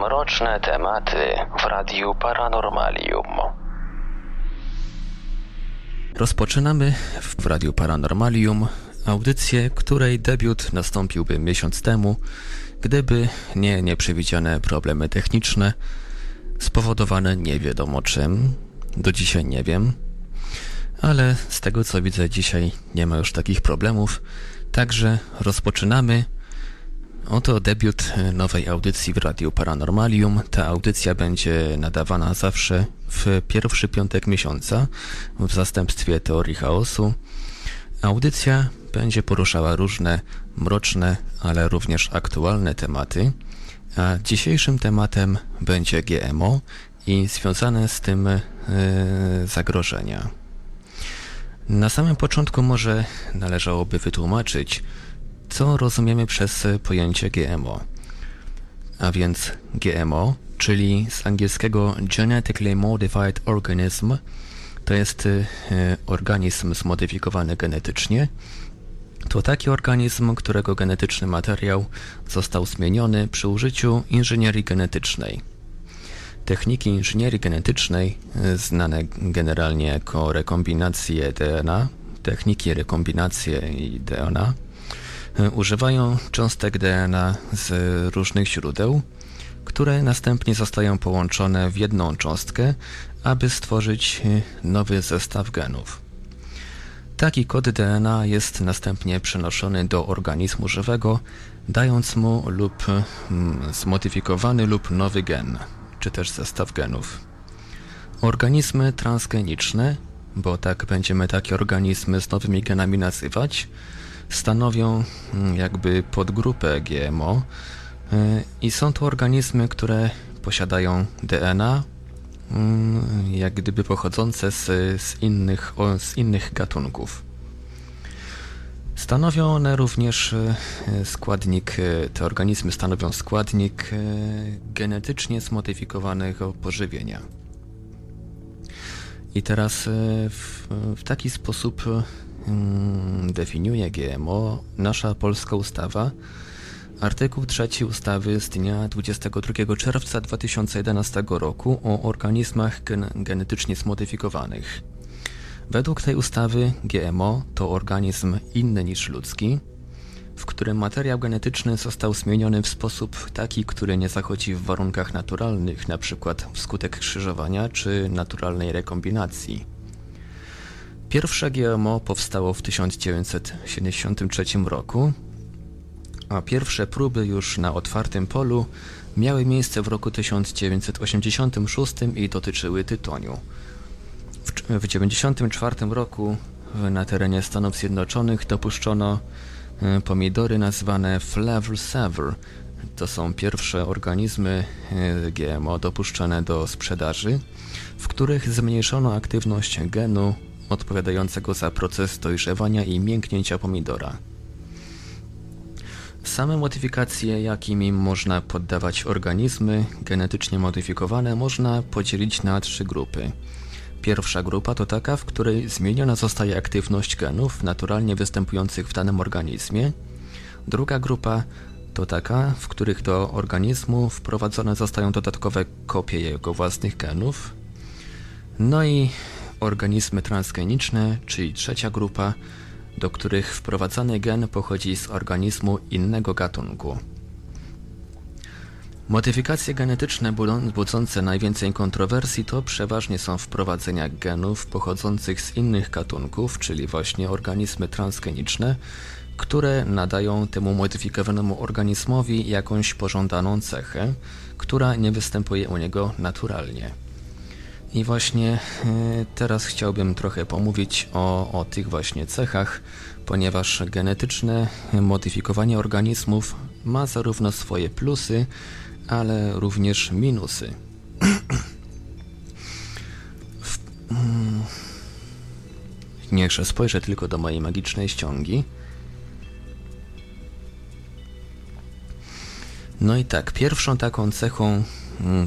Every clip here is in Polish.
Mroczne tematy w Radiu Paranormalium. Rozpoczynamy w Radiu Paranormalium audycję, której debiut nastąpiłby miesiąc temu, gdyby nie nieprzewidziane problemy techniczne spowodowane nie wiadomo czym. Do dzisiaj nie wiem, ale z tego co widzę dzisiaj nie ma już takich problemów, także rozpoczynamy Oto debiut nowej audycji w Radiu Paranormalium. Ta audycja będzie nadawana zawsze w pierwszy piątek miesiąca w zastępstwie teorii chaosu. Audycja będzie poruszała różne mroczne, ale również aktualne tematy, a dzisiejszym tematem będzie GMO i związane z tym yy, zagrożenia. Na samym początku może należałoby wytłumaczyć, co rozumiemy przez pojęcie GMO. A więc GMO, czyli z angielskiego Genetically Modified Organism, to jest y, organizm zmodyfikowany genetycznie. To taki organizm, którego genetyczny materiał został zmieniony przy użyciu inżynierii genetycznej. Techniki inżynierii genetycznej, y, znane generalnie jako rekombinacje DNA, techniki rekombinacje i DNA, E, używają cząstek DNA z różnych źródeł, które następnie zostają połączone w jedną cząstkę, aby stworzyć e, nowy zestaw genów. Taki kod DNA jest następnie przenoszony do organizmu żywego, dając mu lub mm, zmodyfikowany lub nowy gen, czy też zestaw genów. Organizmy transgeniczne, bo tak będziemy takie organizmy z nowymi genami nazywać, stanowią mm, jakby podgrupę GMO y, i są to organizmy, które posiadają DNA, mm, jak gdyby pochodzące z, z, innych, z innych gatunków. Stanowią one również y, składnik, y, te organizmy stanowią składnik genetycznie zmodyfikowanego pożywienia. I teraz w, w taki sposób definiuje GMO nasza polska ustawa. Artykuł 3 ustawy z dnia 22 czerwca 2011 roku o organizmach gen genetycznie zmodyfikowanych. Według tej ustawy GMO to organizm inny niż ludzki, w którym materiał genetyczny został zmieniony w sposób taki, który nie zachodzi w warunkach naturalnych, np. wskutek krzyżowania czy naturalnej rekombinacji. Pierwsze GMO powstało w 1973 roku, a pierwsze próby już na otwartym polu miały miejsce w roku 1986 i dotyczyły tytoniu. W 1994 roku na terenie Stanów Zjednoczonych dopuszczono e, pomidory nazwane Flavor Saver. To są pierwsze organizmy e, GMO dopuszczone do sprzedaży, w których zmniejszono aktywność genu odpowiadającego za proces dojrzewania i mięknięcia pomidora. Same modyfikacje, jakimi można poddawać organizmy genetycznie modyfikowane, można podzielić na trzy grupy. Pierwsza grupa to taka, w której zmieniona zostaje aktywność genów naturalnie występujących w danym organizmie. Druga grupa to taka, w których do organizmu wprowadzone zostają dodatkowe kopie jego własnych genów. No i organizmy transgeniczne, czyli trzecia grupa, do których wprowadzany gen pochodzi z organizmu innego gatunku. Modyfikacje genetyczne budzące najwięcej kontrowersji to przeważnie są wprowadzenia genów pochodzących z innych gatunków, czyli właśnie organizmy transgeniczne, które nadają temu modyfikowanemu organizmowi jakąś pożądaną cechę, która nie występuje u niego naturalnie. I właśnie e, teraz chciałbym trochę pomówić o, o tych właśnie cechach, ponieważ genetyczne modyfikowanie organizmów ma zarówno swoje plusy, ale również minusy. Mm, niechże spojrzę tylko do mojej magicznej ściągi. No i tak, pierwszą taką cechą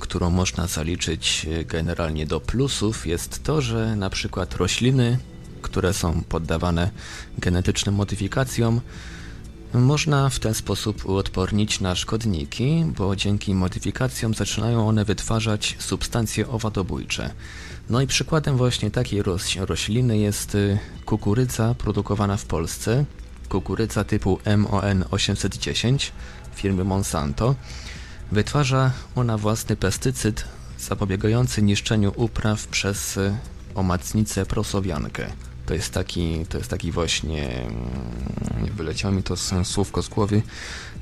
którą można zaliczyć e, generalnie do plusów, jest to, że na przykład rośliny, które są poddawane genetycznym modyfikacjom, Można w ten sposób uodpornić na szkodniki, bo dzięki modyfikacjom zaczynają one wytwarzać substancje owadobójcze. No i przykładem właśnie takiej rośliny jest y, kukurydza produkowana w Polsce, kukurydza typu MON 810 firmy Monsanto. Wytwarza ona własny pestycyd zapobiegający niszczeniu upraw przez y, omacnicę prosowiankę. To jest taki, to jest taki właśnie, mm, wyleciało mi to słówko z głowy,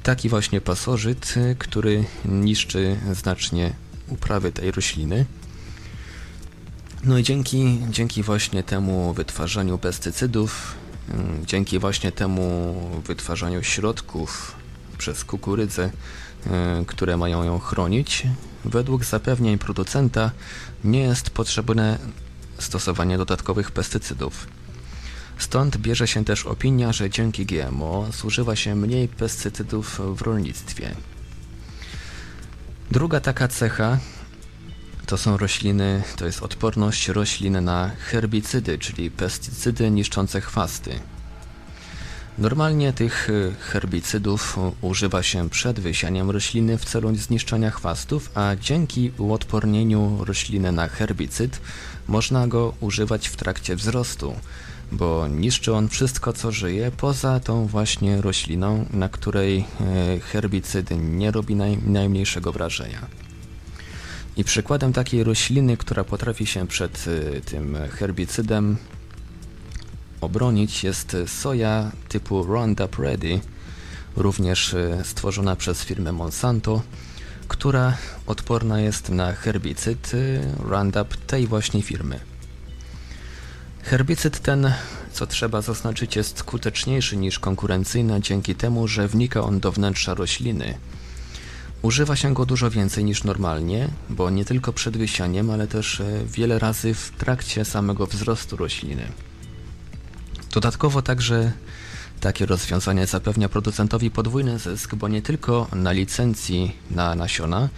taki właśnie pasożyt, y, który niszczy znacznie uprawy tej rośliny. No i dzięki, dzięki właśnie temu wytwarzaniu pestycydów, mm, dzięki właśnie temu wytwarzaniu środków przez kukurydzę, które mają ją chronić, według zapewnień producenta nie jest potrzebne stosowanie dodatkowych pestycydów. Stąd bierze się też opinia, że dzięki GMO zużywa się mniej pestycydów w rolnictwie. Druga taka cecha to są rośliny, to jest odporność roślin na herbicydy, czyli pestycydy niszczące chwasty. Normalnie tych herbicydów używa się przed wysianiem rośliny w celu zniszczenia chwastów, a dzięki uodpornieniu rośliny na herbicyd można go używać w trakcie wzrostu, bo niszczy on wszystko co żyje poza tą właśnie rośliną, na której e, herbicyd nie robi naj, najmniejszego wrażenia. I przykładem takiej rośliny, która potrafi się przed e, tym herbicydem obronić jest soja typu Roundup Ready, również e, stworzona przez firmę Monsanto, która odporna jest na herbicyd Roundup tej właśnie firmy. Herbicyd ten, co trzeba zaznaczyć, jest skuteczniejszy niż konkurencyjny dzięki temu, że wnika on do wnętrza rośliny. Używa się go dużo więcej niż normalnie, bo nie tylko przed wysianiem, ale też e, wiele razy w trakcie samego wzrostu rośliny. Dodatkowo także takie rozwiązanie zapewnia producentowi podwójny zysk, bo nie tylko na licencji na nasiona,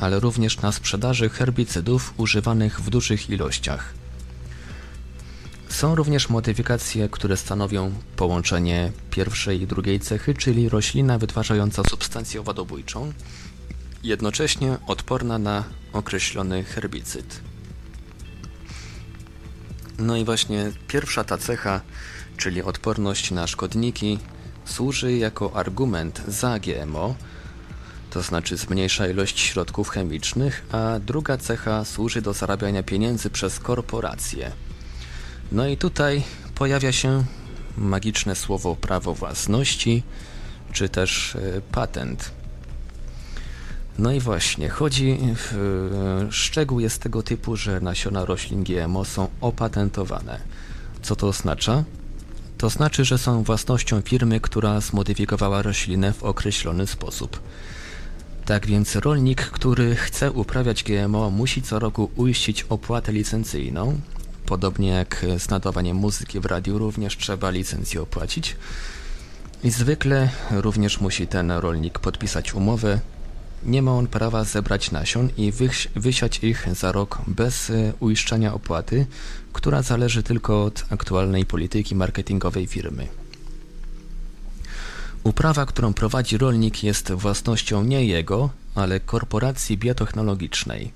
ale również na sprzedaży herbicydów używanych w dużych ilościach. Są również modyfikacje, które stanowią połączenie pierwszej i drugiej cechy, czyli roślina wytwarzająca substancję owadobójczą, jednocześnie odporna na określony herbicyd. No i właśnie pierwsza ta cecha, czyli odporność na szkodniki, służy jako argument za GMO, to znaczy zmniejsza ilość środków chemicznych, a druga cecha służy do zarabiania pieniędzy przez korporacje. No i tutaj pojawia się magiczne słowo prawo własności, czy też e, patent. No i właśnie, chodzi, w, e, szczegół jest tego typu, że nasiona roślin GMO są opatentowane. Co to oznacza? To znaczy, że są własnością firmy, która zmodyfikowała roślinę w określony sposób. Tak więc rolnik, który chce uprawiać GMO, musi co roku uiścić opłatę licencyjną, Podobnie jak z nadawaniem muzyki w radiu również trzeba licencję opłacić. I zwykle również musi ten rolnik podpisać umowę. Nie ma on prawa zebrać nasion i wysiać ich za rok bez e, uiszczania opłaty, która zależy tylko od aktualnej polityki marketingowej firmy. Uprawa, którą prowadzi rolnik jest własnością nie jego, ale korporacji biotechnologicznej.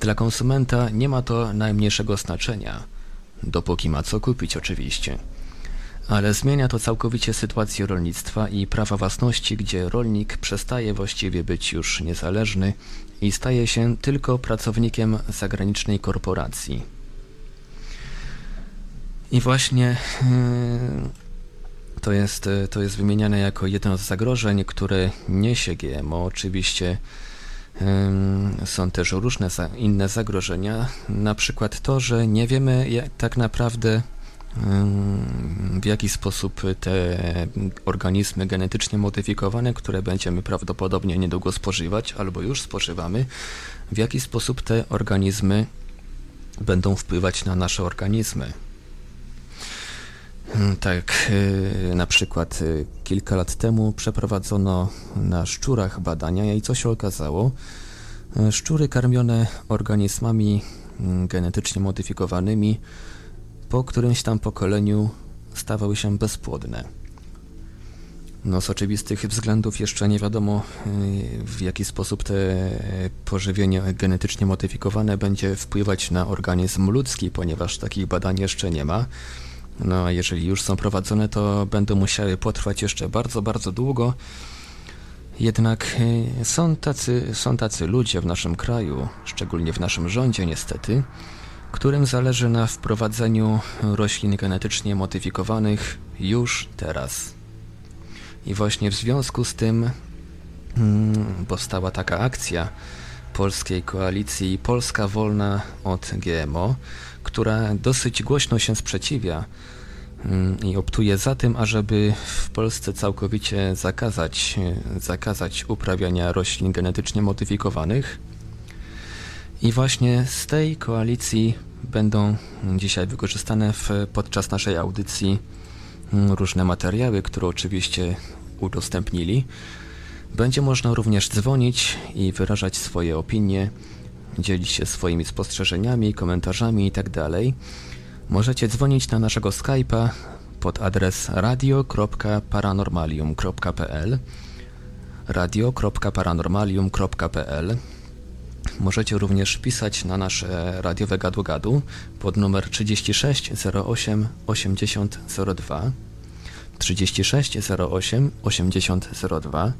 Dla konsumenta nie ma to najmniejszego znaczenia, dopóki ma co kupić oczywiście. Ale zmienia to całkowicie sytuację rolnictwa i prawa własności, gdzie rolnik przestaje właściwie być już niezależny i staje się tylko pracownikiem zagranicznej korporacji. I właśnie yy, to jest, to jest wymieniane jako jedno z zagrożeń, które niesie GMO. Oczywiście są też różne inne zagrożenia, na przykład to, że nie wiemy tak naprawdę w jaki sposób te organizmy genetycznie modyfikowane, które będziemy prawdopodobnie niedługo spożywać albo już spożywamy, w jaki sposób te organizmy będą wpływać na nasze organizmy. Hmm, tak, y, na przykład y, kilka lat temu przeprowadzono na szczurach badania i co się okazało? Y, szczury karmione organizmami mm, genetycznie modyfikowanymi po którymś tam pokoleniu stawały się bezpłodne. No, z oczywistych względów jeszcze nie wiadomo, y, w jaki sposób te pożywienie genetycznie modyfikowane będzie wpływać na organizm ludzki, ponieważ takich badań jeszcze nie ma. No, a jeżeli już są prowadzone, to będą musiały potrwać jeszcze bardzo, bardzo długo. Jednak y, są tacy, są tacy ludzie w naszym kraju, szczególnie w naszym rządzie niestety, którym zależy na wprowadzeniu roślin genetycznie modyfikowanych już teraz. I właśnie w związku z tym mm, powstała taka akcja polskiej koalicji Polska Wolna od GMO, która dosyć głośno się sprzeciwia mm, i optuje za tym, ażeby w Polsce całkowicie zakazać, zakazać uprawiania roślin genetycznie modyfikowanych. I właśnie z tej koalicji będą dzisiaj wykorzystane w, podczas naszej audycji mm, różne materiały, które oczywiście udostępnili. Będzie można również dzwonić i wyrażać swoje opinie, dzielić się swoimi spostrzeżeniami, komentarzami itd. Możecie dzwonić na naszego Skype'a pod adres radio.paranormalium.pl radio.paranormalium.pl Możecie również pisać na nasze radiowe gadu-gadu pod numer 36 08 80 02 36 08 80 02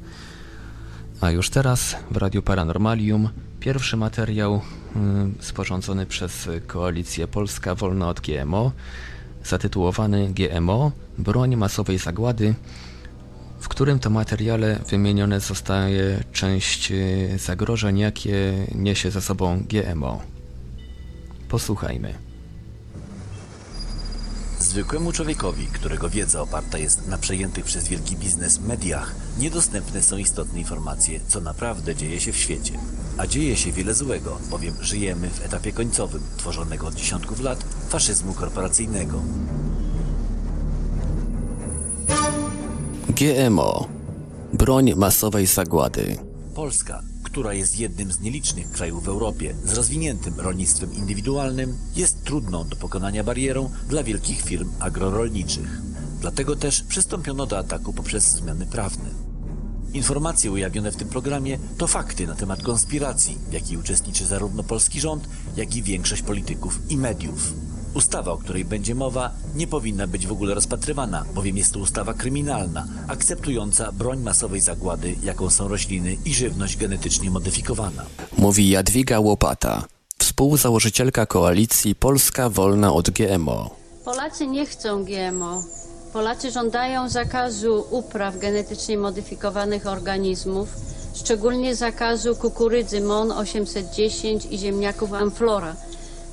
a już teraz w Radiu Paranormalium pierwszy materiał y, sporządzony przez Koalicję Polska Wolna od GMO zatytułowany GMO Broń masowej zagłady w którym to materiale wymienione zostaje część y, zagrożeń, jakie niesie ze sobą GMO. Posłuchajmy. Zwykłemu człowiekowi, którego wiedza oparta jest na przejętych przez wielki biznes mediach, niedostępne są istotne informacje, co naprawdę dzieje się w świecie. A dzieje się wiele złego, bowiem żyjemy w etapie końcowym tworzonego od dziesiątków lat faszyzmu korporacyjnego. GMO broń masowej zagłady. Polska, która jest jednym z nielicznych krajów w Europie z rozwiniętym rolnictwem indywidualnym, jest trudną do pokonania barierą dla wielkich firm agrorolniczych. Dlatego też przystąpiono do ataku poprzez zmiany prawne. Informacje ujawnione w tym programie to fakty na temat konspiracji, w jakiej uczestniczy zarówno polski rząd, jak i większość polityków i mediów. Ustawa, o której będzie mowa, nie powinna być w ogóle rozpatrywana, bowiem jest to ustawa kryminalna, akceptująca broń masowej zagłady, jaką są rośliny i żywność genetycznie modyfikowana. Mówi Jadwiga Łopata, współzałożycielka koalicji Polska Wolna od GMO. Polacy nie chcą GMO. Polacy żądają zakazu upraw genetycznie modyfikowanych organizmów, szczególnie zakazu kukurydzy MON 810 i ziemniaków Amflora.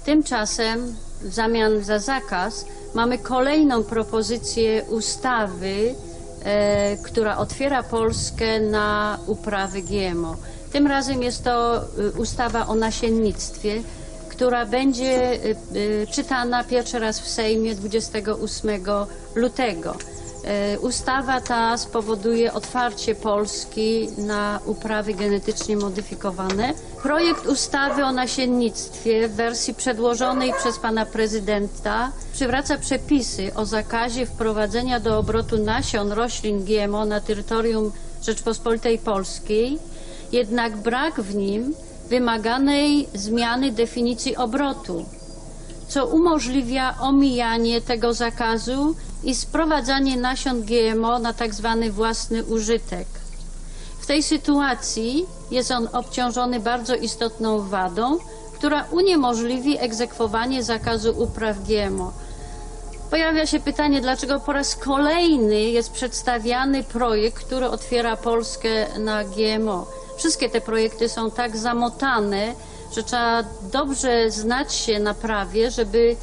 Tymczasem w zamian za zakaz mamy kolejną propozycję ustawy, e, która otwiera Polskę na uprawy GMO. Tym razem jest to e, ustawa o nasiennictwie, która będzie e, e, czytana pierwszy raz w Sejmie 28 lutego. E, Ustawa ta spowoduje otwarcie Polski na uprawy genetycznie modyfikowane. Projekt ustawy o nasiennictwie w wersji przedłożonej przez pana prezydenta przywraca przepisy o zakazie wprowadzenia do obrotu nasion roślin GMO na terytorium Rzeczpospolitej Polskiej, jednak brak w nim wymaganej zmiany definicji obrotu co umożliwia omijanie tego zakazu i sprowadzanie nasion GMO na tak zwany własny użytek. W tej sytuacji jest on obciążony bardzo istotną wadą, która uniemożliwi egzekwowanie zakazu upraw GMO. Pojawia się pytanie, dlaczego po raz kolejny jest przedstawiany projekt, który otwiera Polskę na GMO. Wszystkie te projekty są tak zamotane, że trzeba dobrze znać się na prawie, żeby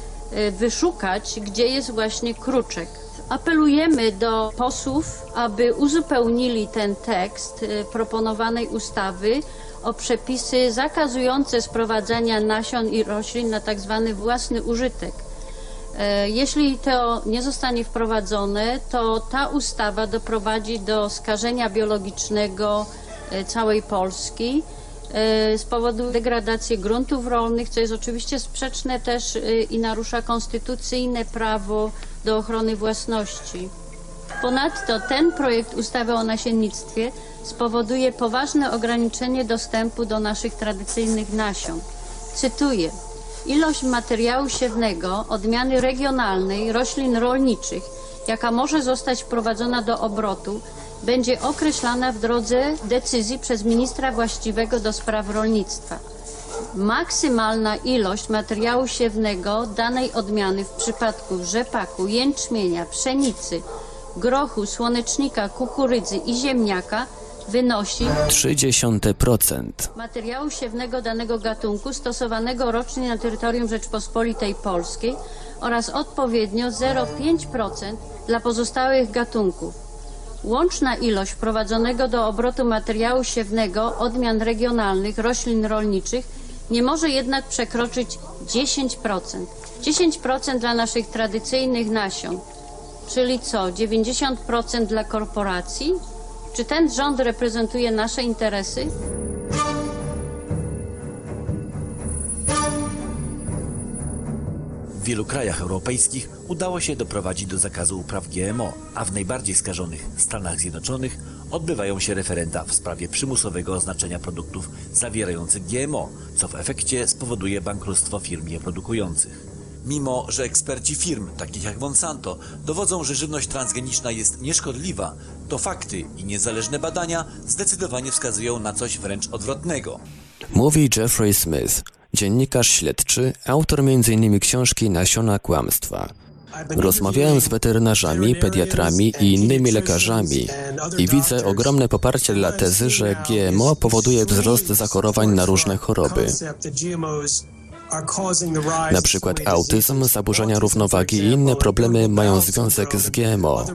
wyszukać, gdzie jest właśnie kruczek. Apelujemy do posłów, aby uzupełnili ten tekst e, proponowanej ustawy o przepisy zakazujące sprowadzania nasion i roślin na tak zwany własny użytek. E, Jeśli to nie zostanie wprowadzone, to ta ustawa doprowadzi do skażenia biologicznego całej Polski z powodu degradacji gruntów rolnych, co jest oczywiście sprzeczne też e, i narusza konstytucyjne prawo do ochrony własności. Ponadto ten projekt ustawy o nasiennictwie spowoduje poważne ograniczenie dostępu do naszych tradycyjnych nasion. Cytuję: Ilość materiału siewnego odmiany regionalnej roślin rolniczych, jaka może zostać wprowadzona do obrotu, będzie określana w drodze decyzji przez ministra właściwego do spraw rolnictwa. Maksymalna ilość materiału siewnego danej odmiany w przypadku rzepaku, jęczmienia, pszenicy, grochu, słonecznika, kukurydzy i ziemniaka wynosi 0,3%. materiału siewnego danego gatunku stosowanego rocznie na terytorium Rzeczpospolitej Polskiej oraz odpowiednio 0,5% dla pozostałych gatunków. Łączna ilość wprowadzonego do obrotu materiału siewnego odmian regionalnych roślin rolniczych nie może jednak przekroczyć 10%. 10% dla naszych tradycyjnych nasion, czyli co, 90% dla korporacji? Czy ten rząd reprezentuje nasze interesy? Wielu krajach europejskich udało się doprowadzić do zakazu upraw GMO, a w najbardziej skażonych Stanach Zjednoczonych odbywają się referenda w sprawie przymusowego oznaczenia produktów zawierających GMO, co w efekcie spowoduje bankructwo firm je produkujących. Mimo, że eksperci firm, takich jak Monsanto, dowodzą, że żywność transgeniczna jest nieszkodliwa, to fakty i niezależne badania zdecydowanie wskazują na coś wręcz odwrotnego. Mówi Jeffrey Smith, dziennikarz śledczy, autor m.in. książki Nasiona kłamstwa. Rozmawiałem z weterynarzami, pediatrami i innymi lekarzami i widzę ogromne poparcie dla tezy, że GMO powoduje wzrost zachorowań na różne choroby. Na przykład autyzm, zaburzenia równowagi i inne problemy mają związek z GMO.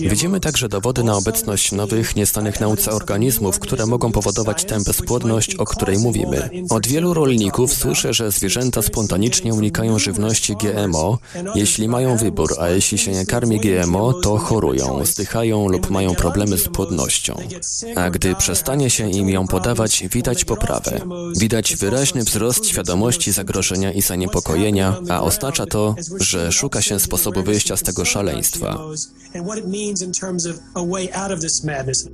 Widzimy także dowody na obecność nowych, nieznanych nauce organizmów, które mogą powodować tę bezpłodność, o której mówimy. Od wielu rolników słyszę, że zwierzęta spontanicznie unikają żywności GMO, jeśli mają wybór, a jeśli się nie karmi GMO, to chorują, zdychają lub mają problemy z płodnością. A gdy przestanie się im ją podawać, widać poprawę. Widać wyraźny wzrost świadomości zagrożenia i zaniepokojenia, a oznacza to, że szuka się sposobu wyjścia z tego szaleństwa. And what it means in terms of a way out of this madness.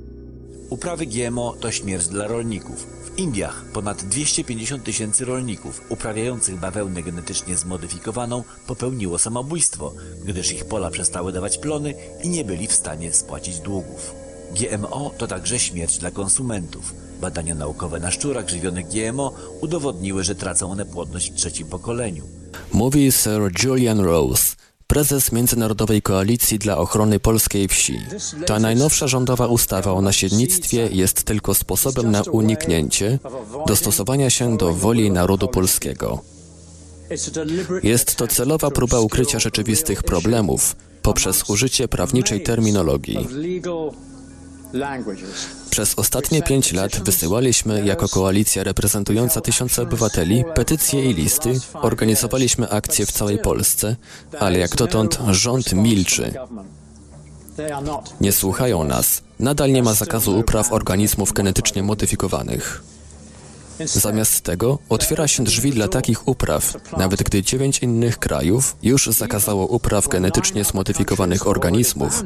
Uprawy GMO to śmierć dla rolników. W Indiach ponad 250 tysięcy rolników uprawiających bawełnę genetycznie zmodyfikowaną popełniło samobójstwo, gdyż ich pola przestały dawać plony i nie byli w stanie spłacić długów. GMO to także śmierć dla konsumentów. Badania naukowe na szczurach żywionych GMO udowodniły, że tracą one płodność w trzecim pokoleniu. Mówi Sir Julian Rose, prezes Międzynarodowej Koalicji dla Ochrony Polskiej Wsi. Ta najnowsza rządowa ustawa o nasiennictwie jest tylko sposobem na uniknięcie dostosowania się do woli narodu polskiego. Jest to celowa próba ukrycia rzeczywistych problemów poprzez użycie prawniczej terminologii. Przez ostatnie pięć lat wysyłaliśmy jako koalicja reprezentująca tysiące obywateli petycje i listy, organizowaliśmy akcje w całej Polsce, ale jak dotąd rząd milczy. Nie słuchają nas. Nadal nie ma zakazu upraw organizmów genetycznie modyfikowanych. Zamiast tego otwiera się drzwi dla takich upraw, nawet gdy dziewięć innych krajów już zakazało upraw genetycznie zmodyfikowanych organizmów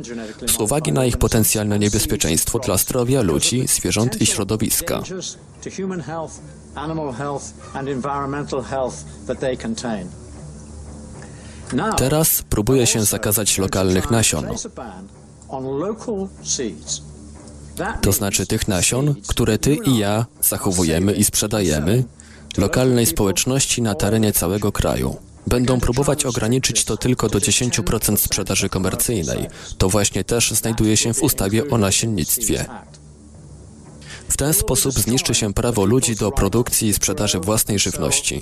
z uwagi na ich potencjalne niebezpieczeństwo dla zdrowia ludzi, zwierząt i środowiska. Teraz próbuje się zakazać lokalnych nasion. To znaczy tych nasion, które ty i ja zachowujemy i sprzedajemy lokalnej społeczności na terenie całego kraju. Będą próbować ograniczyć to tylko do 10% sprzedaży komercyjnej. To właśnie też znajduje się w ustawie o nasiennictwie. W ten sposób zniszczy się prawo ludzi do produkcji i sprzedaży własnej żywności.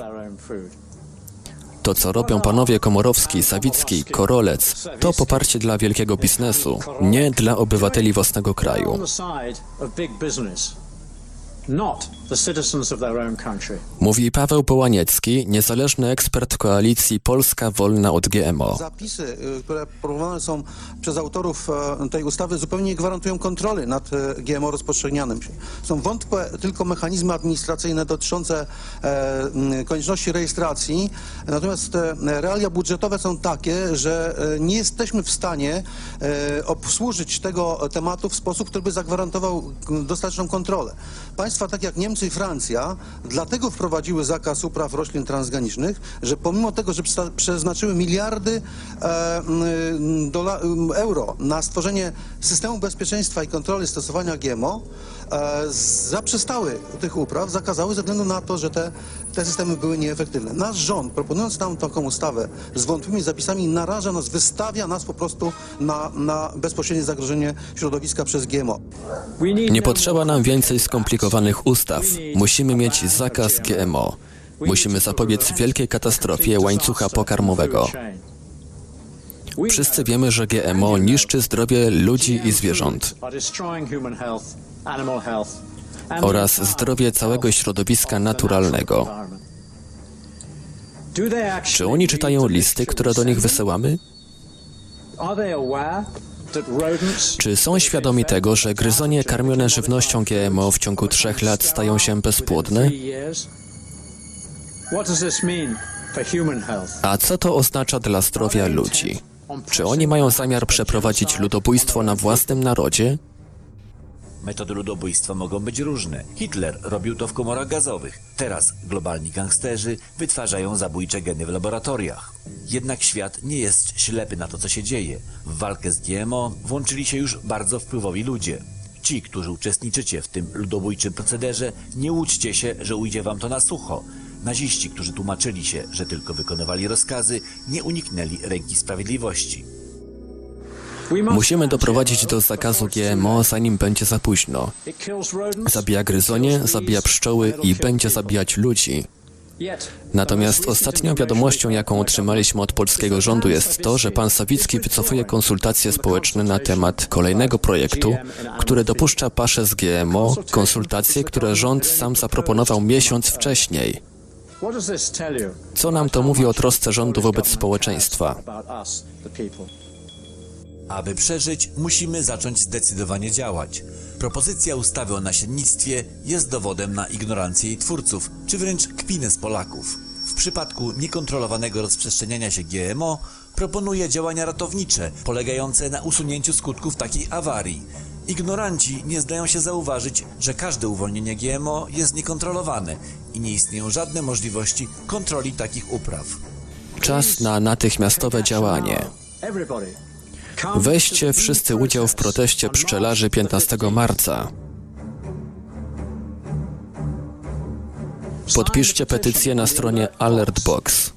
To, co robią panowie Komorowski, Sawicki, Korolec, to poparcie dla wielkiego biznesu, nie dla obywateli własnego kraju. Mówi Paweł Połaniecki, niezależny ekspert koalicji Polska Wolna od GMO. Zapisy, y, które proponowane są przez autorów e, tej ustawy, zupełnie nie gwarantują kontroli nad e, GMO rozpowszechnianym się. Są wątłe tylko mechanizmy administracyjne dotyczące e, konieczności rejestracji, natomiast realia budżetowe są takie, że nie jesteśmy w stanie obsłużyć tego tematu w sposób, który by zagwarantował dostateczną kontrolę. Państwa tak jak Niemcy i Francja dlatego wprowadziły zakaz upraw roślin transgranicznych, że pomimo tego, że przeznaczyły miliardy e, dola, euro na stworzenie systemu bezpieczeństwa i kontroli stosowania GMO, zaprzestały tych upraw, zakazały ze względu na to, że te, te systemy były nieefektywne. Nasz rząd, proponując nam taką ustawę z wątłymi zapisami, naraża nas, wystawia nas po prostu na, na bezpośrednie zagrożenie środowiska przez GMO. Nie no potrzeba nam więcej skomplikowanych ustaw. Musimy mieć zakaz GMO. Musimy zapobiec wielkiej katastrofie łańcucha pokarmowego. Wszyscy wiemy, że GMO niszczy zdrowie ludzi i zwierząt oraz zdrowie całego środowiska naturalnego. Czy oni czytają listy, które do nich wysyłamy? Czy są świadomi tego, że gryzonie karmione żywnością GMO w ciągu trzech lat stają się bezpłodne? A co to oznacza dla zdrowia ludzi? Czy oni mają zamiar przeprowadzić ludobójstwo na własnym narodzie? Metody ludobójstwa mogą być różne. Hitler robił to w komorach gazowych. Teraz globalni gangsterzy wytwarzają zabójcze geny w laboratoriach. Jednak świat nie jest ślepy na to, co się dzieje. W walkę z GMO włączyli się już bardzo wpływowi ludzie. Ci, którzy uczestniczycie w tym ludobójczym procederze, nie łudźcie się, że ujdzie wam to na sucho. Naziści, którzy tłumaczyli się, że tylko wykonywali rozkazy, nie uniknęli ręki sprawiedliwości. Musimy doprowadzić do zakazu GMO, zanim będzie za późno. Zabija gryzonie, zabija pszczoły i będzie zabijać ludzi. Natomiast ostatnią wiadomością, jaką otrzymaliśmy od polskiego rządu jest to, że pan Sawicki wycofuje konsultacje społeczne na temat kolejnego projektu, który dopuszcza paszę z GMO, konsultacje, które rząd sam zaproponował miesiąc wcześniej. Co nam to mówi o trosce rządu wobec społeczeństwa? Aby przeżyć, musimy zacząć zdecydowanie działać. Propozycja ustawy o nasiennictwie jest dowodem na ignorancję jej twórców, czy wręcz kpinę z Polaków. W przypadku niekontrolowanego rozprzestrzeniania się GMO proponuje działania ratownicze, polegające na usunięciu skutków takiej awarii. Ignoranci nie zdają się zauważyć, że każde uwolnienie GMO jest niekontrolowane i nie istnieją żadne możliwości kontroli takich upraw. Czas na natychmiastowe działanie. Weźcie wszyscy udział w proteście pszczelarzy 15 marca. Podpiszcie petycję na stronie Alertbox.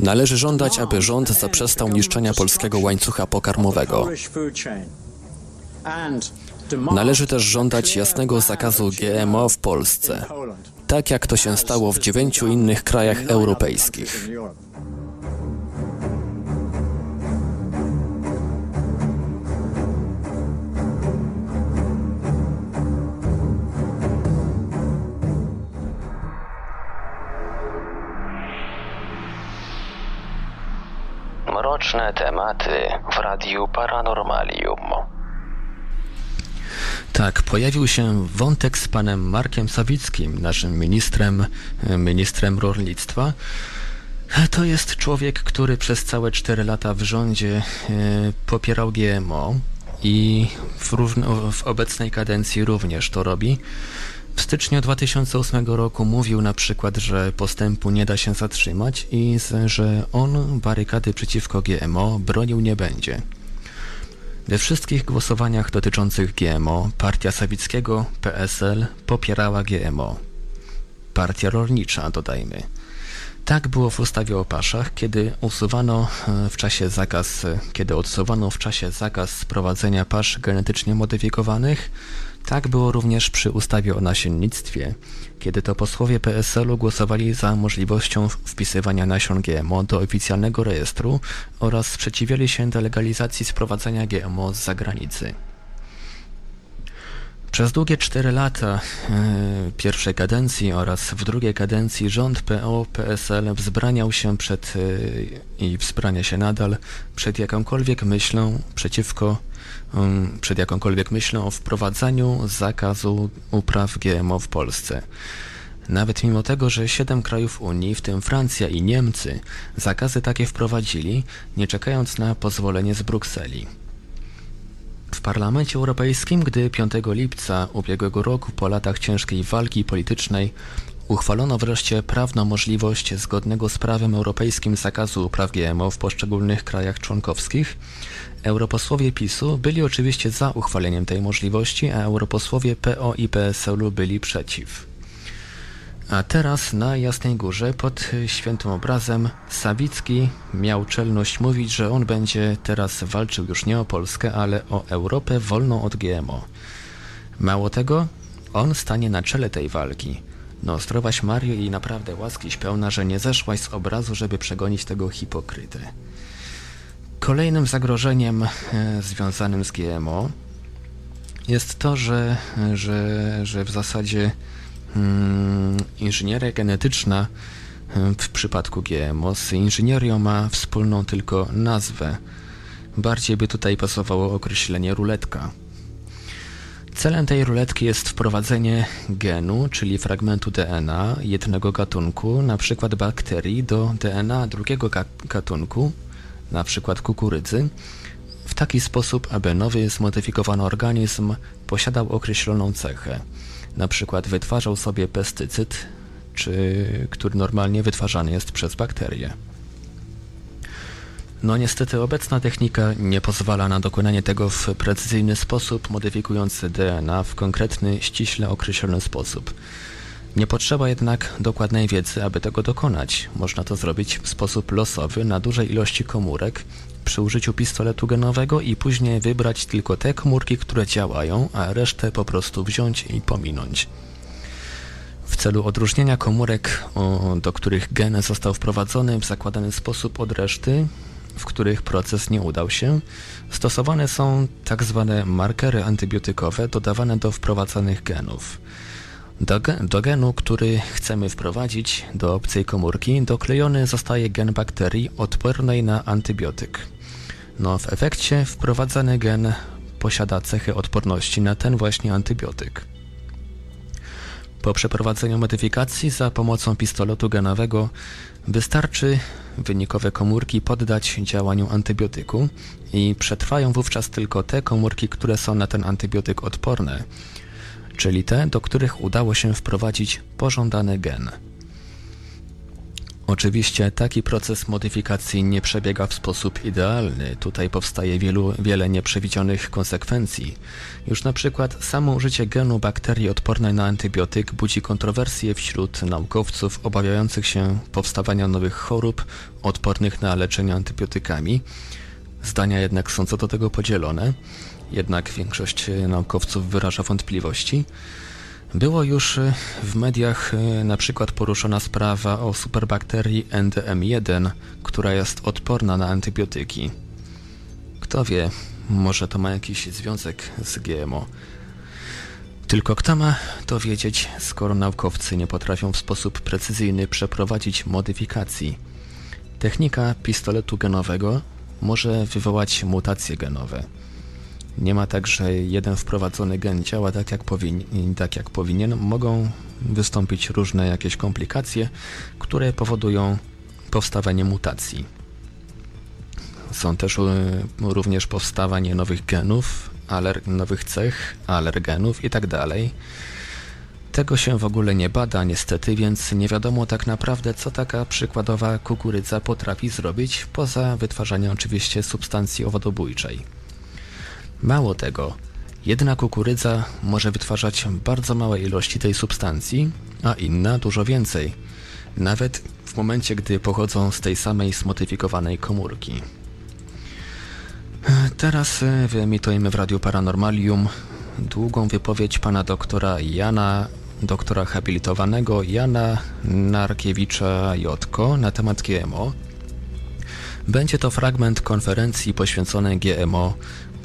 Należy żądać, aby rząd zaprzestał niszczenia polskiego łańcucha pokarmowego. Należy też żądać jasnego zakazu GMO w Polsce, tak jak to się stało w dziewięciu innych krajach europejskich. Mroczne tematy w Radiu Paranormalium. Tak, pojawił się wątek z panem Markiem Sawickim, naszym ministrem, ministrem rolnictwa. To jest człowiek, który przez całe 4 lata w rządzie e, popierał GMO i w, w obecnej kadencji również to robi. W styczniu 2008 roku mówił na przykład, że postępu nie da się zatrzymać i że on barykady przeciwko GMO bronił nie będzie. We wszystkich głosowaniach dotyczących GMO partia Sawickiego, PSL, popierała GMO. Partia rolnicza, dodajmy. Tak było w ustawie o paszach, kiedy usuwano e, w czasie zakaz, e, kiedy odsuwano w czasie zakaz sprowadzenia pasz genetycznie modyfikowanych. Tak było również przy ustawie o nasiennictwie, kiedy to posłowie PSL-u głosowali za możliwością wpisywania nasion GMO do oficjalnego rejestru oraz sprzeciwiali się delegalizacji sprowadzania GMO z zagranicy. Przez długie cztery lata e, pierwszej kadencji oraz w drugiej kadencji rząd PO-PSL wzbraniał się przed e, i wzbrania się nadal przed jakąkolwiek myślą przeciwko przed jakąkolwiek myślą o wprowadzaniu zakazu upraw GMO w Polsce. Nawet mimo tego, że siedem krajów Unii, w tym Francja i Niemcy, zakazy takie wprowadzili, nie czekając na pozwolenie z Brukseli. W Parlamencie Europejskim, gdy 5 lipca ubiegłego roku po latach ciężkiej walki politycznej uchwalono wreszcie prawną możliwość zgodnego z prawem europejskim zakazu upraw GMO w poszczególnych krajach członkowskich, europosłowie PiSu byli oczywiście za uchwaleniem tej możliwości, a europosłowie PO i PSL-u byli przeciw. A teraz na Jasnej Górze pod świętym obrazem Sawicki miał czelność mówić, że on będzie teraz walczył już nie o Polskę, ale o Europę wolną od GMO. Mało tego, on stanie na czele tej walki. No, zdrowaś Mario i naprawdę łaskiś pełna, że nie zeszłaś z obrazu, żeby przegonić tego hipokrytę. Kolejnym zagrożeniem e, związanym z GMO jest to, że, że, że w zasadzie Hmm, inżynieria genetyczna hmm, w przypadku GMO z inżynierią ma wspólną tylko nazwę. Bardziej by tutaj pasowało określenie ruletka. Celem tej ruletki jest wprowadzenie genu, czyli fragmentu DNA jednego gatunku, np. bakterii, do DNA drugiego gatunku, np. kukurydzy, w taki sposób, aby nowy zmodyfikowany organizm posiadał określoną cechę na przykład wytwarzał sobie pestycyd, czy, który normalnie wytwarzany jest przez bakterie. No niestety obecna technika nie pozwala na dokonanie tego w precyzyjny sposób, modyfikując DNA w konkretny, ściśle określony sposób. Nie potrzeba jednak dokładnej wiedzy, aby tego dokonać. Można to zrobić w sposób losowy na dużej ilości komórek przy użyciu pistoletu genowego i później wybrać tylko te komórki, które działają, a resztę po prostu wziąć i pominąć. W celu odróżnienia komórek, do których gen został wprowadzony w zakładany sposób od reszty, w których proces nie udał się, stosowane są tak zwane markery antybiotykowe dodawane do wprowadzanych genów. Do, genu, który chcemy wprowadzić do obcej komórki, doklejony zostaje gen bakterii odpornej na antybiotyk. No, w efekcie wprowadzany gen posiada cechy odporności na ten właśnie antybiotyk. Po przeprowadzeniu modyfikacji za pomocą pistoletu genowego wystarczy wynikowe komórki poddać działaniu antybiotyku i przetrwają wówczas tylko te komórki, które są na ten antybiotyk odporne, czyli te, do których udało się wprowadzić pożądany gen. Oczywiście taki proces modyfikacji nie przebiega w sposób idealny. Tutaj powstaje wielu, wiele nieprzewidzianych konsekwencji. Już na przykład samo użycie genu bakterii odpornej na antybiotyk budzi kontrowersje wśród naukowców obawiających się powstawania nowych chorób odpornych na leczenie antybiotykami. Zdania jednak są co do tego podzielone, jednak większość naukowców wyraża wątpliwości. Było już e, w mediach e, na przykład poruszona sprawa o superbakterii NDM1, która jest odporna na antybiotyki. Kto wie, może to ma jakiś związek z GMO. Tylko kto ma to wiedzieć, skoro naukowcy nie potrafią w sposób precyzyjny przeprowadzić modyfikacji? Technika pistoletu genowego może wywołać mutacje genowe. Nie ma tak, że jeden wprowadzony gen działa tak jak, powin tak jak powinien. Mogą wystąpić różne jakieś komplikacje, które powodują powstawanie mutacji. Są też e, również powstawanie nowych genów, nowych cech, alergenów itd. Tak Tego się w ogóle nie bada niestety, więc nie wiadomo tak naprawdę co taka przykładowa kukurydza potrafi zrobić, poza wytwarzaniem oczywiście substancji owodobójczej. Mało tego, jedna kukurydza może wytwarzać bardzo małe ilości tej substancji, a inna dużo więcej, nawet w momencie, gdy pochodzą z tej samej zmodyfikowanej komórki. Teraz e, wyemitujemy w Radiu Paranormalium długą wypowiedź pana doktora Jana, doktora habilitowanego Jana Narkiewicza-Jotko na temat GMO. Będzie to fragment konferencji poświęconej GMO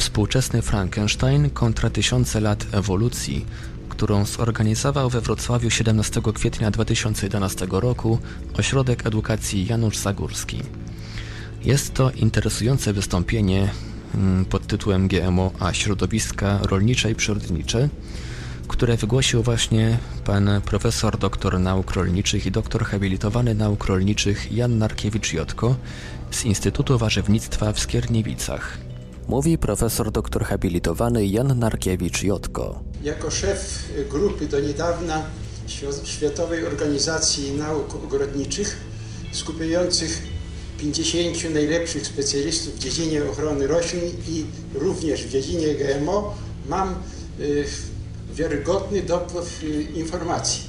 Współczesny Frankenstein kontra tysiące lat ewolucji, którą zorganizował we Wrocławiu 17 kwietnia 2011 roku Ośrodek Edukacji Janusz Zagórski. Jest to interesujące wystąpienie mm, pod tytułem GMO a środowiska rolnicze i przyrodnicze, które wygłosił właśnie pan profesor doktor nauk rolniczych i doktor habilitowany nauk rolniczych Jan Narkiewicz-Jotko z Instytutu Warzywnictwa w Skierniewicach. Mówi profesor doktor habilitowany Jan Narkiewicz-Jotko. Jako szef grupy do niedawna Świ- Światowej Organizacji Nauk Ogrodniczych, skupiających 50 najlepszych specjalistów w dziedzinie ochrony roślin i również w dziedzinie GMO, mam y, wiarygodny dopływ y, informacji.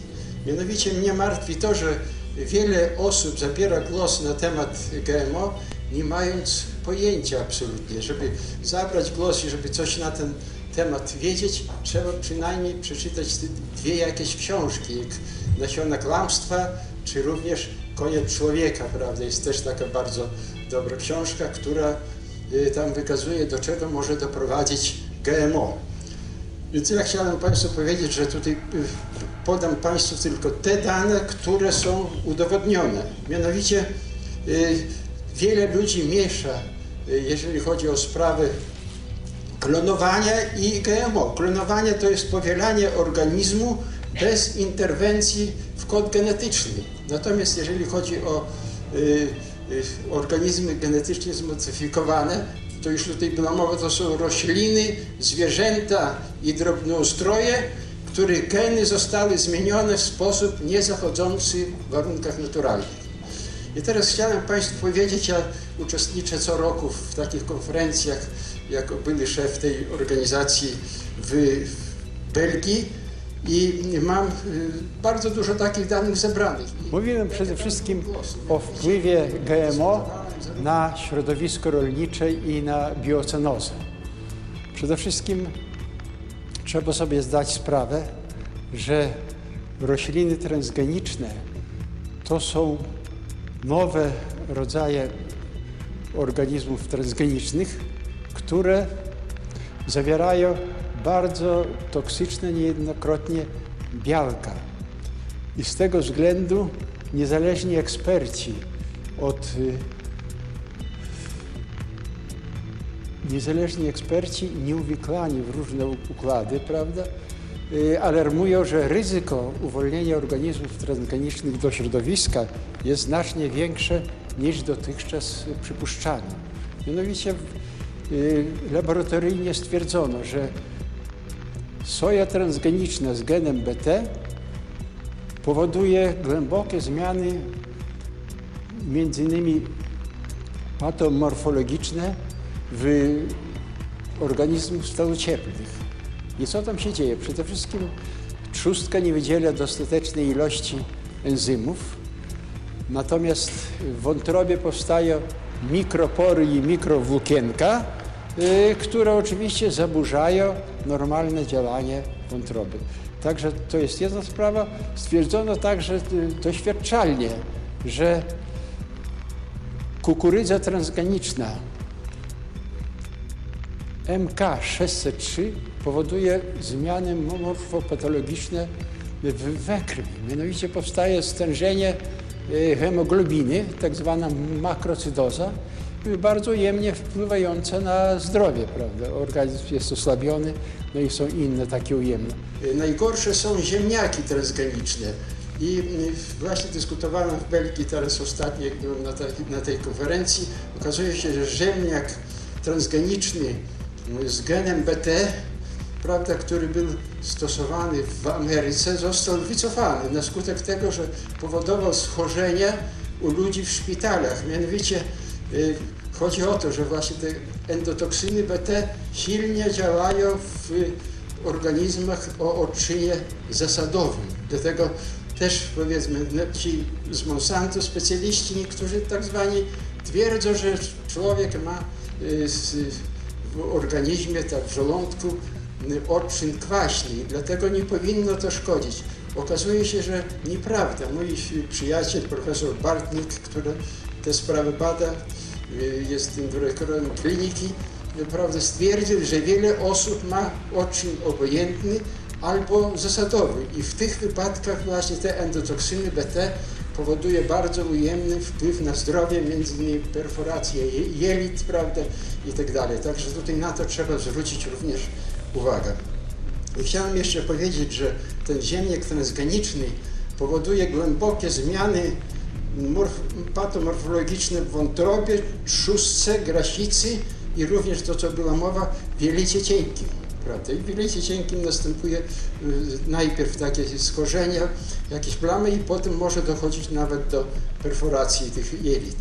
Mianowicie mnie martwi to, że wiele osób zabiera głos na temat GMO, nie mając pojęcia absolutnie. Żeby zabrać głos i żeby coś na ten temat wiedzieć, trzeba przynajmniej przeczytać dwie jakieś książki, jak Nasiona Kłamstwa, czy również Koniec Człowieka, prawda? Jest też taka bardzo dobra książka, która y, tam wykazuje, do czego może doprowadzić GMO. Więc ja chciałem Państwu powiedzieć, że tutaj y, podam Państwu tylko te dane, które są udowodnione. Mianowicie y, wiele ludzi miesza, jeżeli chodzi o sprawy klonowania i GMO. Klonowanie to jest powielanie organizmu bez interwencji w kod genetyczny. Natomiast jeżeli chodzi o y, y, organizmy genetycznie zmodyfikowane, to już tutaj była mowa, to są rośliny, zwierzęta i drobnoustroje, których geny zostały zmienione w sposób niezachodzący w warunkach naturalnych. I teraz chciałem Państwu powiedzieć, ja uczestniczę co roku w takich konferencjach, jako były szef tej organizacji w, Belgii i mam y, bardzo dużo takich danych zebranych. Mówiłem przede wszystkim o wpływie GMO na środowisko rolnicze i na biocenozę. Przede wszystkim trzeba sobie zdać sprawę, że rośliny transgeniczne to są nowe rodzaje organizmów transgenicznych, które zawierają bardzo toksyczne niejednokrotnie białka. I z tego względu niezależni eksperci od y, niezależni eksperci nieuwiklani w różne układy, prawda, alarmują, że ryzyko uwolnienia organizmów transgenicznych do środowiska jest znacznie większe niż dotychczas przypuszczano. Mianowicie y, laboratoryjnie stwierdzono, że soja transgeniczna z genem BT powoduje głębokie zmiany, między innymi patomorfologiczne w organizmów stałocieplnych. I co tam się dzieje? Przede wszystkim trzustka nie wydziela dostatecznej ilości enzymów, natomiast w wątrobie powstają mikropory i mikrowłókienka, y, które oczywiście zaburzają normalne działanie wątroby. Także to jest jedna sprawa. Stwierdzono także y, doświadczalnie, że kukurydza transgeniczna MK603 powoduje zmiany morfopatologiczne w we krwi. Mianowicie powstaje stężenie y, hemoglobiny, tak zwana makrocydoza, bardzo jemnie wpływające na zdrowie, prawda? Organizm jest osłabiony, no i są inne takie ujemne. Y, Najgorsze są ziemniaki transgeniczne. I y, właśnie dyskutowałem w Belgii teraz ostatnio, jak byłem na, tej- na tej konferencji. Okazuje się, że ziemniak transgeniczny z genem BT, prawda, który był stosowany w Ameryce, został wycofany na skutek tego, że powodował schorzenia u ludzi w szpitalach. Mianowicie y, chodzi o to, że właśnie te endotoksyny BT silnie działają w organizmach o odczynie zasadowym. Dlatego też powiedzmy no, ci z Monsanto specjaliści, niektórzy tak zwani twierdzą, że człowiek ma y, w organizmie, tak w żołądku odczyn kwaśny dlatego nie powinno to szkodzić. Okazuje się, że nieprawda. Mój przyjaciel, profesor Bartnik, który te sprawy bada, y, jest tym dyrektorem kliniki, prawda, stwierdził, że wiele osób ma odczyn obojętny albo zasadowy i w tych wypadkach właśnie te endotoksyny BT powoduje bardzo ujemny wpływ na zdrowie, między innymi perforację je- jelit, prawda, i tak dalej. Także tutaj na to trzeba zwrócić również uwagę. I chciałem jeszcze powiedzieć, że ten ziemniak transgeniczny powoduje głębokie zmiany morf- patomorfologiczne w wątrobie, trzustce, grasicy i również to, co była mowa, w jelicie cienkim. Prawda? I w jelicie cienkim następuje y, najpierw takie skorzenia, jakieś plamy i potem może dochodzić nawet do perforacji tych jelit.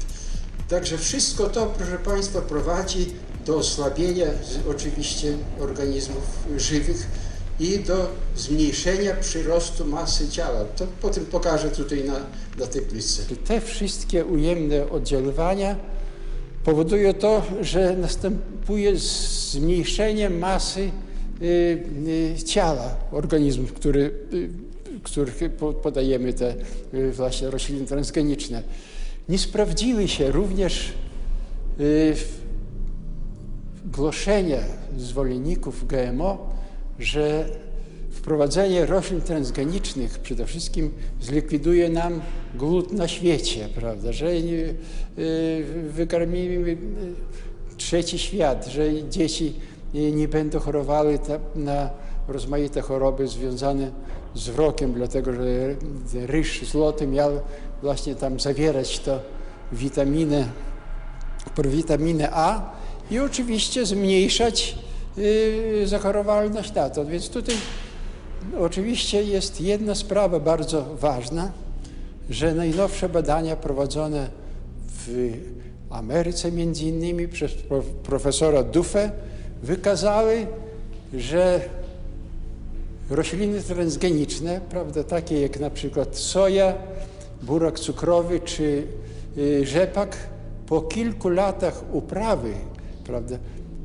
Także wszystko to, proszę Państwa, prowadzi do osłabienia oczywiście organizmów żywych i do zmniejszenia przyrostu masy ciała. To potem pokażę tutaj na, na tej plisce. Te wszystkie ujemne oddziaływania powodują to, że następuje zmniejszenie masy y, y, ciała organizmów, który, y, których po- podajemy te y, właśnie rośliny transgeniczne. Nie sprawdziły się również y, głoszenia zwolenników GMO, że wprowadzenie roślin transgenicznych przede wszystkim zlikwiduje nam głód na świecie, prawda, że y, wykarmimy trzeci świat, że dzieci nie będą chorowały na rozmaite choroby związane z wzrokiem, dlatego że ryż złoty miał właśnie tam zawierać to witaminę, witaminę A i oczywiście zmniejszać y, zachorowalność na to. Więc tutaj oczywiście jest jedna sprawa bardzo ważna, że najnowsze badania prowadzone w Ameryce między innymi przez prof- profesora Duffę wykazały, że rośliny transgeniczne, prawda, takie jak na przykład soja, burak cukrowy czy y, rzepak, po kilku latach uprawy, prawda,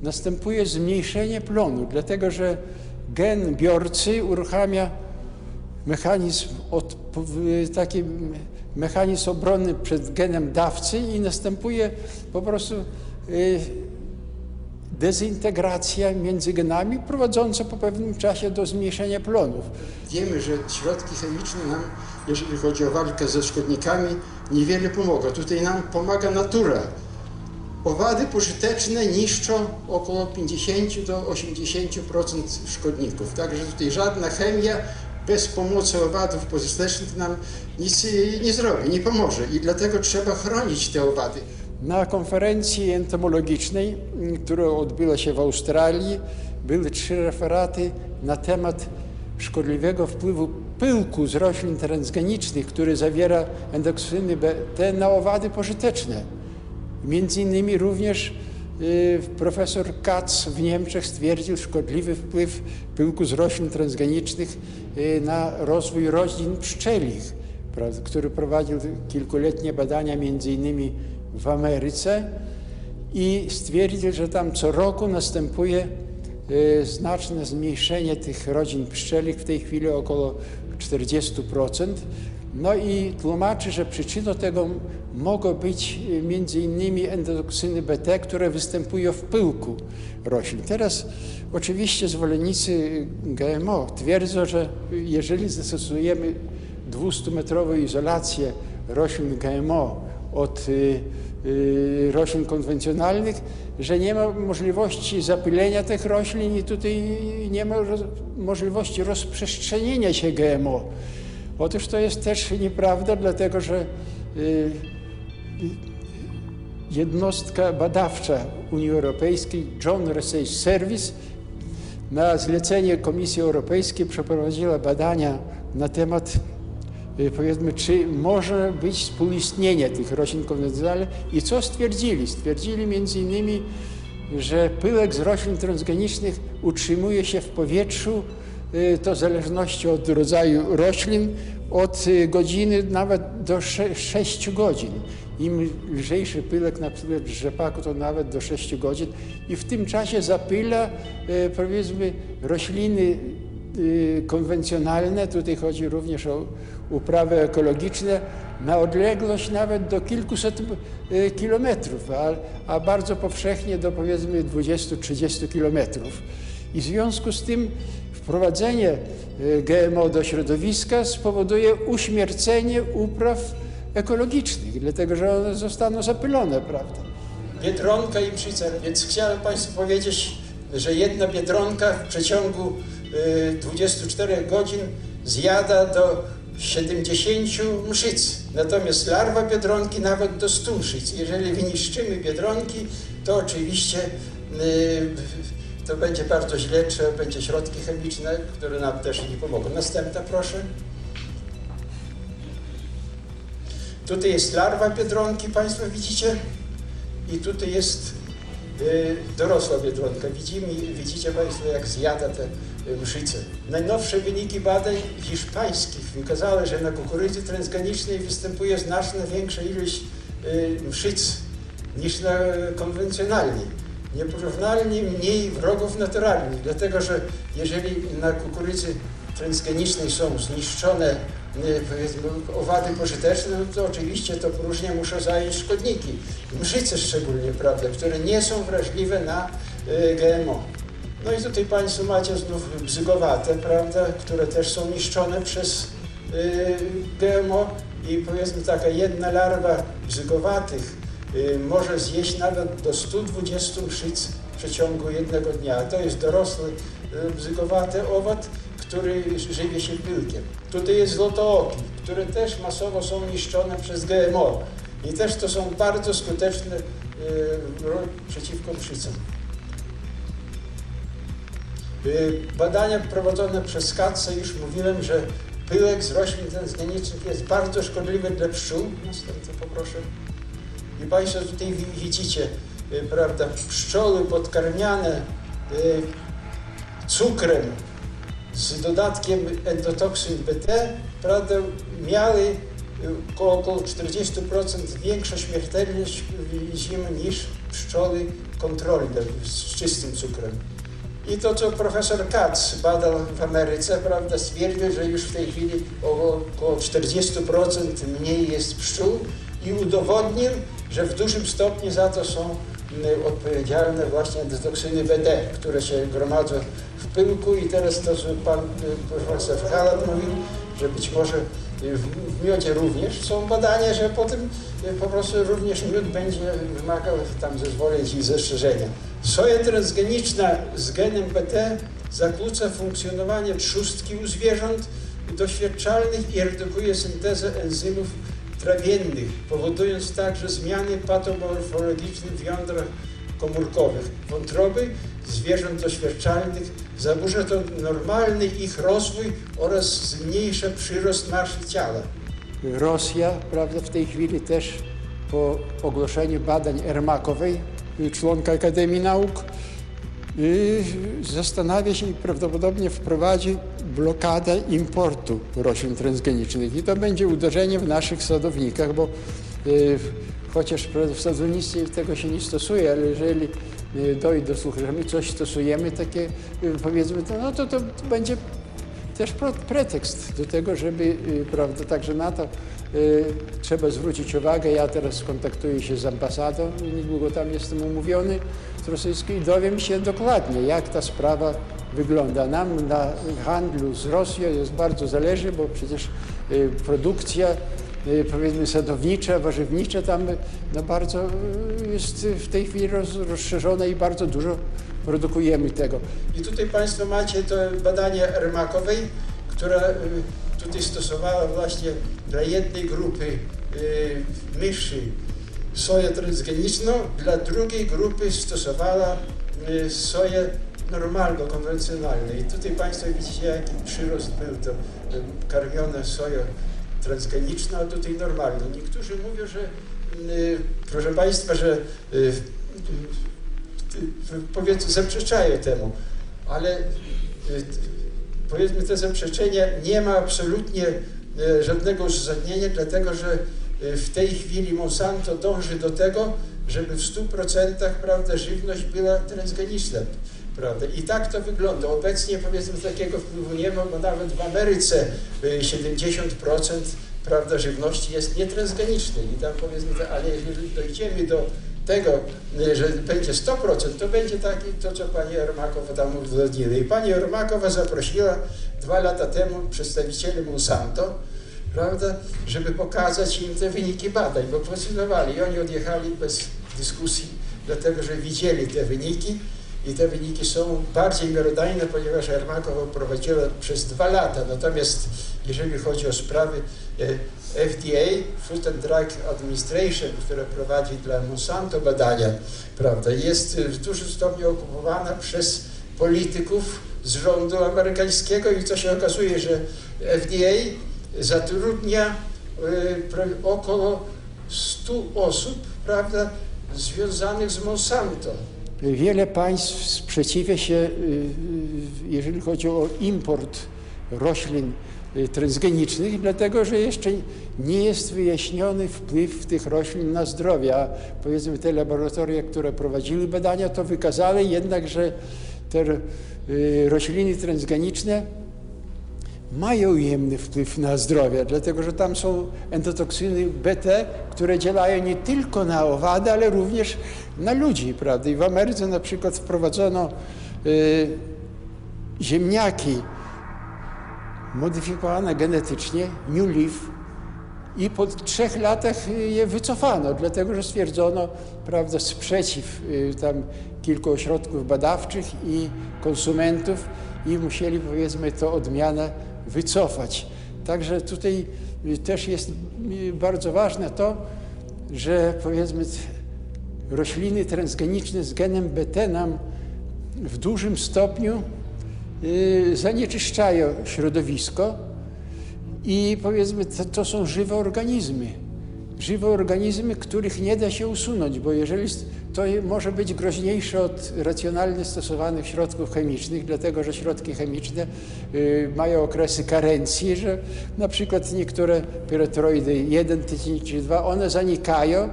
następuje zmniejszenie plonu, dlatego że gen biorcy uruchamia mechanizm, od, taki mechanizm obronny przed genem dawcy i następuje po prostu y, dezintegracja między genami prowadząca po pewnym czasie do zmniejszenia plonów. Wiemy, że środki chemiczne nam, jeżeli chodzi o walkę ze szkodnikami, niewiele pomogą. Tutaj nam pomaga natura. Owady pożyteczne niszczą około 50 do 80% szkodników. Także tutaj żadna chemia bez pomocy owadów pożytecznych nam nic nie zrobi, nie pomoże. I dlatego trzeba chronić te owady. Na konferencji entomologicznej, która odbyła się w Australii, były trzy referaty na temat szkodliwego wpływu pyłku z roślin transgenicznych, który zawiera endoksyny BT na owady pożyteczne. Między innymi również y, profesor Katz w Niemczech stwierdził szkodliwy wpływ pyłku z roślin transgenicznych y, na rozwój rodzin pszczelich, który prowadził kilkuletnie badania między innymi w Ameryce i stwierdził, że tam co roku następuje y, znaczne zmniejszenie tych rodzin pszczelich, w tej chwili około 40%. No i tłumaczy, że przyczyną tego mogą być y, między innymi endoksyny BT, które występują w pyłku roślin. Teraz oczywiście zwolennicy GMO twierdzą, że jeżeli zastosujemy 200-metrową izolację roślin GMO od y, y, roślin konwencjonalnych, że nie ma możliwości zapylenia tych roślin i tutaj nie ma możliwości rozprzestrzenienia się GMO. Otóż to jest też nieprawda, dlatego że y, jednostka badawcza Unii Europejskiej John Research Service na zlecenie Komisji Europejskiej przeprowadziła badania na temat y, powiedzmy, czy może być współistnienie tych roślin konwencjonalnych i co stwierdzili? Stwierdzili między innymi, że pyłek z roślin transgenicznych utrzymuje się w powietrzu, y, to w zależności od rodzaju roślin, od y, godziny nawet do 6 godzin. Im lżejszy pyłek na przykład rzepaku to nawet do 6 godzin i w tym czasie zapyla y, powiedzmy rośliny y, konwencjonalne, tutaj chodzi również o uprawy ekologiczne, na odległość nawet do kilkuset y, kilometrów, a, a bardzo powszechnie do powiedzmy 20-30 kilometrów. I w związku z tym wprowadzenie y, GMO do środowiska spowoduje uśmiercenie upraw ekologicznych, dlatego że one zostaną zapylone, prawda? Biedronka i pszyca. Więc chciałem Państwu powiedzieć, że jedna biedronka w przeciągu y, 24 godzin zjada do 70 mszyc. Natomiast larwa biedronki nawet do 100 mszyc. Jeżeli wyniszczymy biedronki, to oczywiście y, to będzie bardzo źle, trzeba będzie środki chemiczne, które nam też nie pomogą. Następna proszę. Tutaj jest larwa biedronki, Państwo widzicie? I tutaj jest y, dorosła biedronka. Widzimy, widzicie Państwo, jak zjada te y, mszyce. Najnowsze wyniki badań hiszpańskich wykazały, że na kukurydzy transgranicznej występuje znacznie większa ilość y, mszyc niż na konwencjonalnej. Nieporównalnie mniej wrogów naturalnych, dlatego że jeżeli na kukurydzy transgranicznej są zniszczone y, owady pożyteczne, no to oczywiście to próżnię muszą zająć szkodniki, mszyce szczególnie, prawda, które nie są wrażliwe na y, GMO. No i tutaj Państwo macie znów bzygowate, prawda, które też są niszczone przez y, GMO i powiedzmy taka jedna larwa bzygowatych może zjeść nawet do 120 mszyc w przeciągu jednego dnia. To jest dorosły y, bzygowaty owad, który żywi się pyłkiem. Tutaj jest złotooki, które też masowo są niszczone przez GMO i też to są bardzo skuteczne y, przeciwko mszycom. Y, Badania prowadzone przez Katce już mówiłem, że pyłek z roślin transgenicznych jest bardzo szkodliwy dla pszczół. Następnie poproszę. I Państwo tutaj wi- widzicie, y, prawda, pszczoły podkarmiane y, cukrem z dodatkiem endotoksyn BT, prawda, miały y, około, około 40% większą śmiertelność zimy niż pszczoły kontrolne z czystym cukrem. I to, co profesor Katz badał w Ameryce, prawda, stwierdził, że już w tej chwili około 40% mniej jest pszczół i udowodnił, że w dużym stopniu za to są mm, odpowiedzialne właśnie toksyny BD, które się gromadzą w pyłku i teraz to, co pan y, profesor Halat mówił, że być może y, w, miodzie również są badania, że potem y, po prostu również miód będzie wymagał tam zezwoleń i zastrzeżenia. Soja transgeniczna z genem BT zakłóca funkcjonowanie trzustki u zwierząt doświadczalnych i redukuje syntezę enzymów trawiennych, powodując także zmiany patomorfologiczne w jądrach komórkowych wątroby zwierząt doświadczalnych, zaburza to normalny ich rozwój oraz zmniejsza przyrost masy ciała. Rosja, prawda, w tej chwili też po ogłoszeniu badań Ermakowej, członka Akademii Nauk, zastanawia się i prawdopodobnie wprowadzi blokadę importu roślin transgenicznych. I to będzie uderzenie w naszych sadownikach, bo y, chociaż w sadownictwie tego się nie stosuje, ale jeżeli y, dojdzie do słuchu, że my coś stosujemy, takie y, powiedzmy, to, no to, to będzie też pretekst do tego, żeby, y, prawda, także na to y, trzeba zwrócić uwagę. Ja teraz kontaktuję się z ambasadą, niedługo tam jestem umówiony z rosyjskiej i dowiem się dokładnie, jak ta sprawa wygląda. Nam na handlu z Rosją jest bardzo zależy, bo przecież y, produkcja y, powiedzmy sadownicza, warzywnicza tam y, no bardzo y, jest y, w tej chwili roz, rozszerzona i bardzo dużo produkujemy tego. I tutaj Państwo macie to badanie Ermakowej, która y, tutaj stosowała właśnie dla jednej grupy y, myszy soję transgeniczną, dla drugiej grupy stosowała y, soję normalną, konwencjonalną. I tutaj Państwo widzicie, jaki przyrost był to y, karmione soją transgeniczną, a tutaj normalną. Niektórzy mówią, że y, proszę Państwa, że powiedzmy, zaprzeczają temu, ale powiedzmy te zaprzeczenia nie ma absolutnie y, żadnego uzasadnienia, dlatego że y, w tej chwili Monsanto dąży do tego, żeby w 100% prawda, żywność była transgeniczna. Prawda? I tak to wygląda. Obecnie powiedzmy takiego wpływu nie ma, bo nawet w Ameryce y, 70% prawda, żywności jest nietransgeniczny i tam powiedzmy, ale jeżeli dojdziemy do tego, że będzie 100%, to będzie taki, to co pani Ormakowa tam udowodniła. I pani Ormakowa zaprosiła dwa lata temu przedstawicieli Monsanto, prawda, żeby pokazać im te wyniki badań, bo procedowali i oni odjechali bez dyskusji, dlatego że widzieli te wyniki i te wyniki są bardziej miarodajne, ponieważ Armakowa prowadziła przez dwa lata. Natomiast jeżeli chodzi o sprawy e, FDA, Food and Drug Administration, która prowadzi dla Monsanto badania, prawda, jest w dużym stopniu okupowana przez polityków z rządu amerykańskiego i co się okazuje, że FDA zatrudnia y, około 100 osób, prawda, związanych z Monsanto. Wiele państw sprzeciwia się, y, y, jeżeli chodzi o import roślin transgenicznych, dlatego że jeszcze nie jest wyjaśniony wpływ tych roślin na zdrowie. Powiedzmy te laboratoria, które prowadziły badania, to wykazały jednak, że te rośliny transgeniczne mają ujemny wpływ na zdrowie, dlatego że tam są endotoksyny BT, które działają nie tylko na owady, ale również na ludzi, prawda? I w Ameryce na przykład wprowadzono y, ziemniaki modyfikowane genetycznie, New Leaf, i po trzech latach je wycofano, dlatego że stwierdzono prawda, sprzeciw y, tam kilku ośrodków badawczych i konsumentów i musieli powiedzmy to odmianę wycofać. Także tutaj y, też jest y, bardzo ważne to, że powiedzmy rośliny transgeniczne z genem BT nam w dużym stopniu y, zanieczyszczają środowisko i powiedzmy to, to są żywe organizmy. Żywe organizmy, których nie da się usunąć, bo jeżeli to może być groźniejsze od racjonalnie stosowanych środków chemicznych, dlatego że środki chemiczne y, mają okresy karencji, że na przykład niektóre jeden tydzień czy dwa, one zanikają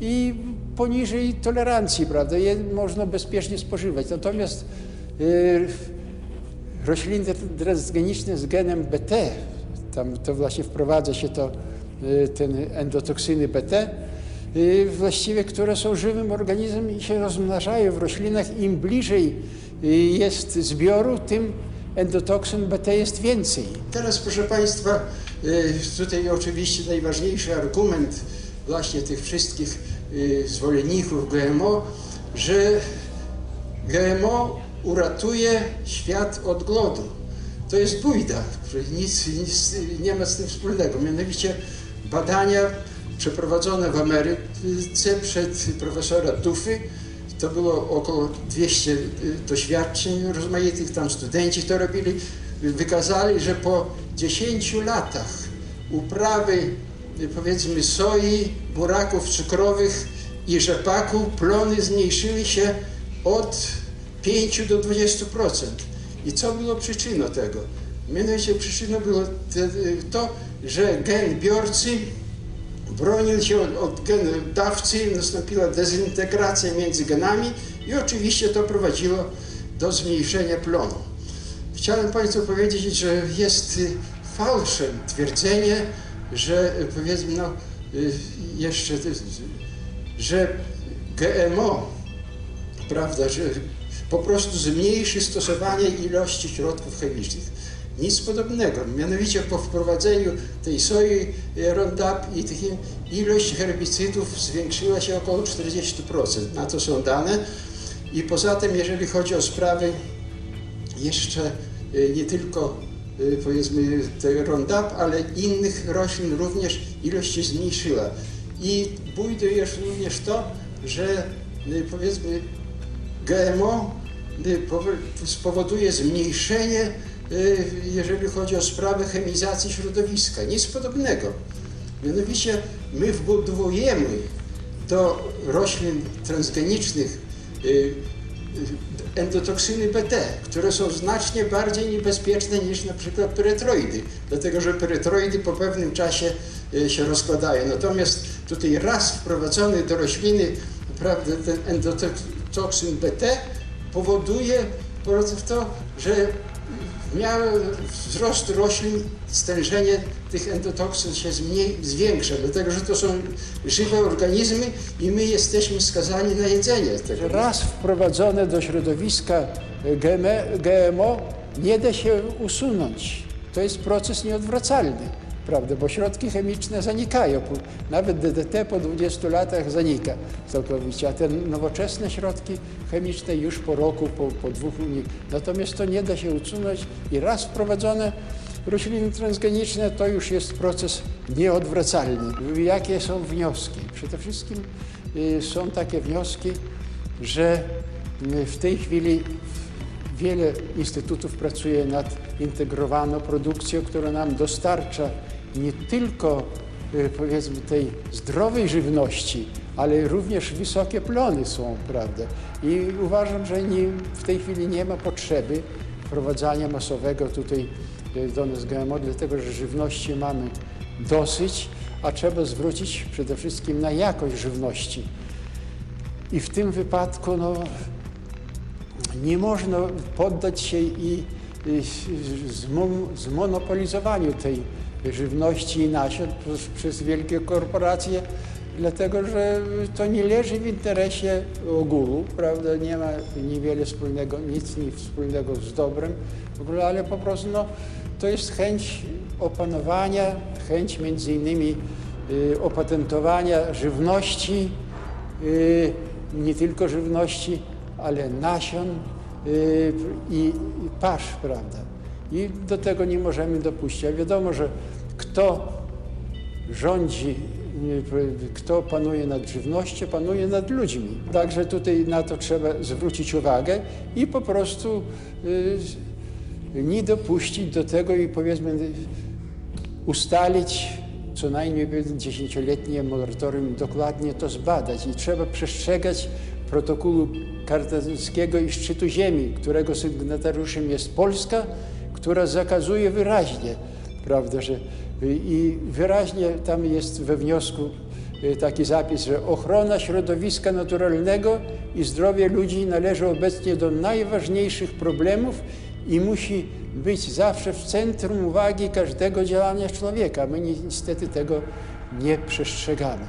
i poniżej tolerancji, prawda, je można bezpiecznie spożywać. Natomiast y, rośliny transgeniczne z genem BT, tam to właśnie wprowadza się to Y, ten endotoksyny BT, y, właściwie, które są żywym organizmem i się rozmnażają w roślinach. Im bliżej jest zbioru, tym endotoksyn BT jest więcej. Teraz, proszę Państwa, tutaj oczywiście najważniejszy argument właśnie tych wszystkich zwolenników GMO, że GMO uratuje świat od głodu. To jest bójda, nic, nic nie ma z tym wspólnego. Mianowicie badania przeprowadzone w Ameryce przed profesora Tufy. To było około 200 y, doświadczeń rozmaitych, tam studenci to robili. Wykazali, że po 10 latach uprawy y, powiedzmy soi, buraków cukrowych i rzepaku plony zmniejszyły się od 5 do 20%. I co było przyczyną tego? Mianowicie przyczyną było to, że gen biorcy bronił się od, od genu dawcy, nastąpiła dezintegracja między genami i oczywiście to prowadziło do zmniejszenia plonu. Chciałem Państwu powiedzieć, że jest fałszem twierdzenie, że powiedzmy, no, jeszcze, że GMO, prawda, że po prostu zmniejszy stosowanie ilości środków chemicznych. Nic podobnego. Mianowicie po wprowadzeniu tej soi Roundup i tych ilość herbicydów zwiększyła się około 40%. Na to są dane. I poza tym, jeżeli chodzi o sprawy jeszcze nie tylko powiedzmy tej Roundup, ale innych roślin również ilość się zmniejszyła. I bójdę również to, że e, powiedzmy GMO spowoduje zmniejszenie Y, jeżeli chodzi o sprawę chemizacji środowiska. Nic podobnego. Mianowicie my wbudowujemy do roślin transgenicznych y, y, endotoksyny BT, które są znacznie bardziej niebezpieczne niż na przykład pyretroidy, dlatego że pyretroidy po pewnym czasie się rozkładają. Natomiast tutaj raz wprowadzony do rośliny naprawdę, ten endotoksyn BT powoduje po prostu to, że miał wzrost roślin, stężenie tych endotoksyn się zmniej, zwiększa, dlatego że to są żywe organizmy i my jesteśmy skazani na jedzenie tego. Raz wprowadzone do środowiska GM- GMO nie da się usunąć. To jest proces nieodwracalny, prawda? Bo środki chemiczne zanikają. Nawet DDT po 20 latach zanika całkowicie, a te nowoczesne środki chemiczne już po roku, po, po dwóch. Natomiast to nie da się usunąć i raz wprowadzone rośliny transgeniczne to już jest proces nieodwracalny. Jakie są wnioski? Przede wszystkim y, są takie wnioski, że y, w tej chwili wiele instytutów pracuje nad integrowaną produkcją, która nam dostarcza nie tylko y, powiedzmy tej zdrowej żywności, ale również wysokie plony są, prawda? I uważam, że nie, w tej chwili nie ma potrzeby wprowadzania masowego tutaj y, do nas GMO, dlatego że żywności mamy dosyć, a trzeba zwrócić przede wszystkim na jakość żywności. I w tym wypadku no, nie można poddać się i, i zmo- zmonopolizowaniu tej żywności i nasion przez, przez wielkie korporacje, dlatego że to nie leży w interesie ogółu, prawda, nie ma niewiele wspólnego, nic nie wspólnego z dobrem w ogóle, ale po prostu no, to jest chęć opanowania, chęć między innymi y, opatentowania żywności, y, nie tylko żywności, ale nasion y, i pasz, prawda? I do tego nie możemy dopuścić. A wiadomo, że kto rządzi, kto panuje nad żywnością, panuje nad ludźmi. Także tutaj na to trzeba zwrócić uwagę i po prostu y, nie dopuścić do tego i powiedzmy ustalić co najmniej dziesięcioletnie moratorium, dokładnie to zbadać i trzeba przestrzegać protokołu kartazyjskiego i szczytu ziemi, którego sygnatariuszem jest Polska, która zakazuje wyraźnie, prawda, że i wyraźnie tam jest we wniosku y, taki zapis, że ochrona środowiska naturalnego i zdrowie ludzi należy obecnie do najważniejszych problemów i musi być zawsze w centrum uwagi każdego działania człowieka. My ni- niestety tego nie przestrzegamy.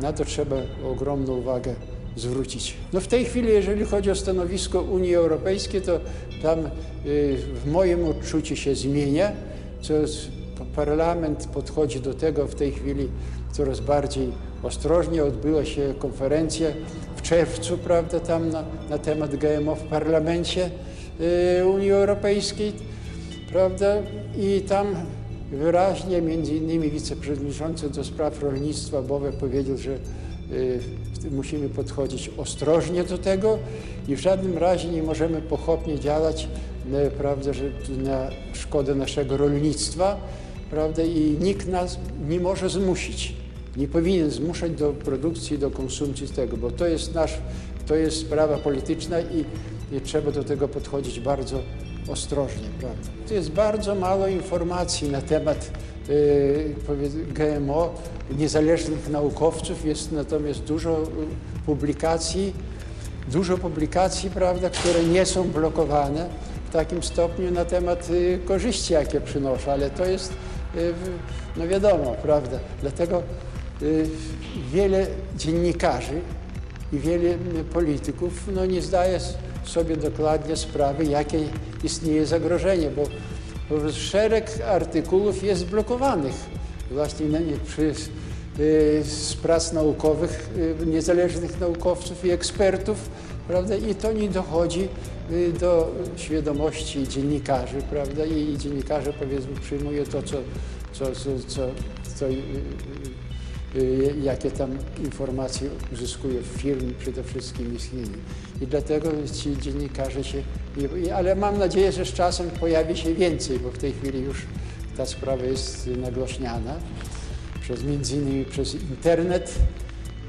Na to trzeba ogromną uwagę zwrócić. No w tej chwili, jeżeli chodzi o stanowisko Unii Europejskiej, to tam y, w moim odczuciu się zmienia, co parlament podchodzi do tego w tej chwili coraz bardziej ostrożnie. Odbyła się konferencja w czerwcu, prawda, tam na, na temat GMO w parlamencie y, Unii Europejskiej, prawda, i tam wyraźnie między innymi wiceprzewodniczący do spraw rolnictwa Bowe powiedział, że musimy podchodzić ostrożnie do tego i w żadnym razie nie możemy pochopnie działać, y, prawda, że na szkodę naszego rolnictwa, prawda, i nikt nas nie może zmusić, nie powinien zmuszać do produkcji, do konsumpcji tego, bo to jest nasz, to jest sprawa polityczna i, i trzeba do tego podchodzić bardzo ostrożnie, prawda. To jest bardzo mało informacji na temat y, GMO, niezależnych naukowców, jest natomiast dużo y, publikacji, dużo publikacji, prawda, które nie są blokowane w takim stopniu na temat y, korzyści, jakie przynoszą, ale to jest, y, no wiadomo, prawda, dlatego y, wiele dziennikarzy i wiele y, polityków no, nie zdaje sobie dokładnie sprawy, jakie istnieje zagrożenie, bo szereg artykułów jest blokowanych. Właśnie przez, y, z prac naukowych, y, niezależnych naukowców i ekspertów, prawda, i to nie dochodzi y, do świadomości dziennikarzy, prawda, i dziennikarze powiedzmy przyjmują to, co, co, co, co, co jakie tam informacje uzyskują w firmie przede wszystkim z Chin. I dlatego ci dziennikarze się, ale mam nadzieję, że z czasem pojawi się więcej, bo w tej chwili już ta sprawa jest nagłośniana przez między innymi przez internet.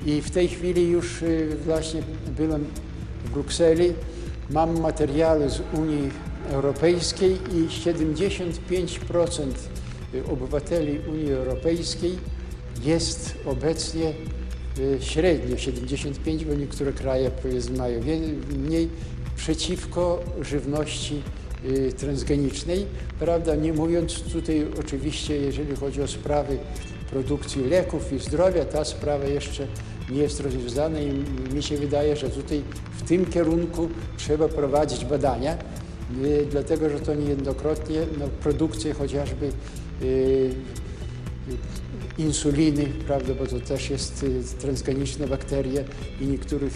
I w tej chwili już y, właśnie byłem w Brukseli, mam materiały z Unii Europejskiej i 75% obywateli Unii Europejskiej jest obecnie średnio 75, bo niektóre kraje mają mniej, przeciwko żywności y, transgenicznej, prawda, nie mówiąc tutaj oczywiście, jeżeli chodzi o sprawy produkcji leków i zdrowia, ta sprawa jeszcze nie jest rozwiązana i mi się wydaje, że tutaj w tym kierunku trzeba prowadzić badania, y, dlatego że to niejednokrotnie no, produkcja chociażby y, insuliny, prawda, bo to też jest y, transgeniczna bakteria i niektórych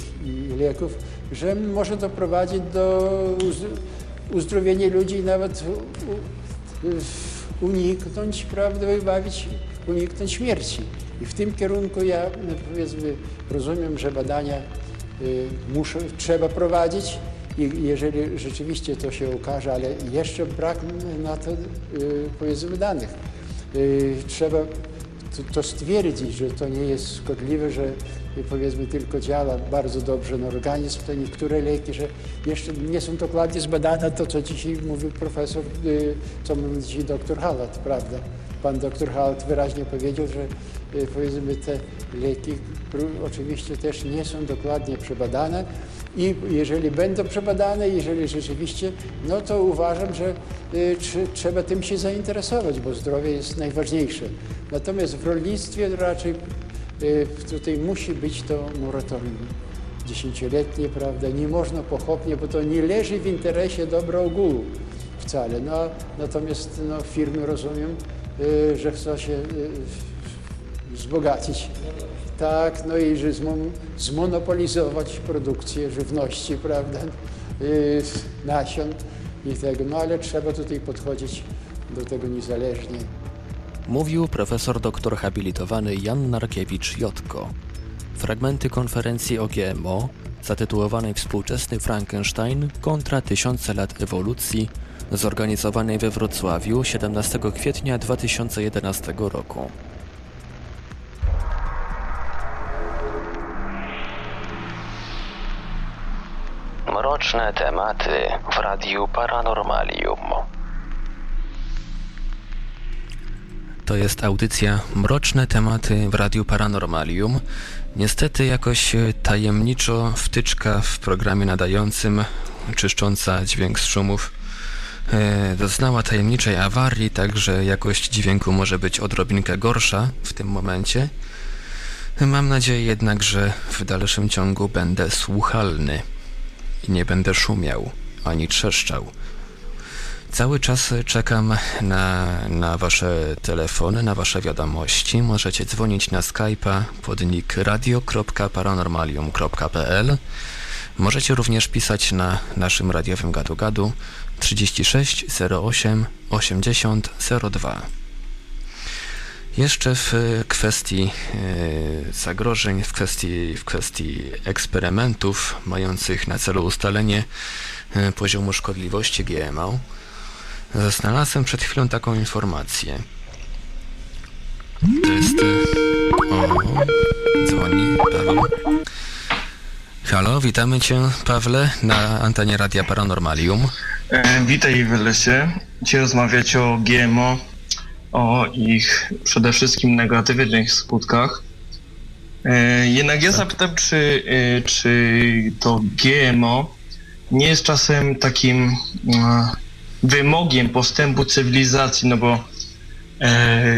leków, że może to prowadzić do uz- uzdrowienia ludzi i nawet uniknąć, prawda, wybawić, uniknąć śmierci. I w tym kierunku ja no, powiedzmy rozumiem, że badania y, muszą, trzeba prowadzić i jeżeli rzeczywiście to się okaże, ale jeszcze brak na to y, powiedzmy danych. Trzeba to, to stwierdzić, że to nie jest szkodliwe, że powiedzmy tylko działa bardzo dobrze na organizm, to niektóre leki, że jeszcze nie są dokładnie zbadane, to co dzisiaj mówił profesor, y, co mówił dzisiaj doktor Halat, prawda? Pan doktor Halat wyraźnie powiedział, że y, powiedzmy te leki oczywiście też nie są dokładnie przebadane i jeżeli będą przebadane, jeżeli rzeczywiście, no to uważam, że y, tr- trzeba tym się zainteresować, bo zdrowie jest najważniejsze. Natomiast w rolnictwie raczej y, tutaj musi być to moratorium dziesięcioletnie, prawda? Nie można pochopnie, bo to nie leży w interesie dobra ogółu wcale. No, natomiast no, firmy rozumiem, y, że chcą się y, wzbogacić. Tak, no i że zmon- zmonopolizować produkcję żywności, prawda, y, nasion i tego, no ale trzeba tutaj podchodzić do tego niezależnie. Mówił profesor doktor habilitowany Jan Narkiewicz-Jotko. Fragmenty konferencji o GMO, zatytułowanej Współczesny Frankenstein kontra tysiące lat ewolucji, zorganizowanej we Wrocławiu 17 kwietnia 2011 roku. Mroczne tematy w Radiu Paranormalium. To jest audycja Mroczne tematy w Radiu Paranormalium. Niestety jakoś e, tajemniczo wtyczka w programie nadającym, czyszcząca dźwięk z szumów, e, doznała tajemniczej awarii, także jakość dźwięku może być odrobinkę gorsza w tym momencie. Mam nadzieję jednak, że w dalszym ciągu będę słuchalny i nie będę szumiał ani trzeszczał. Cały czas czekam na, na Wasze telefony, na Wasze wiadomości. Możecie dzwonić na Skype'a pod nick radio.paranormalium.pl Możecie również pisać na naszym radiowym gadu-gadu 36 08 80 02. Jeszcze w kwestii e, zagrożeń, w kwestii, w kwestii eksperymentów mających na celu ustalenie e, poziomu szkodliwości GMO, znalazłem przed chwilą taką informację. To jest... e, O, dzwoni Paweł. Halo, witamy Cię Pawle na antenie Radia Paranormalium. E, witaj w lesie. Dzisiaj rozmawiać o GMO, o ich przede wszystkim negatywnych skutkach. E, jednak ja zapytam, czy, e, czy to GMO nie jest czasem takim e, wymogiem postępu cywilizacji, no bo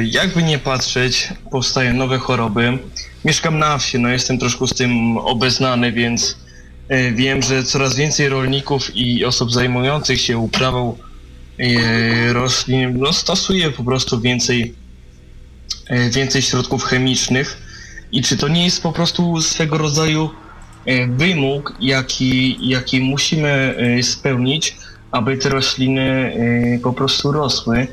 jakby nie patrzeć, powstają nowe choroby. Mieszkam na wsi, no jestem troszkę z tym obeznany, więc wiem, że coraz więcej rolników i osób zajmujących się uprawą roślin no, stosuje po prostu więcej, e, więcej środków chemicznych. I czy to nie jest po prostu swego rodzaju e, wymóg, jaki, jaki musimy e, spełnić, aby te rośliny e, po prostu rosły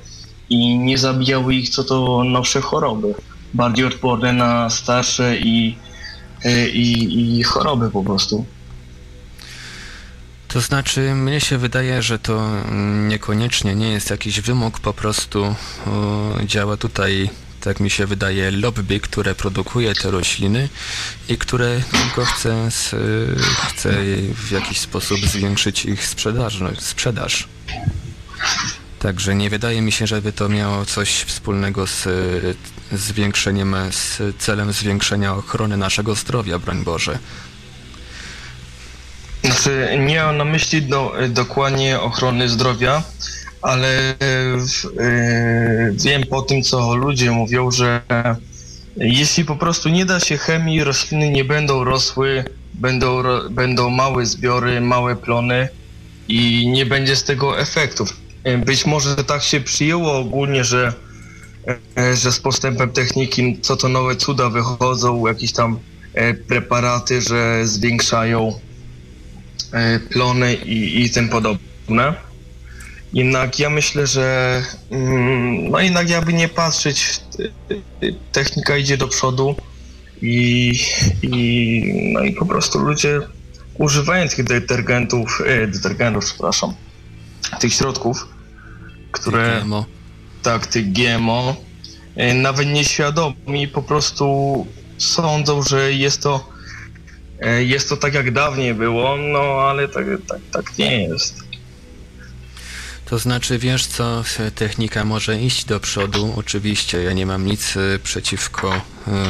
i nie zabijały ich co to nowsze choroby, bardziej odporne na starsze i, e, i, i choroby po prostu. To znaczy, mnie się wydaje, że to niekoniecznie nie jest jakiś wymóg, po prostu o, działa tutaj, tak mi się wydaje, lobby, które produkuje te rośliny i które tylko chce, s- chce w jakiś sposób zwiększyć ich sprzedaż. sprzedaż. Także nie wydaje mi się, żeby to miało coś wspólnego z zwiększeniem, z celem zwiększenia ochrony naszego zdrowia, broń Boże. Znaczy nie mam na myśli do, dokładnie ochrony zdrowia, ale w, y, wiem po tym, co ludzie mówią, że jeśli po prostu nie da się chemii, rośliny nie będą rosły, będą, będą małe zbiory, małe plony i nie będzie z tego efektów. Być może tak się przyjęło ogólnie, że, że z postępem techniki co to nowe cuda wychodzą, jakieś tam preparaty, że zwiększają plony i, i tym podobne. Jednak ja myślę, że mm, no jednak jakby nie patrzeć, technika idzie do przodu i, i no i po prostu ludzie używają tych detergentów, y, detergentów, przepraszam, tych środków, które GMO. tak, tych GMO, y, nawet nieświadomi po prostu sądzą, że jest to jest to tak jak dawniej było, no ale tak, tak, tak nie jest. To znaczy, wiesz co, technika może iść do przodu. Oczywiście, ja nie mam nic y, przeciwko,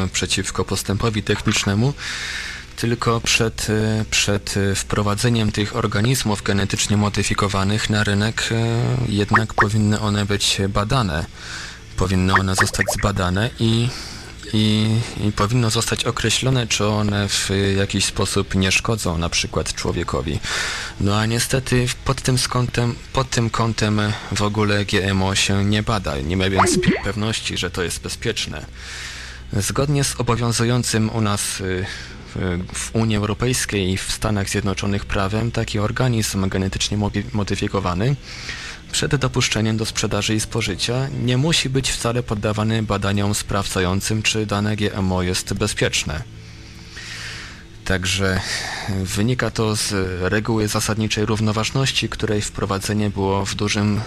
y, przeciwko postępowi technicznemu, tylko przed, przed wprowadzeniem tych organizmów genetycznie modyfikowanych na rynek jednak powinny one być badane. Powinny one zostać zbadane i i, i powinno zostać określone, czy one w jakiś sposób nie szkodzą na przykład człowiekowi. No a niestety pod tym kątem, pod tym kątem w ogóle GMO się nie bada, nie ma więc pewności, że to jest bezpieczne. Zgodnie z obowiązującym u nas y, w Unii Europejskiej i w Stanach Zjednoczonych prawem taki organizm genetycznie modyfikowany przed dopuszczeniem do sprzedaży i spożycia nie musi być wcale poddawany badaniom sprawdzającym, czy dane GMO jest bezpieczne. Także wynika to z reguły zasadniczej równoważności, której wprowadzenie było w dużym,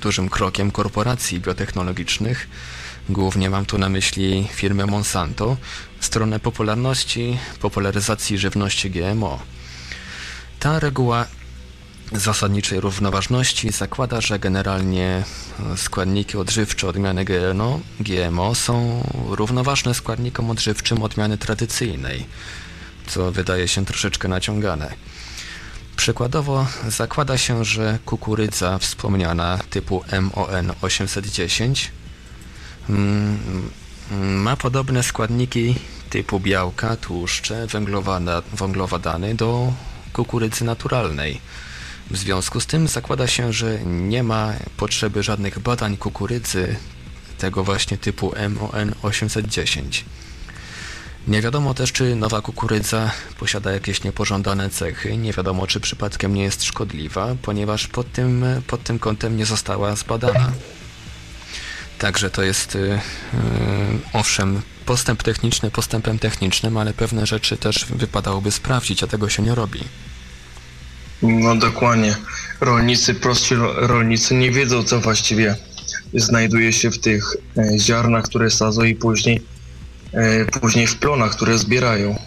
dużym krokiem korporacji biotechnologicznych. Głównie mam tu na myśli firmę Monsanto, stronę popularności, popularyzacji żywności GMO. Ta reguła zasadniczej równoważności zakłada, że generalnie składniki odżywcze odmiany GMO, GMO są równoważne składnikom odżywczym odmiany tradycyjnej, co wydaje się troszeczkę naciągane. Przykładowo zakłada się, że kukurydza wspomniana typu MON 810 mm, ma podobne składniki typu białka, tłuszcze, węglowodany do kukurydzy naturalnej. W związku z tym zakłada się, że nie ma potrzeby żadnych badań kukurydzy tego właśnie typu MON 810. Nie wiadomo też, czy nowa kukurydza posiada jakieś niepożądane cechy, nie wiadomo, czy przypadkiem nie jest szkodliwa, ponieważ pod tym, pod tym kątem nie została zbadana. Także to jest, yy, owszem, postęp techniczny postępem technicznym, ale pewne rzeczy też wypadałoby sprawdzić, a tego się nie robi. No dokładnie. Rolnicy, prości rolnicy nie wiedzą, co właściwie znajduje się w tych e, ziarnach, które sadzą i później, e, później w plonach, które zbierają.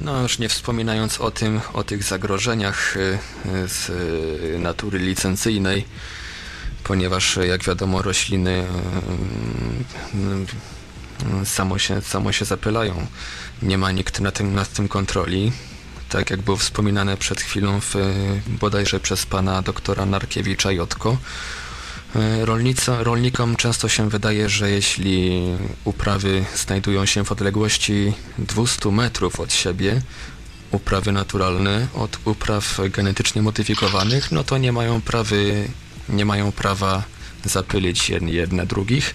No już nie wspominając o tym, o tych zagrożeniach e, z natury licencyjnej, ponieważ jak wiadomo rośliny samo się, samo się zapylają. Nie ma nikt na tym, nad tym kontroli tak jak było wspominane przed chwilą w, bodajże przez pana doktora Narkiewicza Jotko. Rolnica, rolnikom często się wydaje, że jeśli uprawy znajdują się w odległości 200 metrów od siebie, uprawy naturalne od upraw genetycznie modyfikowanych, no to nie mają prawy, nie mają prawa zapylić jedne drugich.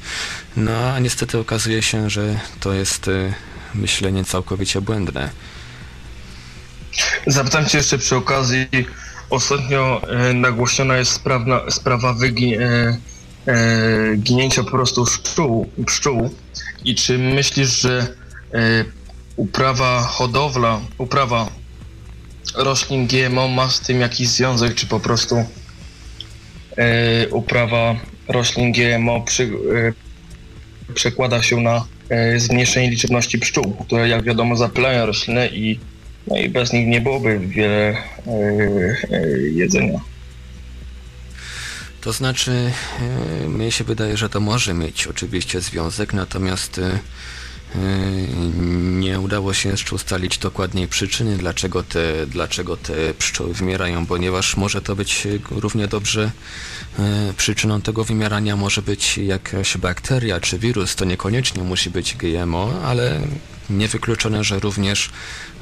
No a niestety okazuje się, że to jest y, myślenie całkowicie błędne. Zapytam Cię jeszcze przy okazji, ostatnio e, nagłośniona jest sprawna, sprawa wygi, e, e, ginięcia po prostu pszczół, pszczół. I czy myślisz, że e, uprawa hodowla, uprawa roślin GMO ma z tym jakiś związek, czy po prostu e, uprawa roślin GMO przy, e, przekłada się na zmniejszenie liczebności pszczół, które jak wiadomo zapylają rośliny i no i bez nich nie byłoby wiele e, e, jedzenia. To znaczy, e, mnie się wydaje, że to może mieć oczywiście związek, natomiast Nie udało się jeszcze ustalić dokładniej przyczyny, dlaczego te, dlaczego te pszczoły wymierają, ponieważ może to być równie dobrze przyczyną tego wymierania może być jakaś bakteria czy wirus. To niekoniecznie musi być GMO, ale niewykluczone, że również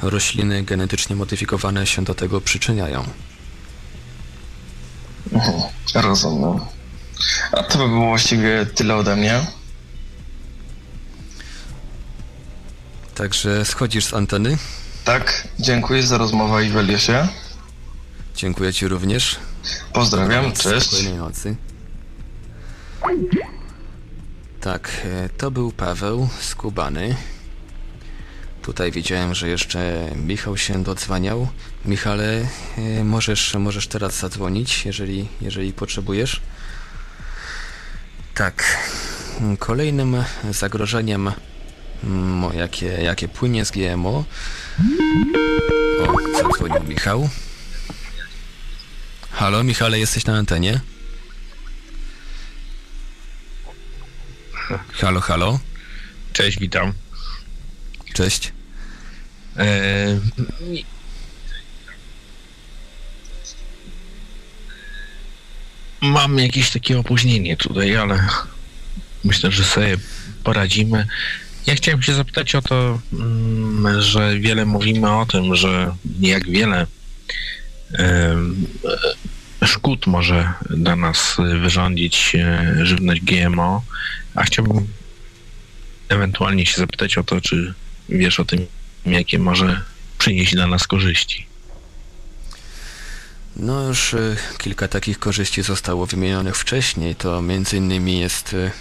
rośliny genetycznie modyfikowane się do tego przyczyniają. Mhm, rozumiem. A to by było właściwie tyle ode mnie. Także schodzisz z anteny? Tak, dziękuję za rozmowę i Weliesie. Dziękuję Ci również. Pozdrawiam, cześć. Spokojnej nocy. Tak, e, to był Paweł z Kubany. Tutaj widziałem, że jeszcze Michał się dodzwaniał. Michale, możesz, możesz teraz zadzwonić, jeżeli, jeżeli potrzebujesz. Tak, kolejnym zagrożeniem, mm, jakie, jakie płynie z GMO... O, zadzwonił Michał. Halo, Michale, jesteś na antenie? Halo, halo. Cześć, witam. Cześć. E, mam jakieś takie opóźnienie tutaj, ale myślę, że sobie poradzimy. Ja chciałem się zapytać o to, mm, że wiele mówimy o tym, że jak wiele szkód może dla nas wyrządzić e, żywność GMO, a chciałbym ewentualnie się zapytać o to, czy wiesz o tym, jakie może przynieść dla nas korzyści. No już y, kilka takich korzyści zostało wymienionych wcześniej. To między innymi jest y,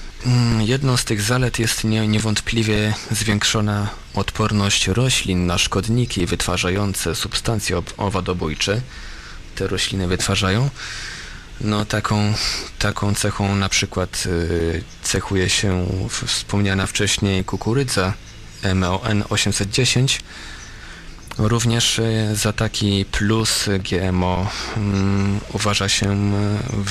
jedną z tych zalet jest nie, niewątpliwie zwiększona odporność roślin na szkodniki wytwarzające substancje owadobójcze. Te rośliny wytwarzają. No taką, taką cechą na przykład y, cechuje się wspomniana wcześniej kukurydza MON 810. Również y, za taki plus GMO um, uważa się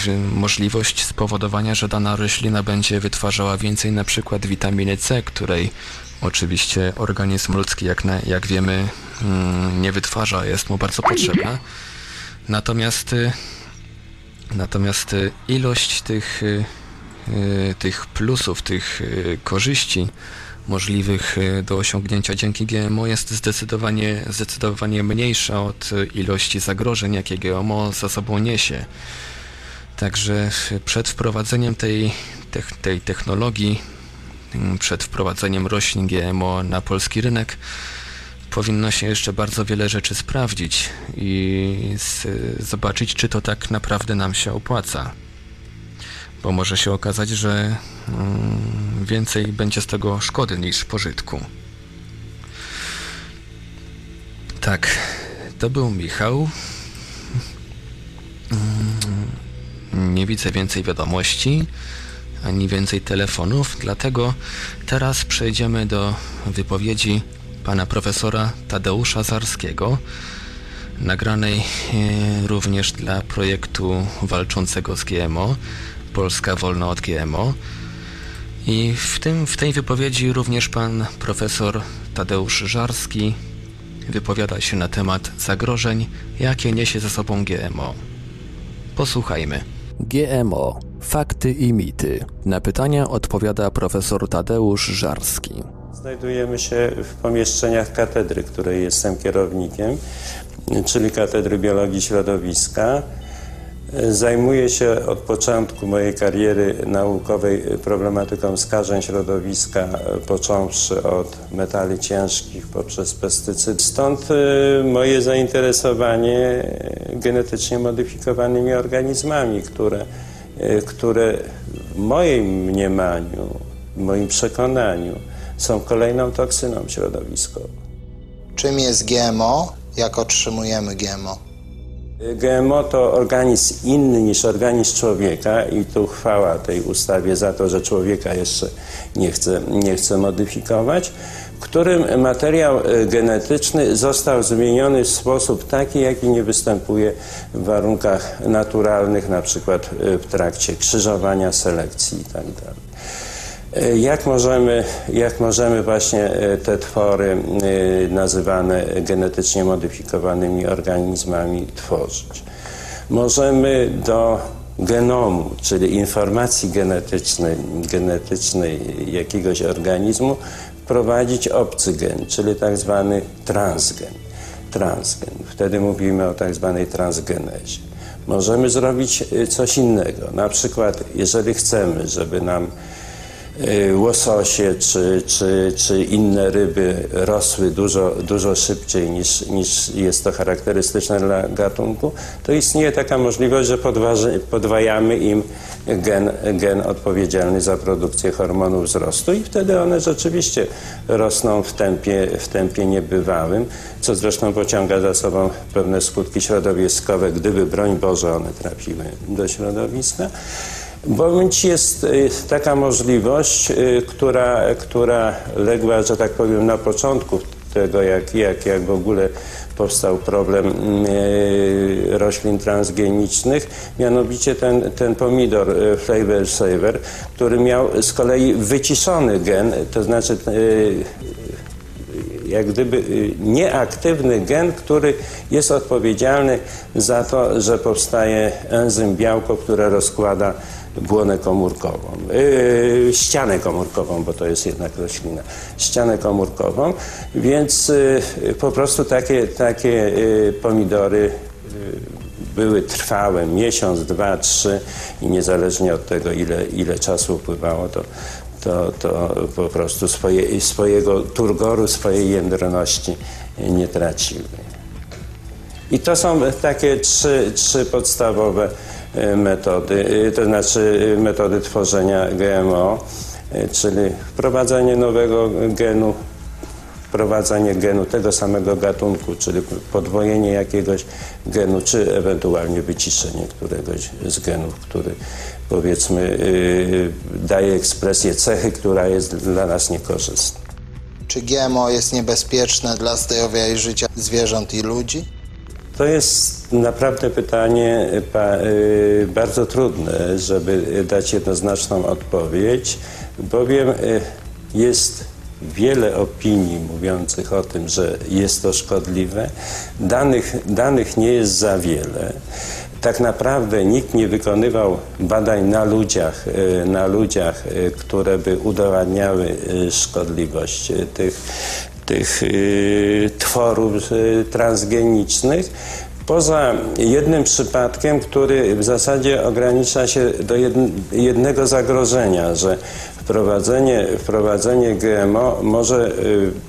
y, możliwość spowodowania, że dana roślina będzie wytwarzała więcej przykład witaminy C, której oczywiście organizm ludzki, jak, na, jak wiemy, um, nie wytwarza, jest mu bardzo potrzebna. Natomiast Natomiast y, ilość tych, tych plusów, tych korzyści możliwych do osiągnięcia dzięki GMO jest zdecydowanie, zdecydowanie mniejsza od ilości zagrożeń, jakie GMO za sobą niesie. Także przed wprowadzeniem tej, tej technologii, przed wprowadzeniem roślin GMO na polski rynek, powinno się jeszcze bardzo wiele rzeczy sprawdzić i z, zobaczyć, czy to tak naprawdę nam się opłaca. Bo może się okazać, że mm, więcej będzie z tego szkody niż pożytku. Tak, to był Michał. Mm, nie widzę więcej wiadomości ani więcej telefonów, dlatego teraz przejdziemy do wypowiedzi pana profesora Tadeusza Zarskiego, nagranej e, również dla projektu walczącego z GMO, Polska wolna od GMO. I w, tym, w tej wypowiedzi również pan profesor Tadeusz Żarski wypowiada się na temat zagrożeń, jakie niesie ze sobą GMO. Posłuchajmy. GMO. Fakty i mity. Na pytania odpowiada profesor Tadeusz Żarski. Znajdujemy się w pomieszczeniach katedry, której jestem kierownikiem, czyli Katedry Biologii Środowiska. Zajmuję się od początku mojej kariery naukowej problematyką skażeń środowiska, począwszy od metali ciężkich poprzez pestycydy. Stąd y, moje zainteresowanie genetycznie modyfikowanymi organizmami, które, y, które w moim mniemaniu, w moim przekonaniu są kolejną toksyną środowiskową. Czym jest GMO? Jak otrzymujemy GMO? GMO to organizm inny niż organizm człowieka i tu chwała tej ustawie za to, że człowieka jeszcze nie chce, nie chce modyfikować, w którym materiał e, genetyczny został zmieniony w sposób taki, jaki nie występuje w warunkach naturalnych, na przykład e, w trakcie krzyżowania, selekcji itd. E, Jak możemy, jak możemy właśnie e, te twory e, nazywane genetycznie modyfikowanymi organizmami tworzyć? Możemy do genomu, czyli informacji genetycznej, genetycznej jakiegoś organizmu wprowadzić obcy gen, czyli tak zwany transgen. Transgen. Wtedy mówimy o tak zwanej transgenezie. Możemy zrobić coś innego. Na przykład, jeżeli chcemy, żeby nam łososie czy, czy, czy inne ryby rosły dużo, dużo szybciej niż, niż jest to charakterystyczne dla gatunku, to istnieje taka możliwość, że podważy, podwajamy im gen, gen odpowiedzialny za produkcję hormonów wzrostu i wtedy one rzeczywiście rosną w tempie, w tempie niebywałym, co zresztą pociąga za sobą pewne skutki środowiskowe, gdyby, broń Boże, one trafiły do środowiska. Bądź jest y, taka możliwość, y, która, która legła, że tak powiem, na początku tego, jak, jak, jak w ogóle powstał problem y, roślin transgenicznych, mianowicie ten, ten pomidor flavor saver, który miał z kolei wyciszony gen, to znaczy jak gdyby nieaktywny gen, który jest odpowiedzialny za to, że powstaje enzym białko, które rozkłada błonę komórkową, yy, ścianę komórkową, bo to jest jednak roślina, ścianę komórkową, więc yy, po prostu takie, takie yy, pomidory yy, były trwałe. Miesiąc, dwa, trzy i niezależnie od tego, ile, ile czasu upływało, to, to, to po prostu swoje, swojego turgoru, swojej jędrności nie traciły. I to są takie trzy, trzy podstawowe metody, e, to znaczy e, metody tworzenia GMO, czyli wprowadzenie nowego genu, wprowadzenie genu tego samego gatunku, czyli podwojenie jakiegoś genu, czy ewentualnie wyciszenie któregoś z genów, który powiedzmy y, daje ekspresję cechy, która jest dla nas niekorzystna. Czy GMO jest niebezpieczne dla zdrowia i życia zwierząt i ludzi? To jest naprawdę pytanie y, y, bardzo trudne, żeby dać jednoznaczną odpowiedź, bowiem y, jest wiele opinii mówiących o tym, że jest to szkodliwe. Danych, danych nie jest za wiele. Tak naprawdę nikt nie wykonywał badań na ludziach, na ludziach które by udowadniały szkodliwość tych, tych y, tworów y, transgenicznych. Poza jednym przypadkiem, który w zasadzie ogranicza się do jedn- jednego zagrożenia, że wprowadzenie, wprowadzenie GMO może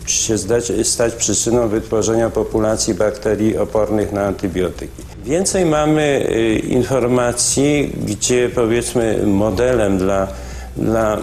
y, się zdać, stać przyczyną wytworzenia populacji bakterii opornych na antybiotyki. Więcej mamy informacji, gdzie powiedzmy modelem dla, dla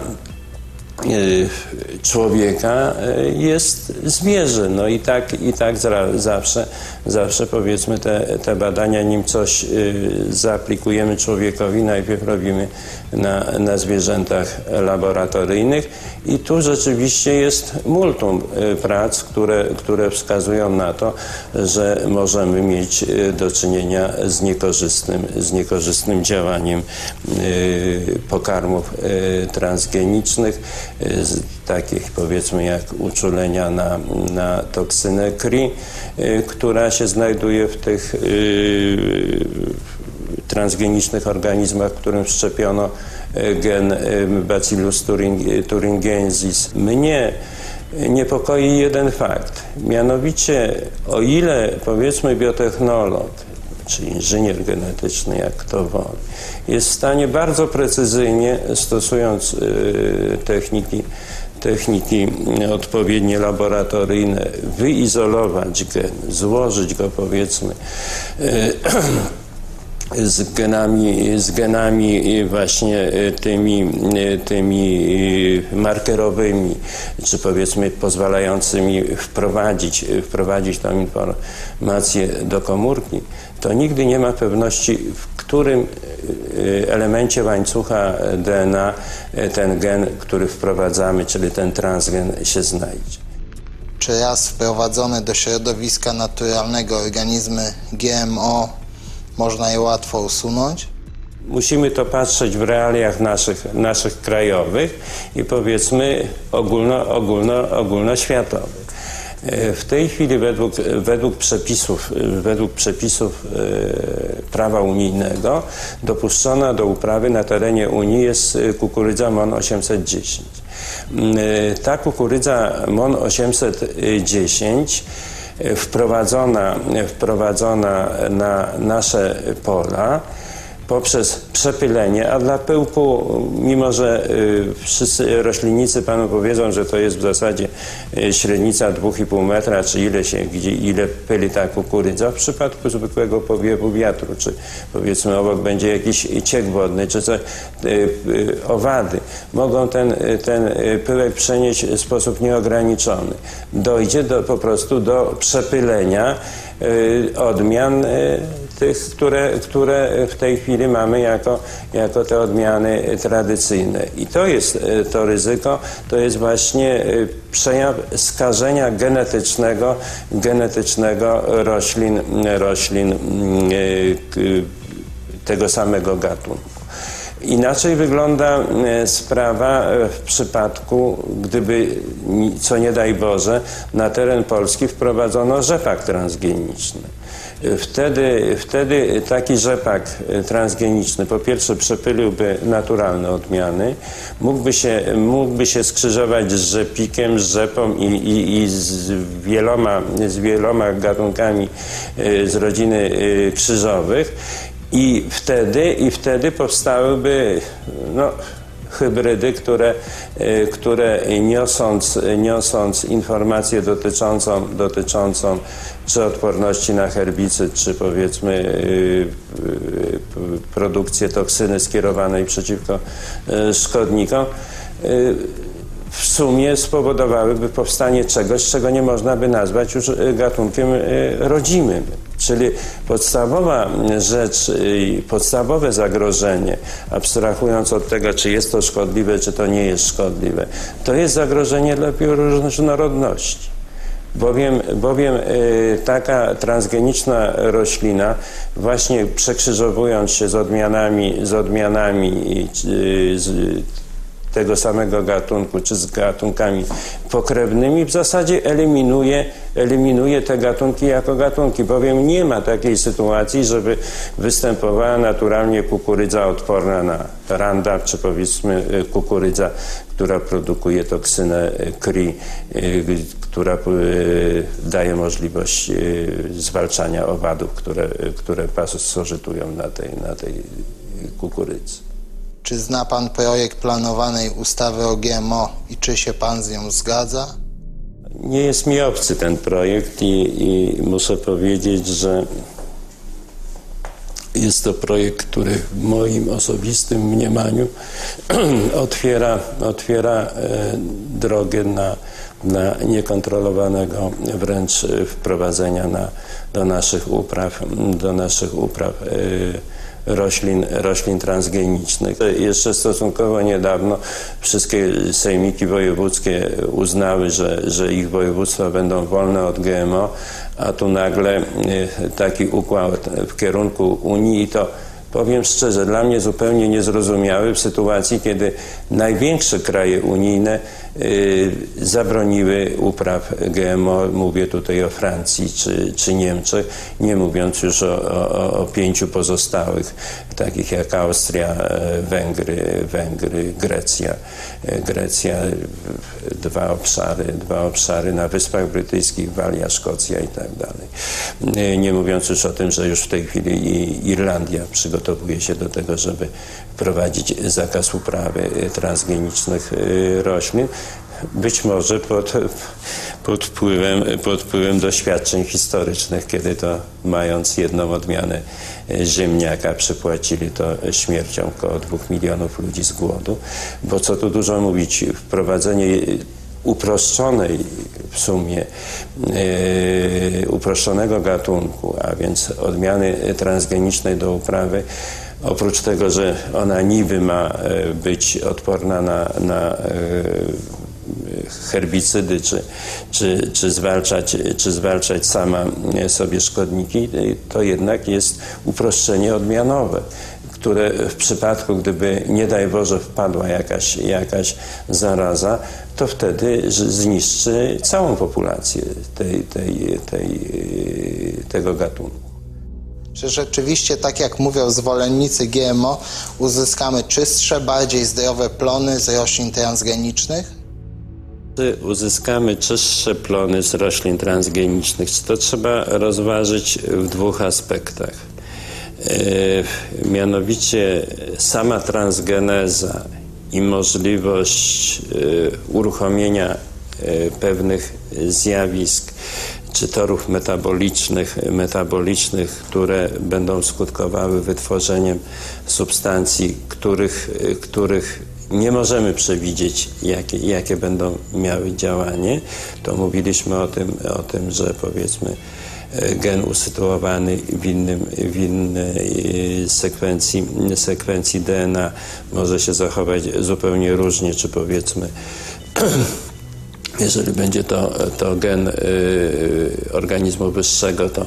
człowieka y, jest zwierzę. No i tak, i tak zawsze, zawsze powiedzmy te, te badania, nim coś y, zaaplikujemy człowiekowi, najpierw robimy na, na zwierzętach laboratoryjnych. I tu rzeczywiście jest multum y, prac, które, które wskazują na to, że możemy mieć y, do czynienia z niekorzystnym, z niekorzystnym działaniem pokarmów transgenicznych, takich powiedzmy jak uczulenia na, na toksynę CRI, y, która się znajduje w tych y, transgenicznych organizmach, którym wszczepiono y, gen Bacillus thuring- thuringiensis. Mnie niepokoi jeden fakt, mianowicie o ile powiedzmy biotechnolog czy inżynier genetyczny, jak kto woli, jest w stanie bardzo precyzyjnie, stosując techniki, techniki odpowiednie laboratoryjne, wyizolować gen, złożyć go powiedzmy y, z genami, z genami właśnie tymi, tymi markerowymi, czy powiedzmy pozwalającymi wprowadzić, wprowadzić tą informację do komórki, to nigdy nie ma pewności, w którym y, elemencie łańcucha DNA y, ten gen, który wprowadzamy, czyli ten transgen się znajdzie. Czy raz wprowadzone do środowiska naturalnego organizmy GMO można je łatwo usunąć? Musimy to patrzeć w realiach naszych, naszych krajowych i powiedzmy ogólno, ogólno, ogólnoświatowych. E, w tej chwili według, według przepisów, według przepisów e, prawa unijnego dopuszczona do uprawy na terenie Unii jest kukurydza MON 810. Mm, e, ta kukurydza MON 810 wprowadzona, wprowadzona na nasze pola poprzez przepylenie, a dla pyłku, mimo że y, wszyscy roślinnicy panu powiedzą, że to jest w zasadzie y, średnica 2,5 metra, czy ile się, gdzie, ile pyli ta kukurydza, w przypadku zwykłego powiewu wiatru, czy powiedzmy obok będzie jakiś ciek wodny, czy coś, y, owady, mogą ten, ten pyłek przenieść w sposób nieograniczony. Dojdzie do, po prostu do przepylenia odmian tych, które, które w tej chwili mamy jako, jako te odmiany tradycyjne. I to jest e, to ryzyko, to jest właśnie e, przejaw skażenia genetycznego, genetycznego roślin, roślin mm, e, tego samego gatunku. Inaczej wygląda sprawa w przypadku, gdyby, co nie daj Boże, na teren Polski wprowadzono rzepak transgeniczny. Wtedy, wtedy taki rzepak transgeniczny po pierwsze przepyliłby naturalne odmiany, mógłby się, mógłby się skrzyżować z rzepikiem, z rzepą i, i, i z, wieloma, z wieloma gatunkami y, z rodziny y, krzyżowych. I wtedy, i wtedy powstałyby no, hybrydy, które, e, które niosąc, niosąc informację dotyczącą, dotyczącą czy odporności na herbicyd, czy powiedzmy e, e, produkcję toksyny skierowanej przeciwko szkodnikom, w sumie spowodowałyby powstanie czegoś, czego nie można by nazwać już gatunkiem rodzimym. Czyli podstawowa rzecz, podstawowe zagrożenie, abstrahując od tego, czy jest to szkodliwe, czy to nie jest szkodliwe, to jest zagrożenie dla bioróżnorodności. Bowiem, bowiem y, taka transgeniczna roślina, właśnie przekrzyżowując się z odmianami, z odmianami y, z tego samego gatunku, czy z gatunkami pokrewnymi, w zasadzie eliminuje, eliminuje te gatunki jako gatunki, bowiem nie ma takiej sytuacji, żeby występowała naturalnie kukurydza odporna na Roundup, czy powiedzmy y, kukurydza, która produkuje toksynę KRI, y, która y, daje możliwość zwalczania owadów, które, które pasożytują na tej, na tej kukurydzy. Czy zna Pan projekt planowanej ustawy o GMO i czy się Pan z nią zgadza? Nie jest mi obcy ten projekt i, i muszę powiedzieć, że jest to projekt, który w moim osobistym mniemaniu otwiera, otwiera e, drogę na, na niekontrolowanego wręcz wprowadzenia na, do naszych upraw, do naszych upraw e, roślin, roślin transgenicznych. Jeszcze stosunkowo niedawno wszystkie sejmiki wojewódzkie uznały, że, że ich województwa będą wolne od GMO, a tu nagle e, taki układ w kierunku Unii i to powiem szczerze, dla mnie zupełnie niezrozumiały w sytuacji, kiedy największe kraje unijne y, zabroniły upraw GMO. Mówię tutaj o Francji czy, czy Niemczech, nie mówiąc już o, o, o pięciu pozostałych, takich jak Austria, e, Węgry, Węgry Grecja. E, Grecja, dwa obszary, dwa obszary na Wyspach Brytyjskich, Walia, Szkocja i tak dalej. E, nie mówiąc już o tym, że już w tej chwili Irlandia przygotowuje się do tego, żeby wprowadzić zakaz uprawy transgenicznych y, roślin. Być może pod, pod, wpływem, pod wpływem doświadczeń historycznych, kiedy to mając jedną odmianę ziemniaka przypłacili to śmiercią około dwóch milionów ludzi z głodu. Bo co tu dużo mówić, wprowadzenie uproszczonej w sumie yy, uproszczonego gatunku, a więc odmiany transgenicznej do uprawy, oprócz tego, że ona niby ma e, być odporna na, na e, herbicydy, czy, czy, czy, zwalczać, czy zwalczać sama sobie szkodniki, to jednak jest uproszczenie odmianowe które w przypadku, gdyby nie daj Boże wpadła jakaś, jakaś zaraza, to wtedy zniszczy całą populację tej, tej, tej, tego gatunku. Czy rzeczywiście, tak jak mówią zwolennicy GMO, uzyskamy czystsze, bardziej zdrowe plony z roślin transgenicznych? Uzyskamy czystsze plony z roślin transgenicznych? To trzeba rozważyć w dwóch aspektach. Yy, mianowicie sama transgeneza i możliwość yy, uruchomienia yy, pewnych zjawisk czy torów metabolicznych, metabolicznych, które będą skutkowały wytworzeniem substancji, których, których nie możemy przewidzieć, jakie, jakie będą miały działanie. To mówiliśmy o tym, o tym że powiedzmy gen usytuowany w, innym, w innej sekwencji, sekwencji DNA może się zachować zupełnie różnie, czy powiedzmy jeżeli będzie to, to gen y, organizmu wyższego, to,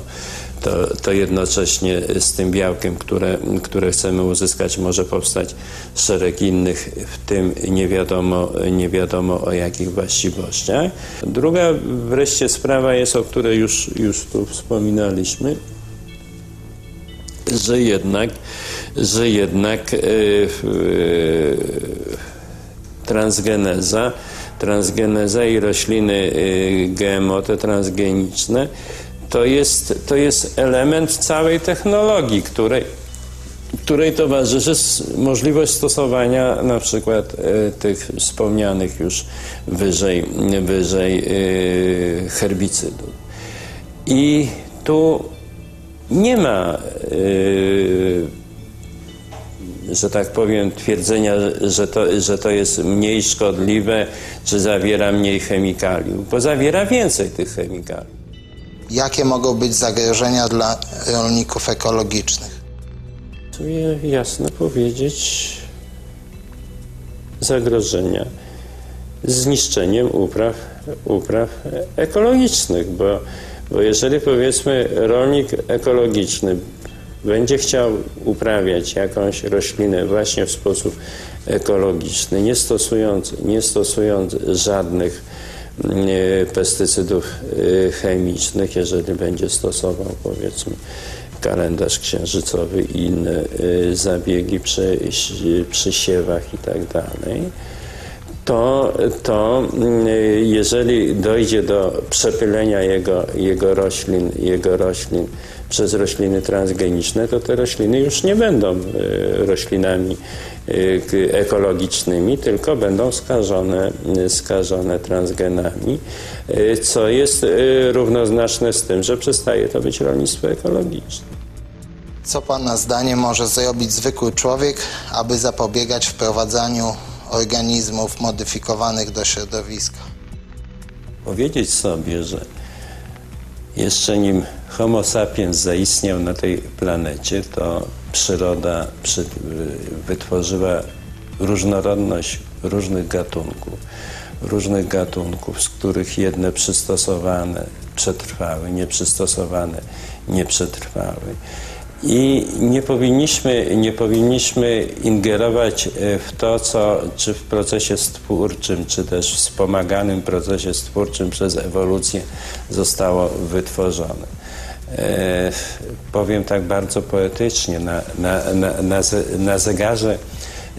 to, to jednocześnie z tym białkiem, które, które chcemy uzyskać, może powstać szereg innych, w tym nie wiadomo, nie wiadomo o jakich właściwościach. Druga wreszcie sprawa jest, o której już, już tu wspominaliśmy, że jednak, że jednak yy, yy, transgeneza transgeneza i rośliny y, GMO, te transgeniczne, to jest, to jest element całej technologii, której, której towarzyszy możliwość stosowania na przykład y, tych wspomnianych już wyżej, wyżej y, herbicydów. I tu nie ma że tak powiem, twierdzenia, że to, że to jest mniej szkodliwe, czy zawiera mniej chemikaliów, bo zawiera więcej tych chemikaliów. Jakie mogą być zagrożenia dla rolników ekologicznych? Chcę jasno powiedzieć zagrożenia zniszczeniem upraw, upraw ekologicznych, bo, bo jeżeli powiedzmy rolnik ekologiczny będzie chciał uprawiać jakąś roślinę właśnie w sposób ekologiczny, nie stosując, nie stosując żadnych pestycydów e, chemicznych, jeżeli będzie stosował powiedzmy kalendarz księżycowy i inne e, zabiegi przy, przy siewach i tak dalej, to, to mm, jeżeli dojdzie do przepylenia jego, jego roślin, jego roślin przez rośliny transgeniczne, to te rośliny już nie będą e, roślinami e, ekologicznymi, tylko będą skażone, e, skażone transgenami, co jest równoznaczne z tym, że przestaje to być rolnictwo ekologiczne. Co Pana zdaniem może zrobić zwykły człowiek, aby zapobiegać wprowadzaniu organizmów modyfikowanych do środowiska? Powiedzieć sobie, że jeszcze nim Homo sapiens zaistniał na tej planecie, to przyroda wytworzyła różnorodność różnych gatunków, różnych gatunków, z których jedne przystosowane przetrwały, nieprzystosowane nie przetrwały. I nie powinniśmy, nie powinniśmy ingerować e, w to, co czy w procesie stwórczym, czy też wspomaganym procesie stwórczym przez ewolucję zostało wytworzone. E, powiem tak bardzo poetycznie, na, na, na, na, na zegarze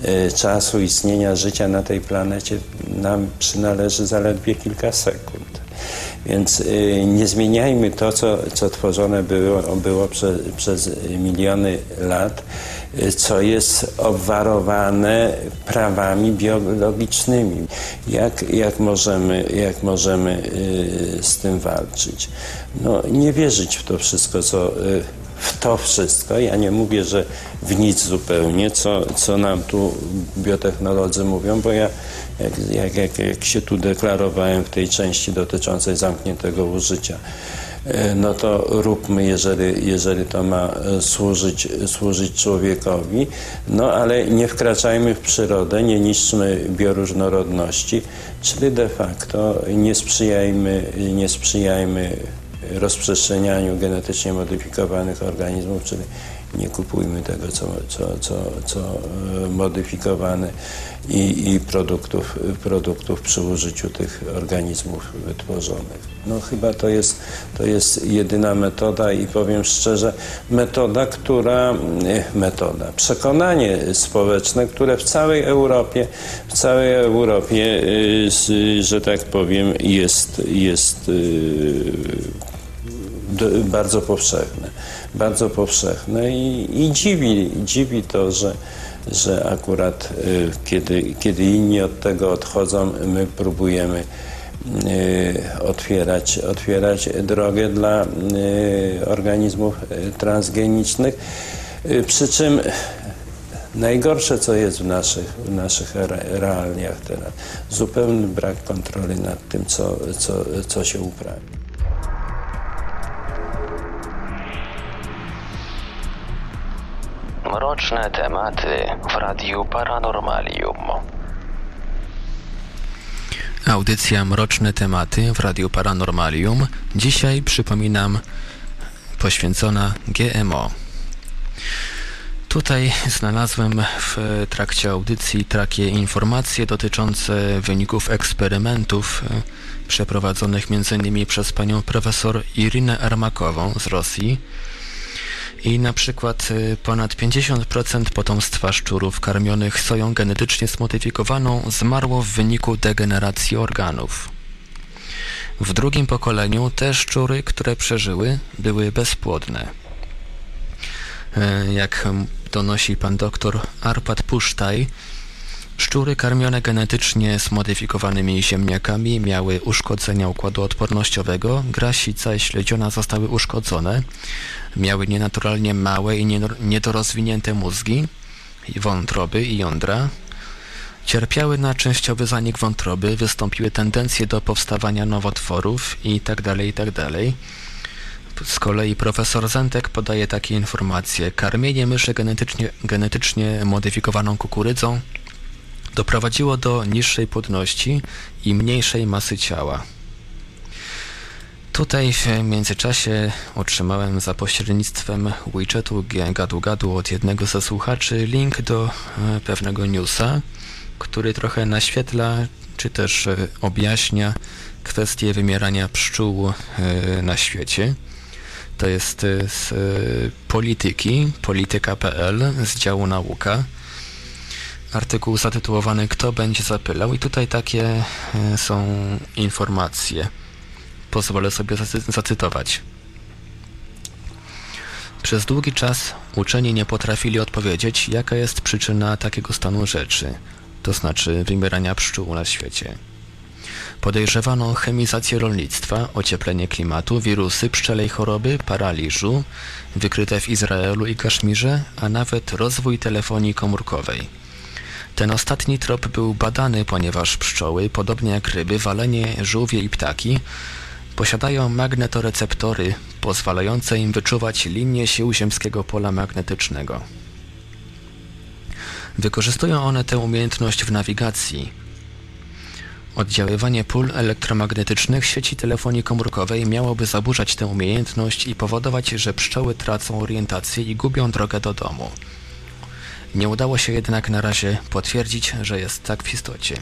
e, czasu istnienia życia na tej planecie nam przynależy zaledwie kilka sekund. Więc y, nie zmieniajmy to, co, co tworzone było, było prze, przez miliony lat, co jest obwarowane prawami biologicznymi. Jak, jak możemy, jak możemy y, z tym walczyć? No, nie wierzyć w to wszystko, co w to wszystko. Ja nie mówię, że w nic zupełnie, co, co nam tu biotechnolodzy mówią, bo ja jak, jak, jak, jak się tu deklarowałem w tej części dotyczącej zamkniętego użycia, no to róbmy, jeżeli, jeżeli to ma e, służyć, służyć człowiekowi, no ale nie wkraczajmy w przyrodę, nie niszczmy bioróżnorodności, czyli de facto nie sprzyjajmy, nie sprzyjajmy rozprzestrzenianiu genetycznie modyfikowanych organizmów, czyli nie kupujmy tego, co, co, co, co e, modyfikowane i, i produktów, produktów przy użyciu tych organizmów wytworzonych. No chyba to jest, to jest jedyna metoda i powiem szczerze, metoda, która, metoda, przekonanie społeczne, które w całej Europie, w całej Europie, y, że tak powiem, jest, jest bardzo powszechne. Bardzo powszechne i, i dziwi, dziwi to, że, że akurat y, kiedy, kiedy inni od tego odchodzą, my próbujemy y, otwierać, otwierać drogę dla y, organizmów transgenicznych. Przy czym najgorsze, co jest w naszych, w naszych realiach teraz, zupełny brak kontroli nad tym, co, co, co się uprawia. Mroczne tematy w Radiu Paranormalium. Audycja Mroczne tematy w Radiu Paranormalium. Dzisiaj przypominam poświęcona GMO. Tutaj znalazłem w trakcie audycji takie informacje dotyczące wyników eksperymentów e, przeprowadzonych m.in. przez panią profesor Irinę Armakową z Rosji i na przykład y, ponad 50% potomstwa szczurów karmionych soją genetycznie zmodyfikowaną zmarło w wyniku degeneracji organów. W drugim pokoleniu te szczury, które przeżyły, były bezpłodne. Y, jak donosi pan doktor Arpad Pusztaj, Szczury karmione genetycznie zmodyfikowanymi ziemniakami miały uszkodzenia układu odpornościowego, grasica i śledziona zostały uszkodzone, miały nienaturalnie małe i niedorozwinięte mózgi, wątroby i jądra, cierpiały na częściowy zanik wątroby, wystąpiły tendencje do powstawania nowotworów itd. Tak itd. Tak Z kolei profesor Zentek podaje takie informacje. Karmienie myszy genetycznie, genetycznie modyfikowaną kukurydzą doprowadziło do niższej płodności i mniejszej masy ciała. Tutaj w międzyczasie otrzymałem za pośrednictwem widgetu Gadu Gadu od jednego ze słuchaczy link do e, pewnego newsa, który trochę naświetla czy też e, objaśnia kwestię wymierania pszczół e, na świecie. To jest z polityki, polityka.pl z działu nauka artykuł zatytułowany Kto będzie zapylał i tutaj takie są informacje. Pozwolę sobie zacytować. Przez długi czas uczeni nie potrafili odpowiedzieć, jaka jest przyczyna takiego stanu rzeczy, to znaczy wymierania pszczół na świecie. Podejrzewano chemizację rolnictwa, ocieplenie klimatu, wirusy, pszczelej choroby, paraliżu, wykryte w Izraelu i Kaszmirze, a nawet rozwój telefonii komórkowej. Ten ostatni trop był badany, ponieważ pszczoły, podobnie jak ryby, walenie, żółwie i ptaki, posiadają magnetoreceptory pozwalające im wyczuwać linię sił ziemskiego pola magnetycznego. Wykorzystują one tę umiejętność w nawigacji. Oddziaływanie pól elektromagnetycznych sieci telefonii komórkowej miałoby zaburzać tę umiejętność i powodować, że pszczoły tracą orientację i gubią drogę do domu. Nie udało się jednak na razie potwierdzić, że jest tak w istocie.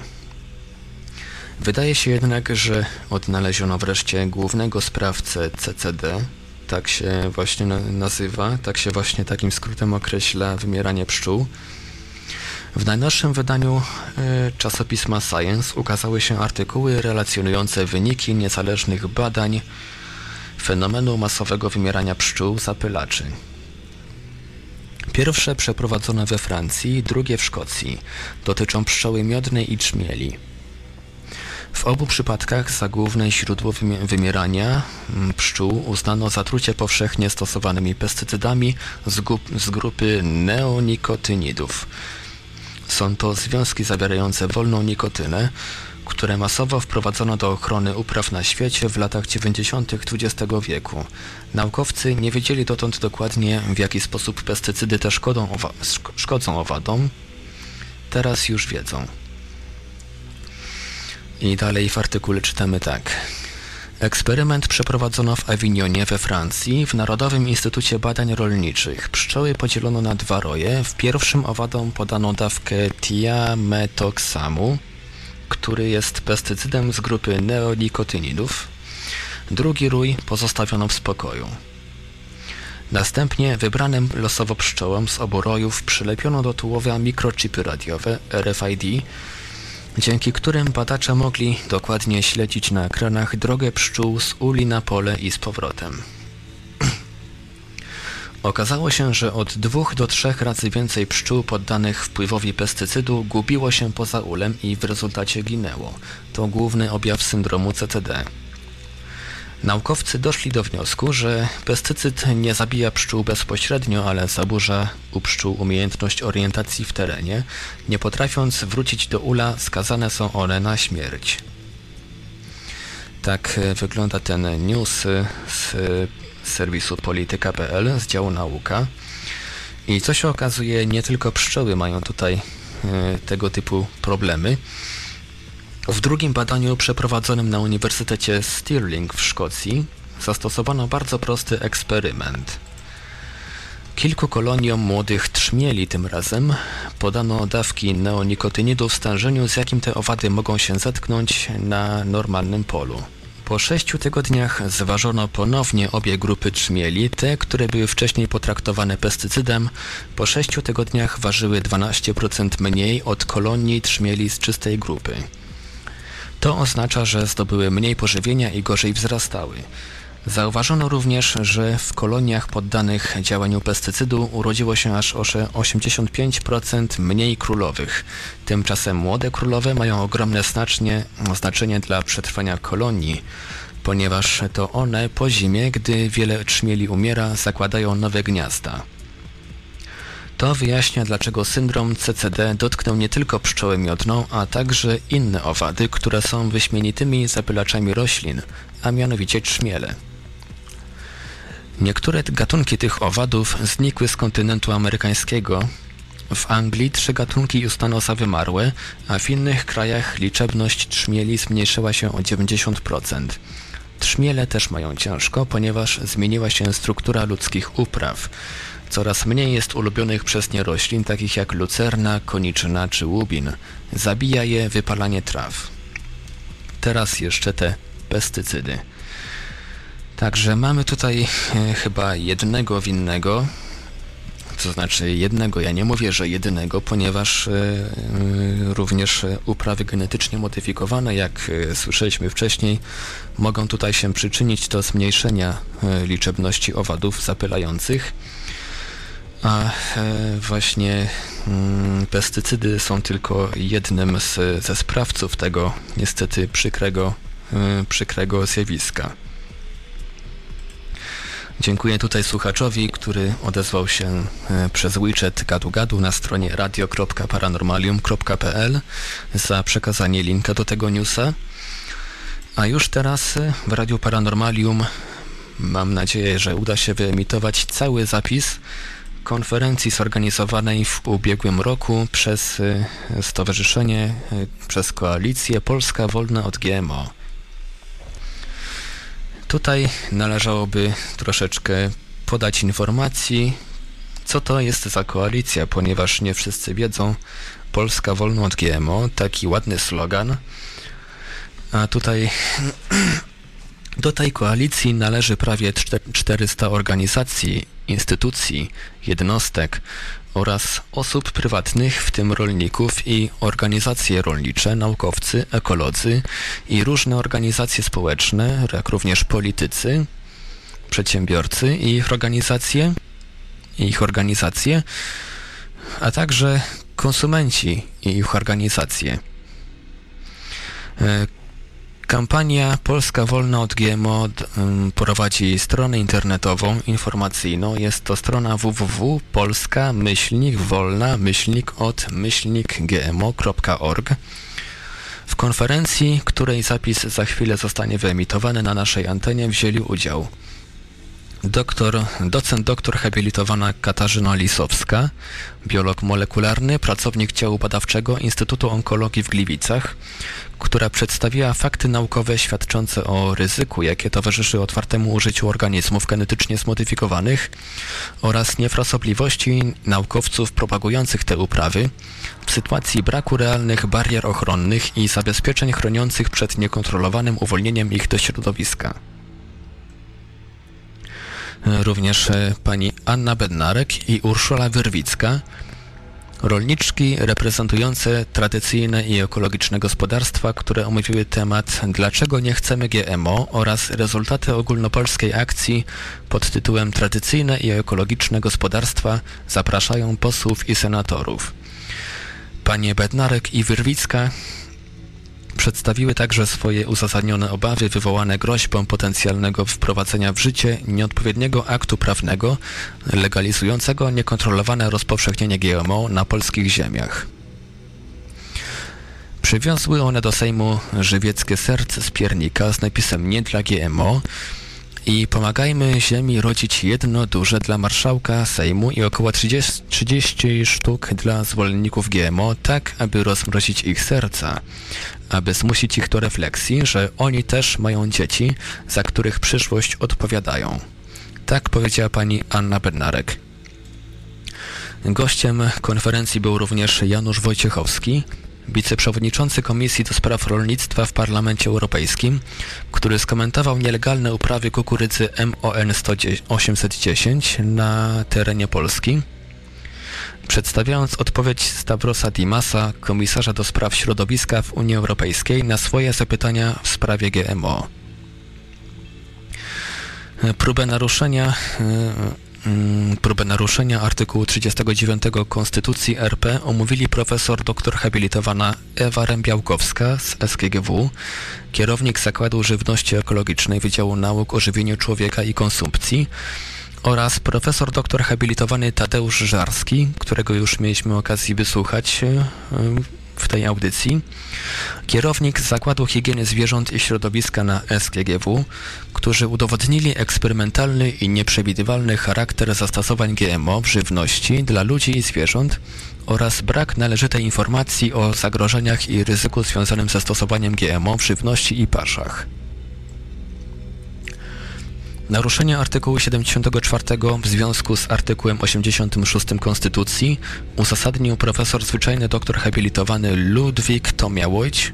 Wydaje się jednak, że odnaleziono wreszcie głównego sprawcę CCD, tak się właśnie nazywa, tak się właśnie takim skrótem określa wymieranie pszczół. W najnowszym wydaniu y, czasopisma Science ukazały się artykuły relacjonujące wyniki niezależnych badań fenomenu masowego wymierania pszczół zapylaczy. Pierwsze przeprowadzone we Francji, drugie w Szkocji. Dotyczą pszczoły miodnej i czmieli. W obu przypadkach za główne źródło wymierania mm, pszczół uznano zatrucie powszechnie stosowanymi pestycydami z, grupy neonikotynidów. Są to związki zawierające wolną nikotynę, które masowo wprowadzono do ochrony upraw na świecie w latach 90. XX wieku. Naukowcy nie wiedzieli dotąd dokładnie, w jaki sposób pestycydy te szkodzą, owa szkodzą owadom. Teraz już wiedzą. I dalej w artykule czytamy tak. Eksperyment przeprowadzono w Awinionie we Francji w Narodowym Instytucie Badań Rolniczych. Pszczoły podzielono na dwa roje. W pierwszym owadom podano dawkę tiametoxamu, który jest pestycydem z grupy neonikotynidów. Drugi rój pozostawiono w spokoju. Następnie wybranym losowo pszczołom z obu rojów przylepiono do tułowia mikrochipy radiowe RFID, dzięki którym badacze mogli dokładnie śledzić na ekranach drogę pszczół z uli na pole i z powrotem. Okazało się, że od dwóch do trzech razy więcej pszczół poddanych wpływowi pestycydu gubiło się poza ulem i w rezultacie ginęło. To główny objaw syndromu CCD. Naukowcy doszli do wniosku, że pestycyd nie zabija pszczół bezpośrednio, ale zaburza u pszczół umiejętność orientacji w terenie. Nie potrafiąc wrócić do ula, skazane są one na śmierć. Tak e, wygląda ten news e, z serwisu polityka.pl z działu nauka. I co się okazuje, nie tylko pszczoły mają tutaj e, tego typu problemy. W drugim badaniu przeprowadzonym na Uniwersytecie Stirling w Szkocji zastosowano bardzo prosty eksperyment. Kilku koloniom młodych trzmieli tym razem podano dawki neonikotynidów w stężeniu, z jakim te owady mogą się zetknąć na normalnym polu. Po sześciu tygodniach zważono ponownie obie grupy trzmieli, te, które były wcześniej potraktowane pestycydem, po sześciu tygodniach ważyły 12% mniej od kolonii trzmieli z czystej grupy. To oznacza, że zdobyły mniej pożywienia i gorzej wzrastały. Zauważono również, że w koloniach poddanych działaniu pestycydu urodziło się aż o 85% mniej królowych. Tymczasem młode królowe mają ogromne znacznie, znaczenie dla przetrwania kolonii, ponieważ to one po zimie, gdy wiele trzmieli umiera, zakładają nowe gniazda. To wyjaśnia, dlaczego syndrom CCD dotknął nie tylko pszczołę miodną, a także inne owady, które są wyśmienitymi zapylaczami roślin, a mianowicie trzmiele. Niektóre gatunki tych owadów znikły z kontynentu amerykańskiego. W Anglii trzy gatunki uznano za wymarłe, a w innych krajach liczebność trzmieli zmniejszyła się o 90%. Trzmiele też mają ciężko, ponieważ zmieniła się struktura ludzkich upraw. Coraz mniej jest ulubionych przez nie roślin, takich jak lucerna, koniczyna czy łubin. Zabija je wypalanie traw. Teraz jeszcze te pestycydy. Także mamy tutaj e, chyba jednego winnego, to znaczy jednego, ja nie mówię, że jedynego, ponieważ e, e, również uprawy genetycznie modyfikowane, jak słyszeliśmy wcześniej, mogą tutaj się przyczynić do zmniejszenia liczebności owadów zapylających a e, właśnie mm, pestycydy są tylko jednym z, ze sprawców tego niestety przykrego, e, przykrego zjawiska. Dziękuję tutaj słuchaczowi, który odezwał się e, przez widget gadu gadu na stronie radio.paranormalium.pl za przekazanie linka do tego newsa. A już teraz w Radiu Paranormalium mam nadzieję, że uda się wyemitować cały zapis konferencji zorganizowanej w ubiegłym roku przez y, Stowarzyszenie, y, przez Koalicję Polska Wolna od GMO. Tutaj należałoby troszeczkę podać informacji, co to jest za koalicja, ponieważ nie wszyscy wiedzą, Polska Wolna od GMO, taki ładny slogan, a tutaj do tej koalicji należy prawie 400 organizacji, instytucji, jednostek oraz osób prywatnych, w tym rolników i organizacje rolnicze, naukowcy, ekolodzy i różne organizacje społeczne, jak również politycy, przedsiębiorcy i ich organizacje, ich organizacje, a także konsumenci i ich organizacje. Kampania Polska Wolna od GMO prowadzi stronę internetową informacyjną. Jest to strona www.polska-wolna-od-gmo.org. W konferencji, której zapis za chwilę zostanie wyemitowany na naszej antenie, wzięli udział doktor, docent doktor habilitowana Katarzyna Lisowska, biolog molekularny, pracownik działu badawczego Instytutu Onkologii w Gliwicach, która przedstawiła fakty naukowe świadczące o ryzyku, jakie towarzyszy otwartemu użyciu organizmów genetycznie zmodyfikowanych oraz niefrasobliwości naukowców propagujących te uprawy w sytuacji braku realnych barier ochronnych i zabezpieczeń chroniących przed niekontrolowanym uwolnieniem ich do środowiska. Również e, pani Anna Bednarek i Urszula Wyrwicka, rolniczki reprezentujące tradycyjne i ekologiczne gospodarstwa, które omówiły temat Dlaczego nie chcemy GMO oraz rezultaty ogólnopolskiej akcji pod tytułem Tradycyjne i ekologiczne gospodarstwa zapraszają posłów i senatorów. Panie Bednarek i Wyrwicka przedstawiły także swoje uzasadnione obawy wywołane groźbą potencjalnego wprowadzenia w życie nieodpowiedniego aktu prawnego legalizującego niekontrolowane rozpowszechnienie GMO na polskich ziemiach. Przywiozły one do Sejmu żywieckie serce z piernika z napisem nie dla GMO, i pomagajmy Ziemi rodzić jedno duże dla marszałka Sejmu i około 30, 30 sztuk dla zwolenników GMO, tak aby rozmrozić ich serca, aby zmusić ich do refleksji, że oni też mają dzieci, za których przyszłość odpowiadają. Tak powiedziała pani Anna Bednarek. Gościem konferencji był również Janusz Wojciechowski, wiceprzewodniczący Komisji do Spraw Rolnictwa w Parlamencie Europejskim, który skomentował nielegalne uprawy kukurydzy MON 810 na terenie Polski. Przedstawiając odpowiedź Stavrosa Dimasa, komisarza do spraw środowiska w Unii Europejskiej na swoje zapytania w sprawie GMO. Próbę naruszenia Mm, próbę naruszenia artykułu 39 Konstytucji RP omówili profesor doktor habilitowana Ewa Rębiałkowska z SGGW, kierownik Zakładu Żywności Ekologicznej Wydziału Nauk o Żywieniu Człowieka i Konsumpcji oraz profesor doktor habilitowany Tadeusz Żarski, którego już mieliśmy okazję wysłuchać e, w tej audycji, kierownik Zakładu Higieny Zwierząt i Środowiska na SGGW, którzy udowodnili eksperymentalny i nieprzewidywalny charakter zastosowań GMO w żywności dla ludzi i zwierząt oraz brak należytej informacji o zagrożeniach i ryzyku związanym ze stosowaniem GMO w żywności i paszach. Naruszenie artykułu 74 w związku z artykułem 86 Konstytucji uzasadnił profesor zwyczajny doktor habilitowany Ludwik Tomiałojć,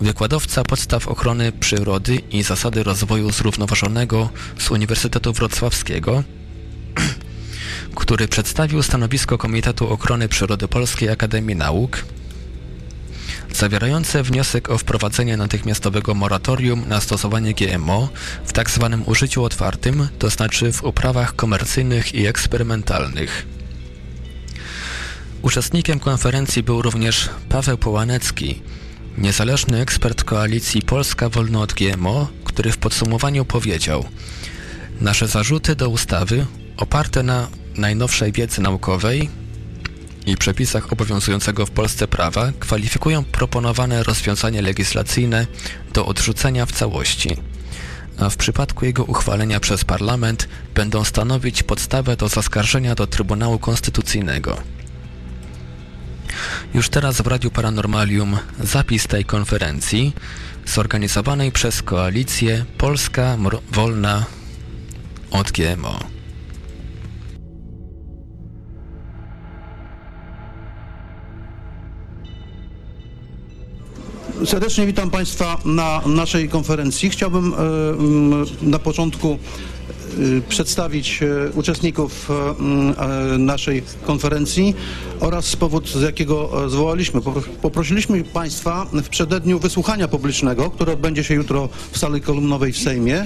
wykładowca podstaw ochrony przyrody i zasady rozwoju zrównoważonego z Uniwersytetu Wrocławskiego, który przedstawił stanowisko Komitetu Ochrony Przyrody Polskiej Akademii Nauk zawierające wniosek o wprowadzenie natychmiastowego moratorium na stosowanie GMO w tzw. Tak użyciu otwartym, to znaczy w uprawach komercyjnych i eksperymentalnych. Uczestnikiem konferencji był również Paweł Połanecki, niezależny ekspert koalicji Polska Wolno od GMO, który w podsumowaniu powiedział Nasze zarzuty do ustawy, oparte na najnowszej wiedzy naukowej, i przepisach obowiązującego w Polsce prawa kwalifikują proponowane rozwiązanie legislacyjne do odrzucenia w całości, a w przypadku jego uchwalenia przez parlament będą stanowić podstawę do zaskarżenia do Trybunału Konstytucyjnego. Już teraz w Radiu Paranormalium zapis tej konferencji zorganizowanej przez koalicję Polska Wolna od GMO. Serdecznie witam Państwa na naszej konferencji. Chciałbym e, na początku e, przedstawić e, uczestników naszej konferencji oraz powód, z jakiego zwołaliśmy. Poprosiliśmy Państwa w przededniu wysłuchania publicznego, które odbędzie się jutro w sali kolumnowej w Sejmie.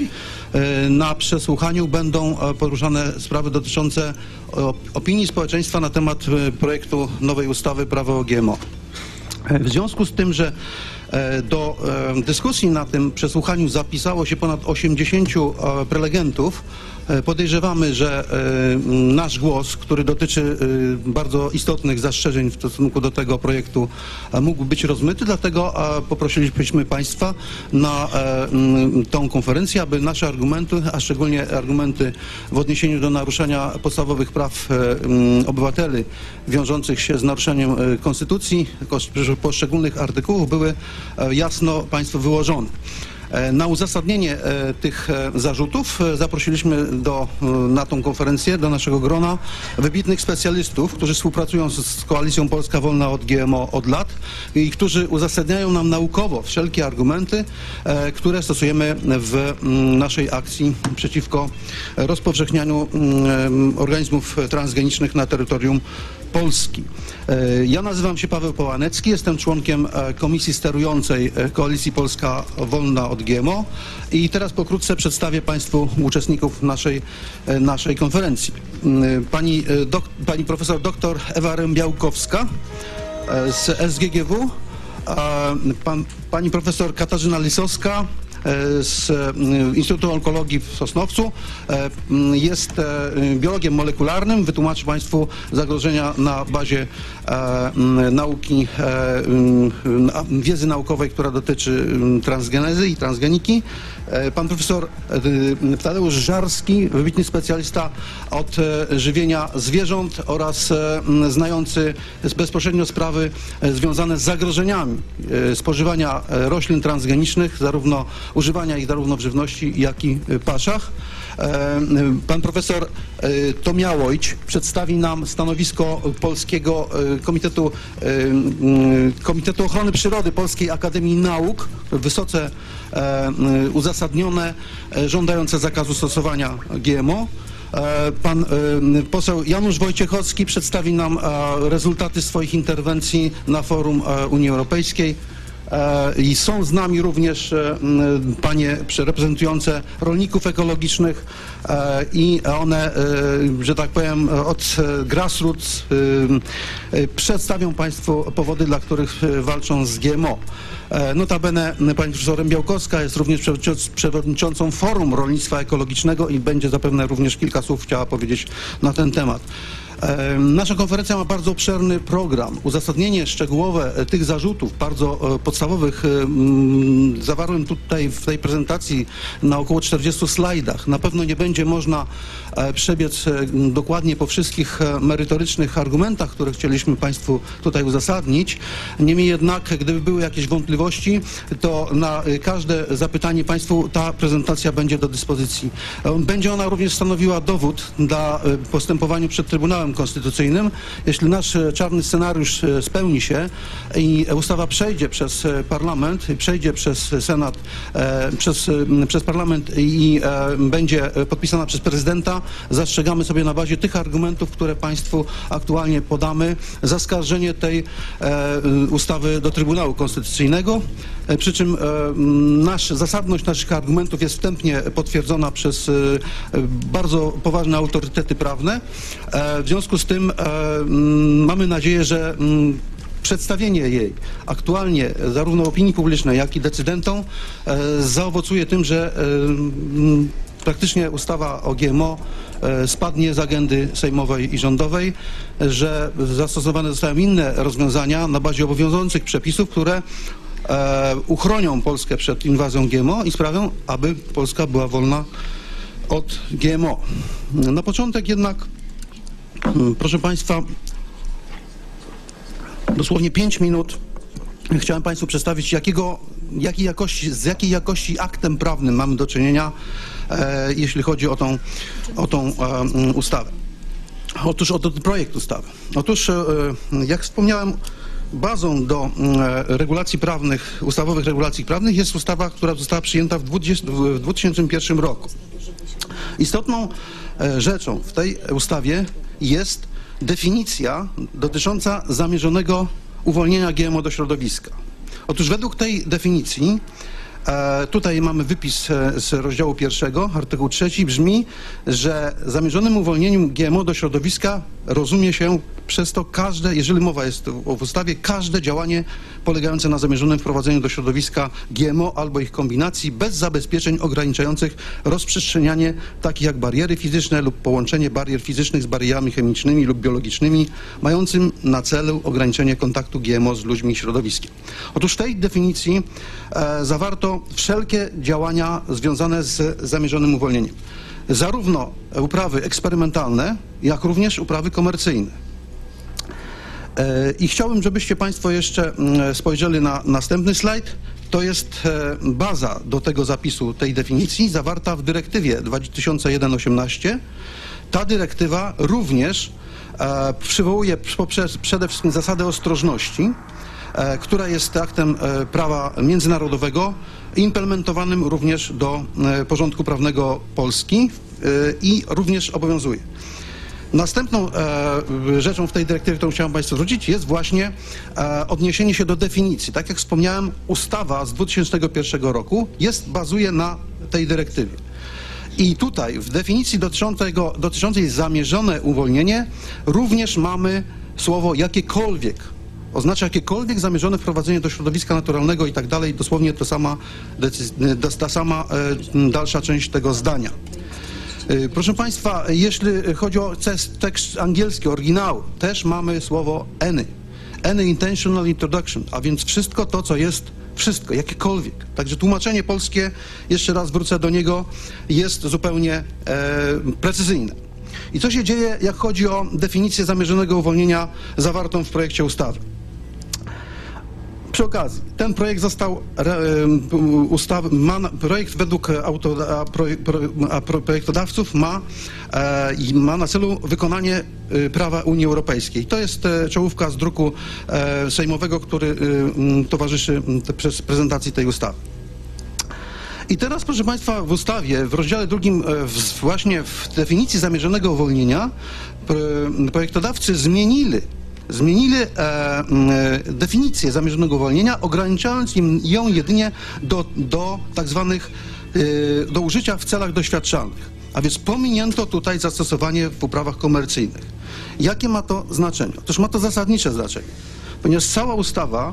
Na przesłuchaniu będą poruszane sprawy dotyczące opinii społeczeństwa na temat projektu nowej ustawy Prawo o GMO. W związku z tym, że do e, dyskusji na tym przesłuchaniu zapisało się ponad 80 e, prelegentów. E, Podejrzewamy, że e, nasz głos, który dotyczy e, bardzo istotnych zastrzeżeń w stosunku do tego projektu, mógł być rozmyty, dlatego poprosiliśmy Państwa na tą konferencję, aby nasze argumenty, a szczególnie argumenty w odniesieniu do naruszenia podstawowych praw obywateli wiążących się z naruszeniem Konstytucji, poszczególnych artykułów były jasno Państwu wyłożone. E, Na uzasadnienie e, tych e, zarzutów zaprosiliśmy do, na tą konferencję do naszego grona wybitnych specjalistów, którzy współpracują z, Koalicją Polska Wolna od GMO od lat i którzy uzasadniają nam naukowo wszelkie argumenty, które stosujemy w mm, naszej akcji przeciwko rozpowszechnianiu mm, organizmów transgenicznych na terytorium Polski. E, Ja nazywam się Paweł Połanecki, jestem członkiem e, komisji sterującej e, Koalicji Polska Wolna od GMO i teraz pokrótce przedstawię Państwu uczestników naszej, naszej konferencji. Pani, dok, pani profesor dr Ewa Rębiałkowska z SGGW, pan, pani profesor Katarzyna Lisowska z mm, Instytutu Onkologii w Sosnowcu. E, Jest e, biologiem molekularnym, wytłumaczy Państwu zagrożenia na bazie e, nauki, e, na- wiedzy naukowej, która dotyczy transgenezy i transgeniki. E, Pan profesor e, Tadeusz Żarski, wybitny specjalista od e, żywienia zwierząt oraz znający bezpośrednio sprawy związane z zagrożeniami spożywania roślin transgenicznych, zarówno używania ich zarówno w żywności, jak i paszach. E, Pan profesor e, Tomiałojć przedstawi nam stanowisko Polskiego e, Komitetu, Komitetu Ochrony Przyrody Polskiej Akademii Nauk, wysoce uzasadnione, żądające zakazu stosowania GMO. Pan poseł Janusz Wojciechowski przedstawi nam rezultaty swoich interwencji na forum Unii Europejskiej. E, I są z nami również e, panie reprezentujące rolników ekologicznych e, i one, że tak powiem, od grassroots przedstawią Państwu powody, dla których walczą z GMO. Notabene pani profesor Białkowska jest również przewodnicząc- przewodniczącą Forum Rolnictwa Ekologicznego i będzie zapewne również kilka słów chciała powiedzieć na ten temat. Nasza konferencja ma bardzo obszerny program. Uzasadnienie szczegółowe e, tych zarzutów, bardzo e, podstawowych, e, mm, zawarłem tutaj w tej prezentacji na około 40 slajdach. Na pewno nie będzie można przebiec e, dokładnie po wszystkich e, merytorycznych argumentach, które chcieliśmy Państwu tutaj uzasadnić. Niemniej jednak, gdyby były jakieś wątpliwości, to na e, każde zapytanie Państwu ta prezentacja będzie do dyspozycji. E, Będzie ona również stanowiła dowód dla e, postępowaniu przed Trybunałem Konstytucyjnym. Jeśli nasz e, czarny scenariusz e, spełni się i ustawa przejdzie przez e, parlament, przejdzie przez Senat, e, przez, e, przez parlament i e, będzie e, podpisana przez prezydenta, zastrzegamy sobie na bazie tych argumentów, które Państwu aktualnie podamy, zaskarżenie tej e, ustawy do Trybunału Konstytucyjnego. E, Przy czym e, nasz, zasadność naszych argumentów jest wstępnie potwierdzona przez e, bardzo poważne autorytety prawne. E, W związku z tym e, mamy nadzieję, że m, przedstawienie jej aktualnie zarówno opinii publicznej, jak i decydentom e, zaowocuje tym, że e, praktycznie ustawa o GMO e, spadnie z agendy sejmowej i rządowej, że zastosowane zostają inne rozwiązania na bazie obowiązujących przepisów, które e, uchronią Polskę przed inwazją GMO i sprawią, aby Polska była wolna od GMO. Na początek jednak, proszę Państwa, dosłownie 5 minut chciałem Państwu przedstawić, jakiego, jakości, z jakiej jakości aktem prawnym mamy do czynienia, e, jeśli chodzi o tą, o tą e, mm, ustawę. Otóż o ten projekt ustawy. Otóż, e, jak wspomniałem, bazą do mm, regulacji prawnych, ustawowych regulacji prawnych jest ustawa, która została przyjęta w 20, w 2001 roku. Istotną e, rzeczą w tej ustawie jest definicja dotycząca zamierzonego uwolnienia GMO do środowiska. Otóż według tej definicji E, Tutaj mamy wypis e, z rozdziału pierwszego, artykuł trzeci brzmi, że zamierzonym uwolnieniem GMO do środowiska rozumie się przez to każde, jeżeli mowa jest o ustawie, każde działanie polegające na zamierzonym wprowadzeniu do środowiska GMO albo ich kombinacji bez zabezpieczeń ograniczających rozprzestrzenianie takich jak bariery fizyczne lub połączenie barier fizycznych z barierami chemicznymi lub biologicznymi, mającym na celu ograniczenie kontaktu GMO z ludźmi i środowiskiem. Otóż w tej definicji e, zawarto wszelkie działania związane z zamierzonym uwolnieniem. Zarówno uprawy eksperymentalne, jak również uprawy komercyjne. E, I chciałbym, żebyście Państwo jeszcze mm, spojrzeli na następny slajd. To jest e, baza do tego zapisu, tej definicji, zawarta w dyrektywie 2001-18. Ta dyrektywa również e, przywołuje poprzez przede wszystkim zasadę ostrożności, która jest aktem prawa międzynarodowego, implementowanym również do porządku prawnego Polski i również obowiązuje. Następną e, rzeczą w tej dyrektywie, którą chciałem Państwu zwrócić, jest właśnie e, odniesienie się do definicji. Tak jak wspomniałem, ustawa z 2001 roku jest, bazuje na tej dyrektywie. I tutaj w definicji dotyczącej zamierzone uwolnienie również mamy słowo jakiekolwiek. Oznacza jakiekolwiek zamierzone wprowadzenie do środowiska naturalnego i tak dalej. Dosłownie to sama, ta sama e, dalsza część tego zdania. Y, Proszę Państwa, jeśli chodzi o tekst angielski, oryginał, też mamy słowo any. Any intentional introduction, a więc wszystko to, co jest wszystko, jakiekolwiek. Także tłumaczenie polskie, jeszcze raz wrócę do niego, jest zupełnie e, precyzyjne. I co się dzieje, jak chodzi o definicję zamierzonego uwolnienia zawartą w projekcie ustawy? Przy okazji, ten projekt został, re, em, ustaw, ma, projekt według auto, a, pro, pro, a pro, projektodawców ma, e, ma na celu wykonanie e, prawa Unii Europejskiej. To jest e, czołówka z druku e, sejmowego, który m, towarzyszy przez prezentacji tej ustawy. I teraz, proszę Państwa, w ustawie, w rozdziale drugim, właśnie w definicji zamierzonego uwolnienia, pro- projektodawcy zmienili, zmienili e, e, definicję zamierzonego uwolnienia, ograniczając im ją jedynie do, do tak zwanych, e, do użycia w celach doświadczalnych. A więc pominięto tutaj zastosowanie w uprawach komercyjnych. Jakie ma to znaczenie? Otóż ma to zasadnicze znaczenie, ponieważ cała ustawa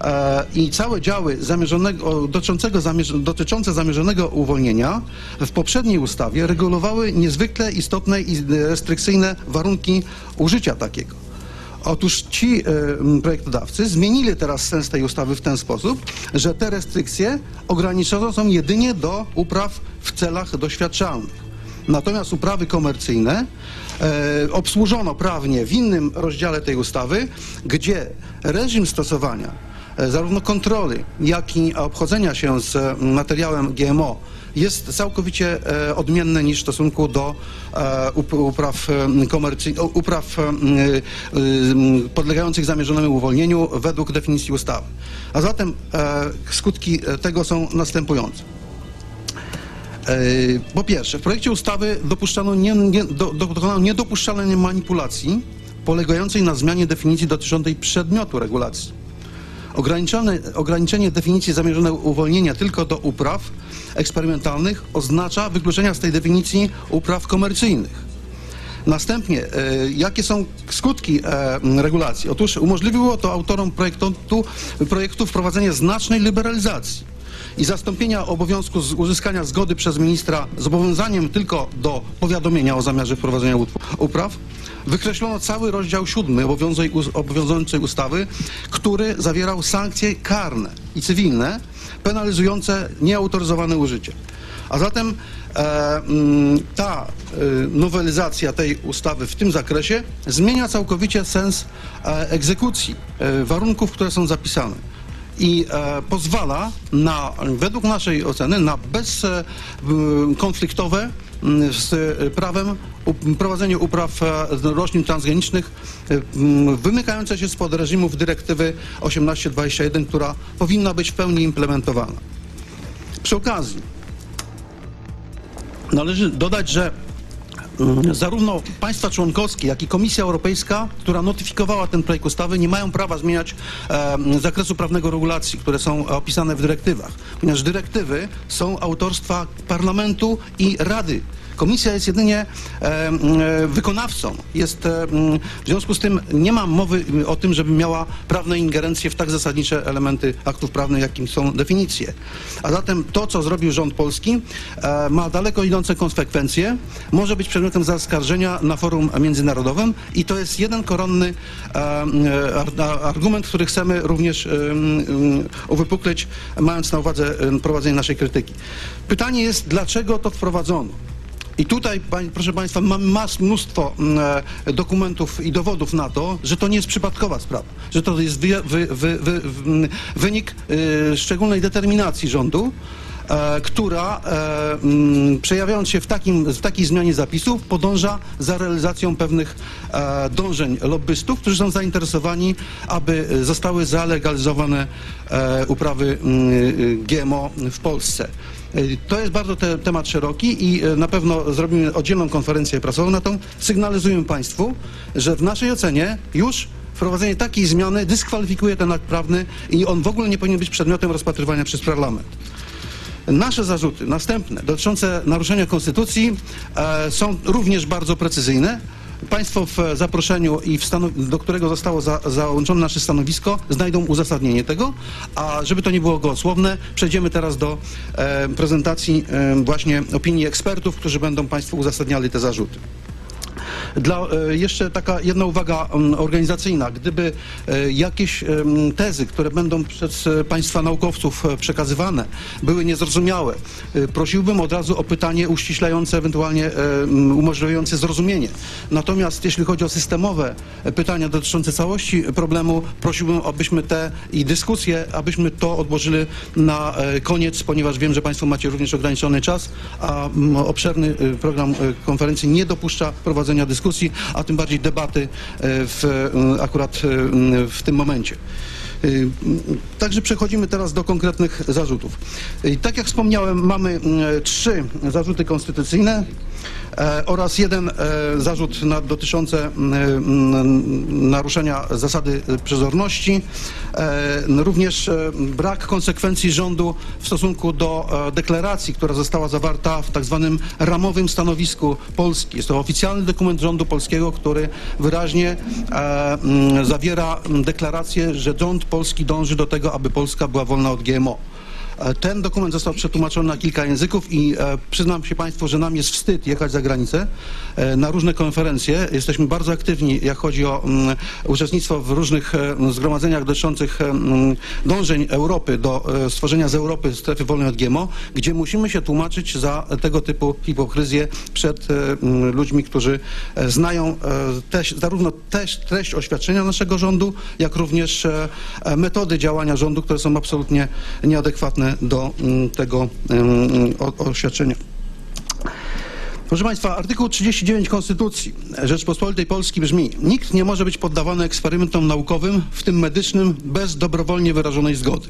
e, i całe działy zamierzonego, dotyczącego, dotyczące zamierzonego uwolnienia w poprzedniej ustawie regulowały niezwykle istotne i restrykcyjne warunki użycia takiego. Otóż ci m, projektodawcy zmienili teraz sens tej ustawy w ten sposób, że te restrykcje ograniczone są jedynie do upraw w celach doświadczalnych. Natomiast uprawy komercyjne e, obsłużono prawnie w innym rozdziale tej ustawy, gdzie reżim stosowania e, zarówno kontroli, jak i obchodzenia się z materiałem GMO jest całkowicie e, odmienne niż w stosunku do e, up- upraw komercyjnych, upraw m, e, podlegających zamierzonemu uwolnieniu według definicji ustawy. A zatem e, skutki tego są następujące. Po pierwsze, w projekcie ustawy dopuszczano nie, nie, do, dokonano niedopuszczalnej manipulacji polegającej na zmianie definicji dotyczącej przedmiotu regulacji. Ograniczone, ograniczenie definicji zamierzonego uwolnienia tylko do upraw eksperymentalnych oznacza wykluczenia z tej definicji upraw komercyjnych. Następnie, e, jakie są skutki e, regulacji? Otóż umożliwiło to autorom projektu, projektu wprowadzenie znacznej liberalizacji i zastąpienia obowiązku uzyskania zgody przez ministra zobowiązaniem tylko do powiadomienia o zamiarze wprowadzenia upraw. Wykreślono cały rozdział siódmy obowiązuj- us- obowiązującej ustawy, który zawierał sankcje karne i cywilne penalizujące nieautoryzowane użycie. A zatem e, mm, ta e, nowelizacja tej ustawy w tym zakresie zmienia całkowicie sens e, egzekucji e, warunków, które są zapisane i e, pozwala na, według naszej oceny, na bezkonfliktowe z e, prawem prowadzenie upraw e, roślin transgenicznych m, wymykające się spod reżimów dyrektywy 1821, która powinna być w pełni implementowana. Przy okazji należy dodać, że Zarówno państwa członkowskie, jak i Komisja Europejska, która notyfikowała ten projekt ustawy, nie mają prawa zmieniać e, zakresu prawnego regulacji, które są opisane w dyrektywach, ponieważ dyrektywy są autorstwa Parlamentu i Rady Komisja jest jedynie e, e, wykonawcą. Jest, e, w związku z tym nie ma mowy o tym, żeby miała prawne ingerencje w tak zasadnicze elementy aktów prawnych, jakim są definicje. A zatem to, co zrobił rząd polski, ma daleko idące konsekwencje, może być przedmiotem zaskarżenia na forum międzynarodowym i to jest jeden koronny argument, który chcemy również uwypuklić, mając na uwadze prowadzenie naszej krytyki. Pytanie jest, dlaczego to wprowadzono? I tutaj, proszę Państwa, mamy mas mnóstwo mm, e, dokumentów i dowodów na to, że to nie jest przypadkowa sprawa, że to jest wy, wy, wy, w- wynik e, szczególnej determinacji rządu, e, która e, mm, przejawiając się w, takim, w takiej zmianie zapisów podąża za realizacją pewnych dążeń lobbystów, którzy są zainteresowani, aby zostały zalegalizowane uprawy mm, GMO w Polsce. E, To jest bardzo te, temat szeroki i e, na pewno zrobimy oddzielną konferencję prasową na tą. Sygnalizujemy Państwu, że w naszej ocenie już wprowadzenie takiej zmiany dyskwalifikuje ten akt prawny i on w ogóle nie powinien być przedmiotem rozpatrywania przez parlament. Nasze zarzuty następne dotyczące naruszenia konstytucji e, są również bardzo precyzyjne. Państwo w zaproszeniu i w do którego zostało za, załączone nasze stanowisko znajdą uzasadnienie tego, a żeby to nie było gołosłowne, przejdziemy teraz do e, prezentacji e, właśnie opinii ekspertów, którzy będą Państwu uzasadniali te zarzuty. Dla, e, jeszcze taka jedna uwaga mm, organizacyjna. Gdyby e, jakieś tezy, które będą przez e, Państwa naukowców przekazywane, były niezrozumiałe, prosiłbym od razu o pytanie uściślające, ewentualnie umożliwiające zrozumienie. Natomiast jeśli chodzi o systemowe pytania dotyczące całości problemu, prosiłbym, abyśmy te i dyskusje, abyśmy to odłożyli na koniec, ponieważ wiem, że Państwo macie również ograniczony czas, a obszerny program konferencji nie dopuszcza prowadzenia dyskusji, a tym bardziej debaty e, w, e, akurat e, w tym momencie. Także przechodzimy teraz do konkretnych zarzutów. Tak jak wspomniałem, mamy trzy zarzuty konstytucyjne oraz jeden e, zarzut dotyczący naruszenia zasady e, przezorności. E, Również e, brak konsekwencji rządu w stosunku do e, deklaracji, która została zawarta w tak zwanym ramowym stanowisku Polski. Jest to oficjalny dokument rządu polskiego, który wyraźnie e, zawiera deklarację, że rząd polski dąży do tego, aby Polska była wolna od GMO. E, Ten dokument został przetłumaczony na kilka języków i e, przyznam się Państwu, że nam jest wstyd jechać za granicę e, na różne konferencje. Jesteśmy bardzo aktywni, jak chodzi o mm, uczestnictwo w różnych zgromadzeniach dotyczących mm, dążeń Europy do stworzenia z Europy strefy wolnej od GMO, gdzie musimy się tłumaczyć za tego typu hipokryzję przed mm, ludźmi, którzy znają też, zarówno też treść oświadczenia naszego rządu, jak również metody działania rządu, które są absolutnie nieadekwatne do mm, tego mm, oświadczenia. Proszę Państwa, artykuł 39 Konstytucji Rzeczpospolitej Polskiej brzmi Nikt nie może być poddawany eksperymentom naukowym, w tym medycznym, bez dobrowolnie wyrażonej zgody.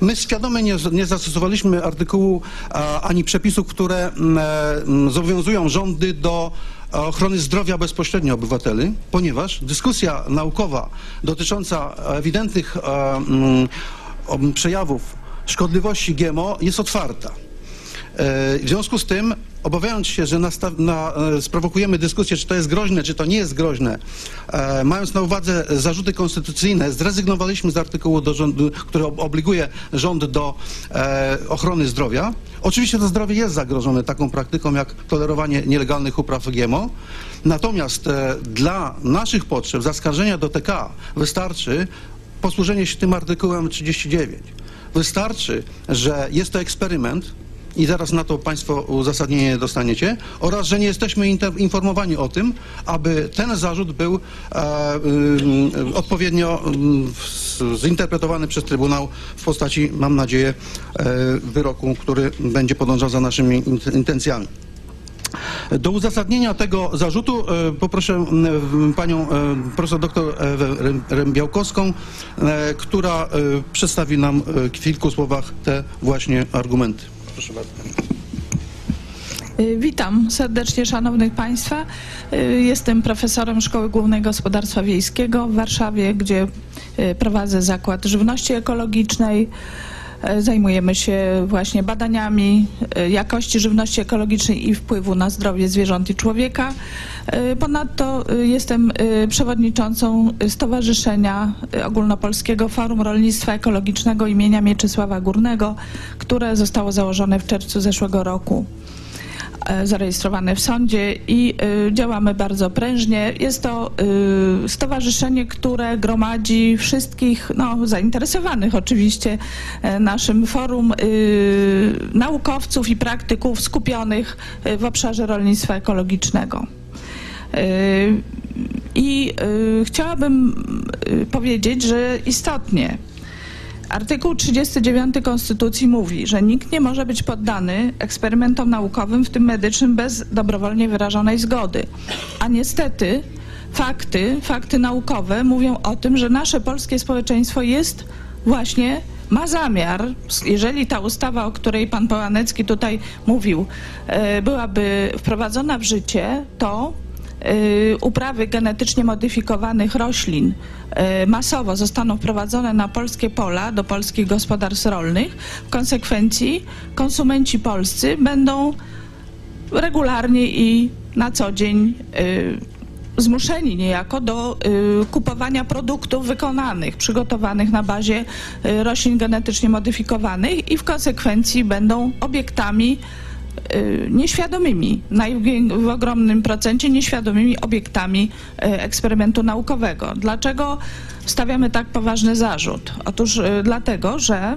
My świadomie nie, nie zastosowaliśmy artykułu a, ani przepisów, które mm, e, zobowiązują rządy do ochrony zdrowia bezpośrednio obywateli, ponieważ dyskusja naukowa dotycząca ewidentnych e, om, przejawów szkodliwości GMO jest otwarta. E, W związku z tym, obawiając się, że na, e, sprowokujemy dyskusję, czy to jest groźne, czy to nie jest groźne, e, mając na uwadze zarzuty konstytucyjne, zrezygnowaliśmy z artykułu, do rządu, który ob- obliguje rząd do ochrony zdrowia. Oczywiście to zdrowie jest zagrożone taką praktyką, jak tolerowanie nielegalnych upraw GMO. Natomiast dla naszych potrzeb zaskarżenia do TK wystarczy posłużenie się tym artykułem 39. Wystarczy, że jest to eksperyment, i zaraz na to Państwo uzasadnienie dostaniecie, oraz że nie jesteśmy informowani o tym, aby ten zarzut był e, y, odpowiednio y, zinterpretowany przez Trybunał w postaci, mam nadzieję, e, wyroku, który będzie podążał za naszymi int- intencjami. Do uzasadnienia tego zarzutu e, poproszę m, panią e, profesor doktor e, która e, przedstawi nam e, w kilku słowach te właśnie argumenty. Proszę bardzo. Y, Witam serdecznie szanownych Państwa. Y, Jestem profesorem Szkoły Głównej Gospodarstwa Wiejskiego w Warszawie, gdzie y, prowadzę zakład żywności ekologicznej. E, Zajmujemy się właśnie badaniami e, jakości żywności ekologicznej i wpływu na zdrowie zwierząt i człowieka. E, Ponadto jestem przewodniczącą Stowarzyszenia Ogólnopolskiego Forum Rolnictwa Ekologicznego imienia Mieczysława Górnego, które zostało założone w czerwcu zeszłego roku e, zarejestrowane w sądzie i y, działamy bardzo prężnie. Jest to y, stowarzyszenie, które gromadzi wszystkich no, zainteresowanych oczywiście e, naszym forum naukowców i praktyków skupionych w obszarze rolnictwa ekologicznego. I chciałabym powiedzieć, że istotnie Artykuł 39 Konstytucji mówi, że nikt nie może być poddany eksperymentom naukowym, w tym medycznym, bez dobrowolnie wyrażonej zgody. A niestety fakty, fakty naukowe mówią o tym, że nasze polskie społeczeństwo jest właśnie ma zamiar, jeżeli ta ustawa, o której pan Połanecki tutaj mówił, e, byłaby wprowadzona w życie, to uprawy genetycznie modyfikowanych roślin y, masowo zostaną wprowadzone na polskie pola, do polskich gospodarstw rolnych, w konsekwencji konsumenci polscy będą regularnie i na co dzień y, zmuszeni niejako do y, kupowania produktów wykonanych, przygotowanych na bazie y, roślin genetycznie modyfikowanych i w konsekwencji będą obiektami y, nieświadomymi, najwię- w ogromnym procencie nieświadomymi obiektami y, eksperymentu naukowego. Dlaczego stawiamy tak poważny zarzut? Otóż y, dlatego, że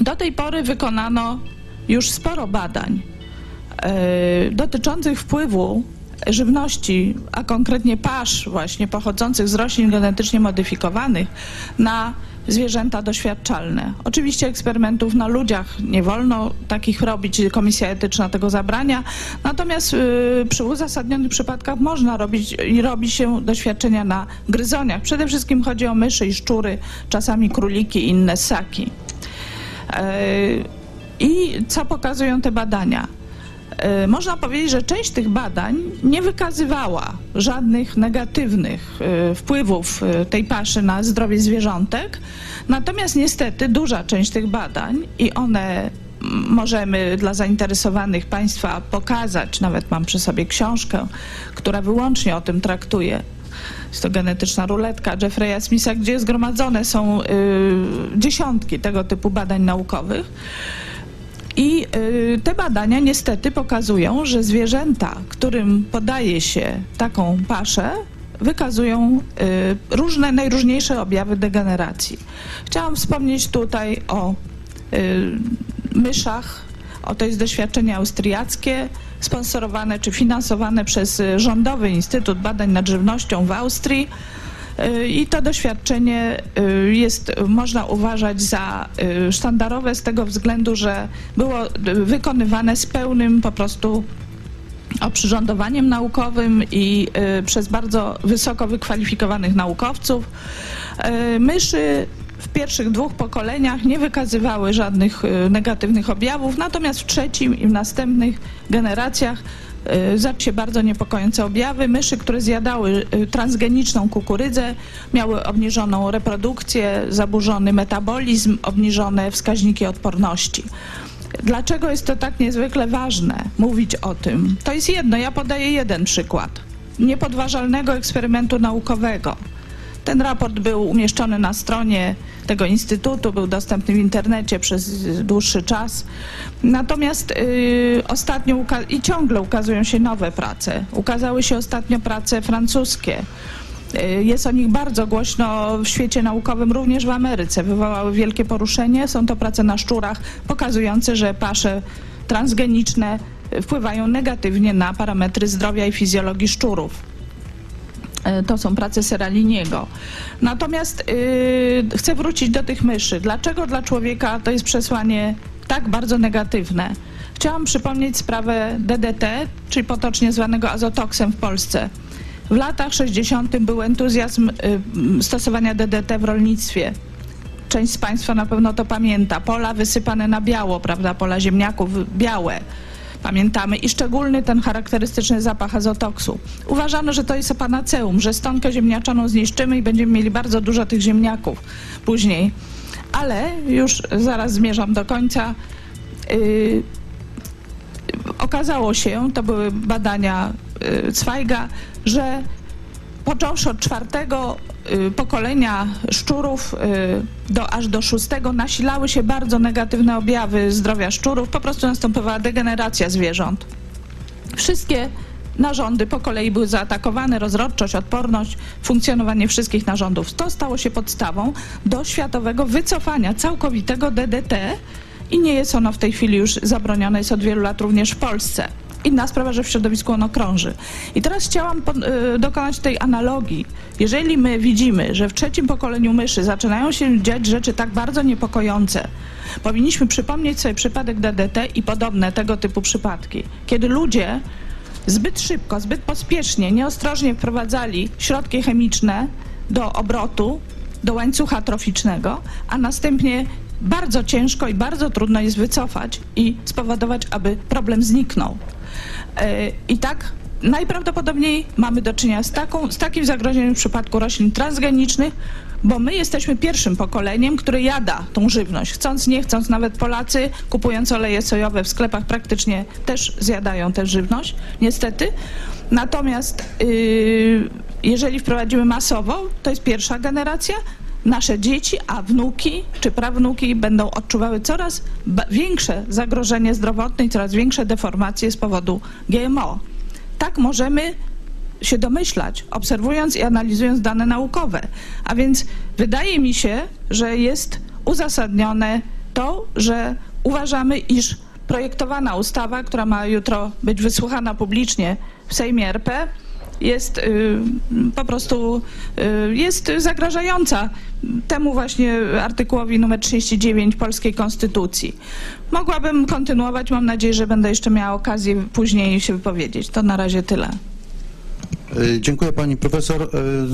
do tej pory wykonano już sporo badań y, dotyczących wpływu żywności, a konkretnie pasz właśnie pochodzących z roślin genetycznie modyfikowanych na zwierzęta doświadczalne. Oczywiście eksperymentów na ludziach nie wolno takich robić, komisja etyczna tego zabrania, natomiast y, przy uzasadnionych przypadkach można robić i robi się doświadczenia na gryzoniach. Przede wszystkim chodzi o myszy i szczury, czasami króliki i inne ssaki. E, I co pokazują te badania? E, Można powiedzieć, że część tych badań nie wykazywała żadnych negatywnych e, wpływów e, tej paszy na zdrowie zwierzątek, natomiast niestety duża część tych badań i one możemy dla zainteresowanych Państwa pokazać, nawet mam przy sobie książkę, która wyłącznie o tym traktuje. Jest to genetyczna ruletka Jeffreya Smitha, gdzie zgromadzone są y, dziesiątki tego typu badań naukowych. I y, te badania niestety pokazują, że zwierzęta, którym podaje się taką paszę, wykazują y, różne, najróżniejsze objawy degeneracji. Chciałam wspomnieć tutaj o y, myszach, o to jest doświadczenie austriackie, sponsorowane czy finansowane przez Rządowy Instytut Badań nad Żywnością w Austrii. I to doświadczenie y, jest, można uważać za y, sztandarowe z tego względu, że było y, wykonywane z pełnym po prostu oprzyrządowaniem naukowym i przez bardzo wysoko wykwalifikowanych naukowców. Myszy w pierwszych dwóch pokoleniach nie wykazywały żadnych negatywnych objawów, natomiast w trzecim i w następnych generacjach y, zaczęły się bardzo niepokojące objawy. Myszy, które zjadały y, transgeniczną kukurydzę, miały obniżoną reprodukcję, zaburzony metabolizm, obniżone wskaźniki odporności. Dlaczego jest to tak niezwykle ważne mówić o tym? To jest jedno, ja podaję jeden przykład. Niepodważalnego eksperymentu naukowego. Ten raport był umieszczony na stronie tego instytutu, był dostępny w internecie przez dłuższy czas. Natomiast y, ostatnio i ciągle ukazują się nowe prace. Ukazały się ostatnio prace francuskie. Y, Jest o nich bardzo głośno w świecie naukowym, również w Ameryce. Wywołały wielkie poruszenie. Są to prace na szczurach pokazujące, że pasze transgeniczne wpływają negatywnie na parametry zdrowia i fizjologii szczurów. E, To są prace Seraliniego. Natomiast yy, chcę wrócić do tych myszy. Dlaczego dla człowieka to jest przesłanie tak bardzo negatywne? Chciałam przypomnieć sprawę DDT, czyli potocznie zwanego azotoksem w Polsce. W latach 60. był entuzjazm y, stosowania DDT w rolnictwie. Część z Państwa na pewno to pamięta. Pola wysypane na biało, prawda? Pola ziemniaków białe. Pamiętamy i szczególny ten charakterystyczny zapach azotoksu. Uważano, że to jest panaceum, że stonkę ziemniaczaną zniszczymy i będziemy mieli bardzo dużo tych ziemniaków później. ale już zaraz zmierzam do końca. Y, okazało się, to były badania y, Zweiga, że począwszy od czwartego pokolenia szczurów y, do, aż do szóstego nasilały się bardzo negatywne objawy zdrowia szczurów, po prostu następowała degeneracja zwierząt. Wszystkie narządy po kolei były zaatakowane, rozrodczość, odporność, funkcjonowanie wszystkich narządów. To stało się podstawą do światowego wycofania całkowitego DDT i nie jest ono w tej chwili już zabronione, jest od wielu lat również w Polsce. Inna sprawa, że w środowisku ono krąży. I teraz chciałam y, dokonać tej analogii. Jeżeli my widzimy, że w trzecim pokoleniu myszy zaczynają się dziać rzeczy tak bardzo niepokojące, powinniśmy przypomnieć sobie przypadek DDT i podobne tego typu przypadki. Kiedy ludzie zbyt szybko, zbyt pospiesznie, nieostrożnie wprowadzali środki chemiczne do obrotu, do łańcucha troficznego, a następnie bardzo ciężko i bardzo trudno jest wycofać i spowodować, aby problem zniknął. E, I tak najprawdopodobniej mamy do czynienia z, taką, z takim zagrożeniem w przypadku roślin transgenicznych, bo my jesteśmy pierwszym pokoleniem, które jada tą żywność. Chcąc, nie chcąc, nawet Polacy kupując oleje sojowe w sklepach praktycznie też zjadają tę żywność, niestety. Natomiast yy, jeżeli wprowadzimy masowo, to jest pierwsza generacja, nasze dzieci, a wnuki czy prawnuki będą odczuwały coraz większe zagrożenie zdrowotne i coraz większe deformacje z powodu GMO. Tak możemy się domyślać, obserwując i analizując dane naukowe. A więc wydaje mi się, że jest uzasadnione to, że uważamy, iż projektowana ustawa, która ma jutro być wysłuchana publicznie w Sejmie RP, jest y, po prostu y, jest zagrażająca temu właśnie artykułowi numer 39 polskiej konstytucji. Mogłabym kontynuować, mam nadzieję, że będę jeszcze miała okazję później się wypowiedzieć. To na razie tyle. E, dziękuję pani profesor. E,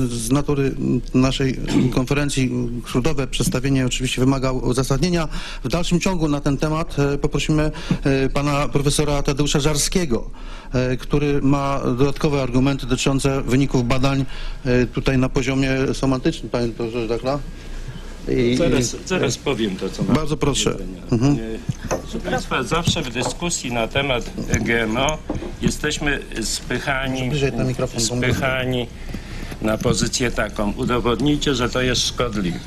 z natury naszej konferencji śródowe przedstawienie oczywiście wymaga uzasadnienia. W dalszym ciągu na ten temat e, poprosimy pana profesora Tadeusza Żarskiego, który ma dodatkowe argumenty dotyczące wyników badań tutaj na poziomie semantycznym, panie profesorze Dachla. I, zaraz, zaraz powiem to, co mam Bardzo proszę. Mhm. Proszę Państwa, zawsze w dyskusji na temat GMO jesteśmy spychani, spychani na pozycję taką. Udowodnijcie, że to jest szkodliwe.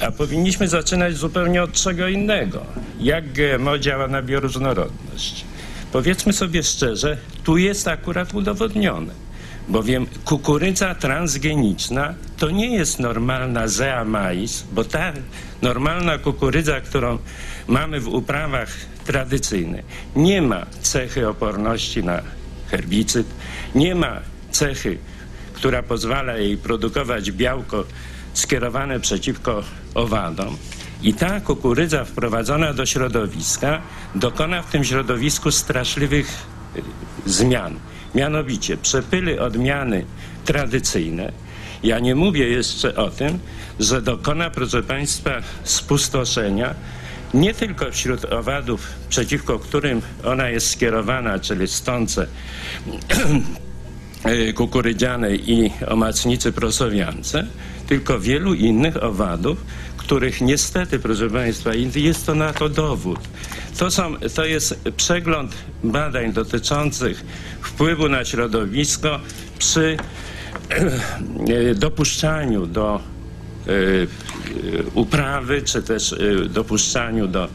A powinniśmy zaczynać zupełnie od czego innego. Jak GMO działa na bioróżnorodność? Powiedzmy sobie szczerze, tu jest akurat udowodnione bowiem kukurydza transgeniczna to nie jest normalna zea mais, bo ta normalna kukurydza, którą mamy w uprawach tradycyjnych, nie ma cechy oporności na herbicyd, nie ma cechy, która pozwala jej produkować białko skierowane przeciwko owadom. I ta kukurydza wprowadzona do środowiska dokona w tym środowisku straszliwych y, zmian. Mianowicie przepyly odmiany tradycyjne. Ja nie mówię jeszcze o tym, że dokona, proszę Państwa, spustoszenia nie tylko wśród owadów, przeciwko którym ona jest skierowana, czyli stące kukurydzianej i omacnicy prosowiance, tylko wielu innych owadów, których niestety, proszę Państwa, jest to na to dowód. To, są, to jest przegląd badań dotyczących wpływu na środowisko przy dopuszczaniu do e, uprawy, czy też e, dopuszczaniu do,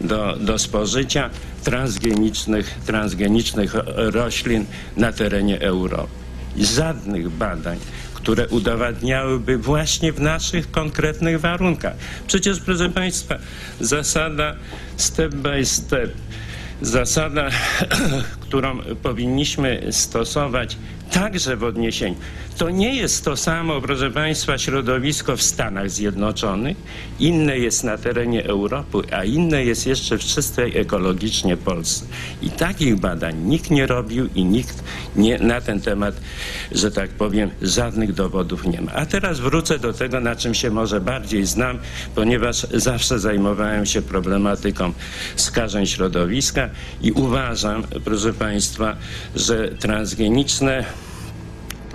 do, do spożycia transgenicznych, transgenicznych roślin na terenie Europy. Żadnych badań które udowadniałyby właśnie w naszych konkretnych warunkach. Przecież, proszę Państwa, zasada step by step, zasada, którą powinniśmy stosować także w odniesieniu. To nie jest to samo, proszę Państwa, środowisko w Stanach Zjednoczonych, inne jest na terenie Europy, a inne jest jeszcze w czystej ekologicznie Polsce. I takich badań nikt nie robił i nikt nie, na ten temat, że tak powiem, żadnych dowodów nie ma. A teraz wrócę do tego, na czym się może bardziej znam, ponieważ zawsze zajmowałem się problematyką skażeń środowiska i uważam, proszę Państwa, że transgeniczne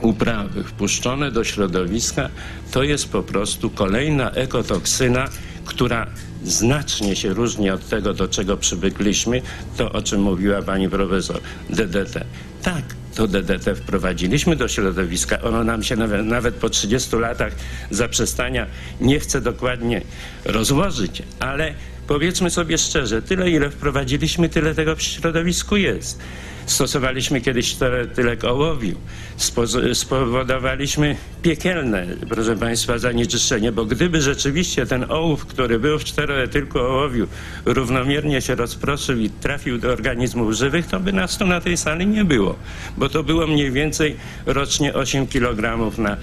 uprawy wpuszczone do środowiska to jest po prostu kolejna ekotoksyna, która znacznie się różni od tego, do czego przywykliśmy, to o czym mówiła pani profesor, DDT. Tak, to DDT wprowadziliśmy do środowiska. Ono nam się nawet, nawet po 30 latach zaprzestania nie chce dokładnie rozłożyć, ale powiedzmy sobie szczerze, tyle ile wprowadziliśmy, tyle tego w środowisku jest. Stosowaliśmy kiedyś tyle ołowiu. Spo- spowodowaliśmy piekielne, proszę Państwa, zanieczyszczenie, bo gdyby rzeczywiście ten ołów, który był w czteroetylku ołowiu, równomiernie się rozproszył i trafił do organizmów żywych, to by nas tu na tej sali nie było, bo to było mniej więcej rocznie 8 kg na,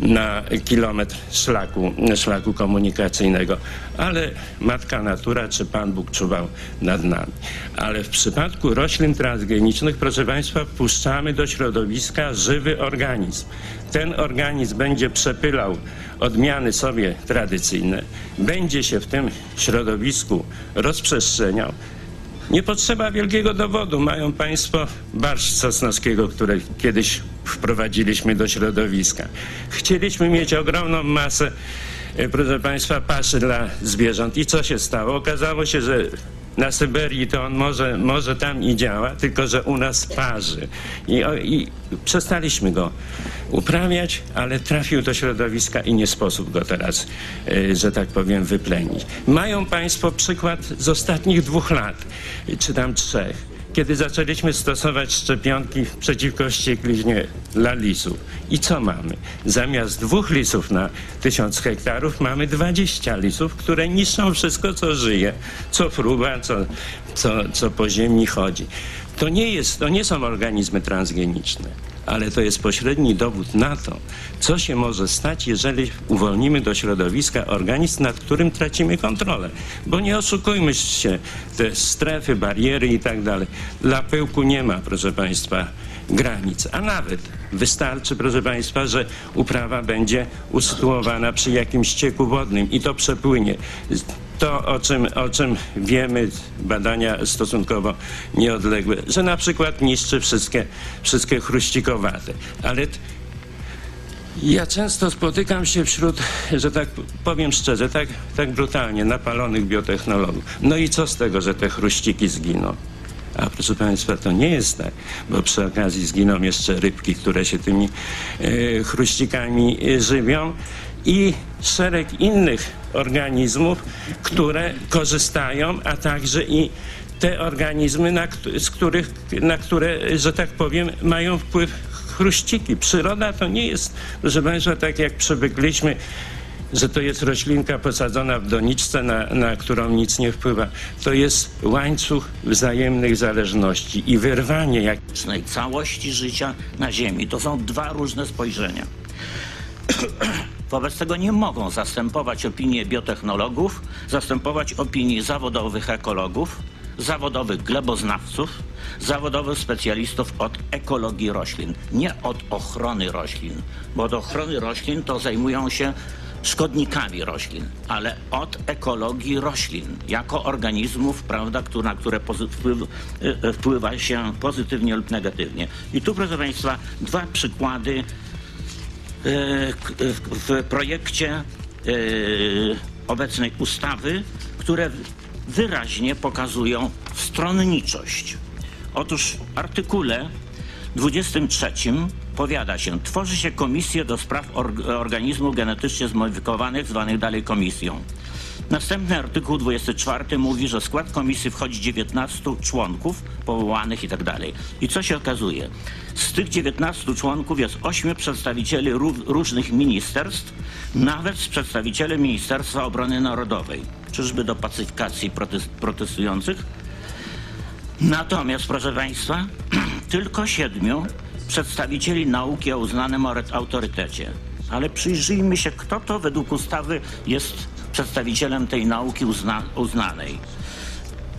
na kilometr szlaku, szlaku komunikacyjnego. Ale matka natura czy Pan Bóg czuwał nad nami. Ale w przypadku roślin transgenicznych, proszę Państwa, wpuszczamy do środowiska żywy organizm. Ten organizm będzie przepylał odmiany sobie tradycyjne, będzie się w tym środowisku rozprzestrzeniał. Nie potrzeba wielkiego dowodu. Mają Państwo barszcz sosnowskiego, który kiedyś wprowadziliśmy do środowiska. Chcieliśmy mieć ogromną masę, e, proszę Państwa, paszy dla zwierząt. I co się stało? Okazało się, że na Syberii to on może, może tam i działa, tylko że u nas parzy. I, I przestaliśmy go uprawiać, ale trafił do środowiska i nie sposób go teraz, y, że tak powiem, wyplenić. Mają Państwo przykład z ostatnich dwóch lat, czy tam trzech kiedy zaczęliśmy stosować szczepionki przeciwko ściekliźnie dla lisów. I co mamy? Zamiast dwóch lisów na tysiąc hektarów mamy 20 lisów, które niszczą wszystko, co żyje, co fruwa, co, co, co po ziemi chodzi. To nie, jest, to nie są organizmy transgeniczne ale to jest pośredni dowód na to, co się może stać, jeżeli uwolnimy do środowiska organizm, nad którym tracimy kontrolę. Bo nie oszukujmy się, te strefy, bariery i tak dalej. Dla pyłku nie ma, proszę Państwa, granic. A nawet wystarczy, proszę Państwa, że uprawa będzie usytuowana przy jakimś ścieku wodnym i to przepłynie. To, o czym, o czym wiemy, badania stosunkowo nieodległe, że na przykład niszczy wszystkie, wszystkie chruścikowate. Ale ja często spotykam się wśród, że tak powiem szczerze, tak, tak brutalnie, napalonych biotechnologów. No i co z tego, że te chruściki zginą? A proszę Państwa, to nie jest tak, bo przy okazji zginą jeszcze rybki, które się tymi e, chruścikami e, żywią i szereg innych organizmów, które korzystają, a także i te organizmy, na, z których, na które, że tak powiem, mają wpływ chruściki. Przyroda to nie jest, proszę Państwa, tak jak przywykliśmy, że to jest roślinka posadzona w doniczce, na, na którą nic nie wpływa. To jest łańcuch wzajemnych zależności i wyrwanie jak... całości życia na Ziemi. To są dwa różne spojrzenia. Wobec tego nie mogą zastępować opinii biotechnologów, zastępować opinii zawodowych ekologów, zawodowych gleboznawców, zawodowych specjalistów od ekologii roślin, nie od ochrony roślin, bo od ochrony roślin to zajmują się szkodnikami roślin, ale od ekologii roślin, jako organizmów, prawda, na które wpływa, e, wpływa się pozytywnie lub negatywnie. I tu, proszę Państwa, dwa przykłady e, w projekcie e, obecnej ustawy, które wyraźnie pokazują stronniczość. Otóż w artykule 23 powiada się, tworzy się komisję do spraw organizmów genetycznie zmodyfikowanych, zwanych dalej komisją. Następny artykuł 24 mówi, że w skład komisji wchodzi 19 członków powołanych i tak dalej. I co się okazuje? Z tych 19 członków jest 8 przedstawicieli różnych ministerstw, nawet z przedstawicielem Ministerstwa Obrony Narodowej. Czyżby do pacyfikacji protestujących? Natomiast, proszę Państwa, tylko siedmiu przedstawicieli nauki o uznanym autorytecie. Ale przyjrzyjmy się, kto to według ustawy jest przedstawicielem tej nauki uzna uznanej.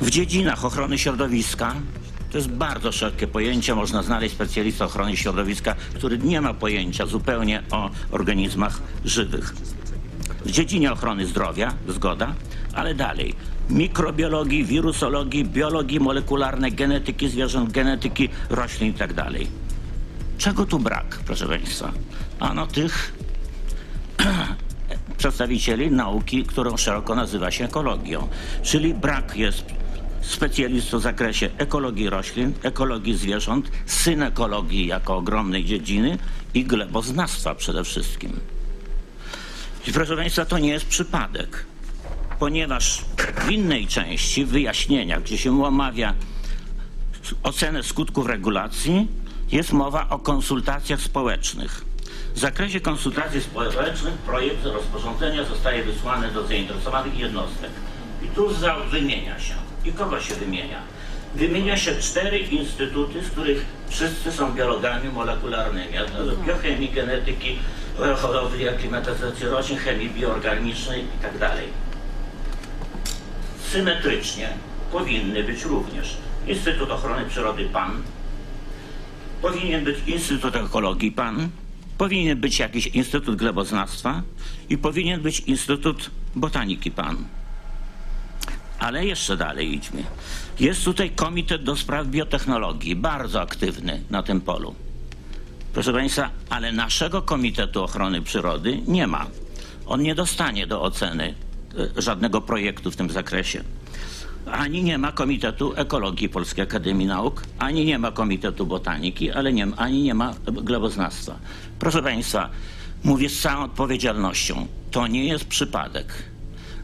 W dziedzinach ochrony środowiska to jest bardzo szerokie pojęcie. Można znaleźć specjalistę ochrony środowiska, który nie ma pojęcia zupełnie o organizmach żywych. W dziedzinie ochrony zdrowia, zgoda, ale dalej. Mikrobiologii, wirusologii, biologii molekularnej, genetyki zwierząt, genetyki roślin itd. Tak Czego tu brak, proszę Państwa? Ano tych przedstawicieli nauki, którą szeroko nazywa się ekologią. Czyli brak jest specjalistów w zakresie ekologii roślin, ekologii zwierząt, synekologii jako ogromnej dziedziny i gleboznawstwa przede wszystkim. I proszę Państwa, to nie jest przypadek, ponieważ w innej części wyjaśnienia, gdzie się omawia ocenę skutków regulacji, jest mowa o konsultacjach społecznych. W zakresie konsultacji społecznych projekt rozporządzenia zostaje wysłany do zainteresowanych jednostek. I tu wymienia się. I kogo się wymienia? Wymienia się cztery instytuty, z których wszyscy są biologami molekularnymi. Biochemii, genetyki, hodowli, aklimatyzacji roślin, chemii bioorganicznej itd. Symetrycznie powinny być również Instytut Ochrony Przyrody PAN, powinien być Instytut Ekologii PAN, powinien być jakiś Instytut Gleboznawstwa i powinien być Instytut Botaniki PAN. Ale jeszcze dalej idźmy. Jest tutaj Komitet do Spraw Biotechnologii, bardzo aktywny na tym polu. Proszę Państwa, ale naszego Komitetu Ochrony Przyrody nie ma. On nie dostanie do oceny e, żadnego projektu w tym zakresie. Ani nie ma Komitetu Ekologii Polskiej Akademii Nauk, ani nie ma Komitetu Botaniki, ale nie, ani nie ma gleboznawstwa. Proszę Państwa, mówię z całą odpowiedzialnością, to nie jest przypadek.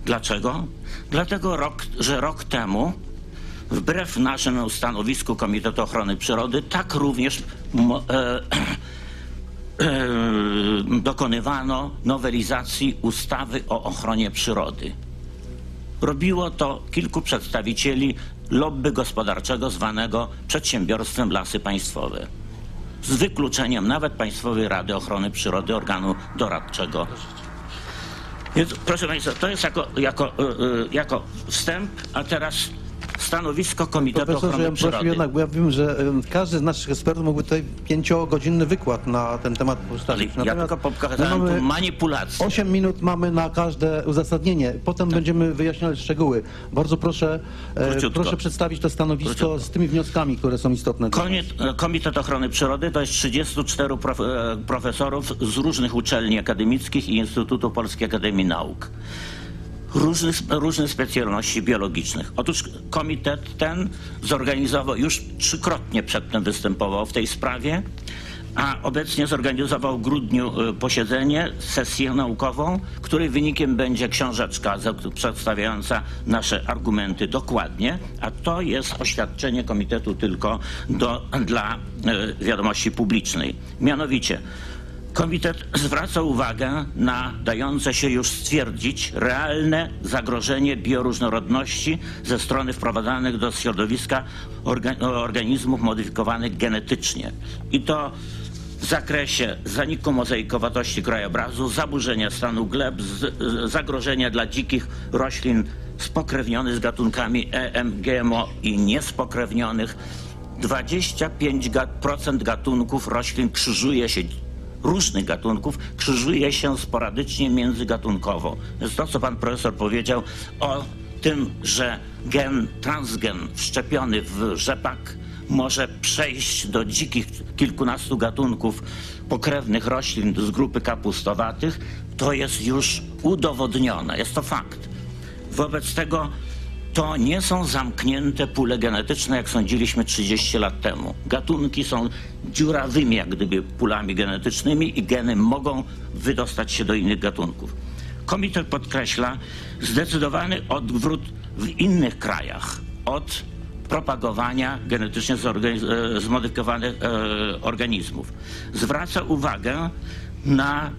Dlaczego? Dlatego, rok, że rok temu, wbrew naszemu stanowisku Komitetu Ochrony Przyrody, tak również e, e, dokonywano nowelizacji ustawy o ochronie przyrody. Robiło to kilku przedstawicieli lobby gospodarczego zwanego przedsiębiorstwem Lasy Państwowe. Z wykluczeniem nawet Państwowej Rady Ochrony Przyrody, organu doradczego. Więc proszę Państwa, to jest jako, jako, yy, jako wstęp, a teraz stanowisko Komitetu Profesorze, Ochrony ja bym prosił Przyrody. jednak, bo ja wiem, że każdy z naszych ekspertów mógłby tutaj pięciogodzinny wykład na ten temat postawić. ja tylko pokazałem my tu manipulację. 8 minut mamy na każde uzasadnienie. Potem będziemy wyjaśniać szczegóły. Bardzo proszę, e, Króciutko. proszę przedstawić to stanowisko z tymi wnioskami, które są istotne. Komitet Ochrony Przyrody to jest 34 prof, e, profesorów z różnych uczelni akademickich i Instytutu Polskiej Akademii Nauk. Różnych, różnych specjalności biologicznych. Otóż komitet ten zorganizował, już trzykrotnie przedtem występował w tej sprawie, a obecnie zorganizował w grudniu e, posiedzenie, sesję naukową, której wynikiem będzie książeczka przedstawiająca nasze argumenty dokładnie, a to jest oświadczenie komitetu tylko do, dla e, wiadomości publicznej. Mianowicie, Komitet zwraca uwagę na dające się już stwierdzić realne zagrożenie bioróżnorodności ze strony wprowadzanych do środowiska orga- organizmów modyfikowanych genetycznie. I to w zakresie zaniku mozaikowatości krajobrazu, zaburzenia stanu gleb, zagrożenia dla dzikich roślin spokrewnionych z gatunkami EM, GMO i niespokrewnionych. 25% gatunków roślin krzyżuje się różnych gatunków krzyżuje się sporadycznie międzygatunkowo. Więc to, co pan profesor powiedział o tym, że gen, transgen wszczepiony w rzepak może przejść do dzikich kilkunastu gatunków pokrewnych roślin z grupy kapustowatych, to jest już udowodnione, jest to fakt. Wobec tego to nie są zamknięte pule genetyczne, jak sądziliśmy 30 lat temu. Gatunki są dziurawymi, jak gdyby, pulami genetycznymi i geny mogą wydostać się do innych gatunków. Komitet podkreśla zdecydowany odwrót w innych krajach od propagowania genetycznie e, zmodyfikowanych e, organizmów. Zwraca uwagę na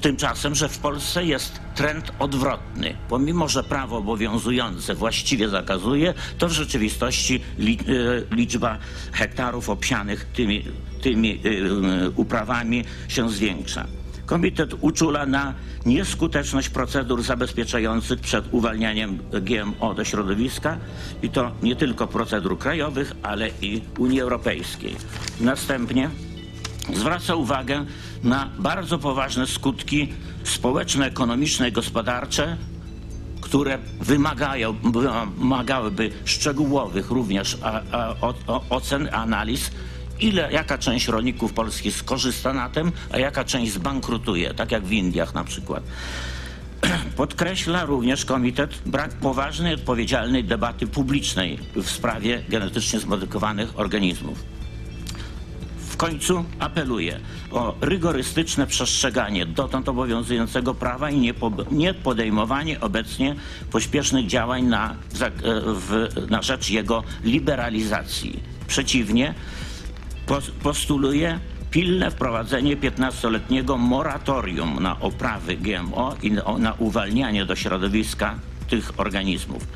Tymczasem, że w Polsce jest trend odwrotny. Pomimo, że prawo obowiązujące właściwie zakazuje, to w rzeczywistości e, liczba hektarów obsianych tymi, tymi e, e, uprawami się zwiększa. Komitet uczula na nieskuteczność procedur zabezpieczających przed uwalnianiem GMO do środowiska i to nie tylko procedur krajowych, ale i Unii Europejskiej. Następnie zwraca uwagę na bardzo poważne skutki społeczno-ekonomiczne i gospodarcze, które wymagają, wymagałyby szczegółowych również ocen, analiz, ile, jaka część rolników polskich skorzysta na tym, a jaka część zbankrutuje, tak jak w Indiach na przykład. Podkreśla również komitet brak poważnej, odpowiedzialnej debaty publicznej w sprawie genetycznie zmodyfikowanych organizmów. W końcu apeluje o rygorystyczne przestrzeganie dotąd obowiązującego prawa i nie podejmowanie obecnie pośpiesznych działań na, w, na rzecz jego liberalizacji. Przeciwnie, postuluje pilne wprowadzenie 15-letniego moratorium na oprawy GMO i na uwalnianie do środowiska tych organizmów.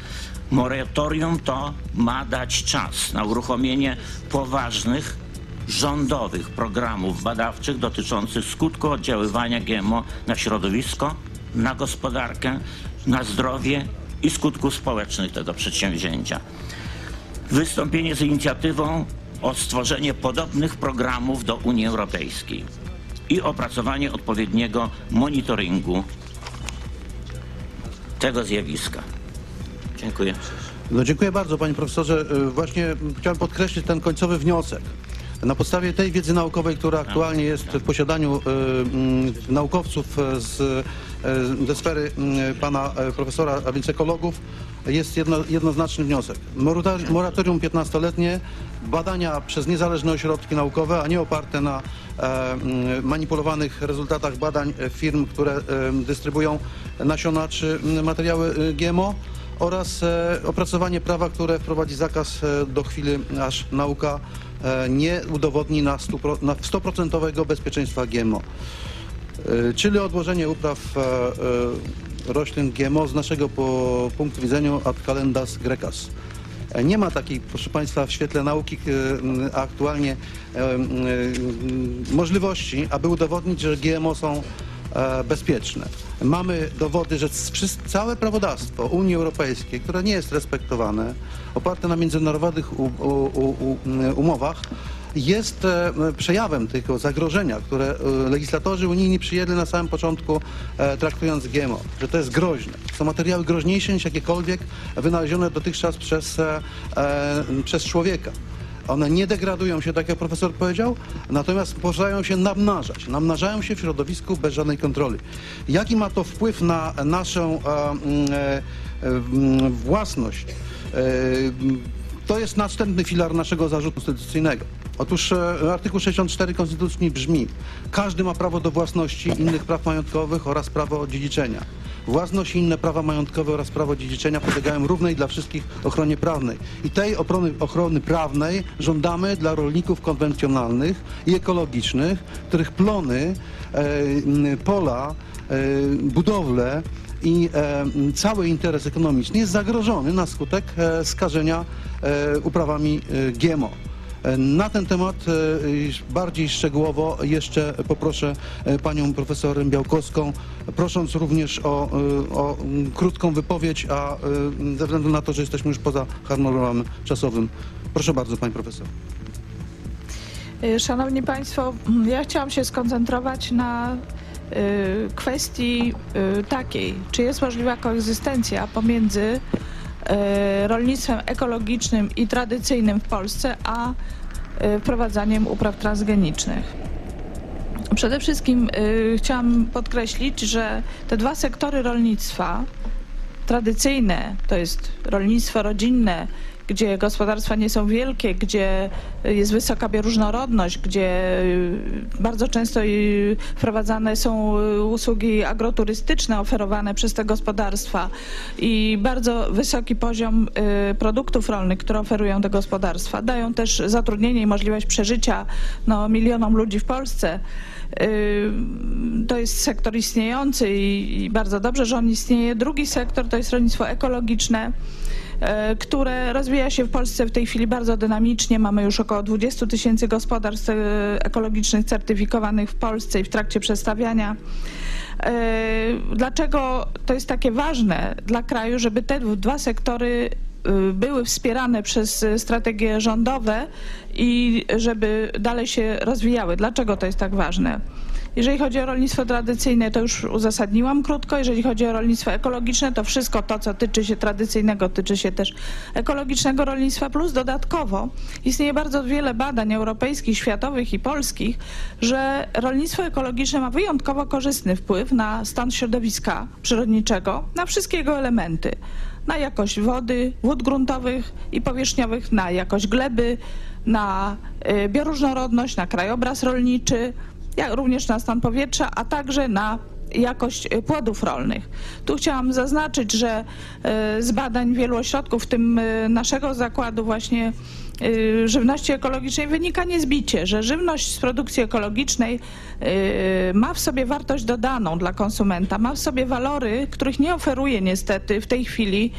Moratorium to ma dać czas na uruchomienie poważnych rządowych programów badawczych dotyczących skutku oddziaływania GMO na środowisko, na gospodarkę, na zdrowie i skutków społecznych tego przedsięwzięcia. Wystąpienie z inicjatywą o stworzenie podobnych programów do Unii Europejskiej i opracowanie odpowiedniego monitoringu tego zjawiska. Dziękuję. No dziękuję bardzo panie profesorze. Właśnie chciałem podkreślić ten końcowy wniosek. Na podstawie tej wiedzy naukowej, która aktualnie jest w posiadaniu y, y, naukowców z, y, ze sfery pana profesora, a więc ekologów, jest jedno, jednoznaczny wniosek. Moratorium 15-letnie, badania przez niezależne ośrodki naukowe, a nie oparte na e, manipulowanych rezultatach badań firm, które e, dystrybuują nasiona czy materiały GMO oraz e, opracowanie prawa, które wprowadzi zakaz do chwili, aż nauka nie udowodni na 100%, bezpieczeństwa GMO. Czyli odłożenie upraw roślin GMO z naszego punktu widzenia ad calendas grecas. Nie ma takiej, proszę Państwa, w świetle nauki aktualnie możliwości, aby udowodnić, że GMO są e, bezpieczne. Mamy dowody, że całe prawodawstwo Unii Europejskiej, które nie jest respektowane, oparte na międzynarodowych umowach, jest e, przejawem tego zagrożenia, które e, legislatorzy unijni przyjęli na samym początku, e, traktując GMO, że to jest groźne. Są materiały groźniejsze niż jakiekolwiek wynalezione dotychczas przez, przez człowieka. One nie degradują się, tak jak profesor powiedział, natomiast pozwalają się namnażać. Namnażają się w środowisku bez żadnej kontroli. Jaki ma to wpływ na naszą e, e, własność? E, to jest następny filar naszego zarzutu konstytucyjnego. Otóż e, artykuł 64 Konstytucji brzmi każdy ma prawo do własności, innych praw majątkowych oraz prawo dziedziczenia. Własność i inne prawa majątkowe oraz prawo dziedziczenia podlegają równej dla wszystkich ochronie prawnej. I tej ochrony, ochrony prawnej żądamy dla rolników konwencjonalnych i ekologicznych, których plony, e, pola, e, budowle i e, cały interes ekonomiczny jest zagrożony na skutek e, skażenia e, uprawami e, GMO. Na ten temat e, bardziej szczegółowo jeszcze poproszę e, panią profesor Białkowską, prosząc również o, e, o krótką wypowiedź, a ze względu na to, że jesteśmy już poza harmonogramem czasowym. Proszę bardzo, pani profesor. Szanowni Państwo, ja chciałam się skoncentrować na kwestii takiej, czy jest możliwa koegzystencja pomiędzy rolnictwem ekologicznym i tradycyjnym w Polsce, a e, wprowadzaniem upraw transgenicznych. Przede wszystkim e, chciałam podkreślić, że te dwa sektory rolnictwa, tradycyjne, to jest rolnictwo rodzinne gdzie gospodarstwa nie są wielkie, gdzie jest wysoka bioróżnorodność, gdzie y, bardzo często y, wprowadzane są y, usługi agroturystyczne oferowane przez te gospodarstwa i bardzo wysoki poziom produktów rolnych, które oferują te gospodarstwa. Dają też zatrudnienie i możliwość przeżycia no, milionom ludzi w Polsce. To jest sektor istniejący i bardzo dobrze, że on istnieje. Drugi sektor to jest rolnictwo ekologiczne. E, które rozwija się w Polsce w tej chwili bardzo dynamicznie. Mamy już około 20 tysięcy gospodarstw e, ekologicznych certyfikowanych w Polsce i w trakcie przestawiania. E, dlaczego to jest takie ważne dla kraju, żeby te dwa sektory były wspierane przez strategie rządowe i żeby dalej się rozwijały. Dlaczego to jest tak ważne? Jeżeli chodzi o rolnictwo tradycyjne, to już uzasadniłam krótko. Jeżeli chodzi o rolnictwo ekologiczne, to wszystko to, co tyczy się tradycyjnego, tyczy się też ekologicznego rolnictwa, plus dodatkowo istnieje bardzo wiele badań europejskich, światowych i polskich, że rolnictwo ekologiczne ma wyjątkowo korzystny wpływ na stan środowiska przyrodniczego, na wszystkie jego elementy. Na jakość wody, wód gruntowych i powierzchniowych, na jakość gleby, na y, bioróżnorodność, na krajobraz rolniczy, jak również na stan powietrza, a także na jakość y, płodów rolnych. Tu chciałam zaznaczyć, że y, z badań wielu ośrodków, w tym y, naszego zakładu właśnie żywności ekologicznej wynika niezbicie, że żywność z produkcji ekologicznej ma w sobie wartość dodaną dla konsumenta, ma w sobie walory, których nie oferuje niestety w tej chwili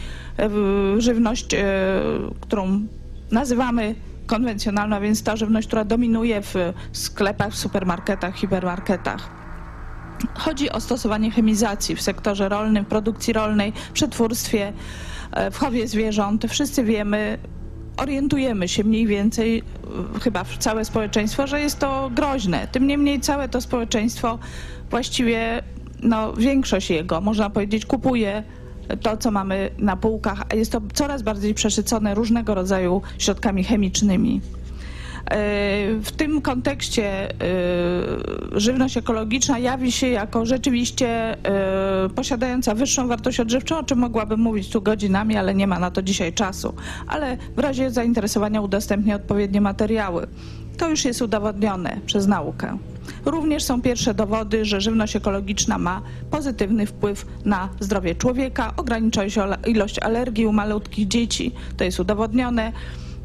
żywność, którą nazywamy konwencjonalną, a więc ta żywność, która dominuje w sklepach, w supermarketach, hipermarketach. Chodzi o stosowanie chemizacji w sektorze rolnym, w produkcji rolnej, w przetwórstwie, e, w chowie zwierząt. Wszyscy wiemy, orientujemy się mniej więcej, e, chyba całe społeczeństwo, że jest to groźne. Tym niemniej całe to społeczeństwo, właściwie no, większość jego, można powiedzieć, kupuje to, co mamy na półkach, a jest to coraz bardziej przeszycone różnego rodzaju środkami chemicznymi. E, W tym kontekście e, żywność ekologiczna jawi się jako rzeczywiście e, posiadająca wyższą wartość odżywczą, o czym mogłabym mówić tu godzinami, ale nie ma na to dzisiaj czasu. Ale w razie zainteresowania udostępnię odpowiednie materiały. To już jest udowodnione przez naukę. Również są pierwsze dowody, że żywność ekologiczna ma pozytywny wpływ na zdrowie człowieka, ogranicza ilo- ilość alergii u malutkich dzieci, to jest udowodnione,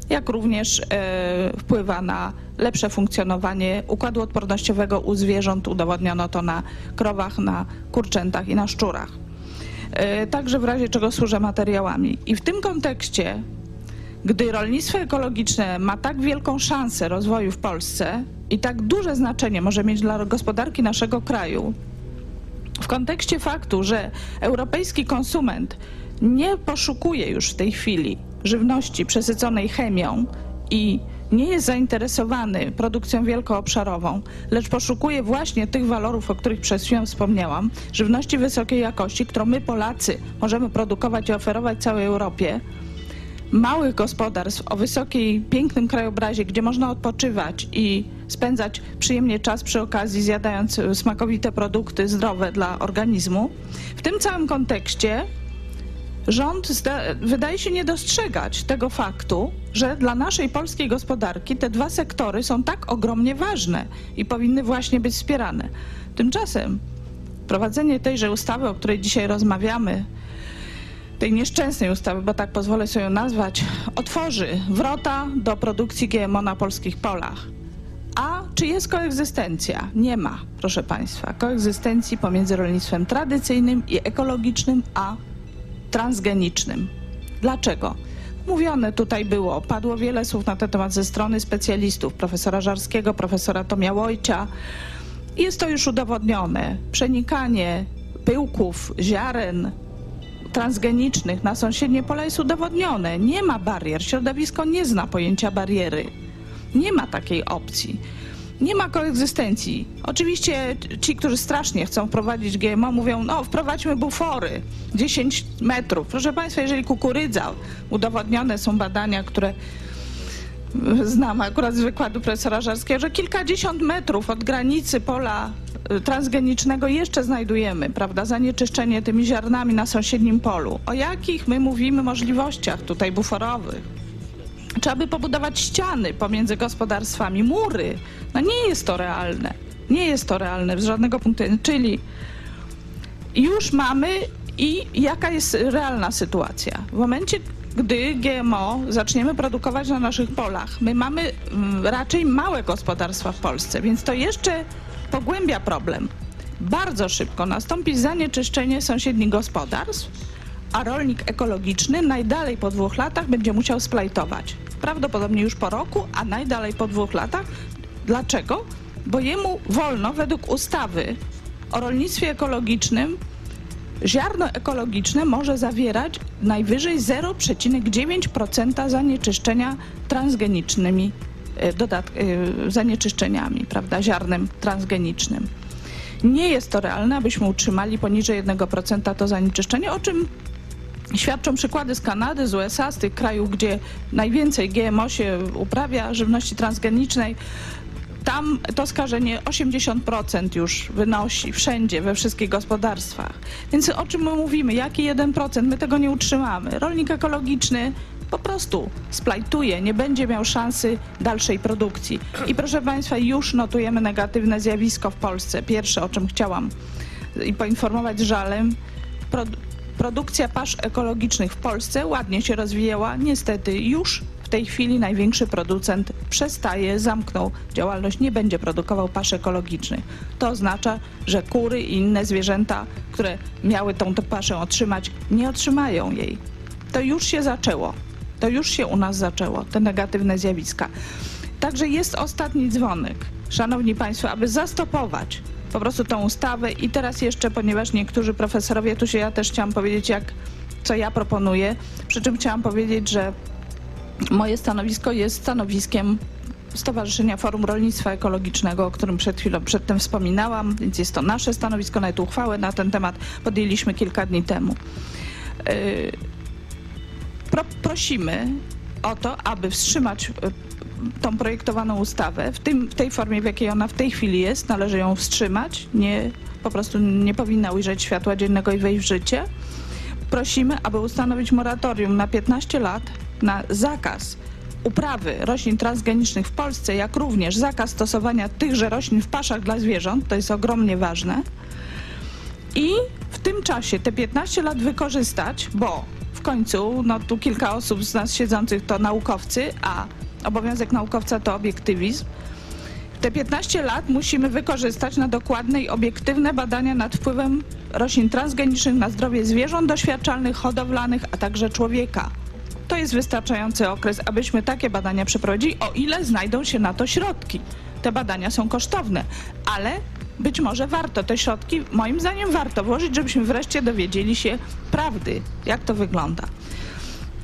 jak również e, wpływa na lepsze funkcjonowanie układu odpornościowego u zwierząt. Udowodniono to na krowach, na kurczętach i na szczurach. E, Także w razie czego służę materiałami. I w tym kontekście gdy rolnictwo ekologiczne ma tak wielką szansę rozwoju w Polsce i tak duże znaczenie może mieć dla gospodarki naszego kraju, w kontekście faktu, że europejski konsument nie poszukuje już w tej chwili żywności przesyconej chemią i nie jest zainteresowany produkcją wielkoobszarową, lecz poszukuje właśnie tych walorów, o których przed chwilą wspomniałam, żywności wysokiej jakości, którą my Polacy możemy produkować i oferować całej Europie, małych gospodarstw o wysokiej, pięknym krajobrazie, gdzie można odpoczywać i spędzać przyjemnie czas przy okazji, zjadając smakowite produkty zdrowe dla organizmu. W tym całym kontekście rząd wydaje się nie dostrzegać tego faktu, że dla naszej polskiej gospodarki te dwa sektory są tak ogromnie ważne i powinny właśnie być wspierane. Tymczasem wprowadzenie tejże ustawy, o której dzisiaj rozmawiamy, tej nieszczęsnej ustawy, bo tak pozwolę sobie ją nazwać, otworzy wrota do produkcji GMO na polskich polach. A czy jest koegzystencja? Nie ma, proszę Państwa, koegzystencji pomiędzy rolnictwem tradycyjnym i ekologicznym, a transgenicznym. Dlaczego? Mówione tutaj było, padło wiele słów na ten temat ze strony specjalistów, profesora Żarskiego, profesora Tomia Łojcia. Jest to już udowodnione. Przenikanie pyłków, ziaren, transgenicznych na sąsiednie pola jest udowodnione. Nie ma barier. Środowisko nie zna pojęcia bariery. Nie ma takiej opcji. Nie ma koegzystencji. Oczywiście ci, którzy strasznie chcą wprowadzić GMO, mówią, no wprowadźmy bufory, 10 metrów. Proszę Państwa, jeżeli kukurydza, udowodnione są badania, które znam akurat z wykładu profesora Żarskiego, że kilkadziesiąt metrów od granicy pola transgenicznego jeszcze znajdujemy, prawda, zanieczyszczenie tymi ziarnami na sąsiednim polu. O jakich my mówimy możliwościach tutaj buforowych? Trzeba by pobudować ściany pomiędzy gospodarstwami, mury. No nie jest to realne. Nie jest to realne z żadnego punktu widzenia. Czyli już mamy i jaka jest realna sytuacja? W momencie, gdy GMO zaczniemy produkować na naszych polach, my mamy mm, raczej małe gospodarstwa w Polsce, więc to jeszcze pogłębia problem. Bardzo szybko nastąpi zanieczyszczenie sąsiednich gospodarstw, a rolnik ekologiczny najdalej po dwóch latach będzie musiał splajtować. Prawdopodobnie już po roku, a najdalej po dwóch latach. Dlaczego? Bo jemu wolno według ustawy o rolnictwie ekologicznym ziarno ekologiczne może zawierać najwyżej 0,9% zanieczyszczenia transgenicznymi dodat- e, zanieczyszczeniami, prawda, ziarnem transgenicznym. Nie jest to realne, abyśmy utrzymali poniżej 1% to zanieczyszczenie, o czym Świadczą przykłady z Kanady, z USA, z tych krajów, gdzie najwięcej GMO się uprawia, żywności transgenicznej. Tam to skażenie 80% już wynosi wszędzie, we wszystkich gospodarstwach. Więc o czym my mówimy? Jaki 1%? My tego nie utrzymamy. Rolnik ekologiczny po prostu splajtuje, nie będzie miał szansy dalszej produkcji. I proszę Państwa, już notujemy negatywne zjawisko w Polsce. Pierwsze, o czym chciałam i poinformować z żalem, produkcja pasz ekologicznych w Polsce ładnie się rozwijała. Niestety już w tej chwili największy producent przestaje, zamknął działalność, nie będzie produkował pasz ekologicznych. To oznacza, że kury i inne zwierzęta, które miały tą paszę otrzymać, nie otrzymają jej. To już się zaczęło. To już się u nas zaczęło, te negatywne zjawiska. Także jest ostatni dzwonek, szanowni państwo, aby zastopować po prostu tą ustawę i teraz jeszcze, ponieważ niektórzy profesorowie, tu się ja też chciałam powiedzieć, jak, co ja proponuję, przy czym chciałam powiedzieć, że moje stanowisko jest stanowiskiem Stowarzyszenia Forum Rolnictwa Ekologicznego, o którym przed chwilą przedtem wspominałam, więc jest to nasze stanowisko, nawet uchwałę na ten temat podjęliśmy kilka dni temu. Pro, prosimy o to, aby wstrzymać tą projektowaną ustawę w, tym, w tej formie, w jakiej ona w tej chwili jest, należy ją wstrzymać, nie, po prostu nie powinna ujrzeć światła dziennego i wejść w życie. Prosimy, aby ustanowić moratorium na 15 lat na zakaz uprawy roślin transgenicznych w Polsce, jak również zakaz stosowania tychże roślin w paszach dla zwierząt, to jest ogromnie ważne. I w tym czasie te 15 lat wykorzystać, bo końcu, no tu kilka osób z nas siedzących to naukowcy, a obowiązek naukowca to obiektywizm. Te 15 lat musimy wykorzystać na dokładne i obiektywne badania nad wpływem roślin transgenicznych na zdrowie zwierząt doświadczalnych, hodowlanych, a także człowieka. To jest wystarczający okres, abyśmy takie badania przeprowadzili, o ile znajdą się na to środki. Te badania są kosztowne, ale być może warto te środki, moim zdaniem warto włożyć, żebyśmy wreszcie dowiedzieli się prawdy, jak to wygląda.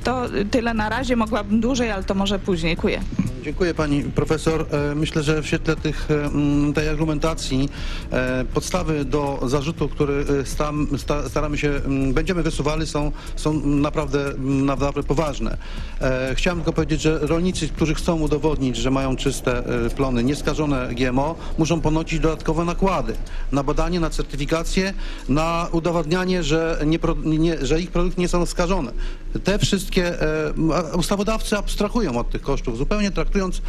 To tyle na razie, mogłabym dłużej, ale to może później. Dziękuję. Dziękuję pani profesor. E, myślę, że w świetle tych, e, tej argumentacji e, podstawy do zarzutu, który staramy się, będziemy wysuwali są, są naprawdę, naprawdę poważne. Chciałem tylko powiedzieć, że rolnicy, którzy chcą udowodnić, że mają czyste plony nieskażone GMO, muszą ponosić dodatkowe nakłady na badanie, na certyfikację, na udowadnianie, że, nie, nie, że ich produkty nie są skażone. Te wszystkie ustawodawcy abstrahują od tych kosztów, zupełnie traktują traktując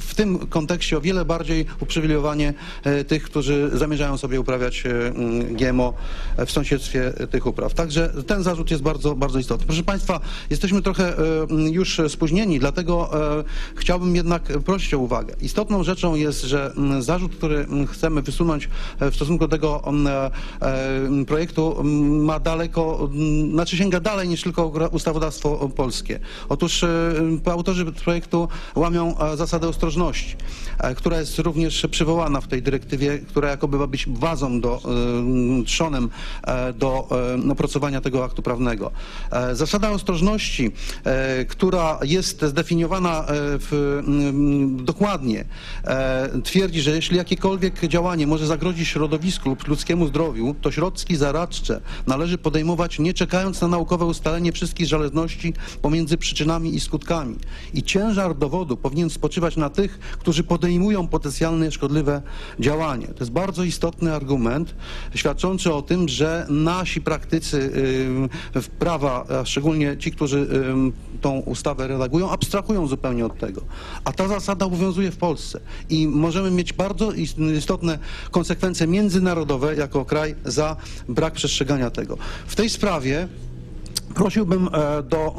w tym kontekście o wiele bardziej uprzywilejowanie e, tych, którzy zamierzają sobie uprawiać e, GMO w sąsiedztwie tych upraw. Także ten zarzut jest bardzo, bardzo istotny. Proszę Państwa, jesteśmy trochę e, już spóźnieni, dlatego chciałbym jednak prosić o uwagę. Istotną rzeczą jest, że zarzut, który chcemy wysunąć w stosunku do tego projektu ma daleko, znaczy sięga dalej niż tylko ustawodawstwo polskie. Otóż autorzy projektu łamią e, zasadę ostrożności, która jest również przywołana w tej dyrektywie, która jakoby ma być bazą do, e, trzonem do opracowania tego aktu prawnego. Zasada ostrożności, która jest zdefiniowana w, dokładnie, twierdzi, że jeśli jakiekolwiek działanie może zagrozić środowisku lub ludzkiemu zdrowiu, to środki zaradcze należy podejmować nie czekając na naukowe ustalenie wszystkich zależności pomiędzy przyczynami i skutkami. I ciężar dowodu powinien spoczywać na tych, którzy podejmują potencjalnie szkodliwe działanie. To jest bardzo istotny argument, świadczący o tym, że nasi praktycy w prawa, a szczególnie ci, którzy tą ustawę redagują, abstrahują zupełnie od tego. A ta zasada obowiązuje w Polsce i możemy mieć bardzo istotne konsekwencje międzynarodowe jako kraj za brak przestrzegania tego. W tej sprawie Prosiłbym e, do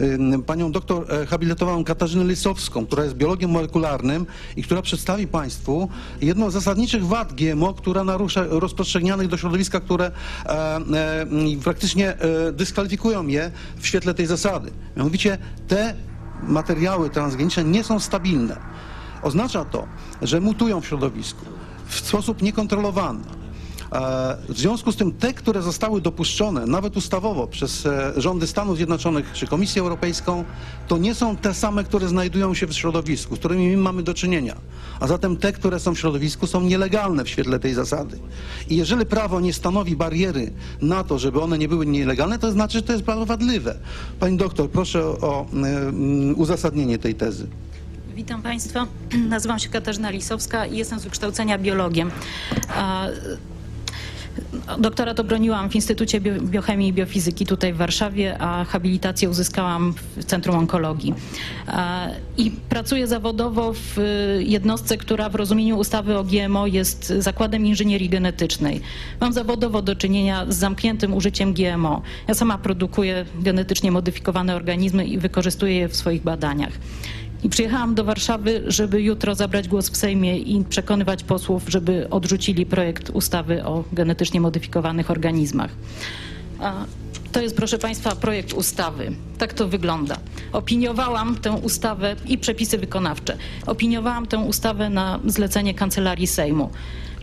e, e, panią doktor habilitowaną Katarzynę Lysowską, która jest biologiem molekularnym i która przedstawi państwu jedną z zasadniczych wad GMO, która narusza rozpowszechnianych do środowiska, które praktycznie dyskwalifikują je w świetle tej zasady. Mianowicie te materiały transgeniczne nie są stabilne. Oznacza to, że mutują w środowisku w sposób niekontrolowany W związku z tym te, które zostały dopuszczone, nawet ustawowo, przez e, rządy Stanów Zjednoczonych czy Komisję Europejską, to nie są te same, które znajdują się w środowisku, z którymi my mamy do czynienia. A zatem te, które są w środowisku, są nielegalne w świetle tej zasady. I jeżeli prawo nie stanowi bariery na to, żeby one nie były nielegalne, to znaczy, że to jest prawo wadliwe. Pani doktor, proszę o e, mm, uzasadnienie tej tezy. Witam Państwa. Nazywam się Katarzyna Lisowska i jestem z wykształcenia biologiem. A, Doktorat obroniłam w Instytucie Bio- Biochemii i Biofizyki tutaj w Warszawie, a habilitację uzyskałam w Centrum Onkologii. A, I pracuję zawodowo w y, jednostce, która w rozumieniu ustawy o GMO jest Zakładem Inżynierii Genetycznej. Mam zawodowo do czynienia z zamkniętym użyciem GMO. Ja sama produkuję genetycznie modyfikowane organizmy i wykorzystuję je w swoich badaniach. I przyjechałam do Warszawy, żeby jutro zabrać głos w Sejmie i przekonywać posłów, żeby odrzucili projekt ustawy o genetycznie modyfikowanych organizmach. To jest, proszę Państwa, projekt ustawy. Tak to wygląda. Opiniowałam tę ustawę i przepisy wykonawcze. Opiniowałam tę ustawę na zlecenie Kancelarii Sejmu.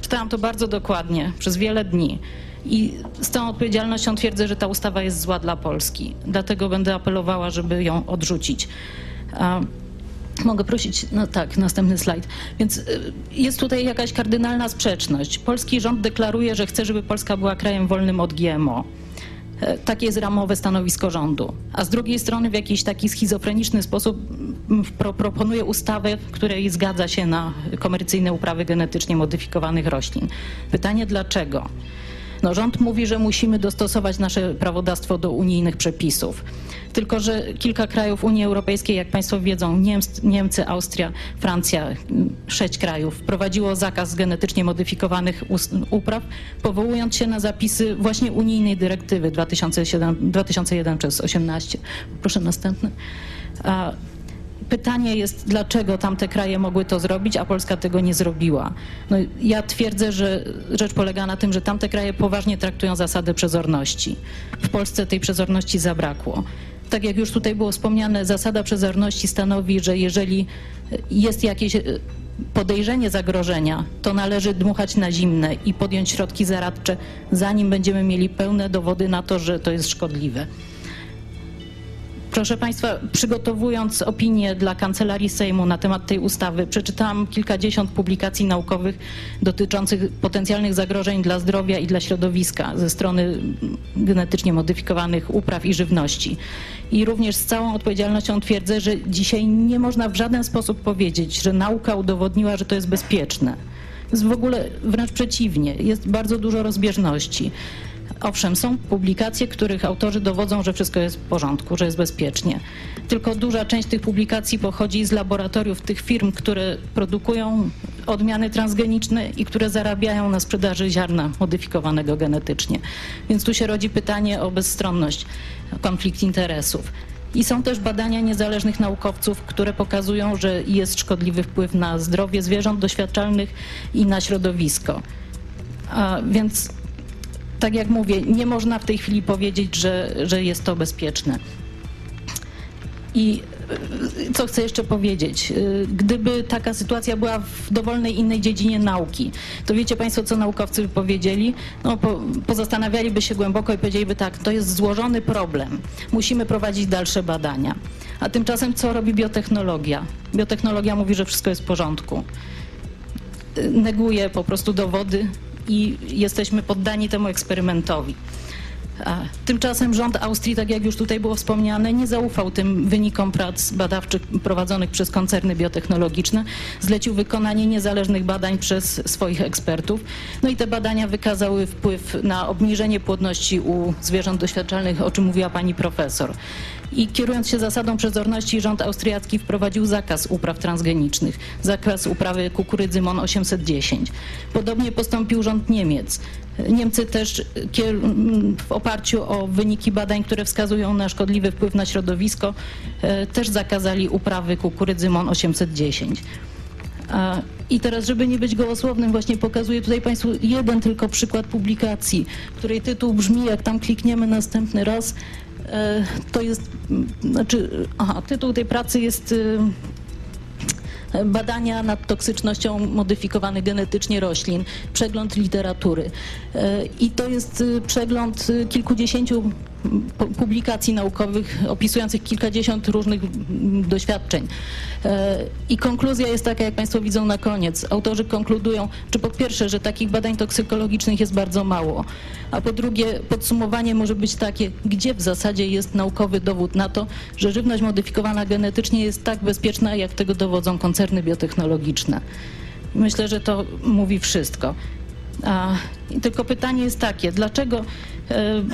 Czytałam to bardzo dokładnie przez wiele dni. I z tą odpowiedzialnością twierdzę, że ta ustawa jest zła dla Polski. Dlatego będę apelowała, żeby ją odrzucić. Mogę prosić, no tak, następny slajd. Więc y, jest tutaj jakaś kardynalna sprzeczność. Polski rząd deklaruje, że chce, żeby Polska była krajem wolnym od GMO. E, Takie jest ramowe stanowisko rządu. A z drugiej strony w jakiś taki schizofreniczny sposób mm, pro, proponuje ustawę, w której zgadza się na komercyjne uprawy genetycznie modyfikowanych roślin. Pytanie dlaczego? No, rząd mówi, że musimy dostosować nasze prawodawstwo do unijnych przepisów. Tylko, że kilka krajów Unii Europejskiej, jak Państwo wiedzą, Niemcy, Niemcy Austria, Francja, mm, sześć krajów, wprowadziło zakaz genetycznie modyfikowanych upraw, powołując się na zapisy właśnie unijnej dyrektywy 2007, 2001 przez 18. Proszę następny. Pytanie jest, dlaczego tamte kraje mogły to zrobić, a Polska tego nie zrobiła. No, ja twierdzę, że rzecz polega na tym, że tamte kraje poważnie traktują zasadę przezorności. W Polsce tej przezorności zabrakło. Tak jak już tutaj było wspomniane, zasada przezorności stanowi, że jeżeli jest jakieś e, podejrzenie zagrożenia, to należy dmuchać na zimne i podjąć środki zaradcze, zanim będziemy mieli pełne dowody na to, że to jest szkodliwe. Proszę Państwa, przygotowując opinię dla Kancelarii Sejmu na temat tej ustawy, przeczytałam kilkadziesiąt publikacji naukowych dotyczących potencjalnych zagrożeń dla zdrowia i dla środowiska ze strony genetycznie modyfikowanych upraw i żywności. I również z całą odpowiedzialnością twierdzę, że dzisiaj nie można w żaden sposób powiedzieć, że nauka udowodniła, że to jest bezpieczne. Jest w ogóle wręcz przeciwnie, jest bardzo dużo rozbieżności. Owszem, są publikacje, których autorzy dowodzą, że wszystko jest w porządku, że jest bezpiecznie. Tylko duża część tych publikacji pochodzi z laboratoriów tych firm, które produkują odmiany transgeniczne i które zarabiają na sprzedaży ziarna modyfikowanego genetycznie. Więc tu się rodzi pytanie o bezstronność, konflikt interesów. I są też badania niezależnych naukowców, które pokazują, że jest szkodliwy wpływ na zdrowie zwierząt doświadczalnych i na środowisko. A więc tak jak mówię, nie można w tej chwili powiedzieć, że, że jest to bezpieczne. I y, co chcę jeszcze powiedzieć? Y, Gdyby taka sytuacja była w dowolnej innej dziedzinie nauki, to wiecie Państwo, co naukowcy by powiedzieli? No, po, pozastanawialiby się głęboko i powiedzieliby tak, to jest złożony problem, musimy prowadzić dalsze badania. A tymczasem co robi biotechnologia? Biotechnologia mówi, że wszystko jest w porządku. Y, Neguje po prostu dowody i jesteśmy poddani temu eksperymentowi. Tymczasem rząd Austrii, tak jak już tutaj było wspomniane, nie zaufał tym wynikom prac badawczych prowadzonych przez koncerny biotechnologiczne. Zlecił wykonanie niezależnych badań przez swoich ekspertów. No i te badania wykazały wpływ na obniżenie płodności u zwierząt doświadczalnych, o czym mówiła pani profesor. I kierując się zasadą przezorności, rząd austriacki wprowadził zakaz upraw transgenicznych, zakaz uprawy kukurydzy MON 810. Podobnie postąpił rząd Niemiec. Niemcy też w oparciu o wyniki badań, które wskazują na szkodliwy wpływ na środowisko, e, też zakazali uprawy kukurydzy MON 810. A, I teraz, żeby nie być gołosłownym, właśnie pokazuję tutaj Państwu jeden tylko przykład publikacji, której tytuł brzmi, jak tam klikniemy następny raz, to jest, mm, znaczy, aha, tytuł tej pracy jest e, e, badania nad toksycznością modyfikowanych genetycznie roślin, przegląd literatury. E, I to jest przegląd kilkudziesięciu publikacji naukowych opisujących kilkadziesiąt różnych doświadczeń. E, I konkluzja jest taka, jak Państwo widzą na koniec. Autorzy konkludują, że po pierwsze, że takich badań toksykologicznych jest bardzo mało, a po drugie, podsumowanie może być takie, gdzie w zasadzie jest naukowy dowód na to, że żywność modyfikowana genetycznie jest tak bezpieczna, jak tego dowodzą koncerny biotechnologiczne. Myślę, że to mówi wszystko. A, tylko pytanie jest takie, dlaczego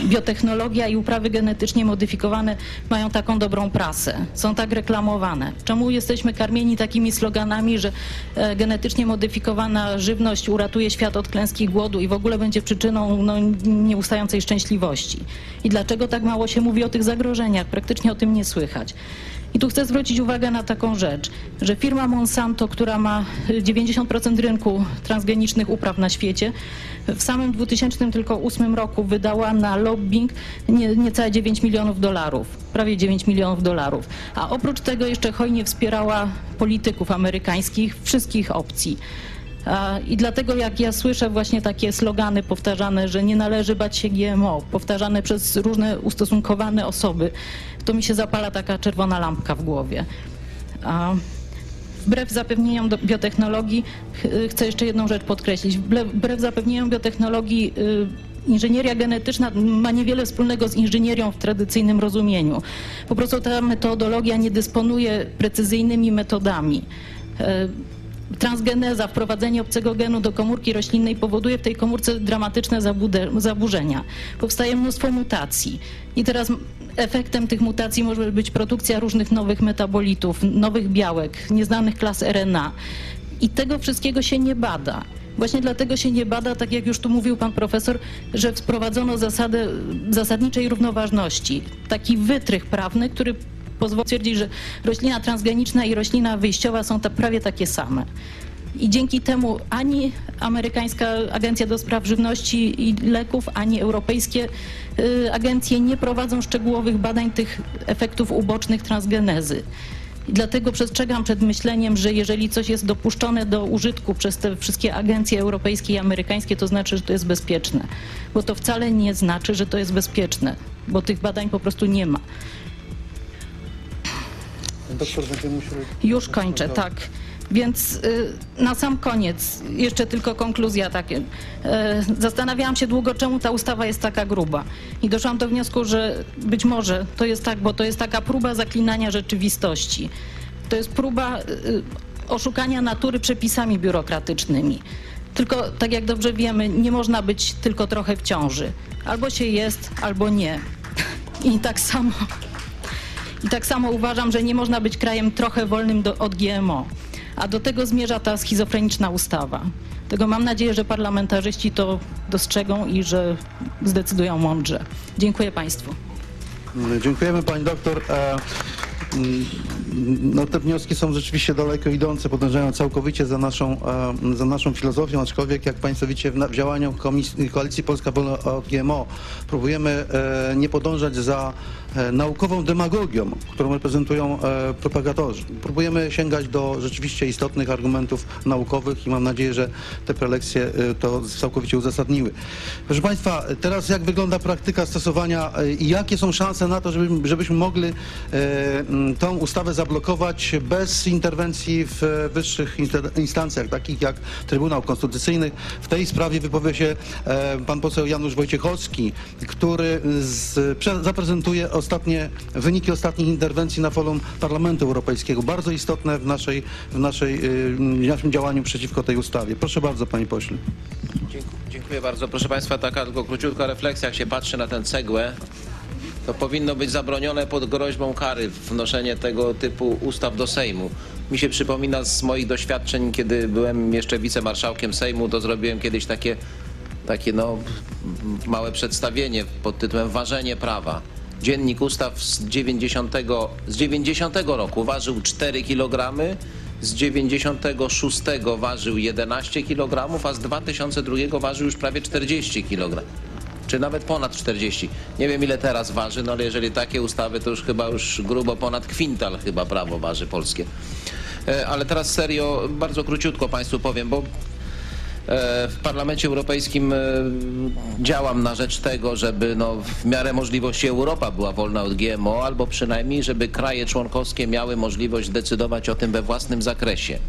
biotechnologia i uprawy genetycznie modyfikowane mają taką dobrą prasę, są tak reklamowane? Czemu jesteśmy karmieni takimi sloganami, że e, genetycznie modyfikowana żywność uratuje świat od klęski głodu i w ogóle będzie przyczyną no, nieustającej szczęśliwości? I dlaczego tak mało się mówi o tych zagrożeniach? Praktycznie o tym nie słychać. I tu chcę zwrócić uwagę na taką rzecz, że firma Monsanto, która ma 90% rynku transgenicznych upraw na świecie, w samym 2008 roku wydała na lobbying nie, niecałe 9 milionów dolarów, prawie 9 milionów dolarów. A oprócz tego jeszcze hojnie wspierała polityków amerykańskich wszystkich opcji. I dlatego jak ja słyszę właśnie takie slogany powtarzane, że nie należy bać się GMO, powtarzane przez różne ustosunkowane osoby, to mi się zapala taka czerwona lampka w głowie. A, Wbrew zapewnieniom biotechnologii, ch- chcę jeszcze jedną rzecz podkreślić. Wbrew, zapewnieniom biotechnologii y, inżynieria genetyczna ma niewiele wspólnego z inżynierią w tradycyjnym rozumieniu. Po prostu ta metodologia nie dysponuje precyzyjnymi metodami. E, Transgeneza, wprowadzenie obcego genu do komórki roślinnej powoduje w tej komórce dramatyczne zaburzenia. Powstaje mnóstwo mutacji. I teraz efektem tych mutacji może być produkcja różnych nowych metabolitów, nowych białek, nieznanych klas RNA. I tego wszystkiego się nie bada. Właśnie dlatego się nie bada, tak jak już tu mówił pan profesor, że wprowadzono zasadę zasadniczej równoważności. Taki wytrych prawny, który pozwoli stwierdzić, że roślina transgeniczna i roślina wyjściowa są ta prawie takie same. I dzięki temu ani amerykańska Agencja do Spraw Żywności i Leków, ani europejskie y, agencje nie prowadzą szczegółowych badań tych efektów ubocznych transgenezy. I dlatego przestrzegam przed myśleniem, że jeżeli coś jest dopuszczone do użytku przez te wszystkie agencje europejskie i amerykańskie, to znaczy, że to jest bezpieczne. Bo to wcale nie znaczy, że to jest bezpieczne, bo tych badań po prostu nie ma. Doktor będzie musiał... Już kończę, tak. Więc y, na sam koniec, jeszcze tylko konkluzja takie. Y, Zastanawiałam się długo, czemu ta ustawa jest taka gruba. I doszłam do wniosku, że być może to jest tak, bo to jest taka próba zaklinania rzeczywistości. To jest próba y, oszukania natury przepisami biurokratycznymi. Tylko, tak jak dobrze wiemy, nie można być tylko trochę w ciąży. Albo się jest, albo nie. I tak samo i tak samo uważam, że nie można być krajem trochę wolnym do, od GMO. A do tego zmierza ta schizofreniczna ustawa. Tego mam nadzieję, że parlamentarzyści to dostrzegą i że zdecydują mądrze. Dziękuję Państwu. Dziękujemy pani doktor. E, mm, No, te wnioski są rzeczywiście daleko idące, podążają całkowicie za naszą, e, za naszą filozofią, aczkolwiek jak Państwo widzicie w, Komisji, Koalicji Polska od GMO próbujemy e, nie podążać za naukową demagogią, którą reprezentują e, propagatorzy. Próbujemy sięgać do rzeczywiście istotnych argumentów naukowych i mam nadzieję, że te prelekcje e, to całkowicie uzasadniły. Proszę Państwa, teraz jak wygląda praktyka stosowania e, i jakie są szanse na to, żeby, żebyśmy mogli e, tą ustawę zablokować bez interwencji w e, wyższych instancjach, takich jak Trybunał Konstytucyjny. W tej sprawie wypowie się e, pan poseł Janusz Wojciechowski, który zaprezentuje ostatnie wyniki ostatnich interwencji na forum Parlamentu Europejskiego, bardzo istotne w, naszej, w, naszej, y, w naszym działaniu przeciwko tej ustawie. Proszę bardzo, panie pośle. Dziękuję, dziękuję bardzo. Proszę Państwa, taka tylko króciutka refleksja, jak się patrzy na tę cegłę, to powinno być zabronione pod groźbą kary wnoszenie tego typu ustaw do Sejmu. Mi się przypomina z moich doświadczeń, kiedy byłem jeszcze wicemarszałkiem Sejmu, to zrobiłem kiedyś takie, takie no, małe przedstawienie pod tytułem Ważenie prawa. Dziennik ustaw z 90, z 90 roku ważył 4 kg, z 96 ważył 11 kg, a z 2002 ważył już prawie 40 kg. Czy nawet ponad 40. Nie wiem ile teraz waży, no ale jeżeli takie ustawy, to już chyba już grubo ponad kwintal chyba prawo waży polskie. E, Ale teraz serio, bardzo króciutko Państwu powiem, bo w Parlamencie Europejskim e, działam na rzecz tego, żeby no, w miarę możliwości Europa była wolna od GMO, albo przynajmniej, żeby kraje członkowskie miały możliwość decydować o tym we własnym zakresie.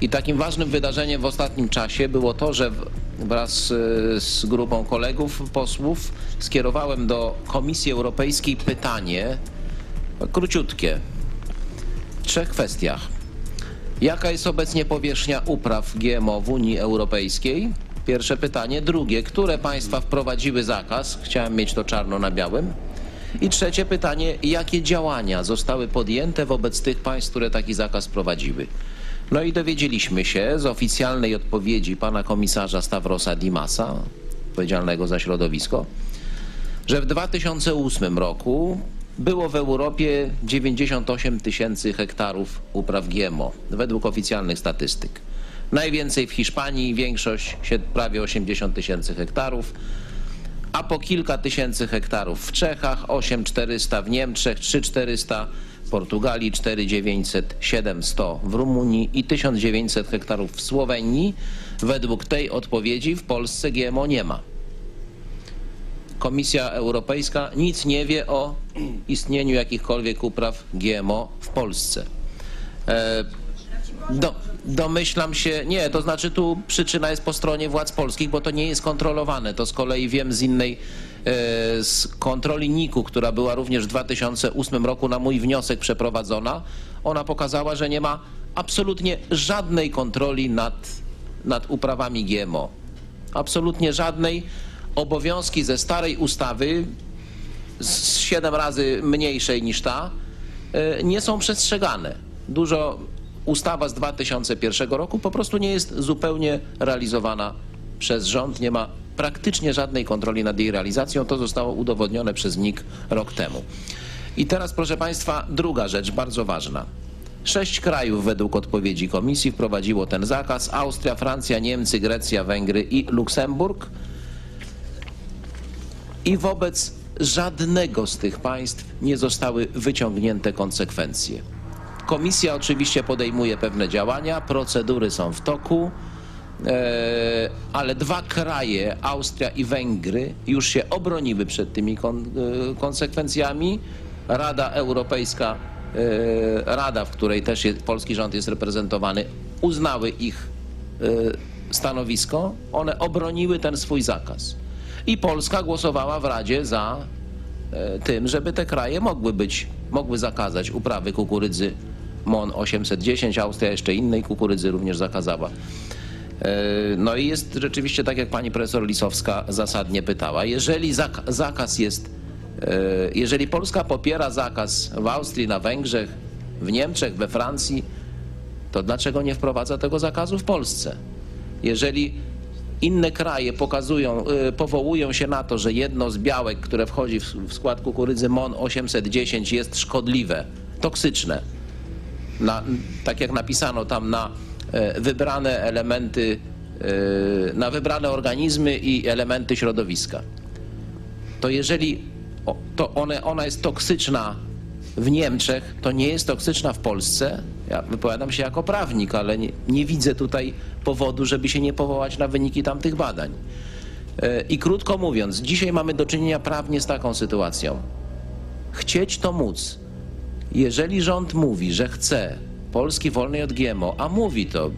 I takim ważnym wydarzeniem w ostatnim czasie było to, że wraz e, z grupą kolegów, posłów, skierowałem do Komisji Europejskiej pytanie, króciutkie, w trzech kwestiach. Jaka jest obecnie powierzchnia upraw GMO w Unii Europejskiej? Pierwsze pytanie. Drugie, które państwa wprowadziły zakaz? Chciałem mieć to czarno na białym. I trzecie pytanie, jakie działania zostały podjęte wobec tych państw, które taki zakaz wprowadziły? No i dowiedzieliśmy się z oficjalnej odpowiedzi pana komisarza Stavrosa Dimasa, odpowiedzialnego za środowisko, że w 2008 roku było w Europie 98 tysięcy hektarów upraw GMO, według oficjalnych statystyk. Najwięcej w Hiszpanii, większość prawie 80 tysięcy hektarów, a po kilka tysięcy hektarów w Czechach, 8400 w Niemczech, 3400 w Portugalii, 4900, 700 w Rumunii i 1900 hektarów w Słowenii. Według tej odpowiedzi w Polsce GMO nie ma. Komisja Europejska nic nie wie o istnieniu jakichkolwiek upraw GMO w Polsce. E, do, domyślam się, nie, to znaczy tu przyczyna jest po stronie władz polskich, bo to nie jest kontrolowane. To z kolei wiem z innej, e, z kontroli NIK-u, która była również w 2008 roku na mój wniosek przeprowadzona. Ona pokazała, że nie ma absolutnie żadnej kontroli nad, nad uprawami GMO. Absolutnie żadnej. Obowiązki ze starej ustawy, z 7 razy mniejszej niż ta, e, nie są przestrzegane. Dużo ustawa z 2001 roku po prostu nie jest zupełnie realizowana przez rząd, nie ma praktycznie żadnej kontroli nad jej realizacją. To zostało udowodnione przez NIK rok temu. I teraz, proszę Państwa, druga rzecz bardzo ważna. Sześć krajów według odpowiedzi komisji wprowadziło ten zakaz. Austria, Francja, Niemcy, Grecja, Węgry i Luksemburg. I wobec żadnego z tych państw nie zostały wyciągnięte konsekwencje. Komisja oczywiście podejmuje pewne działania, procedury są w toku, e, ale dwa kraje, Austria i Węgry, już się obroniły przed tymi e, konsekwencjami. Rada Europejska, e, Rada, w której też jest, polski rząd jest reprezentowany, uznały ich stanowisko. One obroniły ten swój zakaz. I Polska głosowała w Radzie za e, tym, żeby te kraje mogły być, mogły zakazać uprawy kukurydzy MON 810, Austria jeszcze innej kukurydzy również zakazała. E, No i jest rzeczywiście tak, jak pani profesor Lisowska zasadnie pytała. Jeżeli zak- zakaz jest, e, jeżeli Polska popiera zakaz w Austrii, na Węgrzech, w Niemczech, we Francji, to dlaczego nie wprowadza tego zakazu w Polsce? Jeżeli inne kraje pokazują, y, powołują się na to, że jedno z białek, które wchodzi w, skład kukurydzy MON 810 jest szkodliwe, toksyczne, na, tak jak napisano tam na e, wybrane elementy, e, na wybrane organizmy i elementy środowiska, to jeżeli to one, ona jest toksyczna w Niemczech, to nie jest toksyczna w Polsce. Ja wypowiadam się jako prawnik, ale nie, nie widzę tutaj powodu, żeby się nie powołać na wyniki tamtych badań. E, I krótko mówiąc, dzisiaj mamy do czynienia prawnie z taką sytuacją. Chcieć to móc. Jeżeli rząd mówi, że chce Polski wolnej od GMO, a mówi to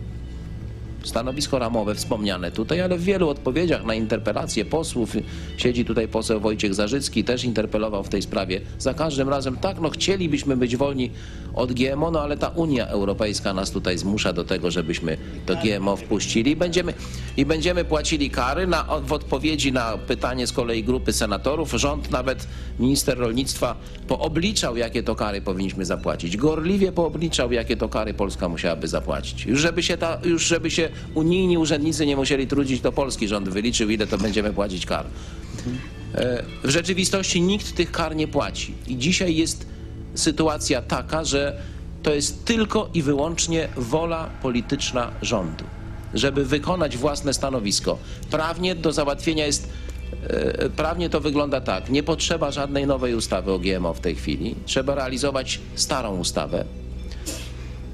stanowisko ramowe wspomniane tutaj, ale w wielu odpowiedziach na interpelacje posłów, siedzi tutaj poseł Wojciech Zarzycki, też interpelował w tej sprawie, za każdym razem tak, no chcielibyśmy być wolni od GMO, no ale ta Unia Europejska nas tutaj zmusza do tego, żebyśmy to GMO wpuścili i będziemy, i będziemy płacili kary na, w odpowiedzi na pytanie z kolei grupy senatorów. Rząd, nawet minister rolnictwa poobliczał, jakie to kary powinniśmy zapłacić. Gorliwie poobliczał, jakie to kary Polska musiałaby zapłacić. Już żeby się, ta, już żeby się unijni urzędnicy nie musieli trudzić, to polski rząd wyliczył, ile to będziemy płacić kar. E, W rzeczywistości nikt tych kar nie płaci. I dzisiaj jest sytuacja taka, że to jest tylko i wyłącznie wola polityczna rządu, żeby wykonać własne stanowisko. Prawnie do załatwienia jest, e, prawnie to wygląda tak, nie potrzeba żadnej nowej ustawy o GMO w tej chwili, trzeba realizować starą ustawę.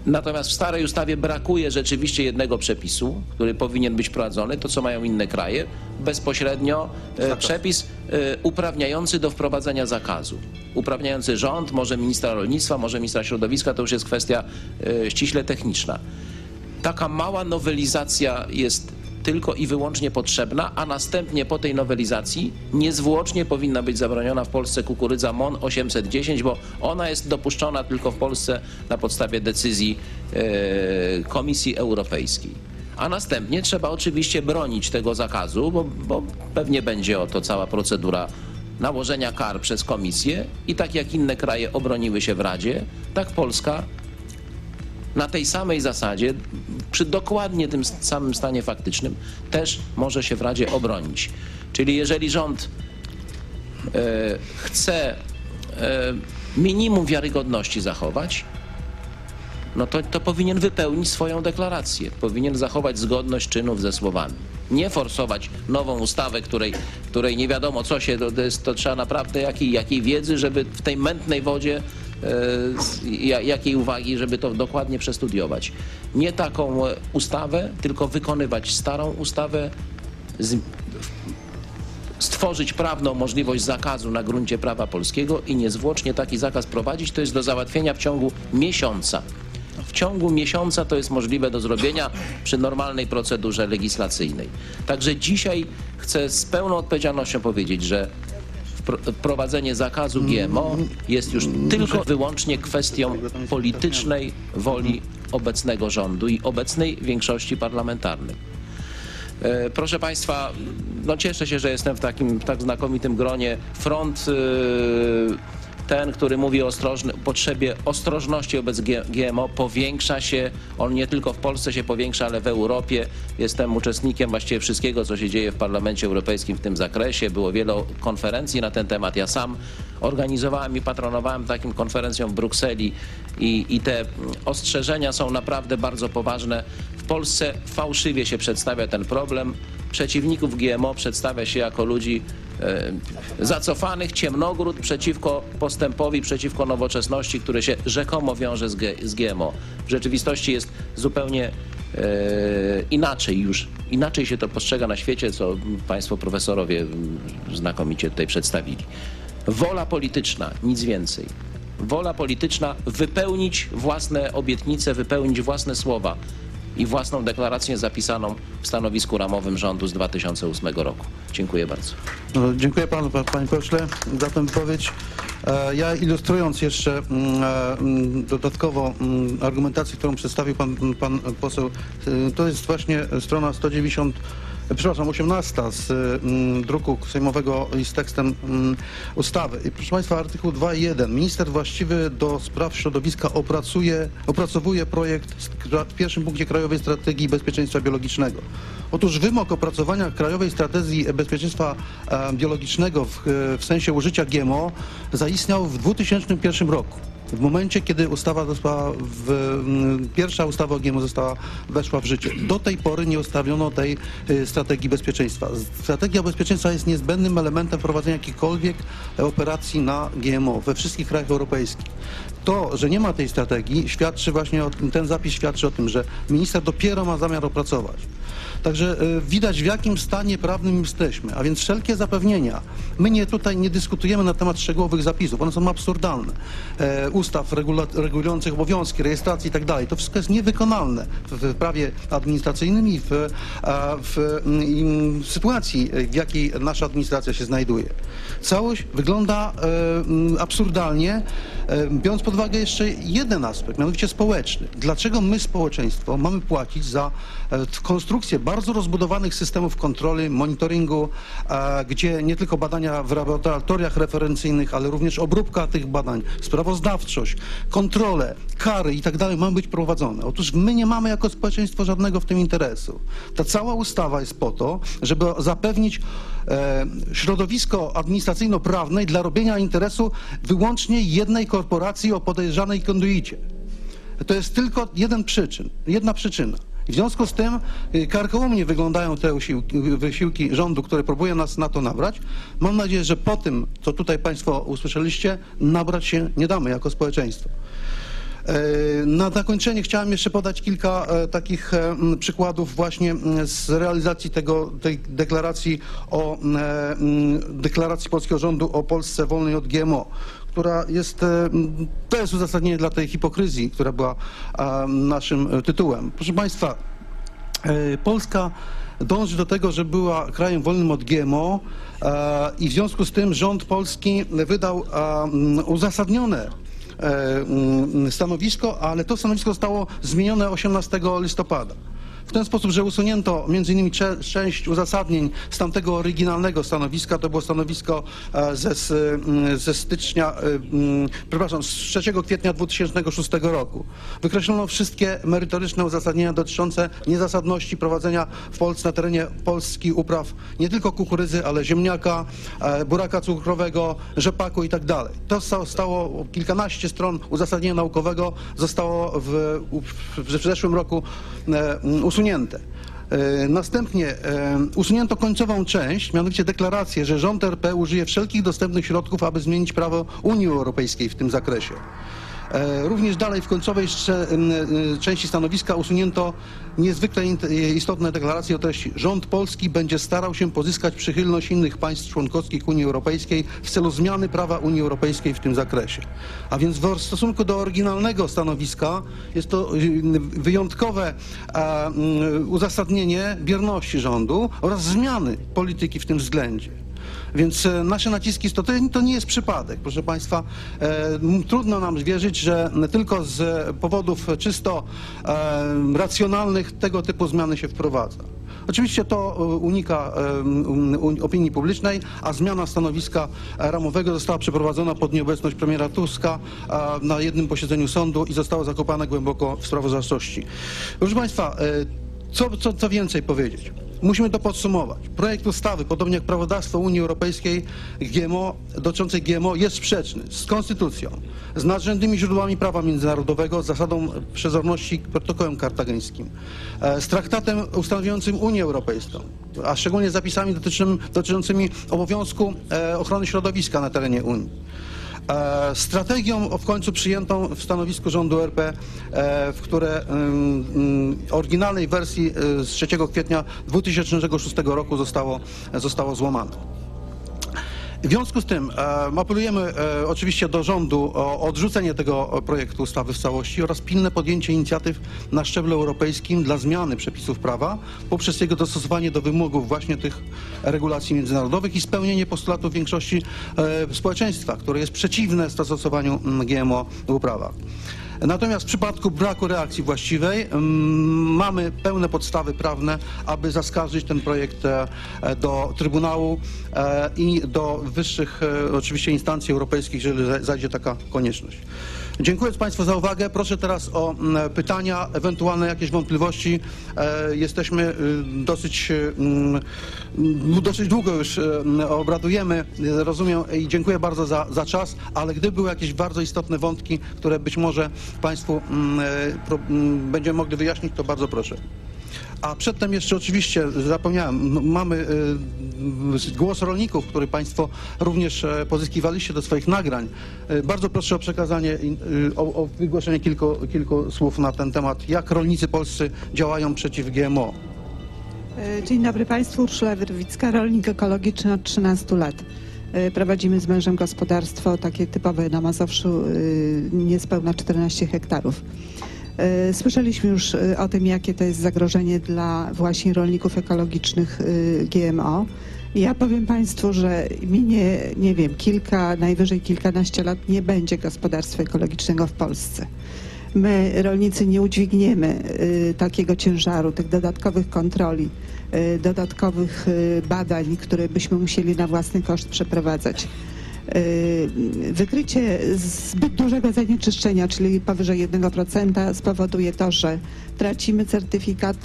Natomiast w starej ustawie brakuje rzeczywiście jednego przepisu, który powinien być wprowadzony, to co mają inne kraje, bezpośrednio e, przepis e, uprawniający do wprowadzenia zakazu. Uprawniający rząd, może ministra rolnictwa, może ministra środowiska, to już jest kwestia e, ściśle techniczna. Taka mała nowelizacja jest tylko i wyłącznie potrzebna, a następnie po tej nowelizacji niezwłocznie powinna być zabroniona w Polsce kukurydza MON 810, bo ona jest dopuszczona tylko w Polsce na podstawie decyzji e, Komisji Europejskiej. A następnie trzeba oczywiście bronić tego zakazu, bo, bo pewnie będzie o to cała procedura nałożenia kar przez komisję i tak jak inne kraje obroniły się w Radzie, tak Polska na tej samej zasadzie, przy dokładnie tym samym stanie faktycznym, też może się w Radzie obronić. Czyli jeżeli rząd e, chce e, minimum wiarygodności zachować, no to, to powinien wypełnić swoją deklarację. Powinien zachować zgodność czynów ze słowami. Nie forsować nową ustawę, której, której nie wiadomo co się, to, to, jest, to trzeba naprawdę jakiej, jakiej wiedzy, żeby w tej mętnej wodzie jakiej uwagi, żeby to dokładnie przestudiować. Nie taką ustawę, tylko wykonywać starą ustawę, stworzyć prawną możliwość zakazu na gruncie prawa polskiego i niezwłocznie taki zakaz prowadzić, to jest do załatwienia w ciągu miesiąca. W ciągu miesiąca to jest możliwe do zrobienia przy normalnej procedurze legislacyjnej. Także dzisiaj chcę z pełną odpowiedzialnością powiedzieć, że wprowadzenie zakazu GMO jest już tylko wyłącznie kwestią politycznej woli obecnego rządu i obecnej większości parlamentarnej. E, proszę Państwa, no cieszę się, że jestem w takim tak znakomitym gronie. Front e, ten, który mówi o potrzebie ostrożności wobec GMO, powiększa się. On nie tylko w Polsce się powiększa, ale w Europie. Jestem uczestnikiem właściwie wszystkiego, co się dzieje w Parlamencie Europejskim w tym zakresie. Było wiele konferencji na ten temat. Ja sam organizowałem i patronowałem takim konferencjom w Brukseli i, i te ostrzeżenia są naprawdę bardzo poważne. Polsce fałszywie się przedstawia ten problem. Przeciwników GMO przedstawia się jako ludzi E, zacofanych ciemnogród przeciwko postępowi, przeciwko nowoczesności, które się rzekomo wiąże z, z GMO. W rzeczywistości jest zupełnie e, inaczej już, inaczej się to postrzega na świecie, co państwo profesorowie znakomicie tutaj przedstawili. Wola polityczna, nic więcej. Wola polityczna wypełnić własne obietnice, wypełnić własne słowa i własną deklarację zapisaną w stanowisku ramowym rządu z 2008 roku. Dziękuję bardzo. No, dziękuję panu, panie pośle, za tę wypowiedź. E, ja ilustrując jeszcze mm, e, mm, dodatkowo mm, argumentację, którą przedstawił pan, pan poseł, e, to jest właśnie strona 190 przepraszam, 18 z mm, druku sejmowego i z tekstem mm, ustawy. I proszę Państwa, artykuł 2.1. Minister właściwy do spraw środowiska opracuje, opracowuje projekt w pierwszym punkcie Krajowej Strategii Bezpieczeństwa Biologicznego. Otóż wymóg opracowania Krajowej Strategii Bezpieczeństwa e, Biologicznego w, w sensie użycia GMO zaistniał w 2001 roku. W momencie, kiedy ustawa została, w, pierwsza ustawa o GMO została, weszła w życie. Do tej pory nie ustawiono tej y, strategii bezpieczeństwa. Strategia bezpieczeństwa jest niezbędnym elementem prowadzenia jakichkolwiek operacji na GMO we wszystkich krajach europejskich. To, że nie ma tej strategii, świadczy właśnie, o, ten zapis świadczy o tym, że minister dopiero ma zamiar opracować. Także y, widać w jakim stanie prawnym jesteśmy, a więc wszelkie zapewnienia. My nie tutaj nie dyskutujemy na temat szczegółowych zapisów, one są absurdalne. E, ustaw regulujących obowiązki, rejestracji i tak dalej. To wszystko jest niewykonalne w, prawie administracyjnym i w, w, w, sytuacji, w jakiej nasza administracja się znajduje. Całość wygląda e, absurdalnie, e, biorąc pod uwagę jeszcze jeden aspekt, mianowicie społeczny. Dlaczego my, społeczeństwo, mamy płacić za konstrukcję bardzo rozbudowanych systemów kontroli, monitoringu, gdzie nie tylko badania w laboratoriach referencyjnych, ale również obróbka tych badań, sprawozdawczość, kontrole, kary i tak dalej mają być prowadzone. Otóż my nie mamy jako społeczeństwo żadnego w tym interesu. Ta cała ustawa jest po to, żeby zapewnić e, środowisko administracyjno-prawne dla robienia interesu wyłącznie jednej korporacji o podejrzanej konduicie. To jest tylko jeden przyczyn, jedna przyczyna. W związku z tym y, karkołomnie wyglądają te usiłki, wysiłki rządu, które próbuje nas na to nabrać. Mam nadzieję, że po tym, co tutaj Państwo usłyszeliście, nabrać się nie damy jako społeczeństwo. E, Na zakończenie chciałem jeszcze podać kilka e, takich e, przykładów właśnie z realizacji tego, tej deklaracji o deklaracji polskiego rządu o Polsce wolnej od GMO, która jest, e, to jest uzasadnienie dla tej hipokryzji, która była e, naszym e, tytułem. Proszę Państwa, Polska dąży do tego, żeby była krajem wolnym od GMO i w związku z tym rząd polski wydał uzasadnione stanowisko, ale to stanowisko zostało zmienione 18 listopada. W ten sposób, że usunięto cze- część uzasadnień z tamtego oryginalnego stanowiska, to było stanowisko e, ze, mm, ze stycznia, e, mm, przepraszam, z 3 kwietnia 2006 roku. Wykreślono wszystkie merytoryczne uzasadnienia dotyczące niezasadności prowadzenia w Polsce na terenie Polski upraw nie tylko kukurydzy, ale ziemniaka, e, buraka cukrowego, rzepaku i tak. To stało, kilkanaście stron uzasadnienia naukowego zostało w, w, w zeszłym roku e, m, usunięte. E, Następnie e, usunięto końcową część, mianowicie deklarację, że rząd RP użyje wszelkich dostępnych środków, aby zmienić prawo Unii Europejskiej w tym zakresie. E, Również dalej w końcowej części stanowiska usunięto niezwykle e, istotne deklaracje o treści. Rząd polski będzie starał się pozyskać przychylność innych państw członkowskich Unii Europejskiej w celu zmiany prawa Unii Europejskiej w tym zakresie. A więc w stosunku do oryginalnego stanowiska jest to y, wyjątkowe uzasadnienie bierności rządu oraz zmiany polityki w tym względzie. Więc e, nasze naciski, to, to nie jest przypadek, proszę Państwa. E, trudno nam wierzyć, że tylko z powodów czysto e, racjonalnych tego typu zmiany się wprowadza. Oczywiście to unika un- opinii publicznej, a zmiana stanowiska ramowego została przeprowadzona pod nieobecność premiera Tuska na jednym posiedzeniu sądu i została zakopana głęboko w sprawozdawczości. Proszę Państwa, co, co, co więcej powiedzieć? Musimy to podsumować. Projekt ustawy, podobnie jak prawodawstwo Unii Europejskiej GMO, dotyczącej GMO jest sprzeczny z konstytucją, z nadrzędnymi źródłami prawa międzynarodowego, z zasadą przezorności protokołem kartageńskim, e, z traktatem ustanawiającym Unię Europejską, a szczególnie zapisami dotyczącymi, dotyczącymi obowiązku e, ochrony środowiska na terenie Unii. E, strategią w końcu przyjętą w stanowisku rządu RP, e, w które oryginalnej wersji e, z 3 kwietnia 2006 roku zostało, zostało złamane. W związku z tym e, apelujemy e, oczywiście do rządu o odrzucenie tego projektu ustawy w całości oraz pilne podjęcie inicjatyw na szczeblu europejskim dla zmiany przepisów prawa poprzez jego dostosowanie do wymogów właśnie tych regulacji międzynarodowych i spełnienie postulatów większości e, społeczeństwa, które jest przeciwne zastosowaniu mm, GMO w uprawach. Natomiast w przypadku braku reakcji właściwej mm, mamy pełne podstawy prawne, aby zaskarżyć ten projekt e, do Trybunału e, i do wyższych e, oczywiście instancji europejskich, jeżeli za- zajdzie taka konieczność. Dziękuję Państwu za uwagę. Proszę teraz o mm, pytania, ewentualne jakieś wątpliwości. E, Jesteśmy y, dosyć, y, mm, mm, dosyć długo już y, obradujemy, y, rozumiem i dziękuję bardzo za, za czas, ale gdyby były jakieś bardzo istotne wątki, które być może Państwu mm, e, mm, będziemy mogli wyjaśnić, to bardzo proszę. A przedtem jeszcze oczywiście zapomniałem, mamy y, głos rolników, który Państwo również e, pozyskiwaliście do swoich nagrań. E, Bardzo proszę o przekazanie, y, o, o wygłoszenie kilku, kilku słów na ten temat, jak rolnicy polscy działają przeciw GMO. E, Dzień dobry Państwu, Urszula Wyrwicka, rolnik ekologiczny od 13 lat. Prowadzimy z mężem gospodarstwo takie typowe na Mazowszu, niespełna 14 hektarów. E, Słyszeliśmy już e, o tym, jakie to jest zagrożenie dla właśnie rolników ekologicznych e, GMO. Ja powiem Państwu, że minie, nie wiem, kilka, najwyżej kilkanaście lat nie będzie gospodarstwa ekologicznego w Polsce. My, rolnicy, nie udźwigniemy takiego ciężaru, tych dodatkowych kontroli, dodatkowych badań, które byśmy musieli na własny koszt przeprowadzać. Y, Wykrycie zbyt dużego zanieczyszczenia, czyli powyżej 1%, spowoduje to, że tracimy certyfikat,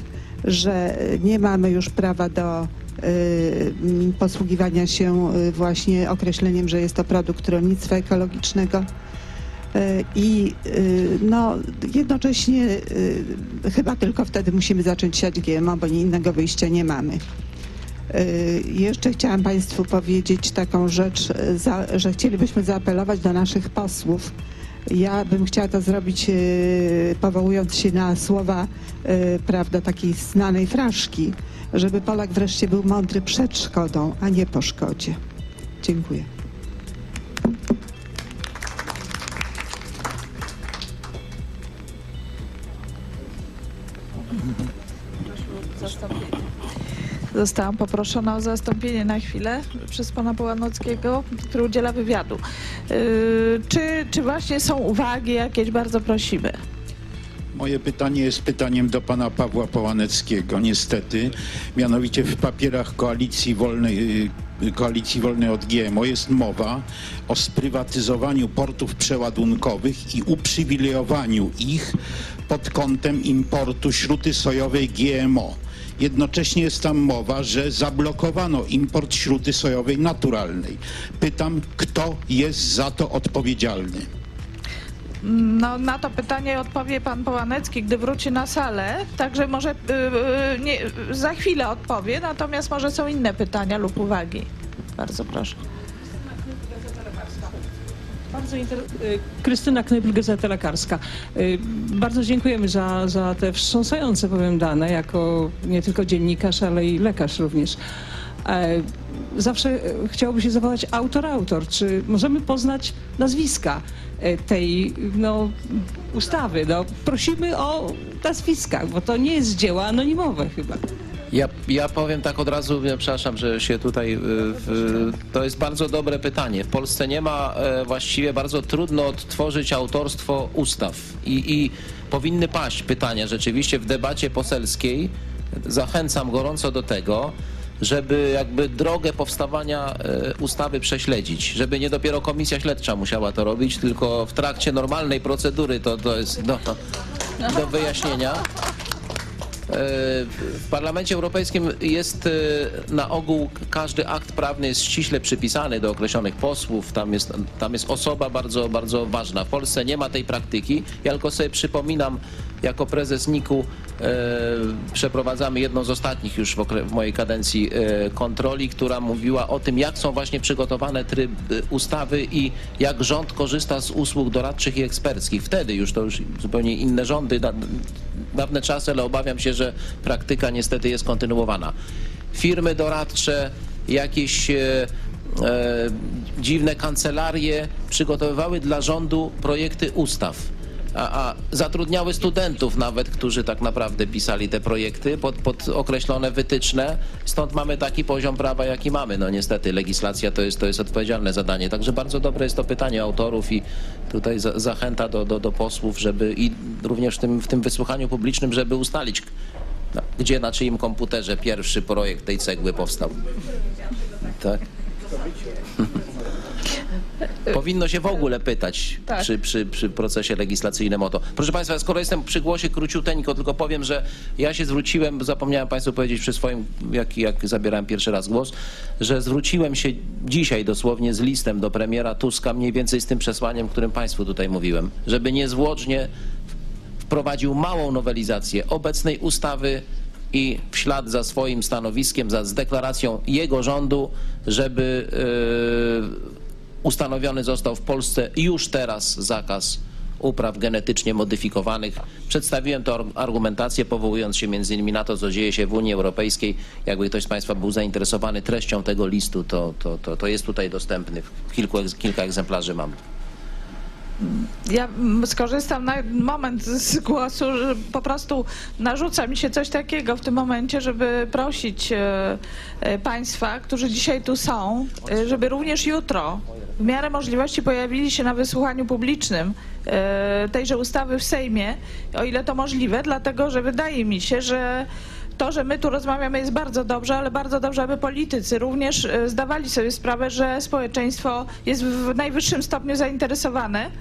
że nie mamy już prawa do y, posługiwania się y, właśnie określeniem, że jest to produkt rolnictwa ekologicznego. I no, jednocześnie chyba tylko wtedy musimy zacząć siać GMO, bo innego wyjścia nie mamy. Y, Jeszcze chciałam Państwu powiedzieć taką rzecz, y, że chcielibyśmy zaapelować do naszych posłów, Ja bym chciała to zrobić e, powołując się na słowa, prawda, takiej znanej fraszki, żeby Polak wreszcie był mądry przed szkodą, a nie po szkodzie. Dziękuję. Zostałam poproszona o zastąpienie na chwilę przez pana Połanockiego, który udziela wywiadu. Yy, Czy, czy właśnie są uwagi jakieś? Bardzo prosimy. Moje pytanie jest pytaniem do pana Pawła Połaneckiego, niestety. Mianowicie w papierach Koalicji Wolnej, y, Koalicji Wolnej od GMO jest mowa o sprywatyzowaniu portów przeładunkowych i uprzywilejowaniu ich pod kątem importu śruty sojowej GMO. Jednocześnie jest tam mowa, że zablokowano import śruty sojowej naturalnej. Pytam, kto jest za to odpowiedzialny? No, na to pytanie odpowie pan Połanecki, gdy wróci na salę. Także może yy, nie, za chwilę odpowie, natomiast może są inne pytania lub uwagi. Bardzo proszę. Bardzo inter... y, Krystyna Knebel, Gazeta Lekarska. Y, Bardzo dziękujemy za, za te wstrząsające, powiem, dane, jako nie tylko dziennikarz, ale i lekarz również. E, Zawsze chciałoby się zapytać autor-autor, czy możemy poznać nazwiska e, tej no, ustawy? No, prosimy o nazwiska, bo to nie jest dzieło anonimowe chyba. Ja, ja powiem tak od razu, przepraszam, że się tutaj. y, w- To jest bardzo dobre pytanie. W Polsce nie ma e, właściwie bardzo trudno odtworzyć autorstwo ustaw i, i powinny paść pytania rzeczywiście w debacie poselskiej. Zachęcam gorąco do tego, żeby jakby drogę powstawania e, ustawy prześledzić, żeby nie dopiero komisja śledcza musiała to robić, tylko w trakcie normalnej procedury to, to jest do, do wyjaśnienia. W Parlamencie Europejskim jest e, na ogół każdy akt prawny jest ściśle przypisany do określonych posłów. Tam jest, tam jest osoba bardzo, bardzo ważna. W Polsce nie ma tej praktyki. Ja tylko sobie przypominam, jako prezes NIK-u e, przeprowadzamy jedną z ostatnich już w, mojej kadencji e, kontroli, która mówiła o tym, jak są właśnie przygotowane tryb e, ustawy i jak rząd korzysta z usług doradczych i eksperckich. Wtedy już to już zupełnie inne rządy, da, dawne czasy, ale obawiam się, że praktyka niestety jest kontynuowana. Firmy doradcze, jakieś dziwne kancelarie przygotowywały dla rządu projekty ustaw. A, a zatrudniały studentów nawet, którzy tak naprawdę pisali te projekty pod, pod określone wytyczne. Stąd mamy taki poziom prawa, jaki mamy. No niestety legislacja to jest, to jest odpowiedzialne zadanie. Także bardzo dobre jest to pytanie autorów i tutaj za, zachęta do, do, do posłów, żeby i również w tym, w tym wysłuchaniu publicznym, żeby ustalić, gdzie na czyim komputerze pierwszy projekt tej cegły powstał. Tak? Powinno się w ogóle pytać Tak. przy, przy, przy procesie legislacyjnym o to. Proszę Państwa, skoro jestem przy głosie króciuteńko, tylko powiem, że ja się zwróciłem, zapomniałem Państwu powiedzieć przy swoim, jak, jak zabierałem pierwszy raz głos, że zwróciłem się dzisiaj dosłownie z listem do premiera Tuska, mniej więcej z tym przesłaniem, którym Państwu tutaj mówiłem, żeby niezwłocznie wprowadził małą nowelizację obecnej ustawy i w ślad za swoim stanowiskiem, za z deklaracją jego rządu, żeby e, ustanowiony został w Polsce już teraz zakaz upraw genetycznie modyfikowanych. Przedstawiłem tę ar- argumentację, powołując się między innymi na to, co dzieje się w Unii Europejskiej. Jakby ktoś z Państwa był zainteresowany treścią tego listu, to, to, to, to jest tutaj dostępny. Kilku, kilka egzemplarzy mam. Ja skorzystam na moment z głosu, że po prostu narzuca mi się coś takiego w tym momencie, żeby prosić e, e, Państwa, którzy dzisiaj tu są, e, żeby również jutro w miarę możliwości pojawili się na wysłuchaniu publicznym tejże ustawy w Sejmie, o ile to możliwe, dlatego że wydaje mi się, że to, że my tu rozmawiamy jest bardzo dobrze, ale bardzo dobrze, aby politycy również e, zdawali sobie sprawę, że społeczeństwo jest w najwyższym stopniu zainteresowane.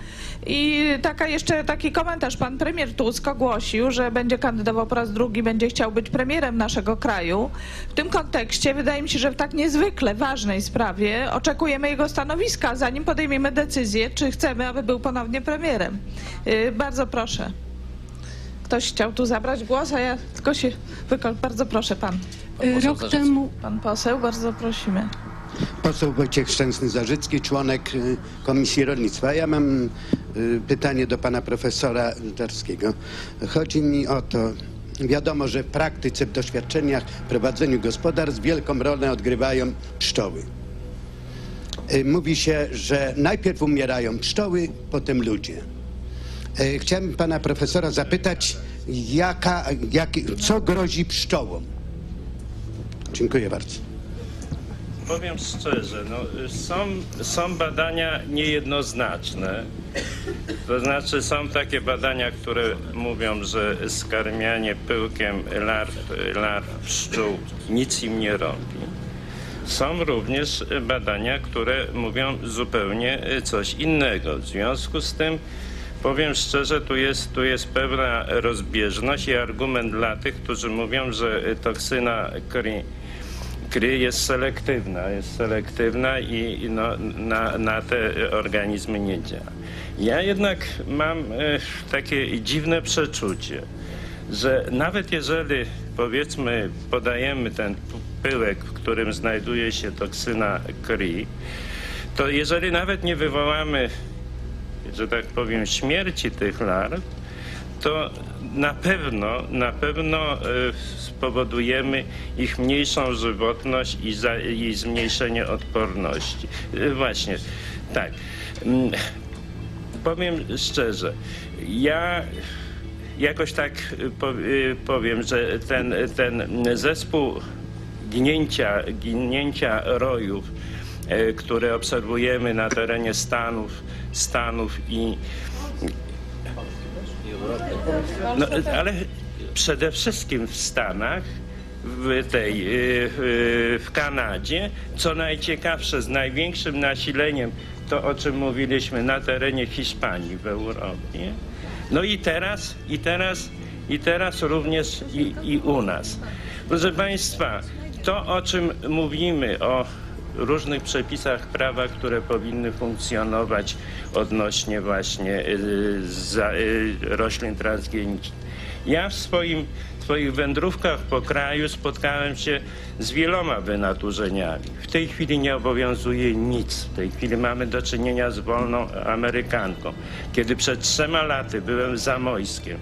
I taka jeszcze taki komentarz. Pan premier Tusk ogłosił, że będzie kandydował po raz drugi, będzie chciał być premierem naszego kraju. W tym kontekście wydaje mi się, że w tak niezwykle ważnej sprawie oczekujemy jego stanowiska, zanim podejmiemy decyzję, czy chcemy, aby był ponownie premierem. E, Bardzo proszę. Ktoś chciał tu zabrać głos, a ja tylko się wykol... Bardzo proszę pan. Rok temu Pan poseł, bardzo prosimy. poseł Wojciech Szczęsny-Zarzycki, członek y, Komisji Rolnictwa. Ja mam y, pytanie do pana profesora Darskiego. Chodzi mi o to, wiadomo, że w praktyce, w doświadczeniach, w prowadzeniu gospodarstw wielką rolę odgrywają pszczoły. Y, Mówi się, że najpierw umierają pszczoły, potem ludzie. Y, Chciałem pana profesora zapytać, jaka, jak, co grozi pszczołom? Dziękuję bardzo. Powiem szczerze, no, są, są badania niejednoznaczne. To znaczy są takie badania, które mówią, że skarmianie pyłkiem larw, larw pszczół nic im nie robi. Są również badania, które mówią zupełnie coś innego. W związku z tym powiem szczerze, tu jest, tu jest pewna rozbieżność i argument dla tych, którzy mówią, że toksyna kri, jest selektywna, jest selektywna i i no, na, na te organizmy nie działa. Ja jednak mam e, takie dziwne przeczucie, że nawet jeżeli powiedzmy podajemy ten pyłek, w którym znajduje się toksyna KRI, to jeżeli nawet nie wywołamy, że tak powiem, śmierci tych larw, to na pewno, na pewno e, spowodujemy ich mniejszą żywotność i, za, i zmniejszenie odporności. E, Właśnie, tak. Mm, Powiem szczerze, ja jakoś tak y, powiem, że ten, ten zespół ginięcia, ginięcia rojów, e, które obserwujemy na terenie Stanów, Stanów i no, ale przede wszystkim w Stanach, w tej, y, w Kanadzie, co najciekawsze, z największym nasileniem, to o czym mówiliśmy na terenie Hiszpanii w Europie. No i teraz, i teraz, i teraz również i, i u nas. Proszę Państwa, to o czym mówimy, o różnych przepisach prawa, które powinny funkcjonować odnośnie właśnie y, y, roślin transgenicznych. Ja w swoim, swoich wędrówkach po kraju spotkałem się z wieloma wynaturzeniami. W tej chwili nie obowiązuje nic. W tej chwili mamy do czynienia z wolną Amerykanką. Kiedy przed trzema laty byłem za Zamojskiem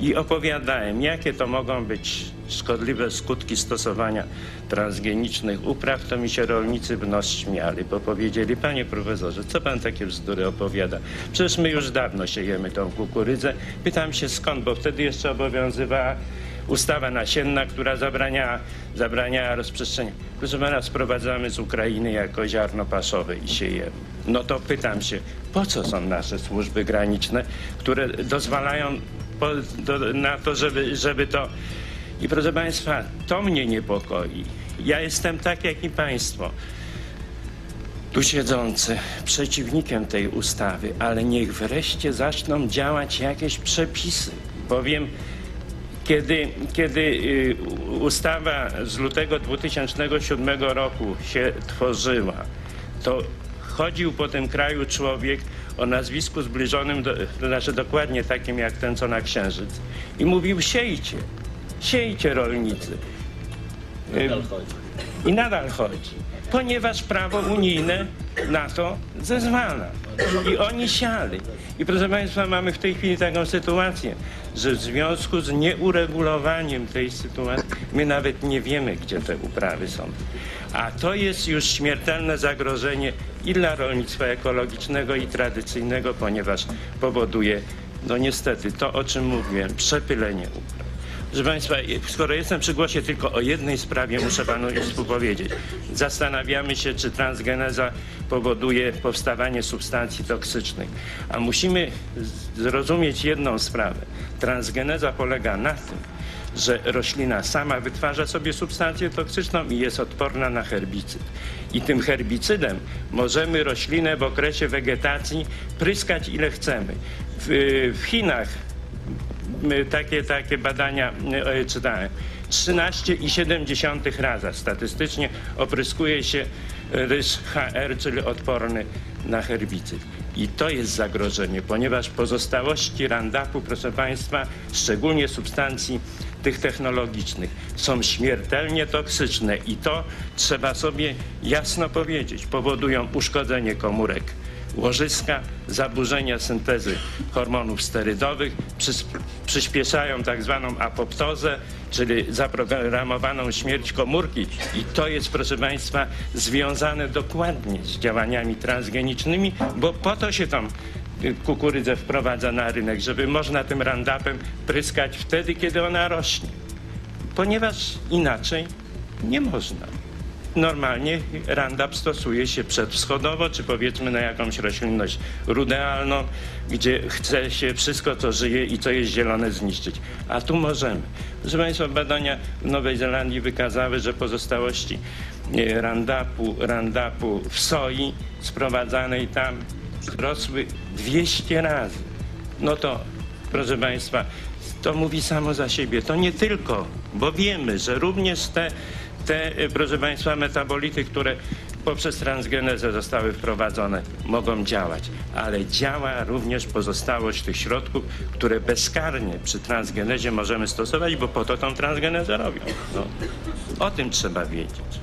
i opowiadałem, jakie to mogą być szkodliwe skutki stosowania transgenicznych upraw, to mi się rolnicy w nos śmiali, bo powiedzieli, panie profesorze, co pan takie bzdury opowiada? Przecież my już dawno siejemy tą kukurydzę. Pytam się skąd, bo wtedy jeszcze obowiązywała ustawa nasienna, która zabraniała, zabraniała rozprzestrzeniania. Proszę pana, sprowadzamy z Ukrainy jako ziarno paszowe i siejemy. No to pytam się, po co są nasze służby graniczne, które dozwalają po, do, na to, żeby, żeby to... I proszę państwa, to mnie niepokoi. Ja jestem tak jak i państwo tu siedzący przeciwnikiem tej ustawy, ale niech wreszcie zaczną działać jakieś przepisy, bowiem kiedy, kiedy y, ustawa z lutego 2007 roku się tworzyła, to chodził po tym kraju człowiek o nazwisku zbliżonym, do, znaczy dokładnie takim jak ten, co na Księżyc i mówił siejcie, siejcie rolnicy. Y, I nadal chodzi, ponieważ prawo unijne na to zezwala. I oni siali. I proszę Państwa, mamy w tej chwili taką sytuację, że w związku z nieuregulowaniem tej sytuacji my nawet nie wiemy, gdzie te uprawy są. A to jest już śmiertelne zagrożenie i dla rolnictwa ekologicznego i tradycyjnego, ponieważ powoduje, no niestety, to o czym mówiłem, przepylenie upraw. Proszę Państwa, skoro jestem przy głosie tylko o jednej sprawie, muszę Panu Państwu powiedzieć. Zastanawiamy się, czy transgeneza powoduje powstawanie substancji toksycznych. A musimy zrozumieć jedną sprawę. Transgeneza polega na tym, że roślina sama wytwarza sobie substancję toksyczną i jest odporna na herbicyd. I tym herbicydem możemy roślinę w okresie wegetacji pryskać ile chcemy. W, w Chinach takie, takie badania e, czytałem. 13,7 raza statystycznie opryskuje się ryż HR, czyli odporny na herbicyd. I to jest zagrożenie, ponieważ pozostałości Roundupu, proszę Państwa, szczególnie substancji tych technologicznych, są śmiertelnie toksyczne i to trzeba sobie jasno powiedzieć. Powodują uszkodzenie komórek łożyska, zaburzenia syntezy hormonów sterydowych, przys- przyspieszają tak zwaną apoptozę, czyli zaprogramowaną śmierć komórki. I to jest, proszę Państwa, związane dokładnie z działaniami transgenicznymi, bo po to się tam y, kukurydzę wprowadza na rynek, żeby można tym randapem pryskać wtedy, kiedy ona rośnie. Ponieważ inaczej nie można. Normalnie Roundup stosuje się przedwschodowo, czy powiedzmy na jakąś roślinność rudealną, gdzie chce się wszystko, co żyje i co jest zielone, zniszczyć. A tu możemy. Proszę Państwa, badania w Nowej Zelandii wykazały, że pozostałości e, Roundupu, Roundupu w soi sprowadzanej tam rosły 200 razy. No to, proszę Państwa, to mówi samo za siebie. To nie tylko, bo wiemy, że również te, te e, proszę Państwa, metabolity, które poprzez transgenezę zostały wprowadzone, mogą działać, ale działa również pozostałość tych środków, które bezkarnie przy transgenezie możemy stosować, bo po to tą transgenezę robią. No. O tym trzeba wiedzieć.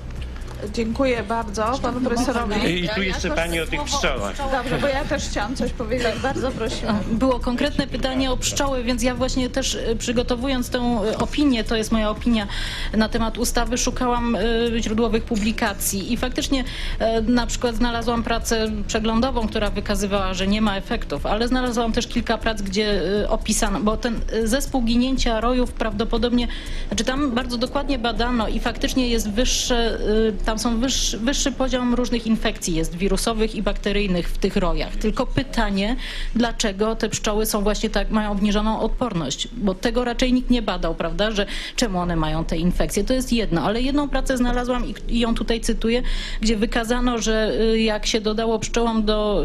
Dziękuję bardzo panu profesorowi. I tu jeszcze pani o tych pszczołach. Dobrze, bo ja też chciałam coś powiedzieć. Bardzo prosimy. Było konkretne pytanie o pszczoły, więc ja właśnie też e, przygotowując tę e, opinię, to jest moja opinia na temat ustawy, szukałam e, źródłowych publikacji i faktycznie na przykład znalazłam pracę przeglądową, która wykazywała, że nie ma efektów, ale znalazłam też kilka prac, gdzie opisano, bo ten zespół ginięcia rojów prawdopodobnie, znaczy tam bardzo dokładnie badano i faktycznie jest wyższe, tam są wyższy, wyższy poziom różnych infekcji jest wirusowych i bakteryjnych w tych rojach. Tylko pytanie, dlaczego te pszczoły są właśnie tak, mają obniżoną odporność, bo tego raczej nikt nie badał, prawda, że czemu one mają te infekcje. To jest jedno, ale jedną pracę znalazłam i, ją tutaj cytuję, gdzie wykazano, że y, jak się dodało pszczołom do,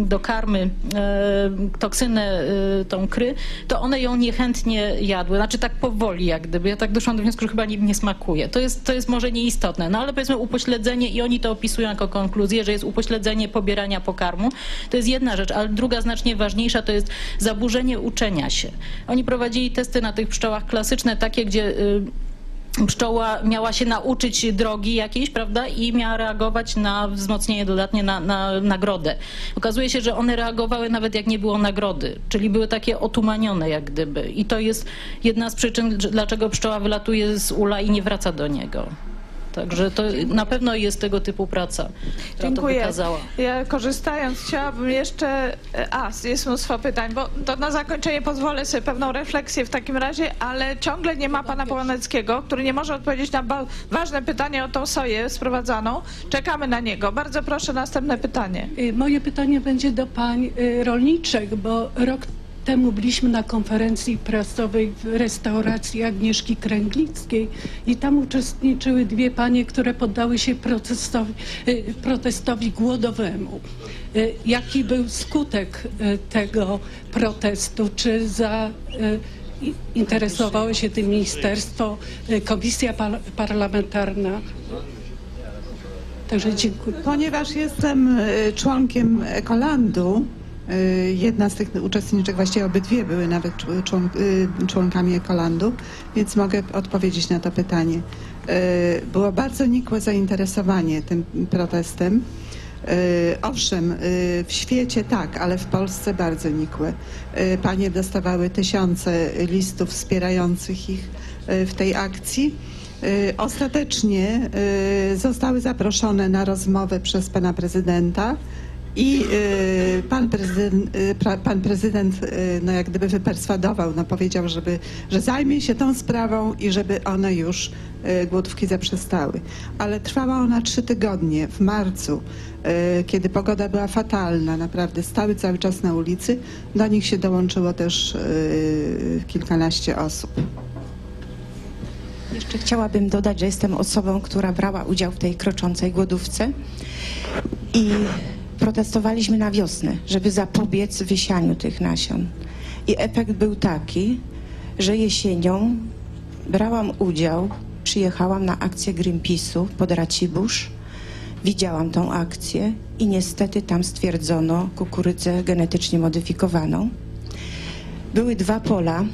do karmy y, toksynę y, tą kry, to one ją niechętnie jadły, znaczy tak powoli jak gdyby. Ja tak doszłam do wniosku, że chyba nie, nie smakuje. To jest, to jest może nieistotne, no ale powiedzmy upośledzenie i oni to opisują jako konkluzję, że jest upośledzenie pobierania pokarmu. To jest jedna rzecz, ale druga znacznie ważniejsza to jest zaburzenie uczenia się. Oni prowadzili testy na tych pszczołach klasyczne, takie, gdzie y, pszczoła miała się nauczyć drogi jakiejś, prawda, i miała reagować na wzmocnienie dodatnie na, na nagrodę. Okazuje się, że one reagowały nawet jak nie było nagrody, czyli były takie otumanione jak gdyby. I to jest jedna z przyczyn, dlaczego pszczoła wylatuje z ula i nie wraca do niego. Także to na pewno jest tego typu praca, która to Dziękuję. wykazała. Ja korzystając chciałabym jeszcze, a jest mnóstwo pytań, bo to na zakończenie pozwolę sobie pewną refleksję w takim razie, ale ciągle nie ma pana Połaneckiego, który nie może odpowiedzieć na ba- ważne pytanie o tą soję sprowadzaną. Czekamy na niego. Bardzo proszę następne pytanie. Y, Moje pytanie będzie do pań y, rolniczek, bo rok temu byliśmy na konferencji prasowej w restauracji Agnieszki Kręglickiej i tam uczestniczyły dwie panie, które poddały się protestowi, y, protestowi głodowemu. Y, Jaki był skutek y, tego protestu? Czy za interesowało się tym ministerstwo, komisja par- parlamentarna? Także dziękuję. Ponieważ jestem członkiem Ekolandu, jedna z tych uczestniczek, właściwie obydwie były nawet czł- członk, y, członkami Ekolandu, więc mogę odpowiedzieć na to pytanie. Y, Było bardzo nikłe zainteresowanie tym protestem. Y, Owszem, y, w świecie tak, ale w Polsce bardzo nikłe. Y, Panie dostawały tysiące listów wspierających ich y, w tej akcji. Y, Ostatecznie y, zostały zaproszone na rozmowę przez pana prezydenta i y, pan prezydent, y, pan prezydent y, no jak gdyby wyperswadował, no powiedział, żeby, że zajmie się tą sprawą i żeby one już y, głodówki zaprzestały. Ale trwała ona trzy tygodnie w marcu, kiedy pogoda była fatalna, naprawdę stały cały czas na ulicy. Do nich się dołączyło też kilkanaście osób. Jeszcze chciałabym dodać, że jestem osobą, która brała udział w tej kroczącej głodówce i protestowaliśmy na wiosnę, żeby zapobiec wysianiu tych nasion. I efekt był taki, że jesienią brałam udział, przyjechałam na akcję Greenpeace'u pod Racibórz, widziałam tą akcję i niestety tam stwierdzono kukurydzę genetycznie modyfikowaną. Były dwa pola,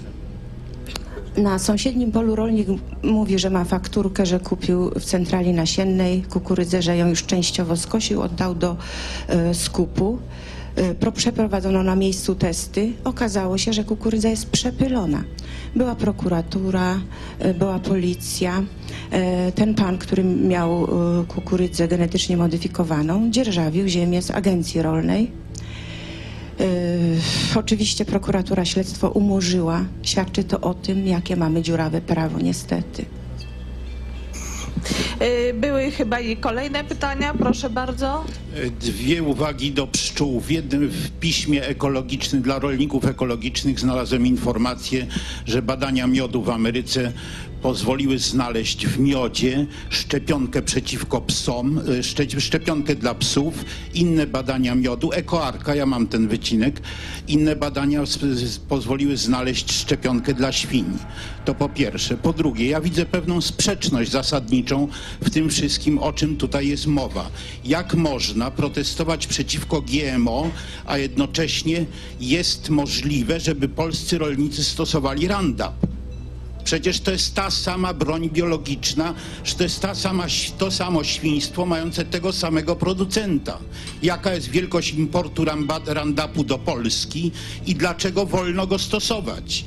Na sąsiednim polu rolnik mówi, że ma fakturkę, że kupił w centrali nasiennej kukurydzę, że ją już częściowo skosił, oddał do e, skupu. E, pro- Przeprowadzono na miejscu testy. Okazało się, że kukurydza jest przepylona. Była prokuratura, e, była policja. Ten pan, który miał kukurydzę genetycznie modyfikowaną, dzierżawił ziemię z agencji rolnej. Yy, oczywiście prokuratura śledztwo umorzyła. Świadczy to o tym, jakie mamy dziurawe prawo, niestety. Y, Były chyba i kolejne pytania, proszę bardzo. Dwie uwagi do pszczół. W jednym w piśmie ekologicznym dla rolników ekologicznych znalazłem informację, że badania miodu w Ameryce pozwoliły znaleźć w miodzie szczepionkę przeciwko psom, y, szcze- szczepionkę dla psów, inne badania miodu, ekoarka, ja mam ten wycinek, inne badania pozwoliły znaleźć szczepionkę dla świń. To po pierwsze. Po drugie, ja widzę pewną sprzeczność zasadniczą w tym wszystkim, o czym tutaj jest mowa. Jak można protestować przeciwko GMO, a jednocześnie jest możliwe, żeby polscy rolnicy stosowali Roundup? Przecież to jest ta sama broń biologiczna, że to jest ta sama, to samo świństwo mające tego samego producenta. Jaka jest wielkość importu Roundupu do Polski i dlaczego wolno go stosować?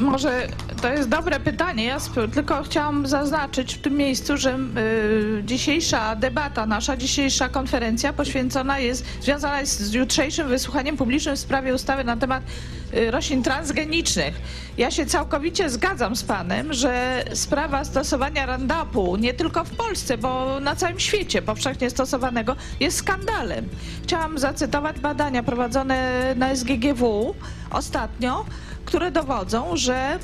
Może to jest dobre pytanie. Ja tylko chciałam zaznaczyć w tym miejscu, że y, dzisiejsza debata, nasza dzisiejsza konferencja poświęcona jest, związana jest z jutrzejszym wysłuchaniem publicznym w sprawie ustawy na temat y, roślin transgenicznych. Ja się całkowicie zgadzam z panem, że sprawa stosowania Roundupu nie tylko w Polsce, bo na całym świecie powszechnie stosowanego jest skandalem. Chciałam zacytować badania prowadzone na SGGW ostatnio, które dowodzą, że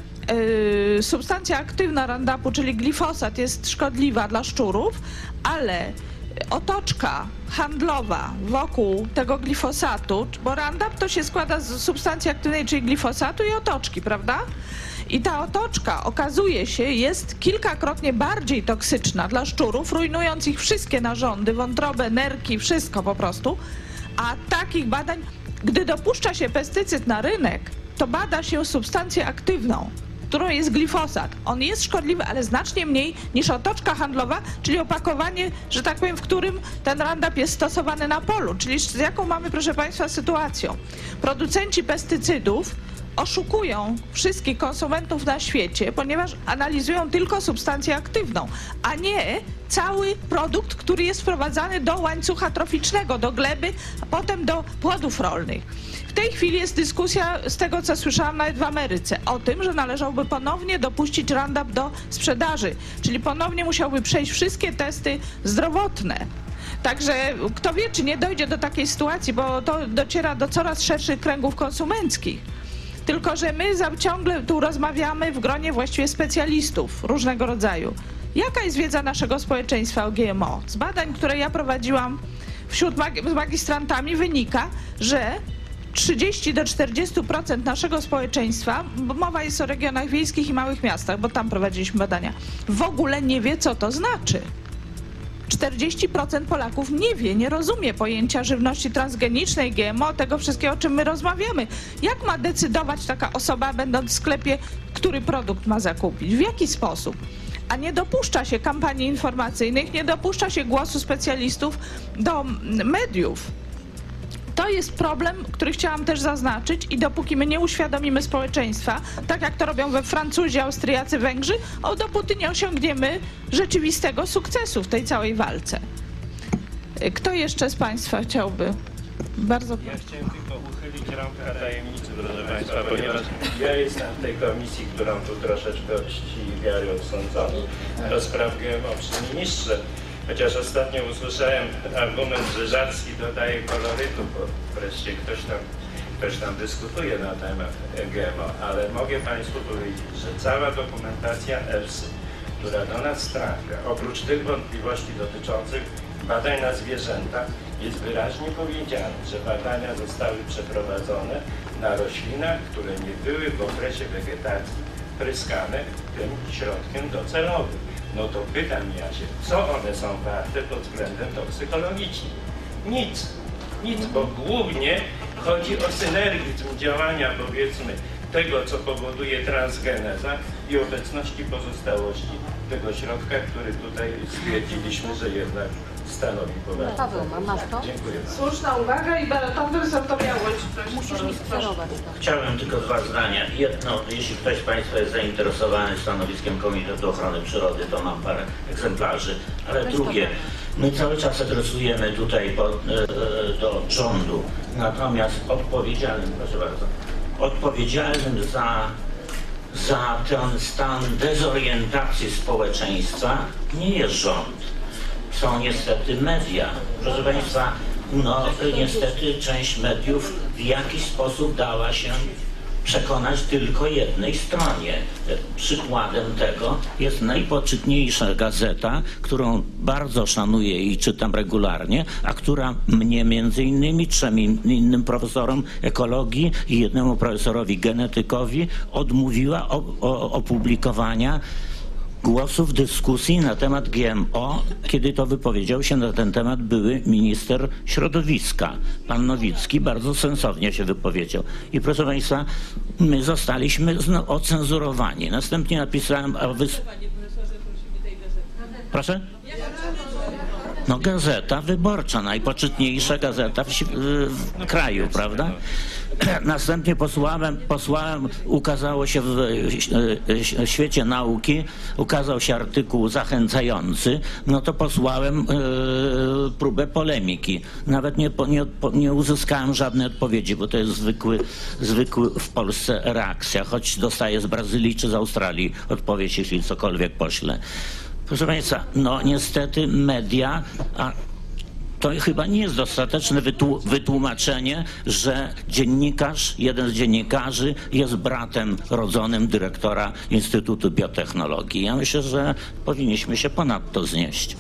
y, substancja aktywna Roundupu, czyli glifosat, jest szkodliwa dla szczurów, ale otoczka handlowa wokół tego glifosatu, bo Roundup to się składa z substancji aktywnej, czyli glifosatu i otoczki, prawda? I ta otoczka, okazuje się, jest kilkakrotnie bardziej toksyczna dla szczurów, rujnując ich wszystkie narządy, wątrobę, nerki, wszystko po prostu. A takich badań, gdy dopuszcza się pestycyd na rynek, to bada się substancję aktywną, którą jest glifosat. On jest szkodliwy, ale znacznie mniej niż otoczka handlowa, czyli opakowanie, że tak powiem, w którym ten Roundup jest stosowany na polu. Czyli z jaką mamy, proszę Państwa, sytuacją? Producenci pestycydów oszukują wszystkich konsumentów na świecie, ponieważ analizują tylko substancję aktywną, a nie cały produkt, który jest wprowadzany do łańcucha troficznego, do gleby, a potem do płodów rolnych. W tej chwili jest dyskusja, z tego co słyszałam nawet w Ameryce, o tym, że należałoby ponownie dopuścić Roundup do sprzedaży, czyli ponownie musiałby przejść wszystkie testy zdrowotne. Także kto wie, czy nie dojdzie do takiej sytuacji, bo to dociera do coraz szerszych kręgów konsumenckich. Tylko, że my ciągle tu rozmawiamy w gronie właściwie specjalistów różnego rodzaju. Jaka jest wiedza naszego społeczeństwa o GMO? Z badań, które ja prowadziłam wśród mag z magistrantami wynika, że 30 do 40% naszego społeczeństwa, bo mowa jest o regionach wiejskich i małych miastach, bo tam prowadziliśmy badania, w ogóle nie wie, co to znaczy. 40% Polaków nie wie, nie rozumie pojęcia żywności transgenicznej, GMO, tego wszystkiego, o czym my rozmawiamy. Jak ma decydować taka osoba, będąc w sklepie, który produkt ma zakupić? W jaki sposób? A nie dopuszcza się kampanii informacyjnych, nie dopuszcza się głosu specjalistów do mediów. To jest problem, który chciałam też zaznaczyć i dopóki my nie uświadomimy społeczeństwa, tak jak to robią we Francuzi, Austriacy, Węgrzy, o dopóty nie osiągniemy rzeczywistego sukcesu w tej całej walce. Kto jeszcze z Państwa chciałby? Bardzo Ja chciałem tylko uchylić rąbka tajemnicy, proszę Państwa, ponieważ ja jestem w tej komisji, którą tu troszeczkę czci i wiary osądzono do spraw GMO przy ministrze. Chociaż ostatnio usłyszałem argument, że Żarski dodaje kolorytu, bo wreszcie ktoś tam, ktoś tam dyskutuje na temat GMO, ale mogę Państwu powiedzieć, że cała dokumentacja EFSY, która do nas trafia, oprócz tych wątpliwości dotyczących badań na zwierzętach, jest wyraźnie powiedziane, że badania zostały przeprowadzone na roślinach, które nie były w okresie wegetacji pryskane tym środkiem docelowym. No to pytam ja się, co one są warte pod względem toksykologicznym? Nic. Nic, bo głównie chodzi o synergizm działania powiedzmy tego, co powoduje transgeneza i obecności pozostałości tego środka, który tutaj stwierdziliśmy, że jednak stanowi poważny Paweł, masz to? Dziękuję. Słuszna uwaga i baletowy wysortowiałość. Musisz mi skierować to. Chciałem tylko dwa zdania. Jedno, jeśli ktoś z Państwa jest zainteresowany stanowiskiem Komitetu Ochrony Przyrody, to mam parę egzemplarzy. Ale drugie, my cały czas adresujemy tutaj po, e, e, do rządu, natomiast odpowiedzialnym, proszę bardzo, odpowiedzialnym za, za ten stan dezorientacji społeczeństwa nie jest rząd. Są niestety media. Proszę Państwa, no niestety część mediów w jakiś sposób dała się przekonać tylko jednej stronie. Przykładem tego jest najpoczytniejsza gazeta, którą bardzo szanuję i czytam regularnie, a która mnie między innymi trzem in- innym profesorom ekologii i jednemu profesorowi genetykowi odmówiła opublikowania głosów dyskusji na temat GMO, kiedy to wypowiedział się na ten temat były minister środowiska. Pan Nowicki bardzo sensownie się wypowiedział. I proszę Państwa, my zostaliśmy ocenzurowani. Następnie napisałem... A wys... Proszę? No gazeta wyborcza, najpoczytniejsza gazeta w, si- w kraju, prawda? Następnie posłałem, posłałem, ukazało się w e, e, świecie nauki, ukazał się artykuł zachęcający, no to posłałem e, próbę polemiki. Nawet nie, nie, nie uzyskałem żadnej odpowiedzi, bo to jest zwykły, zwykły w Polsce reakcja, choć dostaję z Brazylii czy z Australii odpowiedź, jeśli cokolwiek poślę. Proszę Państwa, no niestety media, a to chyba nie jest dostateczne wytłu- wytłumaczenie, że dziennikarz, jeden z dziennikarzy jest bratem rodzonym dyrektora Instytutu Biotechnologii. Ja myślę, że powinniśmy się ponadto znieść.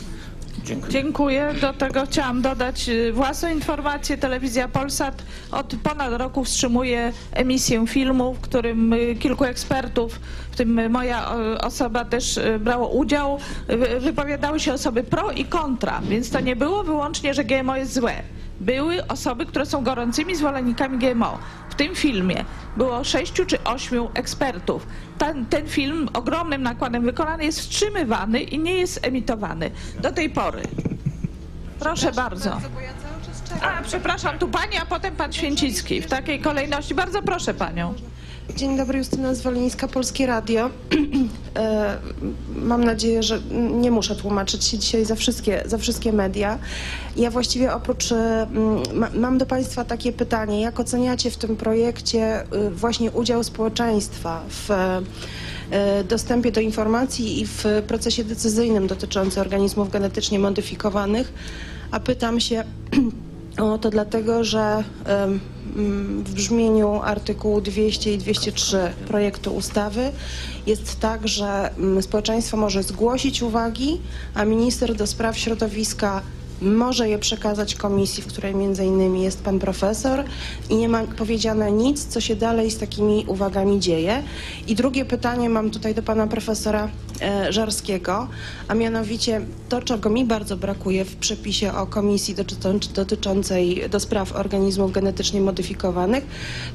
Dziękuję. Dziękuję. Do tego chciałam dodać y, własną informację. Telewizja Polsat od ponad roku wstrzymuje emisję filmu, w którym y, kilku ekspertów, w tym moja osoba też y, brało udział. Wy- Wypowiadały się osoby pro i kontra, więc to nie było wyłącznie, że GMO jest złe. Były osoby, które są gorącymi zwolennikami GMO. W tym filmie było sześciu czy ośmiu ekspertów. Ten, ten film ogromnym nakładem wykonany jest wstrzymywany i nie jest emitowany do tej pory. Proszę bardzo. A, przepraszam, tu pani, a potem pan Święcicki. W takiej kolejności. Bardzo proszę panią. Dzień dobry, Justyna Zwolińska, Polskie Radio. E, Mam nadzieję, że nie muszę tłumaczyć się dzisiaj za wszystkie, za wszystkie media. Ja właściwie oprócz, ma- mam do Państwa takie pytanie. Jak oceniacie w tym projekcie e, właśnie udział społeczeństwa w e, dostępie do informacji i w procesie decyzyjnym dotyczącym organizmów genetycznie modyfikowanych? A pytam się o to dlatego, że w brzmieniu artykułu 200 i 203 projektu ustawy. Jest tak, że mm, społeczeństwo może zgłosić uwagi, a minister do spraw środowiska może je przekazać komisji, w której między innymi jest pan profesor i nie ma powiedziane nic, co się dalej z takimi uwagami dzieje. I drugie pytanie mam tutaj do pana profesora e, Żarskiego, a mianowicie to, czego mi bardzo brakuje w przepisie o komisji dotycząc- dotyczącej do spraw organizmów genetycznie modyfikowanych,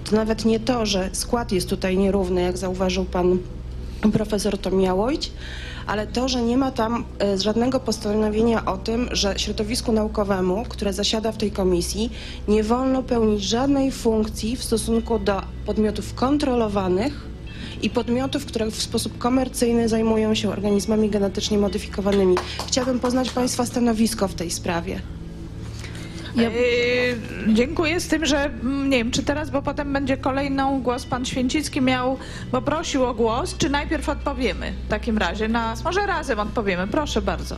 to nawet nie to, że skład jest tutaj nierówny, jak zauważył pan profesor Tomiałojć, ale to, że nie ma tam e, żadnego postanowienia o tym, że środowisku naukowemu, które zasiada w tej komisji, nie wolno pełnić żadnej funkcji w stosunku do podmiotów kontrolowanych i podmiotów, które w sposób komercyjny zajmują się organizmami genetycznie modyfikowanymi. Chciałabym poznać Państwa stanowisko w tej sprawie. Yy, dziękuję z tym, że mm, nie wiem, czy teraz, bo potem będzie kolejną głos pan Święcicki miał, bo prosił o głos, czy najpierw odpowiemy w takim razie na, może razem odpowiemy, proszę bardzo.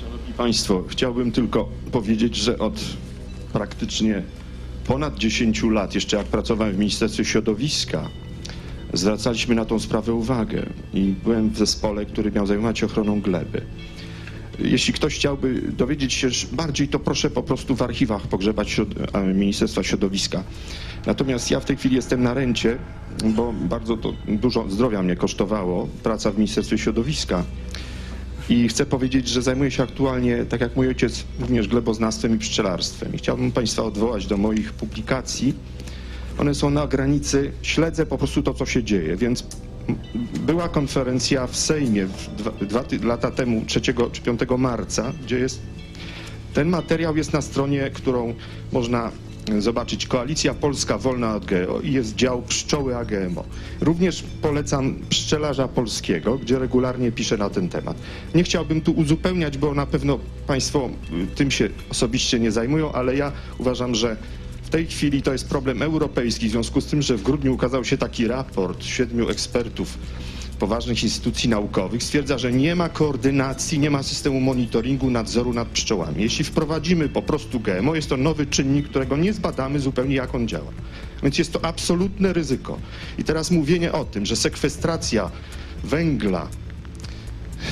Szanowni Państwo, chciałbym tylko powiedzieć, że od praktycznie ponad 10 lat, jeszcze jak pracowałem w Ministerstwie Środowiska, zwracaliśmy na tą sprawę uwagę i byłem w zespole, który miał zajmować się ochroną gleby. Jeśli ktoś chciałby dowiedzieć się bardziej, to proszę po prostu w archiwach pogrzebać a, Ministerstwa Środowiska. Natomiast ja w tej chwili jestem na rencie, bo bardzo to dużo zdrowia mnie kosztowało, praca w Ministerstwie Środowiska. I chcę powiedzieć, że zajmuję się aktualnie, tak jak mój ojciec, również gleboznawstwem i pszczelarstwem. I chciałbym Państwa odwołać do moich publikacji one są na granicy, śledzę po prostu to, co się dzieje, więc była konferencja w Sejmie dwa, dwa lata temu, 3 czy 5 marca, gdzie jest ten materiał jest na stronie, którą można zobaczyć Koalicja Polska Wolna od GMO i jest dział Pszczoły AGMO. Również polecam Pszczelarza Polskiego, gdzie regularnie piszę na ten temat. Nie chciałbym tu uzupełniać, bo na pewno Państwo y, tym się osobiście nie zajmują, ale ja uważam, że w tej chwili to jest problem europejski, w związku z tym, że w grudniu ukazał się taki raport siedmiu ekspertów poważnych instytucji naukowych stwierdza, że nie ma koordynacji, nie ma systemu monitoringu, nadzoru nad pszczołami. Jeśli wprowadzimy po prostu GMO, jest to nowy czynnik, którego nie zbadamy zupełnie jak on działa. Więc jest to absolutne ryzyko. I teraz mówienie o tym, że sekwestracja węgla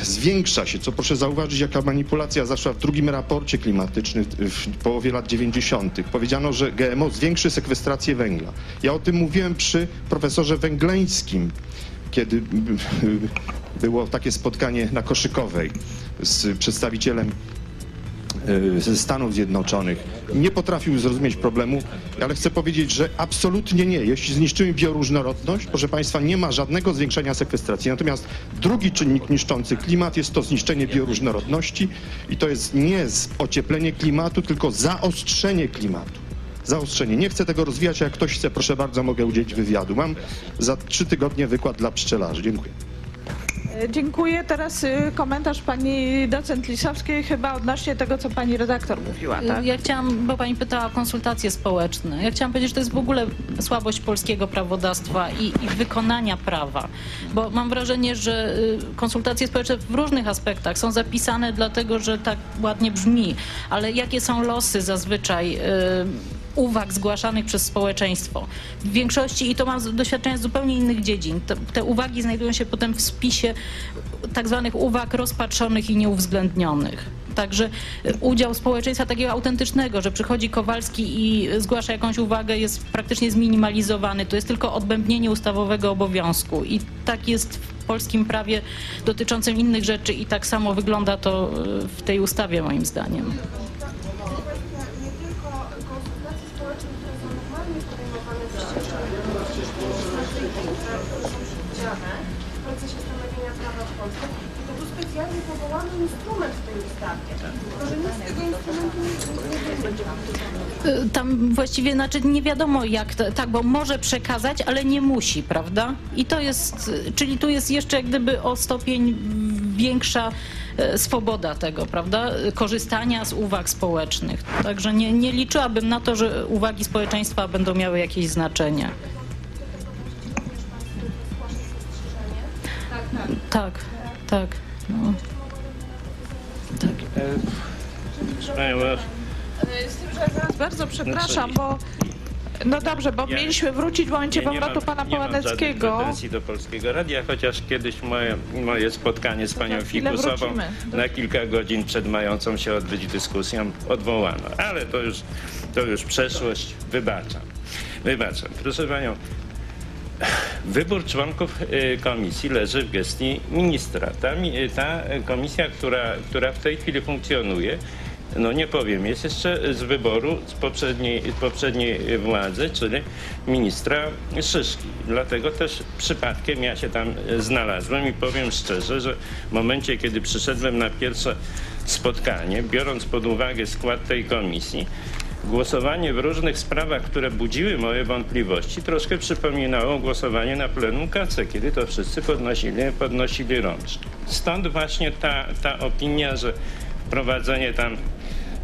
zwiększa się, co proszę zauważyć, jaka manipulacja zaszła w drugim raporcie klimatycznym w połowie lat 90. Powiedziano, że GMO zwiększy sekwestrację węgla. Ja o tym mówiłem przy profesorze Węgleńskim, kiedy było takie spotkanie na Koszykowej z przedstawicielem ze Stanów Zjednoczonych. Nie potrafił zrozumieć problemu, ale chcę powiedzieć, że absolutnie nie. Jeśli zniszczymy bioróżnorodność, proszę Państwa, nie ma żadnego zwiększenia sekwestracji. Natomiast drugi czynnik niszczący klimat jest to zniszczenie bioróżnorodności i to jest nie ocieplenie klimatu, tylko zaostrzenie klimatu. Zaostrzenie. Nie chcę tego rozwijać, a jak ktoś chce, proszę bardzo, mogę udzielić wywiadu. Mam za trzy tygodnie wykład dla pszczelarzy. Dziękuję. E, Dziękuję. Teraz y, komentarz pani docent Lisowskiej chyba odnośnie tego, co pani redaktor mówiła, tak? Ja chciałam, bo pani pytała o konsultacje społeczne. Ja chciałam powiedzieć, że to jest w ogóle słabość polskiego prawodawstwa i, i wykonania prawa. Bo mam wrażenie, że y, konsultacje społeczne w różnych aspektach są zapisane dlatego, że tak ładnie brzmi, ale jakie są losy zazwyczaj y, uwag zgłaszanych przez społeczeństwo. W większości, i to mam doświadczenia z zupełnie innych dziedzin, te, te uwagi znajdują się potem w spisie tak zwanych uwag rozpatrzonych i nieuwzględnionych. Także y, udział społeczeństwa takiego autentycznego, że przychodzi Kowalski i zgłasza jakąś uwagę, jest praktycznie zminimalizowany. To jest tylko odbębnienie ustawowego obowiązku. I tak jest w polskim prawie dotyczącym innych rzeczy i tak samo wygląda to y, w tej ustawie moim zdaniem. Powołano instrument w tej ustawie. Tylko, że nic z tego instrumentu nie. Y, Tam właściwie znaczy nie wiadomo jak, to, tak, bo może przekazać, ale nie musi, prawda? I to jest, czyli tu jest jeszcze jak gdyby o stopień większa y, swoboda tego, prawda? Korzystania z uwag społecznych. Także nie, nie liczyłabym na to, że uwagi społeczeństwa będą miały jakieś znaczenie. Tak, tak. No. No, Z tym, że zaraz bardzo przepraszam, Znaczy- bo no dobrze, bo Ja- mieliśmy wrócić w momencie nie powrotu mam- pana Nie mam pretensji do Polskiego Radia, chociaż kiedyś moje, moje spotkanie z panią Fikusową wrócimy. na kilka godzin przed mającą się odbyć dyskusją odwołano. Ale to już, to już przeszłość, wybaczam. Wybaczam. Proszę panią, Wybór członków y, komisji leży w gestii ministra. Ta, mi- ta komisja, która, która w tej chwili funkcjonuje, no nie powiem, jest jeszcze z wyboru z poprzedniej, poprzedniej władzy, czyli ministra Szyszki. Dlatego też przypadkiem ja się tam y, znalazłem i powiem szczerze, że w momencie, kiedy przyszedłem na pierwsze spotkanie, biorąc pod uwagę skład tej komisji, Głosowanie w różnych sprawach, które budziły moje wątpliwości, troszkę przypominało głosowanie na plenum KC, kiedy to wszyscy podnosili, podnosili rączki. Stąd właśnie ta, ta opinia, że wprowadzenie tam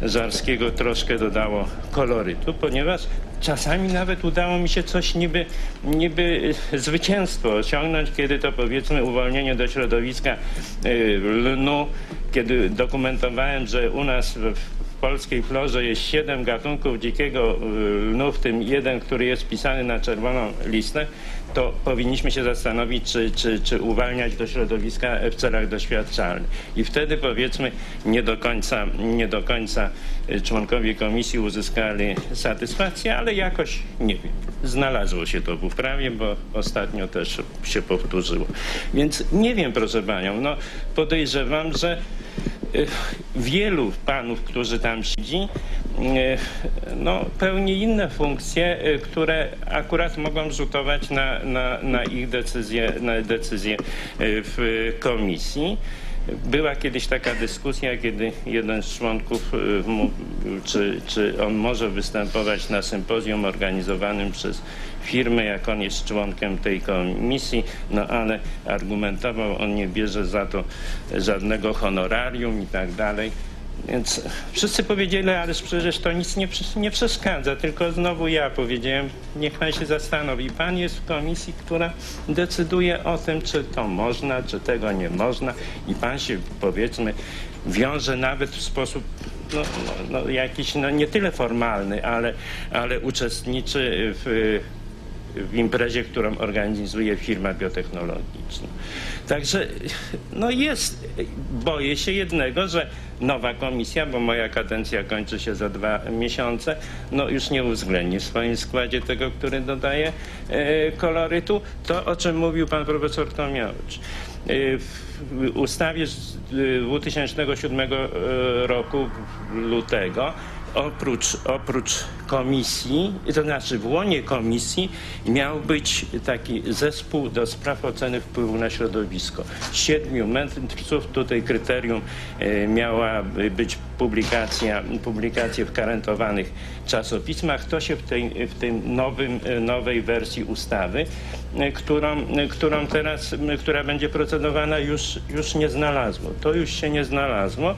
Żarskiego troszkę dodało kolorytu, ponieważ czasami nawet udało mi się coś niby, niby zwycięstwo osiągnąć, kiedy to powiedzmy uwolnienie do środowiska y, lnu, kiedy dokumentowałem, że u nas w, polskiej florze jest siedem gatunków dzikiego y, lnu, w tym jeden, który jest wpisany na czerwoną listę, to powinniśmy się zastanowić, czy, czy, czy uwalniać do środowiska w celach doświadczalnych. I wtedy powiedzmy nie do końca, nie do końca y, członkowie komisji uzyskali satysfakcję, ale jakoś nie wiem. Znalazło się to w uprawie, bo ostatnio też się powtórzyło. Więc nie wiem, proszę panią, no podejrzewam, że wielu panów, którzy tam siedzi, y, no, pełni inne funkcje, y, które akurat mogą rzutować na, na, na ich decyzje, na decyzje y, w komisji. Była kiedyś taka dyskusja, kiedy jeden z członków, y, czy, czy on może występować na sympozjum organizowanym przez firmę, jak on jest członkiem tej komisji, no ale argumentował, on nie bierze za to żadnego honorarium i tak dalej. Więc wszyscy powiedzieli, ale przecież to nic nie, nie przeszkadza, tylko znowu ja powiedziałem, niech pan się zastanowi. Pan jest w komisji, która decyduje o tym, czy to można, czy tego nie można i pan się powiedzmy wiąże nawet w sposób no, no, no, jakiś no, nie tyle formalny, ale, ale uczestniczy w, w imprezie, którą organizuje firma biotechnologiczna. Także no jest, boję się jednego, że nowa komisja, bo moja kadencja kończy się za dwa miesiące, no już nie uwzględni w swoim składzie tego, który dodaje e, kolorytu. To, o czym mówił pan profesor Tomiowicz. E, w ustawie z e, 2007 e, roku lutego oprócz, oprócz komisji, to znaczy w łonie komisji miał być taki zespół do spraw oceny wpływu na środowisko. Siedmiu mędrców, tutaj kryterium e, miała być publikacja, publikacje w karentowanych czasopismach. To się w tej, w tej nowym, e, nowej wersji ustawy, e, którą, którą teraz, która będzie procedowana już, już nie znalazło. To już się nie znalazło.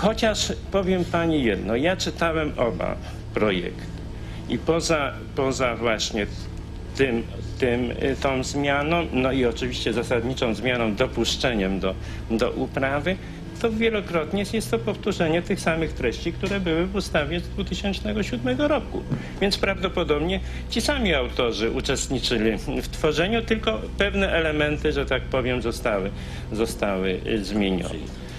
Chociaż powiem pani jedno, ja czytałem oba projekty i poza, poza właśnie tym, tym, y, tą zmianą, no i oczywiście zasadniczą zmianą, dopuszczeniem do, do uprawy, to wielokrotnie jest to powtórzenie tych samych treści, które były w ustawie z 2007 roku. Więc prawdopodobnie ci sami autorzy uczestniczyli w tworzeniu, tylko pewne elementy, że tak powiem, zostały, zostały zmienione.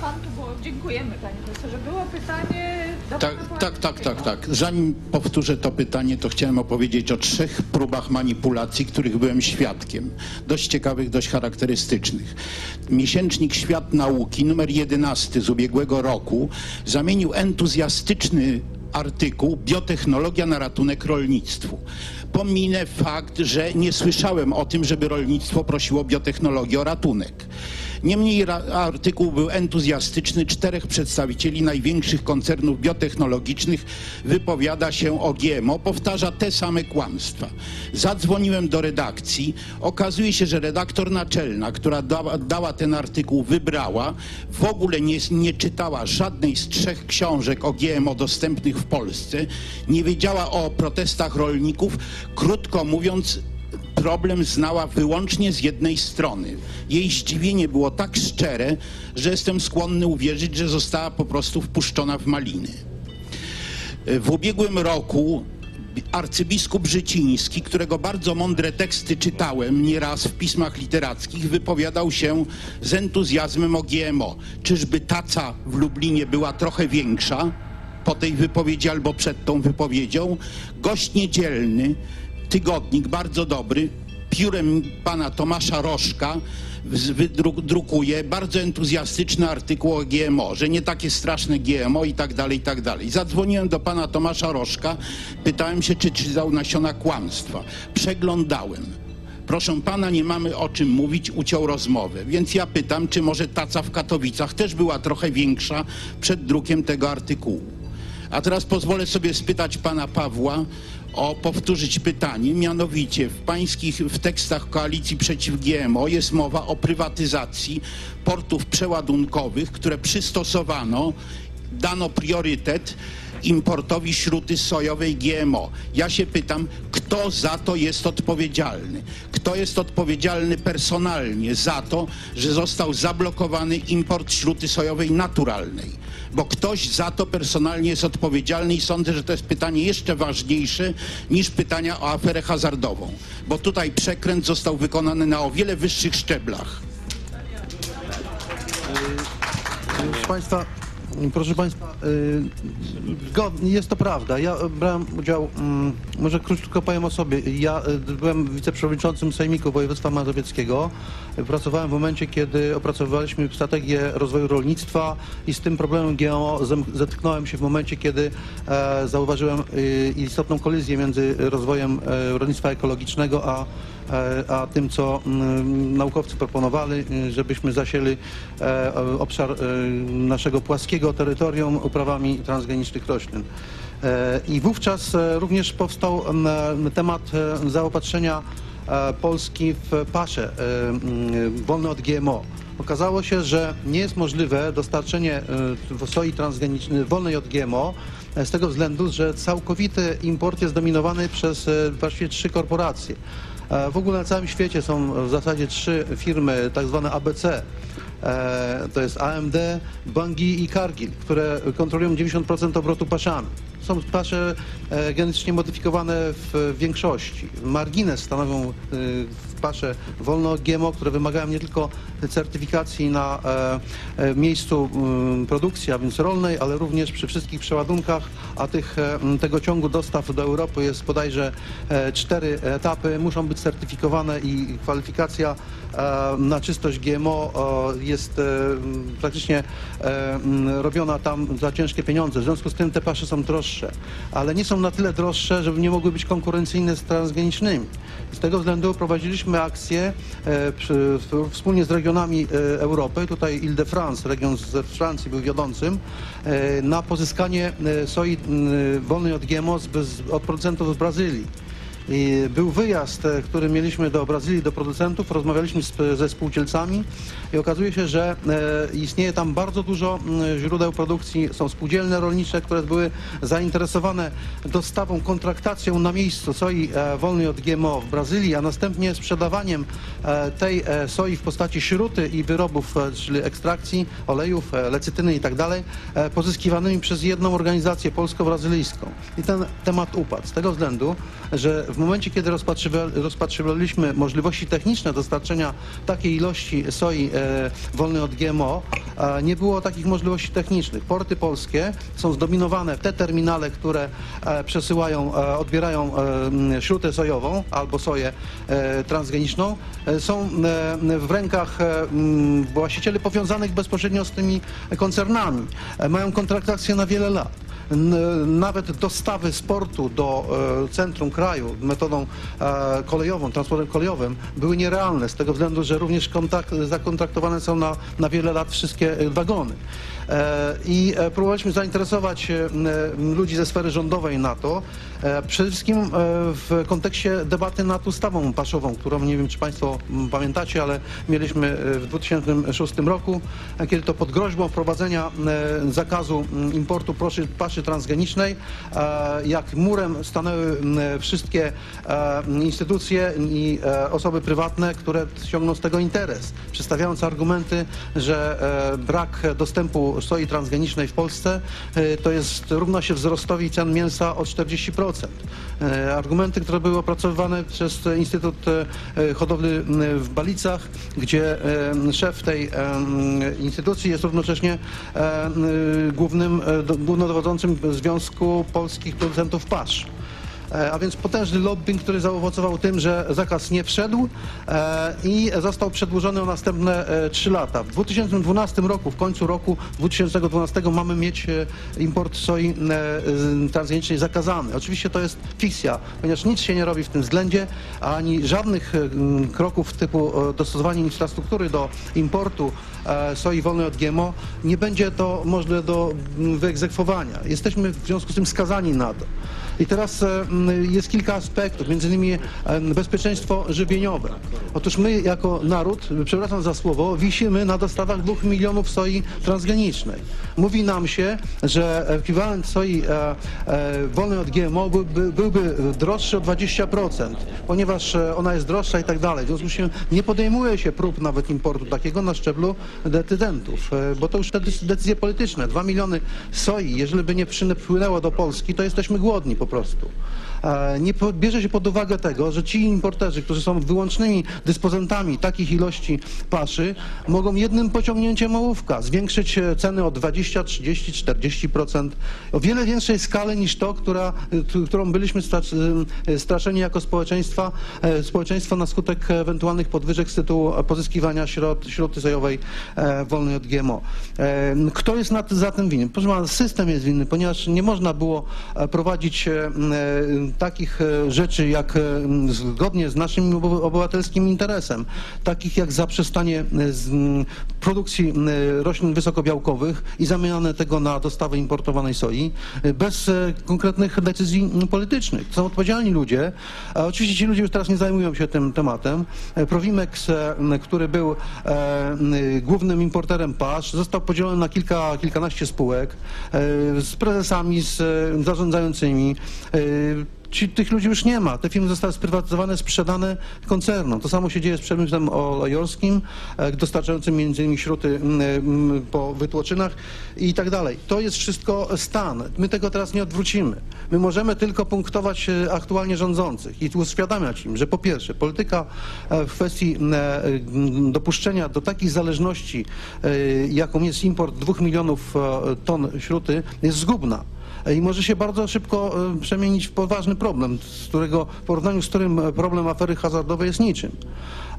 Pan tu było, dziękujemy panie profesorze. Było pytanie do Tak, tak, tak, tak, tak. Zanim powtórzę to pytanie, to chciałem opowiedzieć o trzech próbach manipulacji, których byłem świadkiem. Dość ciekawych, dość charakterystycznych. Miesięcznik Świat Nauki, numer 11 z ubiegłego roku, zamienił entuzjastyczny artykuł Biotechnologia na ratunek rolnictwu. Pominę fakt, że nie słyszałem o tym, żeby rolnictwo prosiło biotechnologię o ratunek. Niemniej artykuł był entuzjastyczny. Czterech przedstawicieli największych koncernów biotechnologicznych wypowiada się o GMO, powtarza te same kłamstwa. Zadzwoniłem do redakcji. Okazuje się, że redaktor naczelna, która dała, dała ten artykuł, wybrała, w ogóle nie, nie czytała żadnej z trzech książek o GMO dostępnych w Polsce, nie wiedziała o protestach rolników. Krótko mówiąc, problem znała wyłącznie z jednej strony. Jej zdziwienie było tak szczere, że jestem skłonny uwierzyć, że została po prostu wpuszczona w maliny. W ubiegłym roku arcybiskup Życiński, którego bardzo mądre teksty czytałem nieraz w pismach literackich, wypowiadał się z entuzjazmem o GMO. Czyżby taca w Lublinie była trochę większa po tej wypowiedzi albo przed tą wypowiedzią? Gość niedzielny, tygodnik bardzo dobry, piórem pana Tomasza Rożka z- wydruk- drukuje bardzo entuzjastyczny artykuł o GMO, że nie takie straszne GMO i tak dalej, i tak dalej. Zadzwoniłem do pana Tomasza Rożka, pytałem się, czy czytał nasiona kłamstwa. Przeglądałem. Proszę pana, nie mamy o czym mówić, uciął rozmowę. Więc ja pytam, czy może taca w Katowicach też była trochę większa przed drukiem tego artykułu. A teraz pozwolę sobie spytać pana Pawła o powtórzyć pytanie, mianowicie w pańskich w tekstach koalicji przeciw GMO jest mowa o prywatyzacji portów przeładunkowych, które przystosowano, dano priorytet importowi śruty sojowej GMO. Ja się pytam, kto za to jest odpowiedzialny? Kto jest odpowiedzialny personalnie za to, że został zablokowany import śruty sojowej naturalnej? Bo ktoś za to personalnie jest odpowiedzialny i sądzę, że to jest pytanie jeszcze ważniejsze niż pytania o aferę hazardową. Bo tutaj przekręt został wykonany na o wiele wyższych szczeblach. Proszę Państwa, Proszę Państwa, y, jest to prawda. Ja brałem udział, mm, może krótko powiem o sobie. Ja y, byłem wiceprzewodniczącym Sejmiku Województwa Mazowieckiego. Pracowałem w momencie, kiedy opracowywaliśmy strategię rozwoju rolnictwa i z tym problemem GMO zetknąłem się w momencie, kiedy e, zauważyłem y, istotną kolizję między rozwojem e, rolnictwa ekologicznego a a tym, co mm, naukowcy proponowali, y, żebyśmy zasieli e, obszar e, naszego płaskiego terytorium uprawami transgenicznych roślin. E, I wówczas e, również powstał m, temat e, zaopatrzenia e, Polski w pasze e, mm, wolne od GMO. Okazało się, że nie jest możliwe dostarczenie e, soi transgenicznej wolnej od GMO e, z tego względu, że całkowity import jest dominowany przez e, właściwie trzy korporacje. E, W ogóle na całym świecie są w zasadzie trzy firmy, tak zwane ABC. E, To jest AMD, Bungie i Cargill, które kontrolują 90% obrotu paszami. Są pasze e, genetycznie modyfikowane w większości. Margines stanowią e, pasze wolno GMO, które wymagają nie tylko certyfikacji na miejscu mm, produkcji, a więc rolnej, ale również przy wszystkich przeładunkach, a tych, tego ciągu dostaw do Europy jest bodajże cztery etapy, muszą być certyfikowane i kwalifikacja na czystość GMO e, jest e, praktycznie e, robiona tam za ciężkie pieniądze. W związku z tym te pasze są droższe, ale nie są na tyle droższe, żeby nie mogły być konkurencyjne z transgenicznymi. Z tego względu prowadziliśmy akcję e, przy, w, wspólnie z regionami e, Europy. Tutaj Ile-de-France, region ze Francji był wiodącym, e, na pozyskanie e, soi wolnej od GMO z, od producentów z Brazylii. I był wyjazd, e, który mieliśmy do Brazylii, do producentów, rozmawialiśmy z, ze spółdzielcami i okazuje się, że e, istnieje tam bardzo dużo źródeł produkcji. Są spółdzielne rolnicze, które były zainteresowane dostawą, kontraktacją na miejscu soi e, wolnej od GMO w Brazylii, a następnie sprzedawaniem tej soi w postaci śruty i wyrobów, czyli ekstrakcji olejów, lecytyny i tak dalej, pozyskiwanymi przez jedną organizację polsko-brazylijską. I ten temat upadł z tego względu, że w momencie, kiedy rozpatrywa, rozpatrywaliśmy możliwości techniczne dostarczenia takiej ilości soi e, wolnej od GMO, nie było takich możliwości technicznych. Porty polskie są zdominowane, te terminale, które e, przesyłają, e, odbierają śrutę sojową albo soję transgeniczną, są w rękach właścicieli powiązanych bezpośrednio z tymi koncernami. Mają kontraktacje na wiele lat. Nawet dostawy sportu do e, centrum kraju metodą e, kolejową, transportem kolejowym były nierealne z tego względu, że również zakontraktowane są na, na wiele lat wszystkie e, wagony. E, I e, próbowaliśmy zainteresować e, ludzi ze sfery rządowej na to, e, przede wszystkim w kontekście debaty nad ustawą paszową, którą nie wiem, czy Państwo pamiętacie, ale mieliśmy w 2006 roku, kiedy to pod groźbą wprowadzenia zakazu importu proszy, paszy transgenicznej, jak murem stanęły wszystkie instytucje i osoby prywatne, które ciągną z tego interes, przedstawiając argumenty, że brak dostępu soi transgenicznej w Polsce e, to jest równa się wzrostowi cen mięsa o 40%. E, Argumenty, które były opracowywane przez Instytut e, Hodowli m, w Balicach, gdzie szef tej instytucji jest równocześnie głównym, do- głównodowodzącym Związku Polskich Producentów Pasz. E, A więc potężny lobbying, który zaowocował tym, że zakaz nie wszedł e, i został przedłużony o następne e, 3 lata. W 2012 roku, w końcu roku 2012 mamy mieć e, import soi e, transgranicznej zakazany. Oczywiście to jest fikcja, ponieważ nic się nie robi w tym względzie, ani żadnych e, kroków typu e, dostosowanie infrastruktury do importu e, soi wolnej od GMO nie będzie to możliwe do wyegzekwowania. Jesteśmy w związku z tym skazani na to. I teraz e, jest kilka aspektów, między innymi e, bezpieczeństwo żywieniowe. Otóż my jako naród, przepraszam za słowo, wisimy na dostawach dwóch milionów soi transgenicznej. Mówi nam się, że ekwiwalent soi e, wolnej od GMO byłby, byłby droższy o 20%, ponieważ ona jest droższa i tak dalej. W związku z tym nie podejmuje się prób nawet importu takiego na szczeblu decydentów, bo to już wtedy decyzje polityczne. Dwa miliony soi, jeżeli by nie przypłynęło do Polski, to jesteśmy głodni po prostu. E, Nie bierze się pod uwagę tego, że ci importerzy, którzy są wyłącznymi dysponentami takich ilości paszy, mogą jednym pociągnięciem ołówka zwiększyć e, ceny o 20, 30, 40%, o wiele większej skali niż to, która, t- którą byliśmy straszeni jako społeczeństwa, e, społeczeństwo na skutek ewentualnych podwyżek z tytułu pozyskiwania środ, śruty sojowej e, wolnej od GMO. E, Kto jest na, za tym winien? Proszę pana, system jest winny, ponieważ nie można było e, prowadzić e, e, takich e, rzeczy, jak e, zgodnie z naszym oby- obywatelskim interesem, takich jak zaprzestanie e, produkcji roślin wysokobiałkowych i zamianę tego na dostawę importowanej soi, bez konkretnych decyzji politycznych. To są odpowiedzialni ludzie, a oczywiście ci ludzie już teraz nie zajmują się tym tematem. Prowimex, który był głównym importerem pasz, został podzielony na kilka, kilkanaście spółek z prezesami, z zarządzającymi. Ci, tych ludzi już nie ma. Te firmy zostały sprywatyzowane, sprzedane koncernom. To samo się dzieje z przemysłem olejorskim, e, dostarczającym innymi śruty po wytłoczynach i tak dalej. To jest wszystko stan. My tego teraz nie odwrócimy. My możemy tylko punktować e, aktualnie rządzących i uświadamiać im, że po pierwsze polityka e, w kwestii dopuszczenia do takich zależności, jaką jest import dwóch milionów ton śruty, jest zgubna i może się bardzo szybko e, przemienić w poważny problem, z którego, w porównaniu z którym e, problem afery hazardowej jest niczym.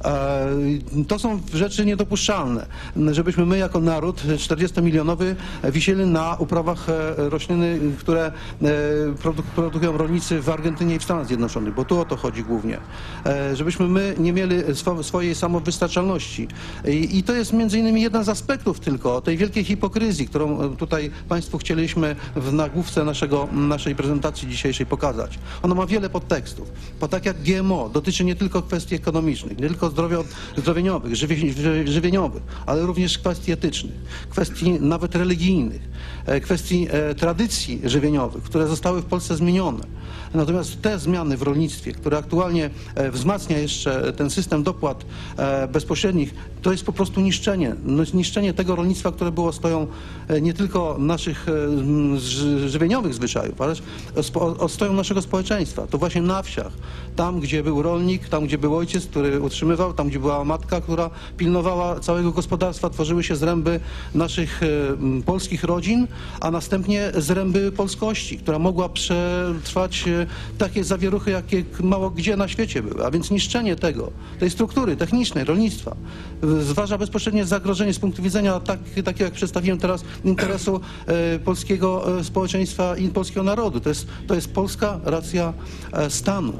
E, To są rzeczy niedopuszczalne, żebyśmy my jako naród 40-milionowy wisieli na uprawach e, rośliny, które e, produ- produkują rolnicy w Argentynie i w Stanach Zjednoczonych, bo tu o to chodzi głównie. Żebyśmy my nie mieli swo- swojej samowystarczalności. I, to jest między innymi jeden z aspektów tylko tej wielkiej hipokryzji, którą tutaj Państwu chcieliśmy w nagłówce naszego, naszej prezentacji dzisiejszej pokazać. Ono ma wiele podtekstów, bo tak jak GMO dotyczy nie tylko kwestii ekonomicznych, nie tylko zdrowio, zdrowieniowych, żywie, ży- żywieniowych, ale również kwestii etycznych, kwestii nawet religijnych, e, kwestii e, tradycji żywieniowych, które zostały w Polsce zmienione. Natomiast te zmiany w rolnictwie, które aktualnie e, wzmacnia jeszcze ten system dopłat e, bezpośrednich, to jest po prostu niszczenie. No, Niszczenie tego rolnictwa, które było stoją e, nie tylko naszych żywieniowych zwyczajów, ale ostoją naszego społeczeństwa. To właśnie na wsiach, tam gdzie był rolnik, tam gdzie był ojciec, który utrzymywał, tam gdzie była matka, która pilnowała całego gospodarstwa, tworzyły się zręby naszych polskich rodzin, a następnie zręby polskości, która mogła przetrwać takie zawieruchy, jakie mało gdzie na świecie były. A więc niszczenie tego, tej struktury technicznej rolnictwa zważa bezpośrednie zagrożenie z punktu widzenia, tak, takiego jak przedstawiłem teraz, interesu e, polskiego e, społeczeństwa i polskiego narodu. To jest, to jest polska racja e, stanu.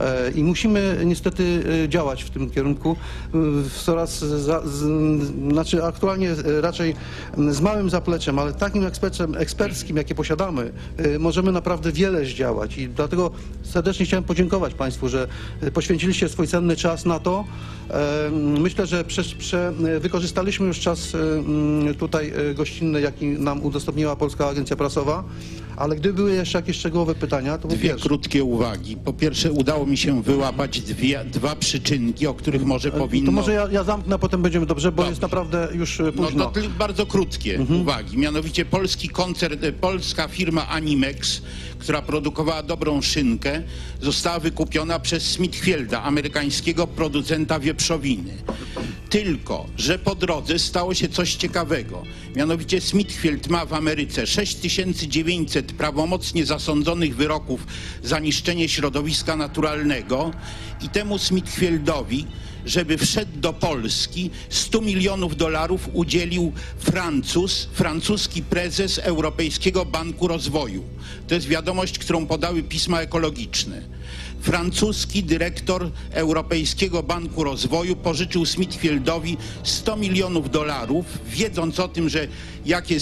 E, I musimy niestety e, działać w tym kierunku e, w coraz za, z, znaczy aktualnie e, raczej z małym zapleczem, ale takim ekspercem, eksperckim, jakie posiadamy, e, możemy naprawdę wiele zdziałać i dlatego serdecznie chciałem podziękować Państwu, że e, poświęciliście swój cenny czas na to. E, Myślę, że prze, prze, wykorzystaliśmy już czas e, m, tutaj e, gościnny, jaki nam udostępniła Polska Agencja Prasowa, ale gdyby były jeszcze jakieś szczegółowe pytania, to Dwie pierwsze. krótkie uwagi. Po pierwsze, udało mi się wyłapać dwie, dwa przyczynki, o których może powinno... To może ja, ja zamknę, a potem będziemy dobrze, bo jest naprawdę już e, No późno. to tylko bardzo krótkie uwagi. Mianowicie polski koncern, e, polska firma Animex, która produkowała dobrą szynkę, została wykupiona przez Smithfielda, amerykańskiego producenta wieprzowiny. Tylko, że po drodze stało się coś ciekawego. Mianowicie Smithfield ma w Ameryce 6900 prawomocnie zasądzonych wyroków za niszczenie środowiska naturalnego i temu Smithfieldowi żeby wszedł do Polski, 100 milionów dolarów udzielił Francuz, francuski prezes Europejskiego Banku Rozwoju. To jest wiadomość, którą podały pisma ekologiczne. Francuski dyrektor Europejskiego Banku Rozwoju pożyczył Smithfieldowi 100 milionów dolarów, wiedząc o tym, że jakie,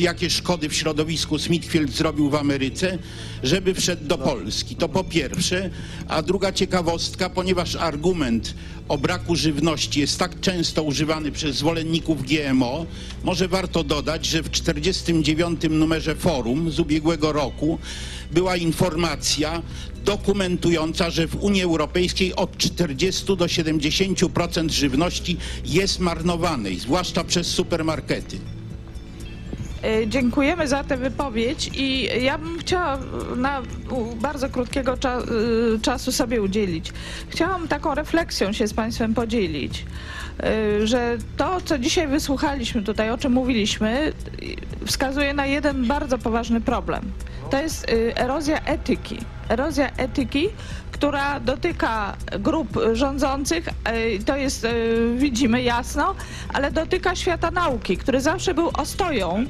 jakie szkody w środowisku Smithfield zrobił w Ameryce, żeby wszedł do Polski. To po pierwsze. A druga ciekawostka, ponieważ argument o braku żywności jest tak często używany przez zwolenników GMO, może warto dodać, że w 49 numerze Forum z ubiegłego roku była informacja dokumentująca, że w Unii Europejskiej od 40 do 70% żywności jest marnowanej, zwłaszcza przez supermarkety. E, Dziękujemy za tę wypowiedź i ja bym chciała na bardzo krótkiego y, czasu sobie udzielić. Chciałam taką refleksją się z Państwem podzielić, że to, co dzisiaj wysłuchaliśmy tutaj, o czym mówiliśmy, y, wskazuje na jeden bardzo poważny problem. To jest y, erozja etyki. Erozja etyki, która dotyka grup rządzących, y, to jest, y, widzimy jasno, ale dotyka świata nauki, który zawsze był ostoją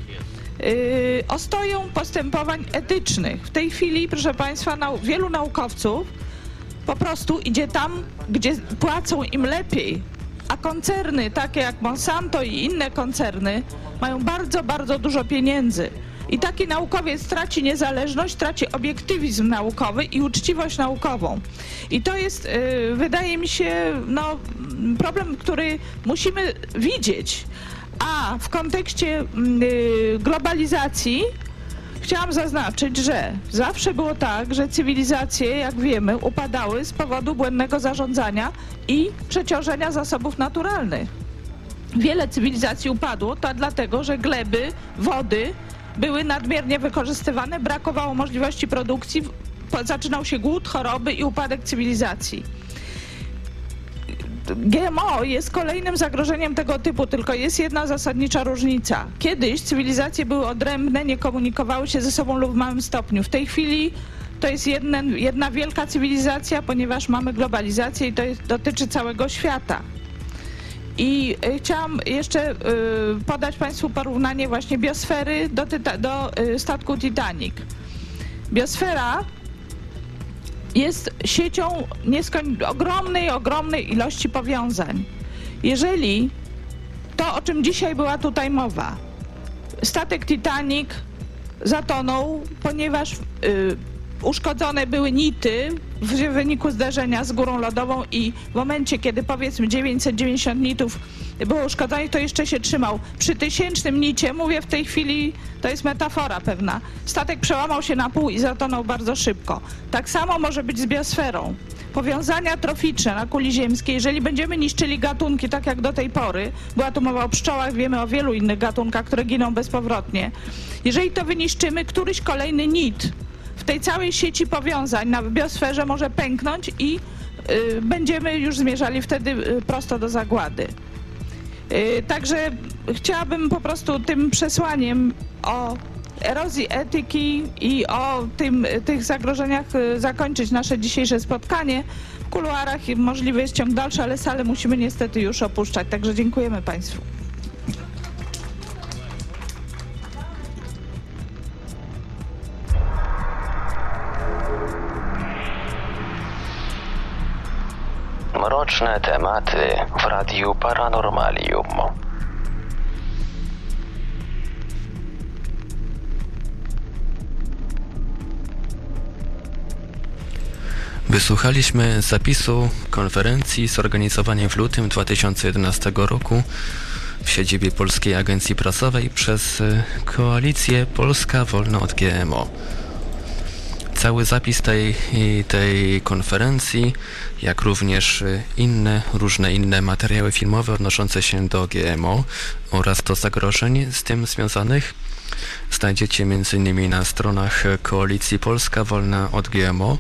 ostoją postępowań etycznych. W tej chwili, proszę Państwa, nau wielu naukowców po prostu idzie tam, gdzie płacą im lepiej, a koncerny takie jak Monsanto i inne koncerny mają bardzo, bardzo dużo pieniędzy. I taki naukowiec traci niezależność, traci obiektywizm naukowy i uczciwość naukową. I to jest, yy, wydaje mi się, no, problem, który musimy widzieć. A w kontekście mm, y, globalizacji chciałam zaznaczyć, że zawsze było tak, że cywilizacje, jak wiemy, upadały z powodu błędnego zarządzania i przeciążenia zasobów naturalnych. Wiele cywilizacji upadło, to dlatego, że gleby, wody były nadmiernie wykorzystywane, brakowało możliwości produkcji, zaczynał się głód, choroby i upadek cywilizacji. GMO jest kolejnym zagrożeniem tego typu, tylko jest jedna zasadnicza różnica. Kiedyś cywilizacje były odrębne, nie komunikowały się ze sobą lub w małym stopniu. W tej chwili to jest jedna, jedna wielka cywilizacja, ponieważ mamy globalizację i to jest, dotyczy całego świata. I y, chciałam jeszcze y, podać Państwu porównanie właśnie biosfery do, do y, statku Titanic. Biosfera jest siecią ogromnej, ogromnej ilości powiązań. Jeżeli to, o czym dzisiaj była tutaj mowa, statek Titanic zatonął, ponieważ y, uszkodzone były nity w wyniku zderzenia z górą lodową i w momencie, kiedy powiedzmy 990 nitów było uszkodzonych, to jeszcze się trzymał. Przy tysięcznym nicie, mówię w tej chwili, to jest metafora pewna, statek przełamał się na pół i zatonął bardzo szybko. Tak samo może być z biosferą. Powiązania troficzne na kuli ziemskiej, jeżeli będziemy niszczyli gatunki tak jak do tej pory, była tu mowa o pszczołach, wiemy o wielu innych gatunkach, które giną bezpowrotnie. Jeżeli to wyniszczymy, któryś kolejny nit w tej całej sieci powiązań na biosferze może pęknąć i y, będziemy już zmierzali wtedy y, prosto do zagłady. Y, Także chciałabym po prostu tym przesłaniem o erozji etyki i o tym, tych zagrożeniach zakończyć nasze dzisiejsze spotkanie. W kuluarach możliwy jest ciąg dalszy, ale salę musimy niestety już opuszczać. Także dziękujemy Państwu. Mroczne tematy w Radiu Paranormalium. Wysłuchaliśmy zapisu konferencji zorganizowanej w lutym 2011 roku w siedzibie Polskiej Agencji Prasowej przez y, Koalicję Polska Wolna od GMO. Cały zapis tej, tej konferencji, jak również y, inne, różne inne materiały filmowe odnoszące się do GMO oraz do zagrożeń z tym związanych znajdziecie m.in. na stronach Koalicji Polska Wolna od GMO,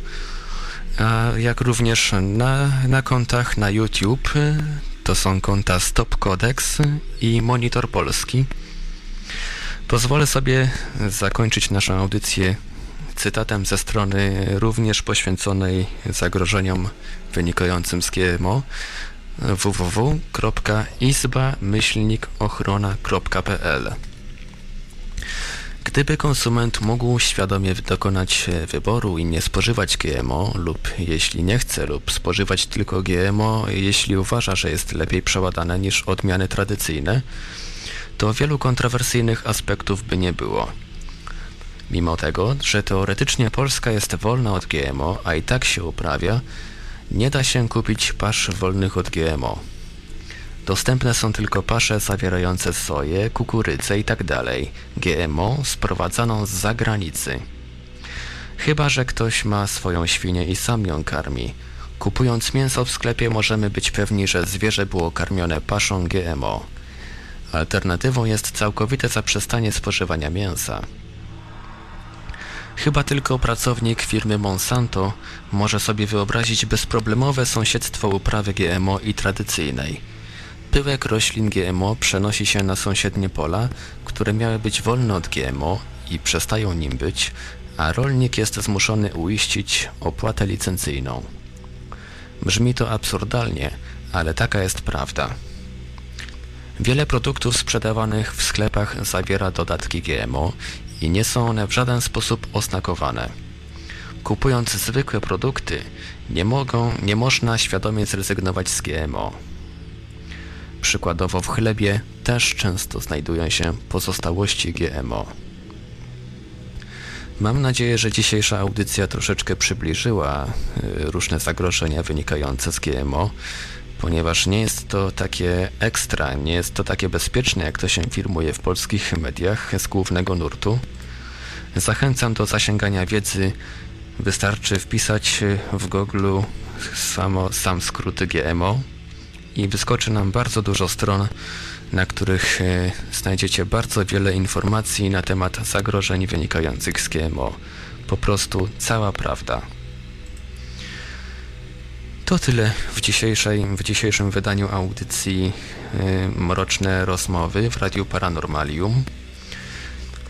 a jak również na, na kontach na YouTube. To są konta Stop Codex i Monitor Polski. Pozwolę sobie zakończyć naszą audycję cytatem ze strony również poświęconej zagrożeniom wynikającym z GMO www.izba-ochrona.pl Gdyby konsument mógł świadomie dokonać e, wyboru i nie spożywać GMO lub jeśli nie chce lub spożywać tylko GMO, jeśli uważa, że jest lepiej przeładane niż odmiany tradycyjne, to wielu kontrowersyjnych aspektów by nie było. Mimo tego, że teoretycznie Polska jest wolna od GMO, a i tak się uprawia, nie da się kupić pasz wolnych od GMO. Dostępne są tylko pasze zawierające soję, kukurydzę itd. GMO sprowadzaną z zagranicy. Chyba, że ktoś ma swoją świnię i sam ją karmi. Kupując mięso w sklepie możemy być pewni, że zwierzę było karmione paszą GMO. Alternatywą jest całkowite zaprzestanie spożywania mięsa. Chyba tylko pracownik firmy Monsanto może sobie wyobrazić bezproblemowe sąsiedztwo uprawy GMO i tradycyjnej. Pyłek roślin GMO przenosi się na sąsiednie pola, które miały być wolne od GMO i przestają nim być, a rolnik jest zmuszony uiścić opłatę licencyjną. Brzmi to absurdalnie, ale taka jest prawda. Wiele produktów sprzedawanych w sklepach zawiera dodatki GMO i nie są one w żaden sposób oznakowane. Kupując zwykłe produkty, nie, mogą, nie można świadomie zrezygnować z GMO. Przykładowo w chlebie też często znajdują się pozostałości GMO. Mam nadzieję, że dzisiejsza audycja troszeczkę przybliżyła y, różne zagrożenia wynikające z GMO, ponieważ nie jest to takie ekstra, nie jest to takie bezpieczne, jak to się firmuje w polskich mediach z głównego nurtu. Zachęcam do zasięgania wiedzy. Wystarczy wpisać w Google samo, sam skrót GMO i wyskoczy nam bardzo dużo stron, na których e, znajdziecie bardzo wiele informacji na temat zagrożeń wynikających z GMO. Po prostu cała prawda. To tyle w, dzisiejszej, w dzisiejszym wydaniu audycji y, Mroczne Rozmowy w Radiu Paranormalium.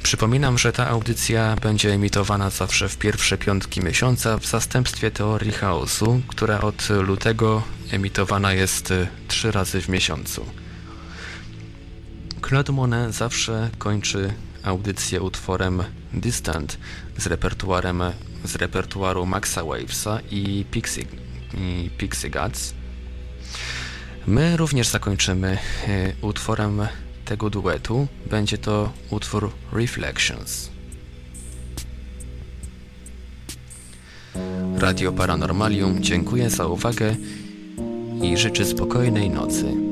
Przypominam, że ta audycja będzie emitowana zawsze w pierwsze piątki miesiąca w zastępstwie teorii chaosu, która od lutego emitowana jest y, trzy razy w miesiącu. Claude Monet zawsze kończy audycję utworem Distant z repertuarem z repertuaru Maxa Wavesa i Pixie, i Pixie Guts. My również zakończymy e, utworem tego duetu. Będzie to utwór Reflections. Radio Paranormalium dziękuję za uwagę i życzy spokojnej nocy.